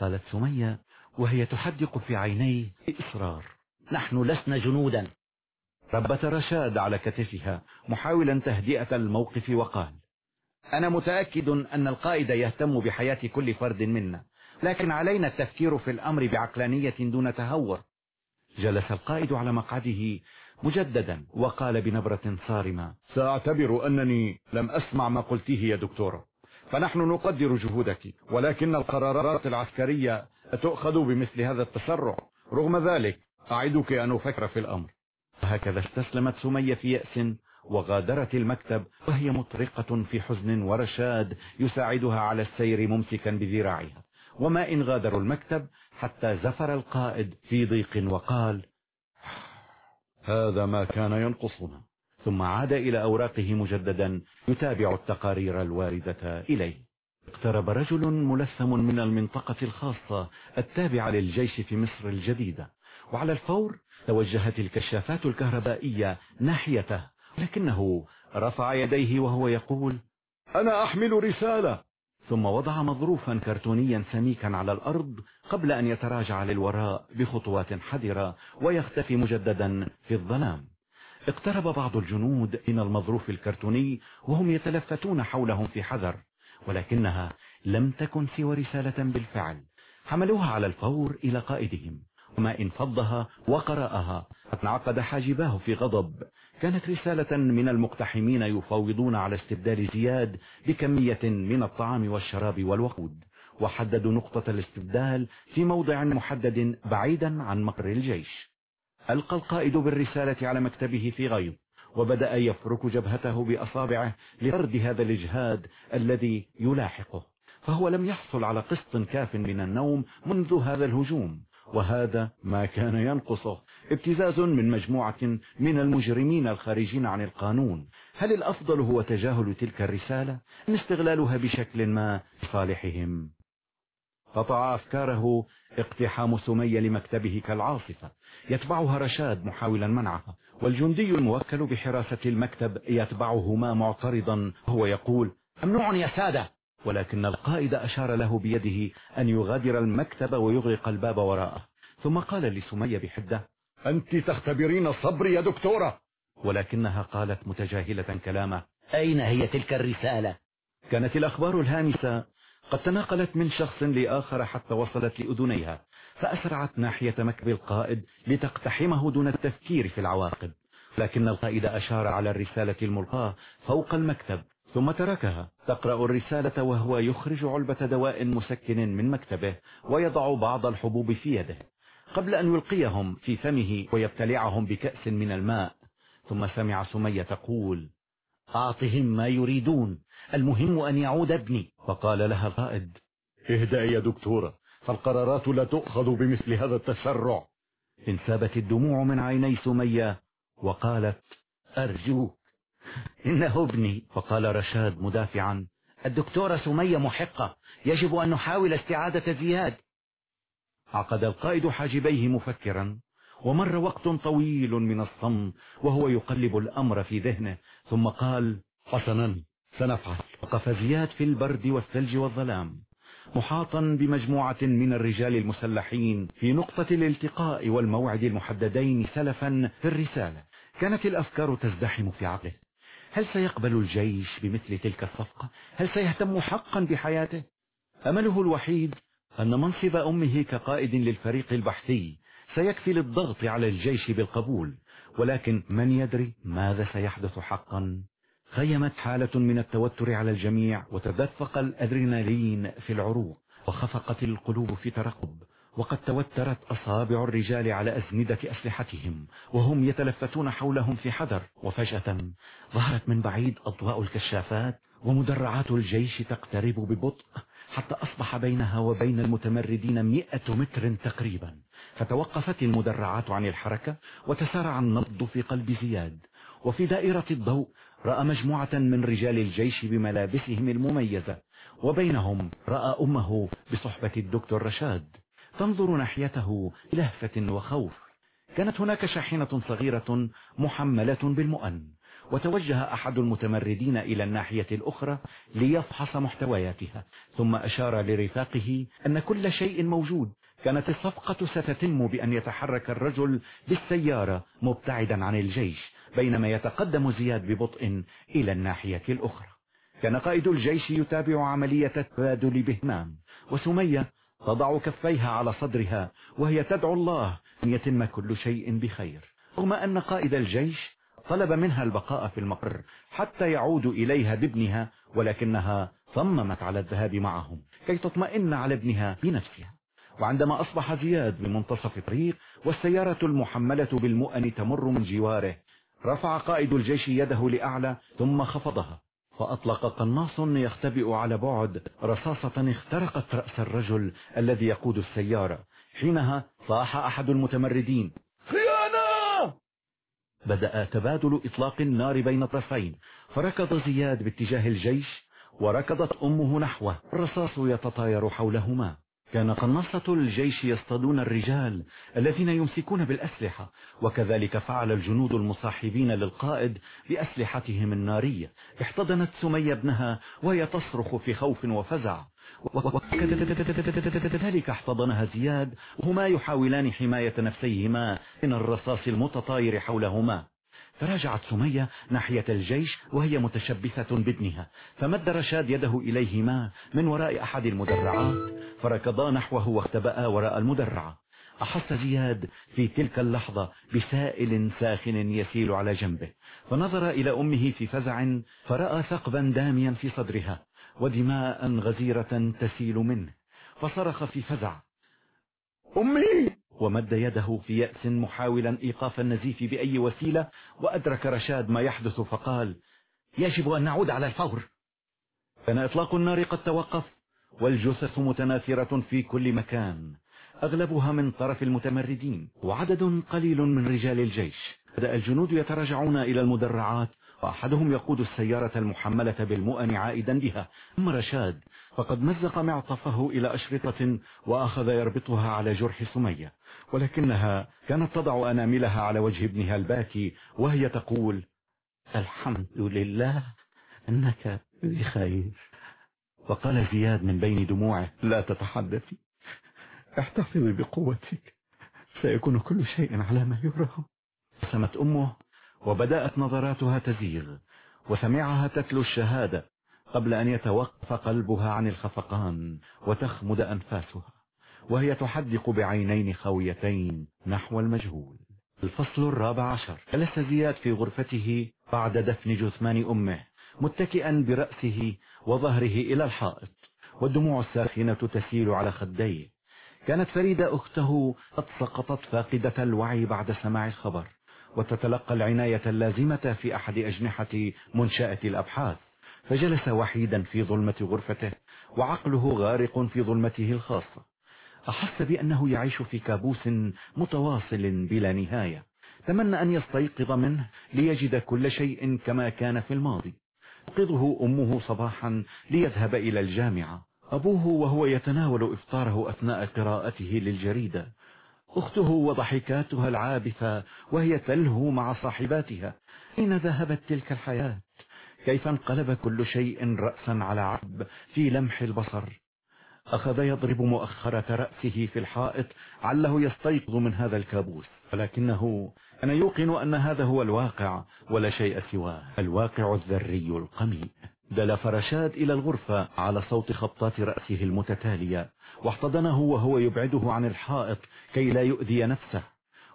قالت سمية وهي تحدق في عينيه بإصرار نحن لسنا جنودا. ربت رشاد على كتفها محاولا تهدئة الموقف وقال أنا متأكد أن القائد يهتم بحياة كل فرد منا لكن علينا التفكير في الأمر بعقلانية دون تهور. جلس القائد على مقعده مجددا وقال بنبرة صارمة سأعتبر أنني لم أسمع ما قلته يا دكتورة فنحن نقدر جهودك ولكن القرارات العسكرية تؤخذ بمثل هذا التسرع. رغم ذلك أعدك أن أفكر في الأمر. هكذا استسلمت سمية في يأس وغادرت المكتب وهي مطرقة في حزن ورشاد يساعدها على السير ممسكا بذراعها. وما إن غادروا المكتب حتى زفر القائد في ضيق وقال هذا ما كان ينقصنا. ثم عاد إلى أوراقه مجددا يتابع التقارير الواردة إليه. اقترب رجل ملثم من المنطقة الخاصة التابعة للجيش في مصر الجديدة وعلى الفور توجهت الكشافات الكهربائية ناحيته لكنه رفع يديه وهو يقول أنا أحمل رسالة. ثم وضع مظروفا كرتونيا سميكا على الأرض قبل أن يتراجع للوراء بخطوات حذرة ويختفي مجددا في الظلام. اقترب بعض الجنود من المظروف الكرتوني وهم يتلفتون حولهم في حذر ولكنها لم تكن سوى رسالة بالفعل. حملوها على الفور إلى قائدهم. إن فضها وقرأها انعقد حاجباه في غضب. كانت رسالة من المقتحمين يفاوضون على استبدال زياد بكمية من الطعام والشراب والوقود. وحددوا نقطة الاستبدال في موضع محدد بعيدا عن مقر الجيش. ألقى القائد بالرسالة على مكتبه في غيظ وبدأ يفرك جبهته بأصابعه لطرد هذا الإجهاد الذي يلاحقه. فهو لم يحصل على قسط كاف من النوم منذ هذا الهجوم. وهذا ما كان ينقصه. ابتزاز من مجموعة من المجرمين الخارجين عن القانون. هل الأفضل هو تجاهل تلك الرسالة؟ أم استغلالها بشكل ما لصالحهم قطع أفكاره اقتحام سمية لمكتبه كالعاصفة. يتبعها رشاد محاولا منعها والجندي الموكل بحراسة المكتب يتبعهما معترضا وهو يقول ممنوع يا سادة! ولكن القائد أشار له بيده أن يغادر المكتب ويغلق الباب وراءه. ثم قال لسمية بحدة أنت تختبرين صبري يا دكتورة. ولكنها قالت متجاهلة كلامه أين هي تلك الرسالة؟ كانت الأخبار الهامسة. قد تناقلت من شخص لآخر حتى وصلت لأذنيها فأسرعت ناحية مكب القائد لتقتحمه دون التفكير في العواقب. لكن القائد أشار على الرسالة الملقاة فوق المكتب. ثم تركها. تقرأ الرسالة وهو يخرج علبة دواء مسكن من مكتبه ويضع بعض الحبوب في يده. قبل أن يلقيهم في فمه ويبتلعهم بكأس من الماء. ثم سمع سمية تقول أعطهم ما يريدون. المهم أن يعود ابني. فقال لها القائد اهدأ يا دكتورة. فالقرارات لا تؤخذ بمثل هذا التسرع. انسابت الدموع من عيني سمية وقالت أرجوك. إنه ابني. فقال رشاد مدافعا الدكتورة سمية محقة يجب أن نحاول استعادة زياد. عقد القائد حاجبيه مفكرا ومر وقت طويل من الصمت وهو يقلب الأمر في ذهنه ثم قال حسنا سنفعل. وقف زياد في البرد والثلج والظلام محاطا بمجموعة من الرجال المسلحين في نقطة الالتقاء والموعد المحددين سلفا في الرسالة. كانت الأفكار تزدحم في عقله. هل سيقبل الجيش بمثل تلك الصفقة؟ هل سيهتم حقا بحياته؟ أمله الوحيد أن منصب أمه كقائد للفريق البحثي سيكفي للضغط على الجيش بالقبول ولكن من يدري ماذا سيحدث حقا؟ خيمت حالة من التوتر على الجميع وتدفق الأدرينالين في العروق وخفقت القلوب في ترقب. وقد توترت أصابع الرجال على أسندة أسلحتهم وهم يتلفتون حولهم في حذر. وفجأة ظهرت من بعيد أضواء الكشافات ومدرعات الجيش تقترب ببطء حتى أصبح بينها وبين المتمردين مئة متر تقريبا. فتوقفت المدرعات عن الحركة وتسارع النبض في قلب زياد. وفي دائرة الضوء رأى مجموعة من رجال الجيش بملابسهم المميزة وبينهم رأى أمه بصحبة الدكتور رشاد. تنظر ناحيته لهفة وخوف. كانت هناك شاحنة صغيرة محملة بالمؤن وتوجه أحد المتمردين إلى الناحية الأخرى ليفحص محتوياتها ثم أشار لرفاقه أن كل شيء موجود. كانت الصفقة ستتم بأن يتحرك الرجل بالسيارة مبتعدا عن الجيش بينما يتقدم زياد ببطء إلى الناحية الأخرى. كان قائد الجيش يتابع عملية التبادل بهمام وسمية تضع كفيها على صدرها وهي تدعو الله أن يتم كل شيء بخير. رغم أن قائد الجيش طلب منها البقاء في المقر حتى يعود إليها بابنها ولكنها صممت على الذهاب معهم كي تطمئن على ابنها بنفسها. وعندما أصبح زياد بمنتصف الطريق والسيارة المحملة بالمؤن تمر من جواره رفع قائد الجيش يده لأعلى ثم خفضها. فأطلق قناص يختبئ على بعد رصاصة اخترقت رأس الرجل الذي يقود السيارة. حينها صاح أحد المتمردين. خيانة! بدأ تبادل إطلاق النار بين الطرفين فركض زياد باتجاه الجيش وركضت أمه نحوه. الرصاص يتطاير حولهما. كان قناصة الجيش يصطادون الرجال الذين يمسكون بالأسلحة وكذلك فعل الجنود المصاحبين للقائد بأسلحتهم النارية. احتضنت سمية ابنها وهي تصرخ في خوف وفزع. وكذلك احتضنها زياد وهما يحاولان حماية نفسيهما من الرصاص المتطاير حولهما. فرجعت سمية ناحية الجيش وهي متشبثة بابنها فمد رشاد يده إليهما من وراء أحد المدرعات فركضا نحوه واختبأ وراء المدرعة أحس زياد في تلك اللحظة بسائل ساخن يسيل على جنبه فنظر إلى أمه في فزع فرأى ثقبا داميا في صدرها ودماء غزيرة تسيل منه فصرخ في فزع. أمي! ومد يده في يأس محاولا إيقاف النزيف بأي وسيلة وأدرك رشاد ما يحدث فقال يجب أن نعود على الفور. كان إطلاق النار قد توقف والجثث متناثرة في كل مكان أغلبها من طرف المتمردين وعدد قليل من رجال الجيش. بدأ الجنود يتراجعون إلى المدرعات وأحدهم يقود السيارة المحملة بالمؤن عائدا بها. ثم رشاد فقد مزق معطفه إلى أشرطة وأخذ يربطها على جرح سمية. ولكنها كانت تضع أناملها على وجه ابنها الباكي وهي تقول الحمد لله أنك بخير. وقال زياد من بين دموعه لا تتحدثي احتفظي بقوتك سيكون كل شيء على ما يرام. سمت أمه وبدأت نظراتها تزيغ وسمعها تتلو الشهادة قبل أن يتوقف قلبها عن الخفقان وتخمد أنفاسها. وهي تحدق بعينين خويتين نحو المجهول. الفصل الرابع عشر. جلس زياد في غرفته بعد دفن جثمان أمه متكئا برأسه وظهره إلى الحائط والدموع الساخنة تسيل على خديه. كانت فريدة أخته قد سقطت فاقدة الوعي بعد سماع الخبر وتتلقى العناية اللازمة في أحد أجنحة منشأة الأبحاث. فجلس وحيدا في ظلمة غرفته وعقله غارق في ظلمته الخاصة. أحس بأنه يعيش في كابوس متواصل بلا نهاية. تمنى أن يستيقظ منه ليجد كل شيء كما كان في الماضي. تقظه أمه صباحا ليذهب إلى الجامعة. أبوه وهو يتناول إفطاره أثناء قراءته للجريدة. أخته وضحكاتها العابثة وهي تلهو مع صاحباتها. أين ذهبت تلك الحياة؟ كيف انقلب كل شيء رأسا على عب في لمح البصر؟ أخذ يضرب مؤخرة رأسه في الحائط عله يستيقظ من هذا الكابوس. ولكنه أنا يوقن أن هذا هو الواقع ولا شيء سواه. الواقع الذري القميء. دلف رشاد إلى الغرفة على صوت خبطات رأسه المتتالية واحتضنه وهو يبعده عن الحائط كي لا يؤذي نفسه.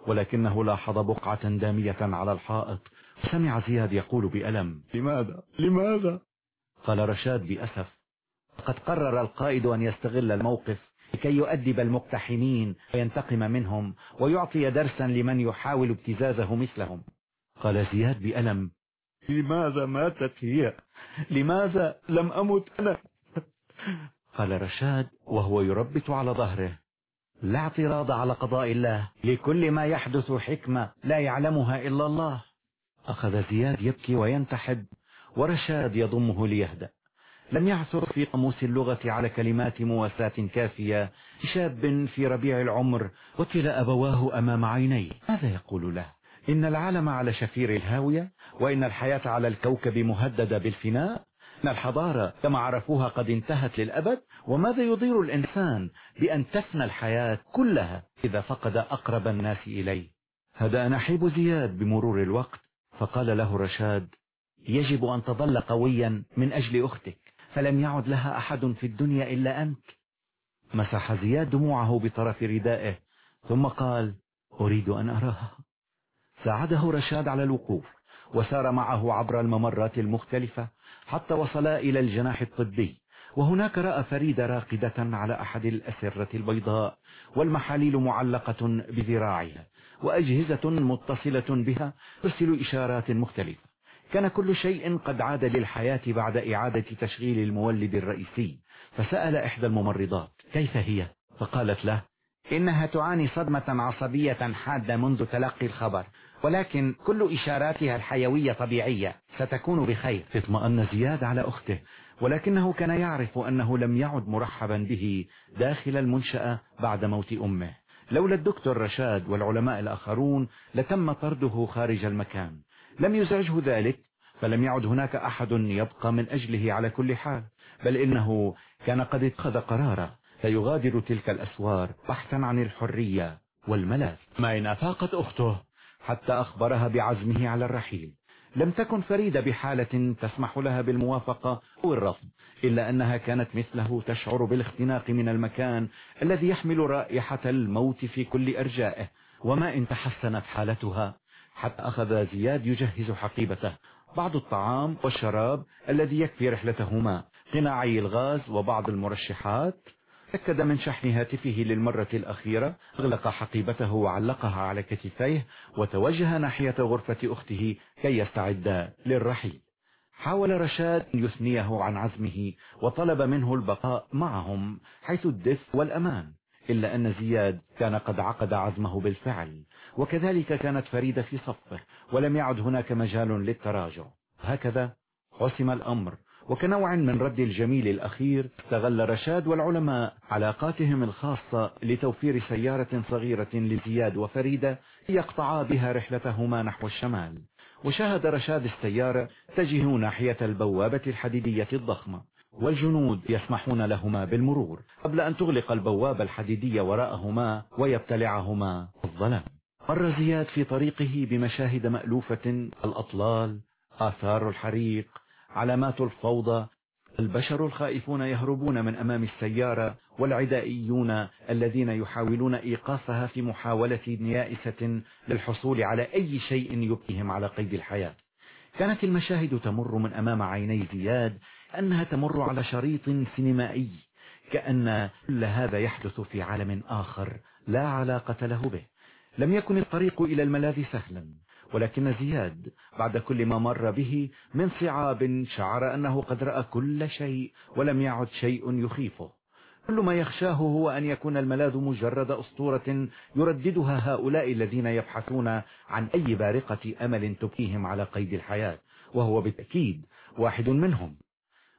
ولكنه لاحظ بقعة دامية على الحائط سمع زياد يقول بألم. لماذا؟ لماذا؟ قال رشاد بأسف. قد قرر القائد أن يستغل الموقف لكي يؤدب المقتحمين وينتقم منهم ويعطي درسا لمن يحاول ابتزازه مثلهم. قال زياد بألم لماذا ماتت هي؟ لماذا لم أمت أنا؟ قال رشاد وهو يربت على ظهره لا اعتراض على قضاء الله لكل ما يحدث حكمة لا يعلمها إلا الله. أخذ زياد يبكي وينتحب ورشاد يضمه ليهدأ. لم يعثر في قاموس اللغة على كلمات مواساة كافية شاب في ربيع العمر وكلا أبواه أمام عينيه. ماذا يقول له؟ إن العالم على شفير الهاوية وإن الحياة على الكوكب مهددة بالفناء. إن الحضارة كما عرفوها قد انتهت للأبد. وماذا يضير الإنسان بأن تفنى الحياة كلها إذا فقد أقرب الناس إليه؟ هدأ نحيب زياد بمرور الوقت. فقال له رشاد يجب أن تظل قويا من أجل أختك. فلم يعد لها أحد في الدنيا إلا أنت. مسح زياد دموعه بطرف ردائه ثم قال أريد أن أراها. ساعده رشاد على الوقوف وسار معه عبر الممرات المختلفة حتى وصلا إلى الجناح الطبي وهناك رأى فريد راقدة على أحد الأسرة البيضاء والمحاليل معلقة بذراعها وأجهزة متصلة بها ترسل إشارات مختلفة. كان كل شيء قد عاد للحياة بعد إعادة تشغيل المولد الرئيسي. فسأل إحدى الممرضات كيف هي؟ فقالت له إنها تعاني صدمة عصبية حادة منذ تلقي الخبر ولكن كل إشاراتها الحيوية طبيعية ستكون بخير. اطمأن زياد على أخته ولكنه كان يعرف أنه لم يعد مرحبا به داخل المنشأة بعد موت أمه. لولا الدكتور رشاد والعلماء الآخرون لتم طرده خارج المكان. لم يزعجه ذلك فلم يعد هناك أحد يبقى من أجله على كل حال بل إنه كان قد اتخذ قرارا سيغادر تلك الأسوار بحثا عن الحرية والملاذ. ما إن أفاقت أخته. حتى أخبرها بعزمه على الرحيل. لم تكن فريدة بحالة تسمح لها بالموافقة أو الرفض إلا أنها كانت مثله تشعر بالاختناق من المكان الذي يحمل رائحة الموت في كل أرجائه. وما إن تحسنت حالتها حتى أخذ زياد يجهز حقيبته. بعض الطعام والشراب الذي يكفي رحلتهما. قناعي الغاز وبعض المرشحات. تأكد من شحن هاتفه للمرة الأخيرة. أغلق حقيبته وعلقها على كتفيه وتوجه ناحية غرفة أخته كي يستعد للرحيل. حاول رشاد أن يثنيه عن عزمه وطلب منه البقاء معهم حيث الدفء والأمان. إلا أن زياد كان قد عقد عزمه بالفعل. وكذلك كانت فريدة في صفه ولم يعد هناك مجال للتراجع. هكذا حسم الأمر وكنوع من رد الجميل الأخير استغل رشاد والعلماء علاقاتهم الخاصة لتوفير سيارة صغيرة لزياد وفريدة يقطعا بها رحلتهما نحو الشمال. وشاهد رشاد السيارة تجه ناحية البوابة الحديدية الضخمة والجنود يسمحون لهما بالمرور قبل أن تغلق البوابة الحديدية وراءهما ويبتلعهما الظلام. مر زياد في طريقه بمشاهد مألوفة الأطلال آثار الحريق علامات الفوضى البشر الخائفون يهربون من أمام السيارة والعدائيون الذين يحاولون إيقافها في محاولة يائسة للحصول على أي شيء يبقيهم على قيد الحياة. كانت المشاهد تمر من أمام عيني زياد أنها تمر على شريط سينمائي كأن كل هذا يحدث في عالم آخر لا علاقة له به. لم يكن الطريق إلى الملاذ سهلا ولكن زياد بعد كل ما مر به من صعاب شعر أنه قد رأى كل شيء ولم يعد شيء يخيفه. كل ما يخشاه هو أن يكون الملاذ مجرد أسطورة يرددها هؤلاء الذين يبحثون عن أي بارقة أمل تبقيهم على قيد الحياة وهو بالتأكيد واحد منهم.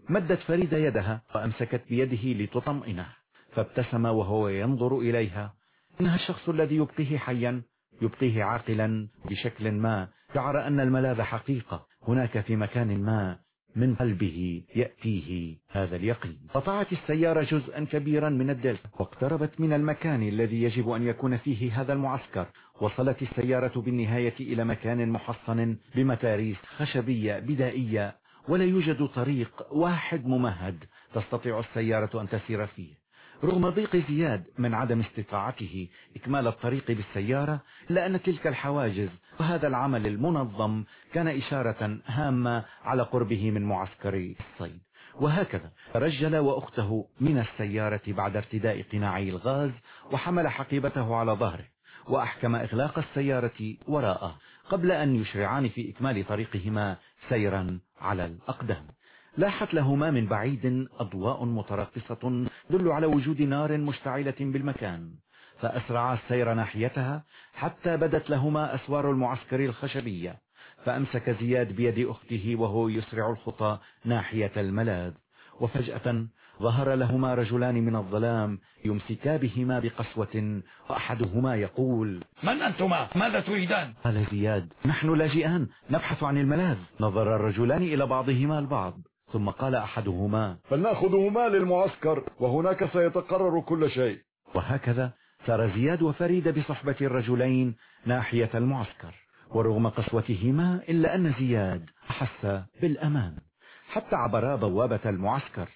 مدت فريدة يدها وأمسكت بيده لتطمئنه فابتسم وهو ينظر إليها. إنها الشخص الذي يبقيه حيا يبقيه عاقلا بشكل ما. شعر أن الملاذ حقيقة. هناك في مكان ما من قلبه يأتيه هذا اليقين. قطعت السيارة جزءا كبيرا من الدلتا واقتربت من المكان الذي يجب أن يكون فيه هذا المعسكر. وصلت السيارة بالنهاية إلى مكان محصن بمتاريس خشبية بدائية ولا يوجد طريق واحد ممهد تستطيع السيارة أن تسير فيه. رغم ضيق زياد من عدم استطاعته إكمال الطريق بالسيارة لأن تلك الحواجز وهذا العمل المنظم كان إشارة هامة على قربه من معسكر الصيد. وهكذا رجل وأخته من السيارة بعد ارتداء قناعي الغاز وحمل حقيبته على ظهره وأحكم إغلاق السيارة وراءه قبل أن يشرعان في إكمال طريقهما سيرا على الأقدام. لاحت لهما من بعيد أضواء متراقصة تدل على وجود نار مشتعلة بالمكان فأسرعا السير ناحيتها حتى بدت لهما أسوار المعسكر الخشبية فأمسك زياد بيد أخته وهو يسرع الخطى ناحية الملاذ وفجأة ظهر لهما رجلان من الظلام يمسكا بهما بقسوة وأحدهما يقول من أنتما؟ ماذا تريدان؟ قال زياد نحن لاجئان نبحث عن الملاذ. نظر الرجلان إلى بعضهما البعض. ثم قال أحدهما فلنأخذهما للمعسكر وهناك سيتقرر كل شيء. وهكذا سار زياد وفريد بصحبة الرجلين ناحية المعسكر ورغم قسوتهما إلا أن زياد أحس بالأمان حتى عبرا بوابة المعسكر.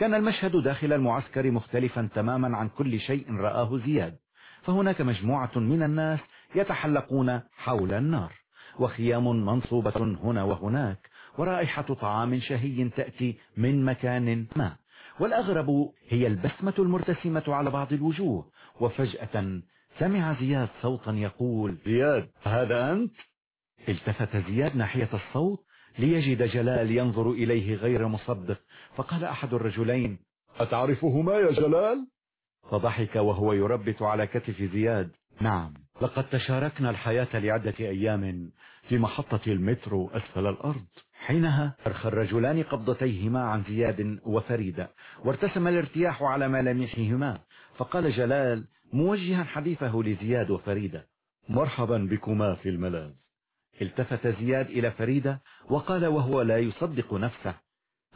كان المشهد داخل المعسكر مختلفا تماما عن كل شيء رآه زياد فهناك مجموعة من الناس يتحلقون حول النار وخيام منصوبة هنا وهناك ورائحة طعام شهي تأتي من مكان ما والأغرب هي البسمة المرتسمة على بعض الوجوه وفجأة سمع زياد صوتا يقول زياد هذا أنت؟ التفت زياد ناحية الصوت ليجد جلال ينظر إليه غير مصدق فقال أحد الرجلين أتعرفهما يا جلال؟ فضحك وهو يربت على كتف زياد نعم لقد تشاركنا الحياة لعدة أيام في محطة المترو أسفل الأرض حينها أرخى الرجلان قبضتيهما عن زياد وفريدة وارتسم الارتياح على ملامحهما فقال جلال موجها حديثه لزياد وفريدة. مرحبا بكما في الملاذ. التفت زياد إلى فريدة وقال وهو لا يصدق نفسه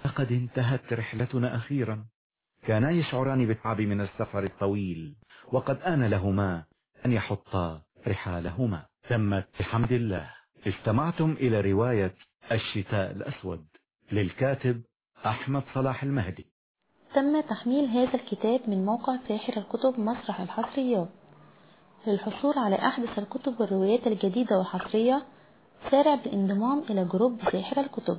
لقد انتهت رحلتنا أخيرا. كانا يشعران بالتعب من السفر الطويل وقد آن لهما أن يحطا رحالهما. تمت بحمد الله. استمعتم إلى رواية الشتاء الأسود. للكاتب أحمد صلاح المهدي. تم تحميل هذا الكتاب من موقع ساحر الكتب مسرح الحصريات للحصول على أحدث الكتب والروايات الجديدة والحصرية سارع بالانضمام إلى جروب ساحر الكتب.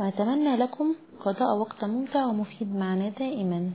ونتمنى لكم قضاء وقت ممتع ومفيد معنا دائما.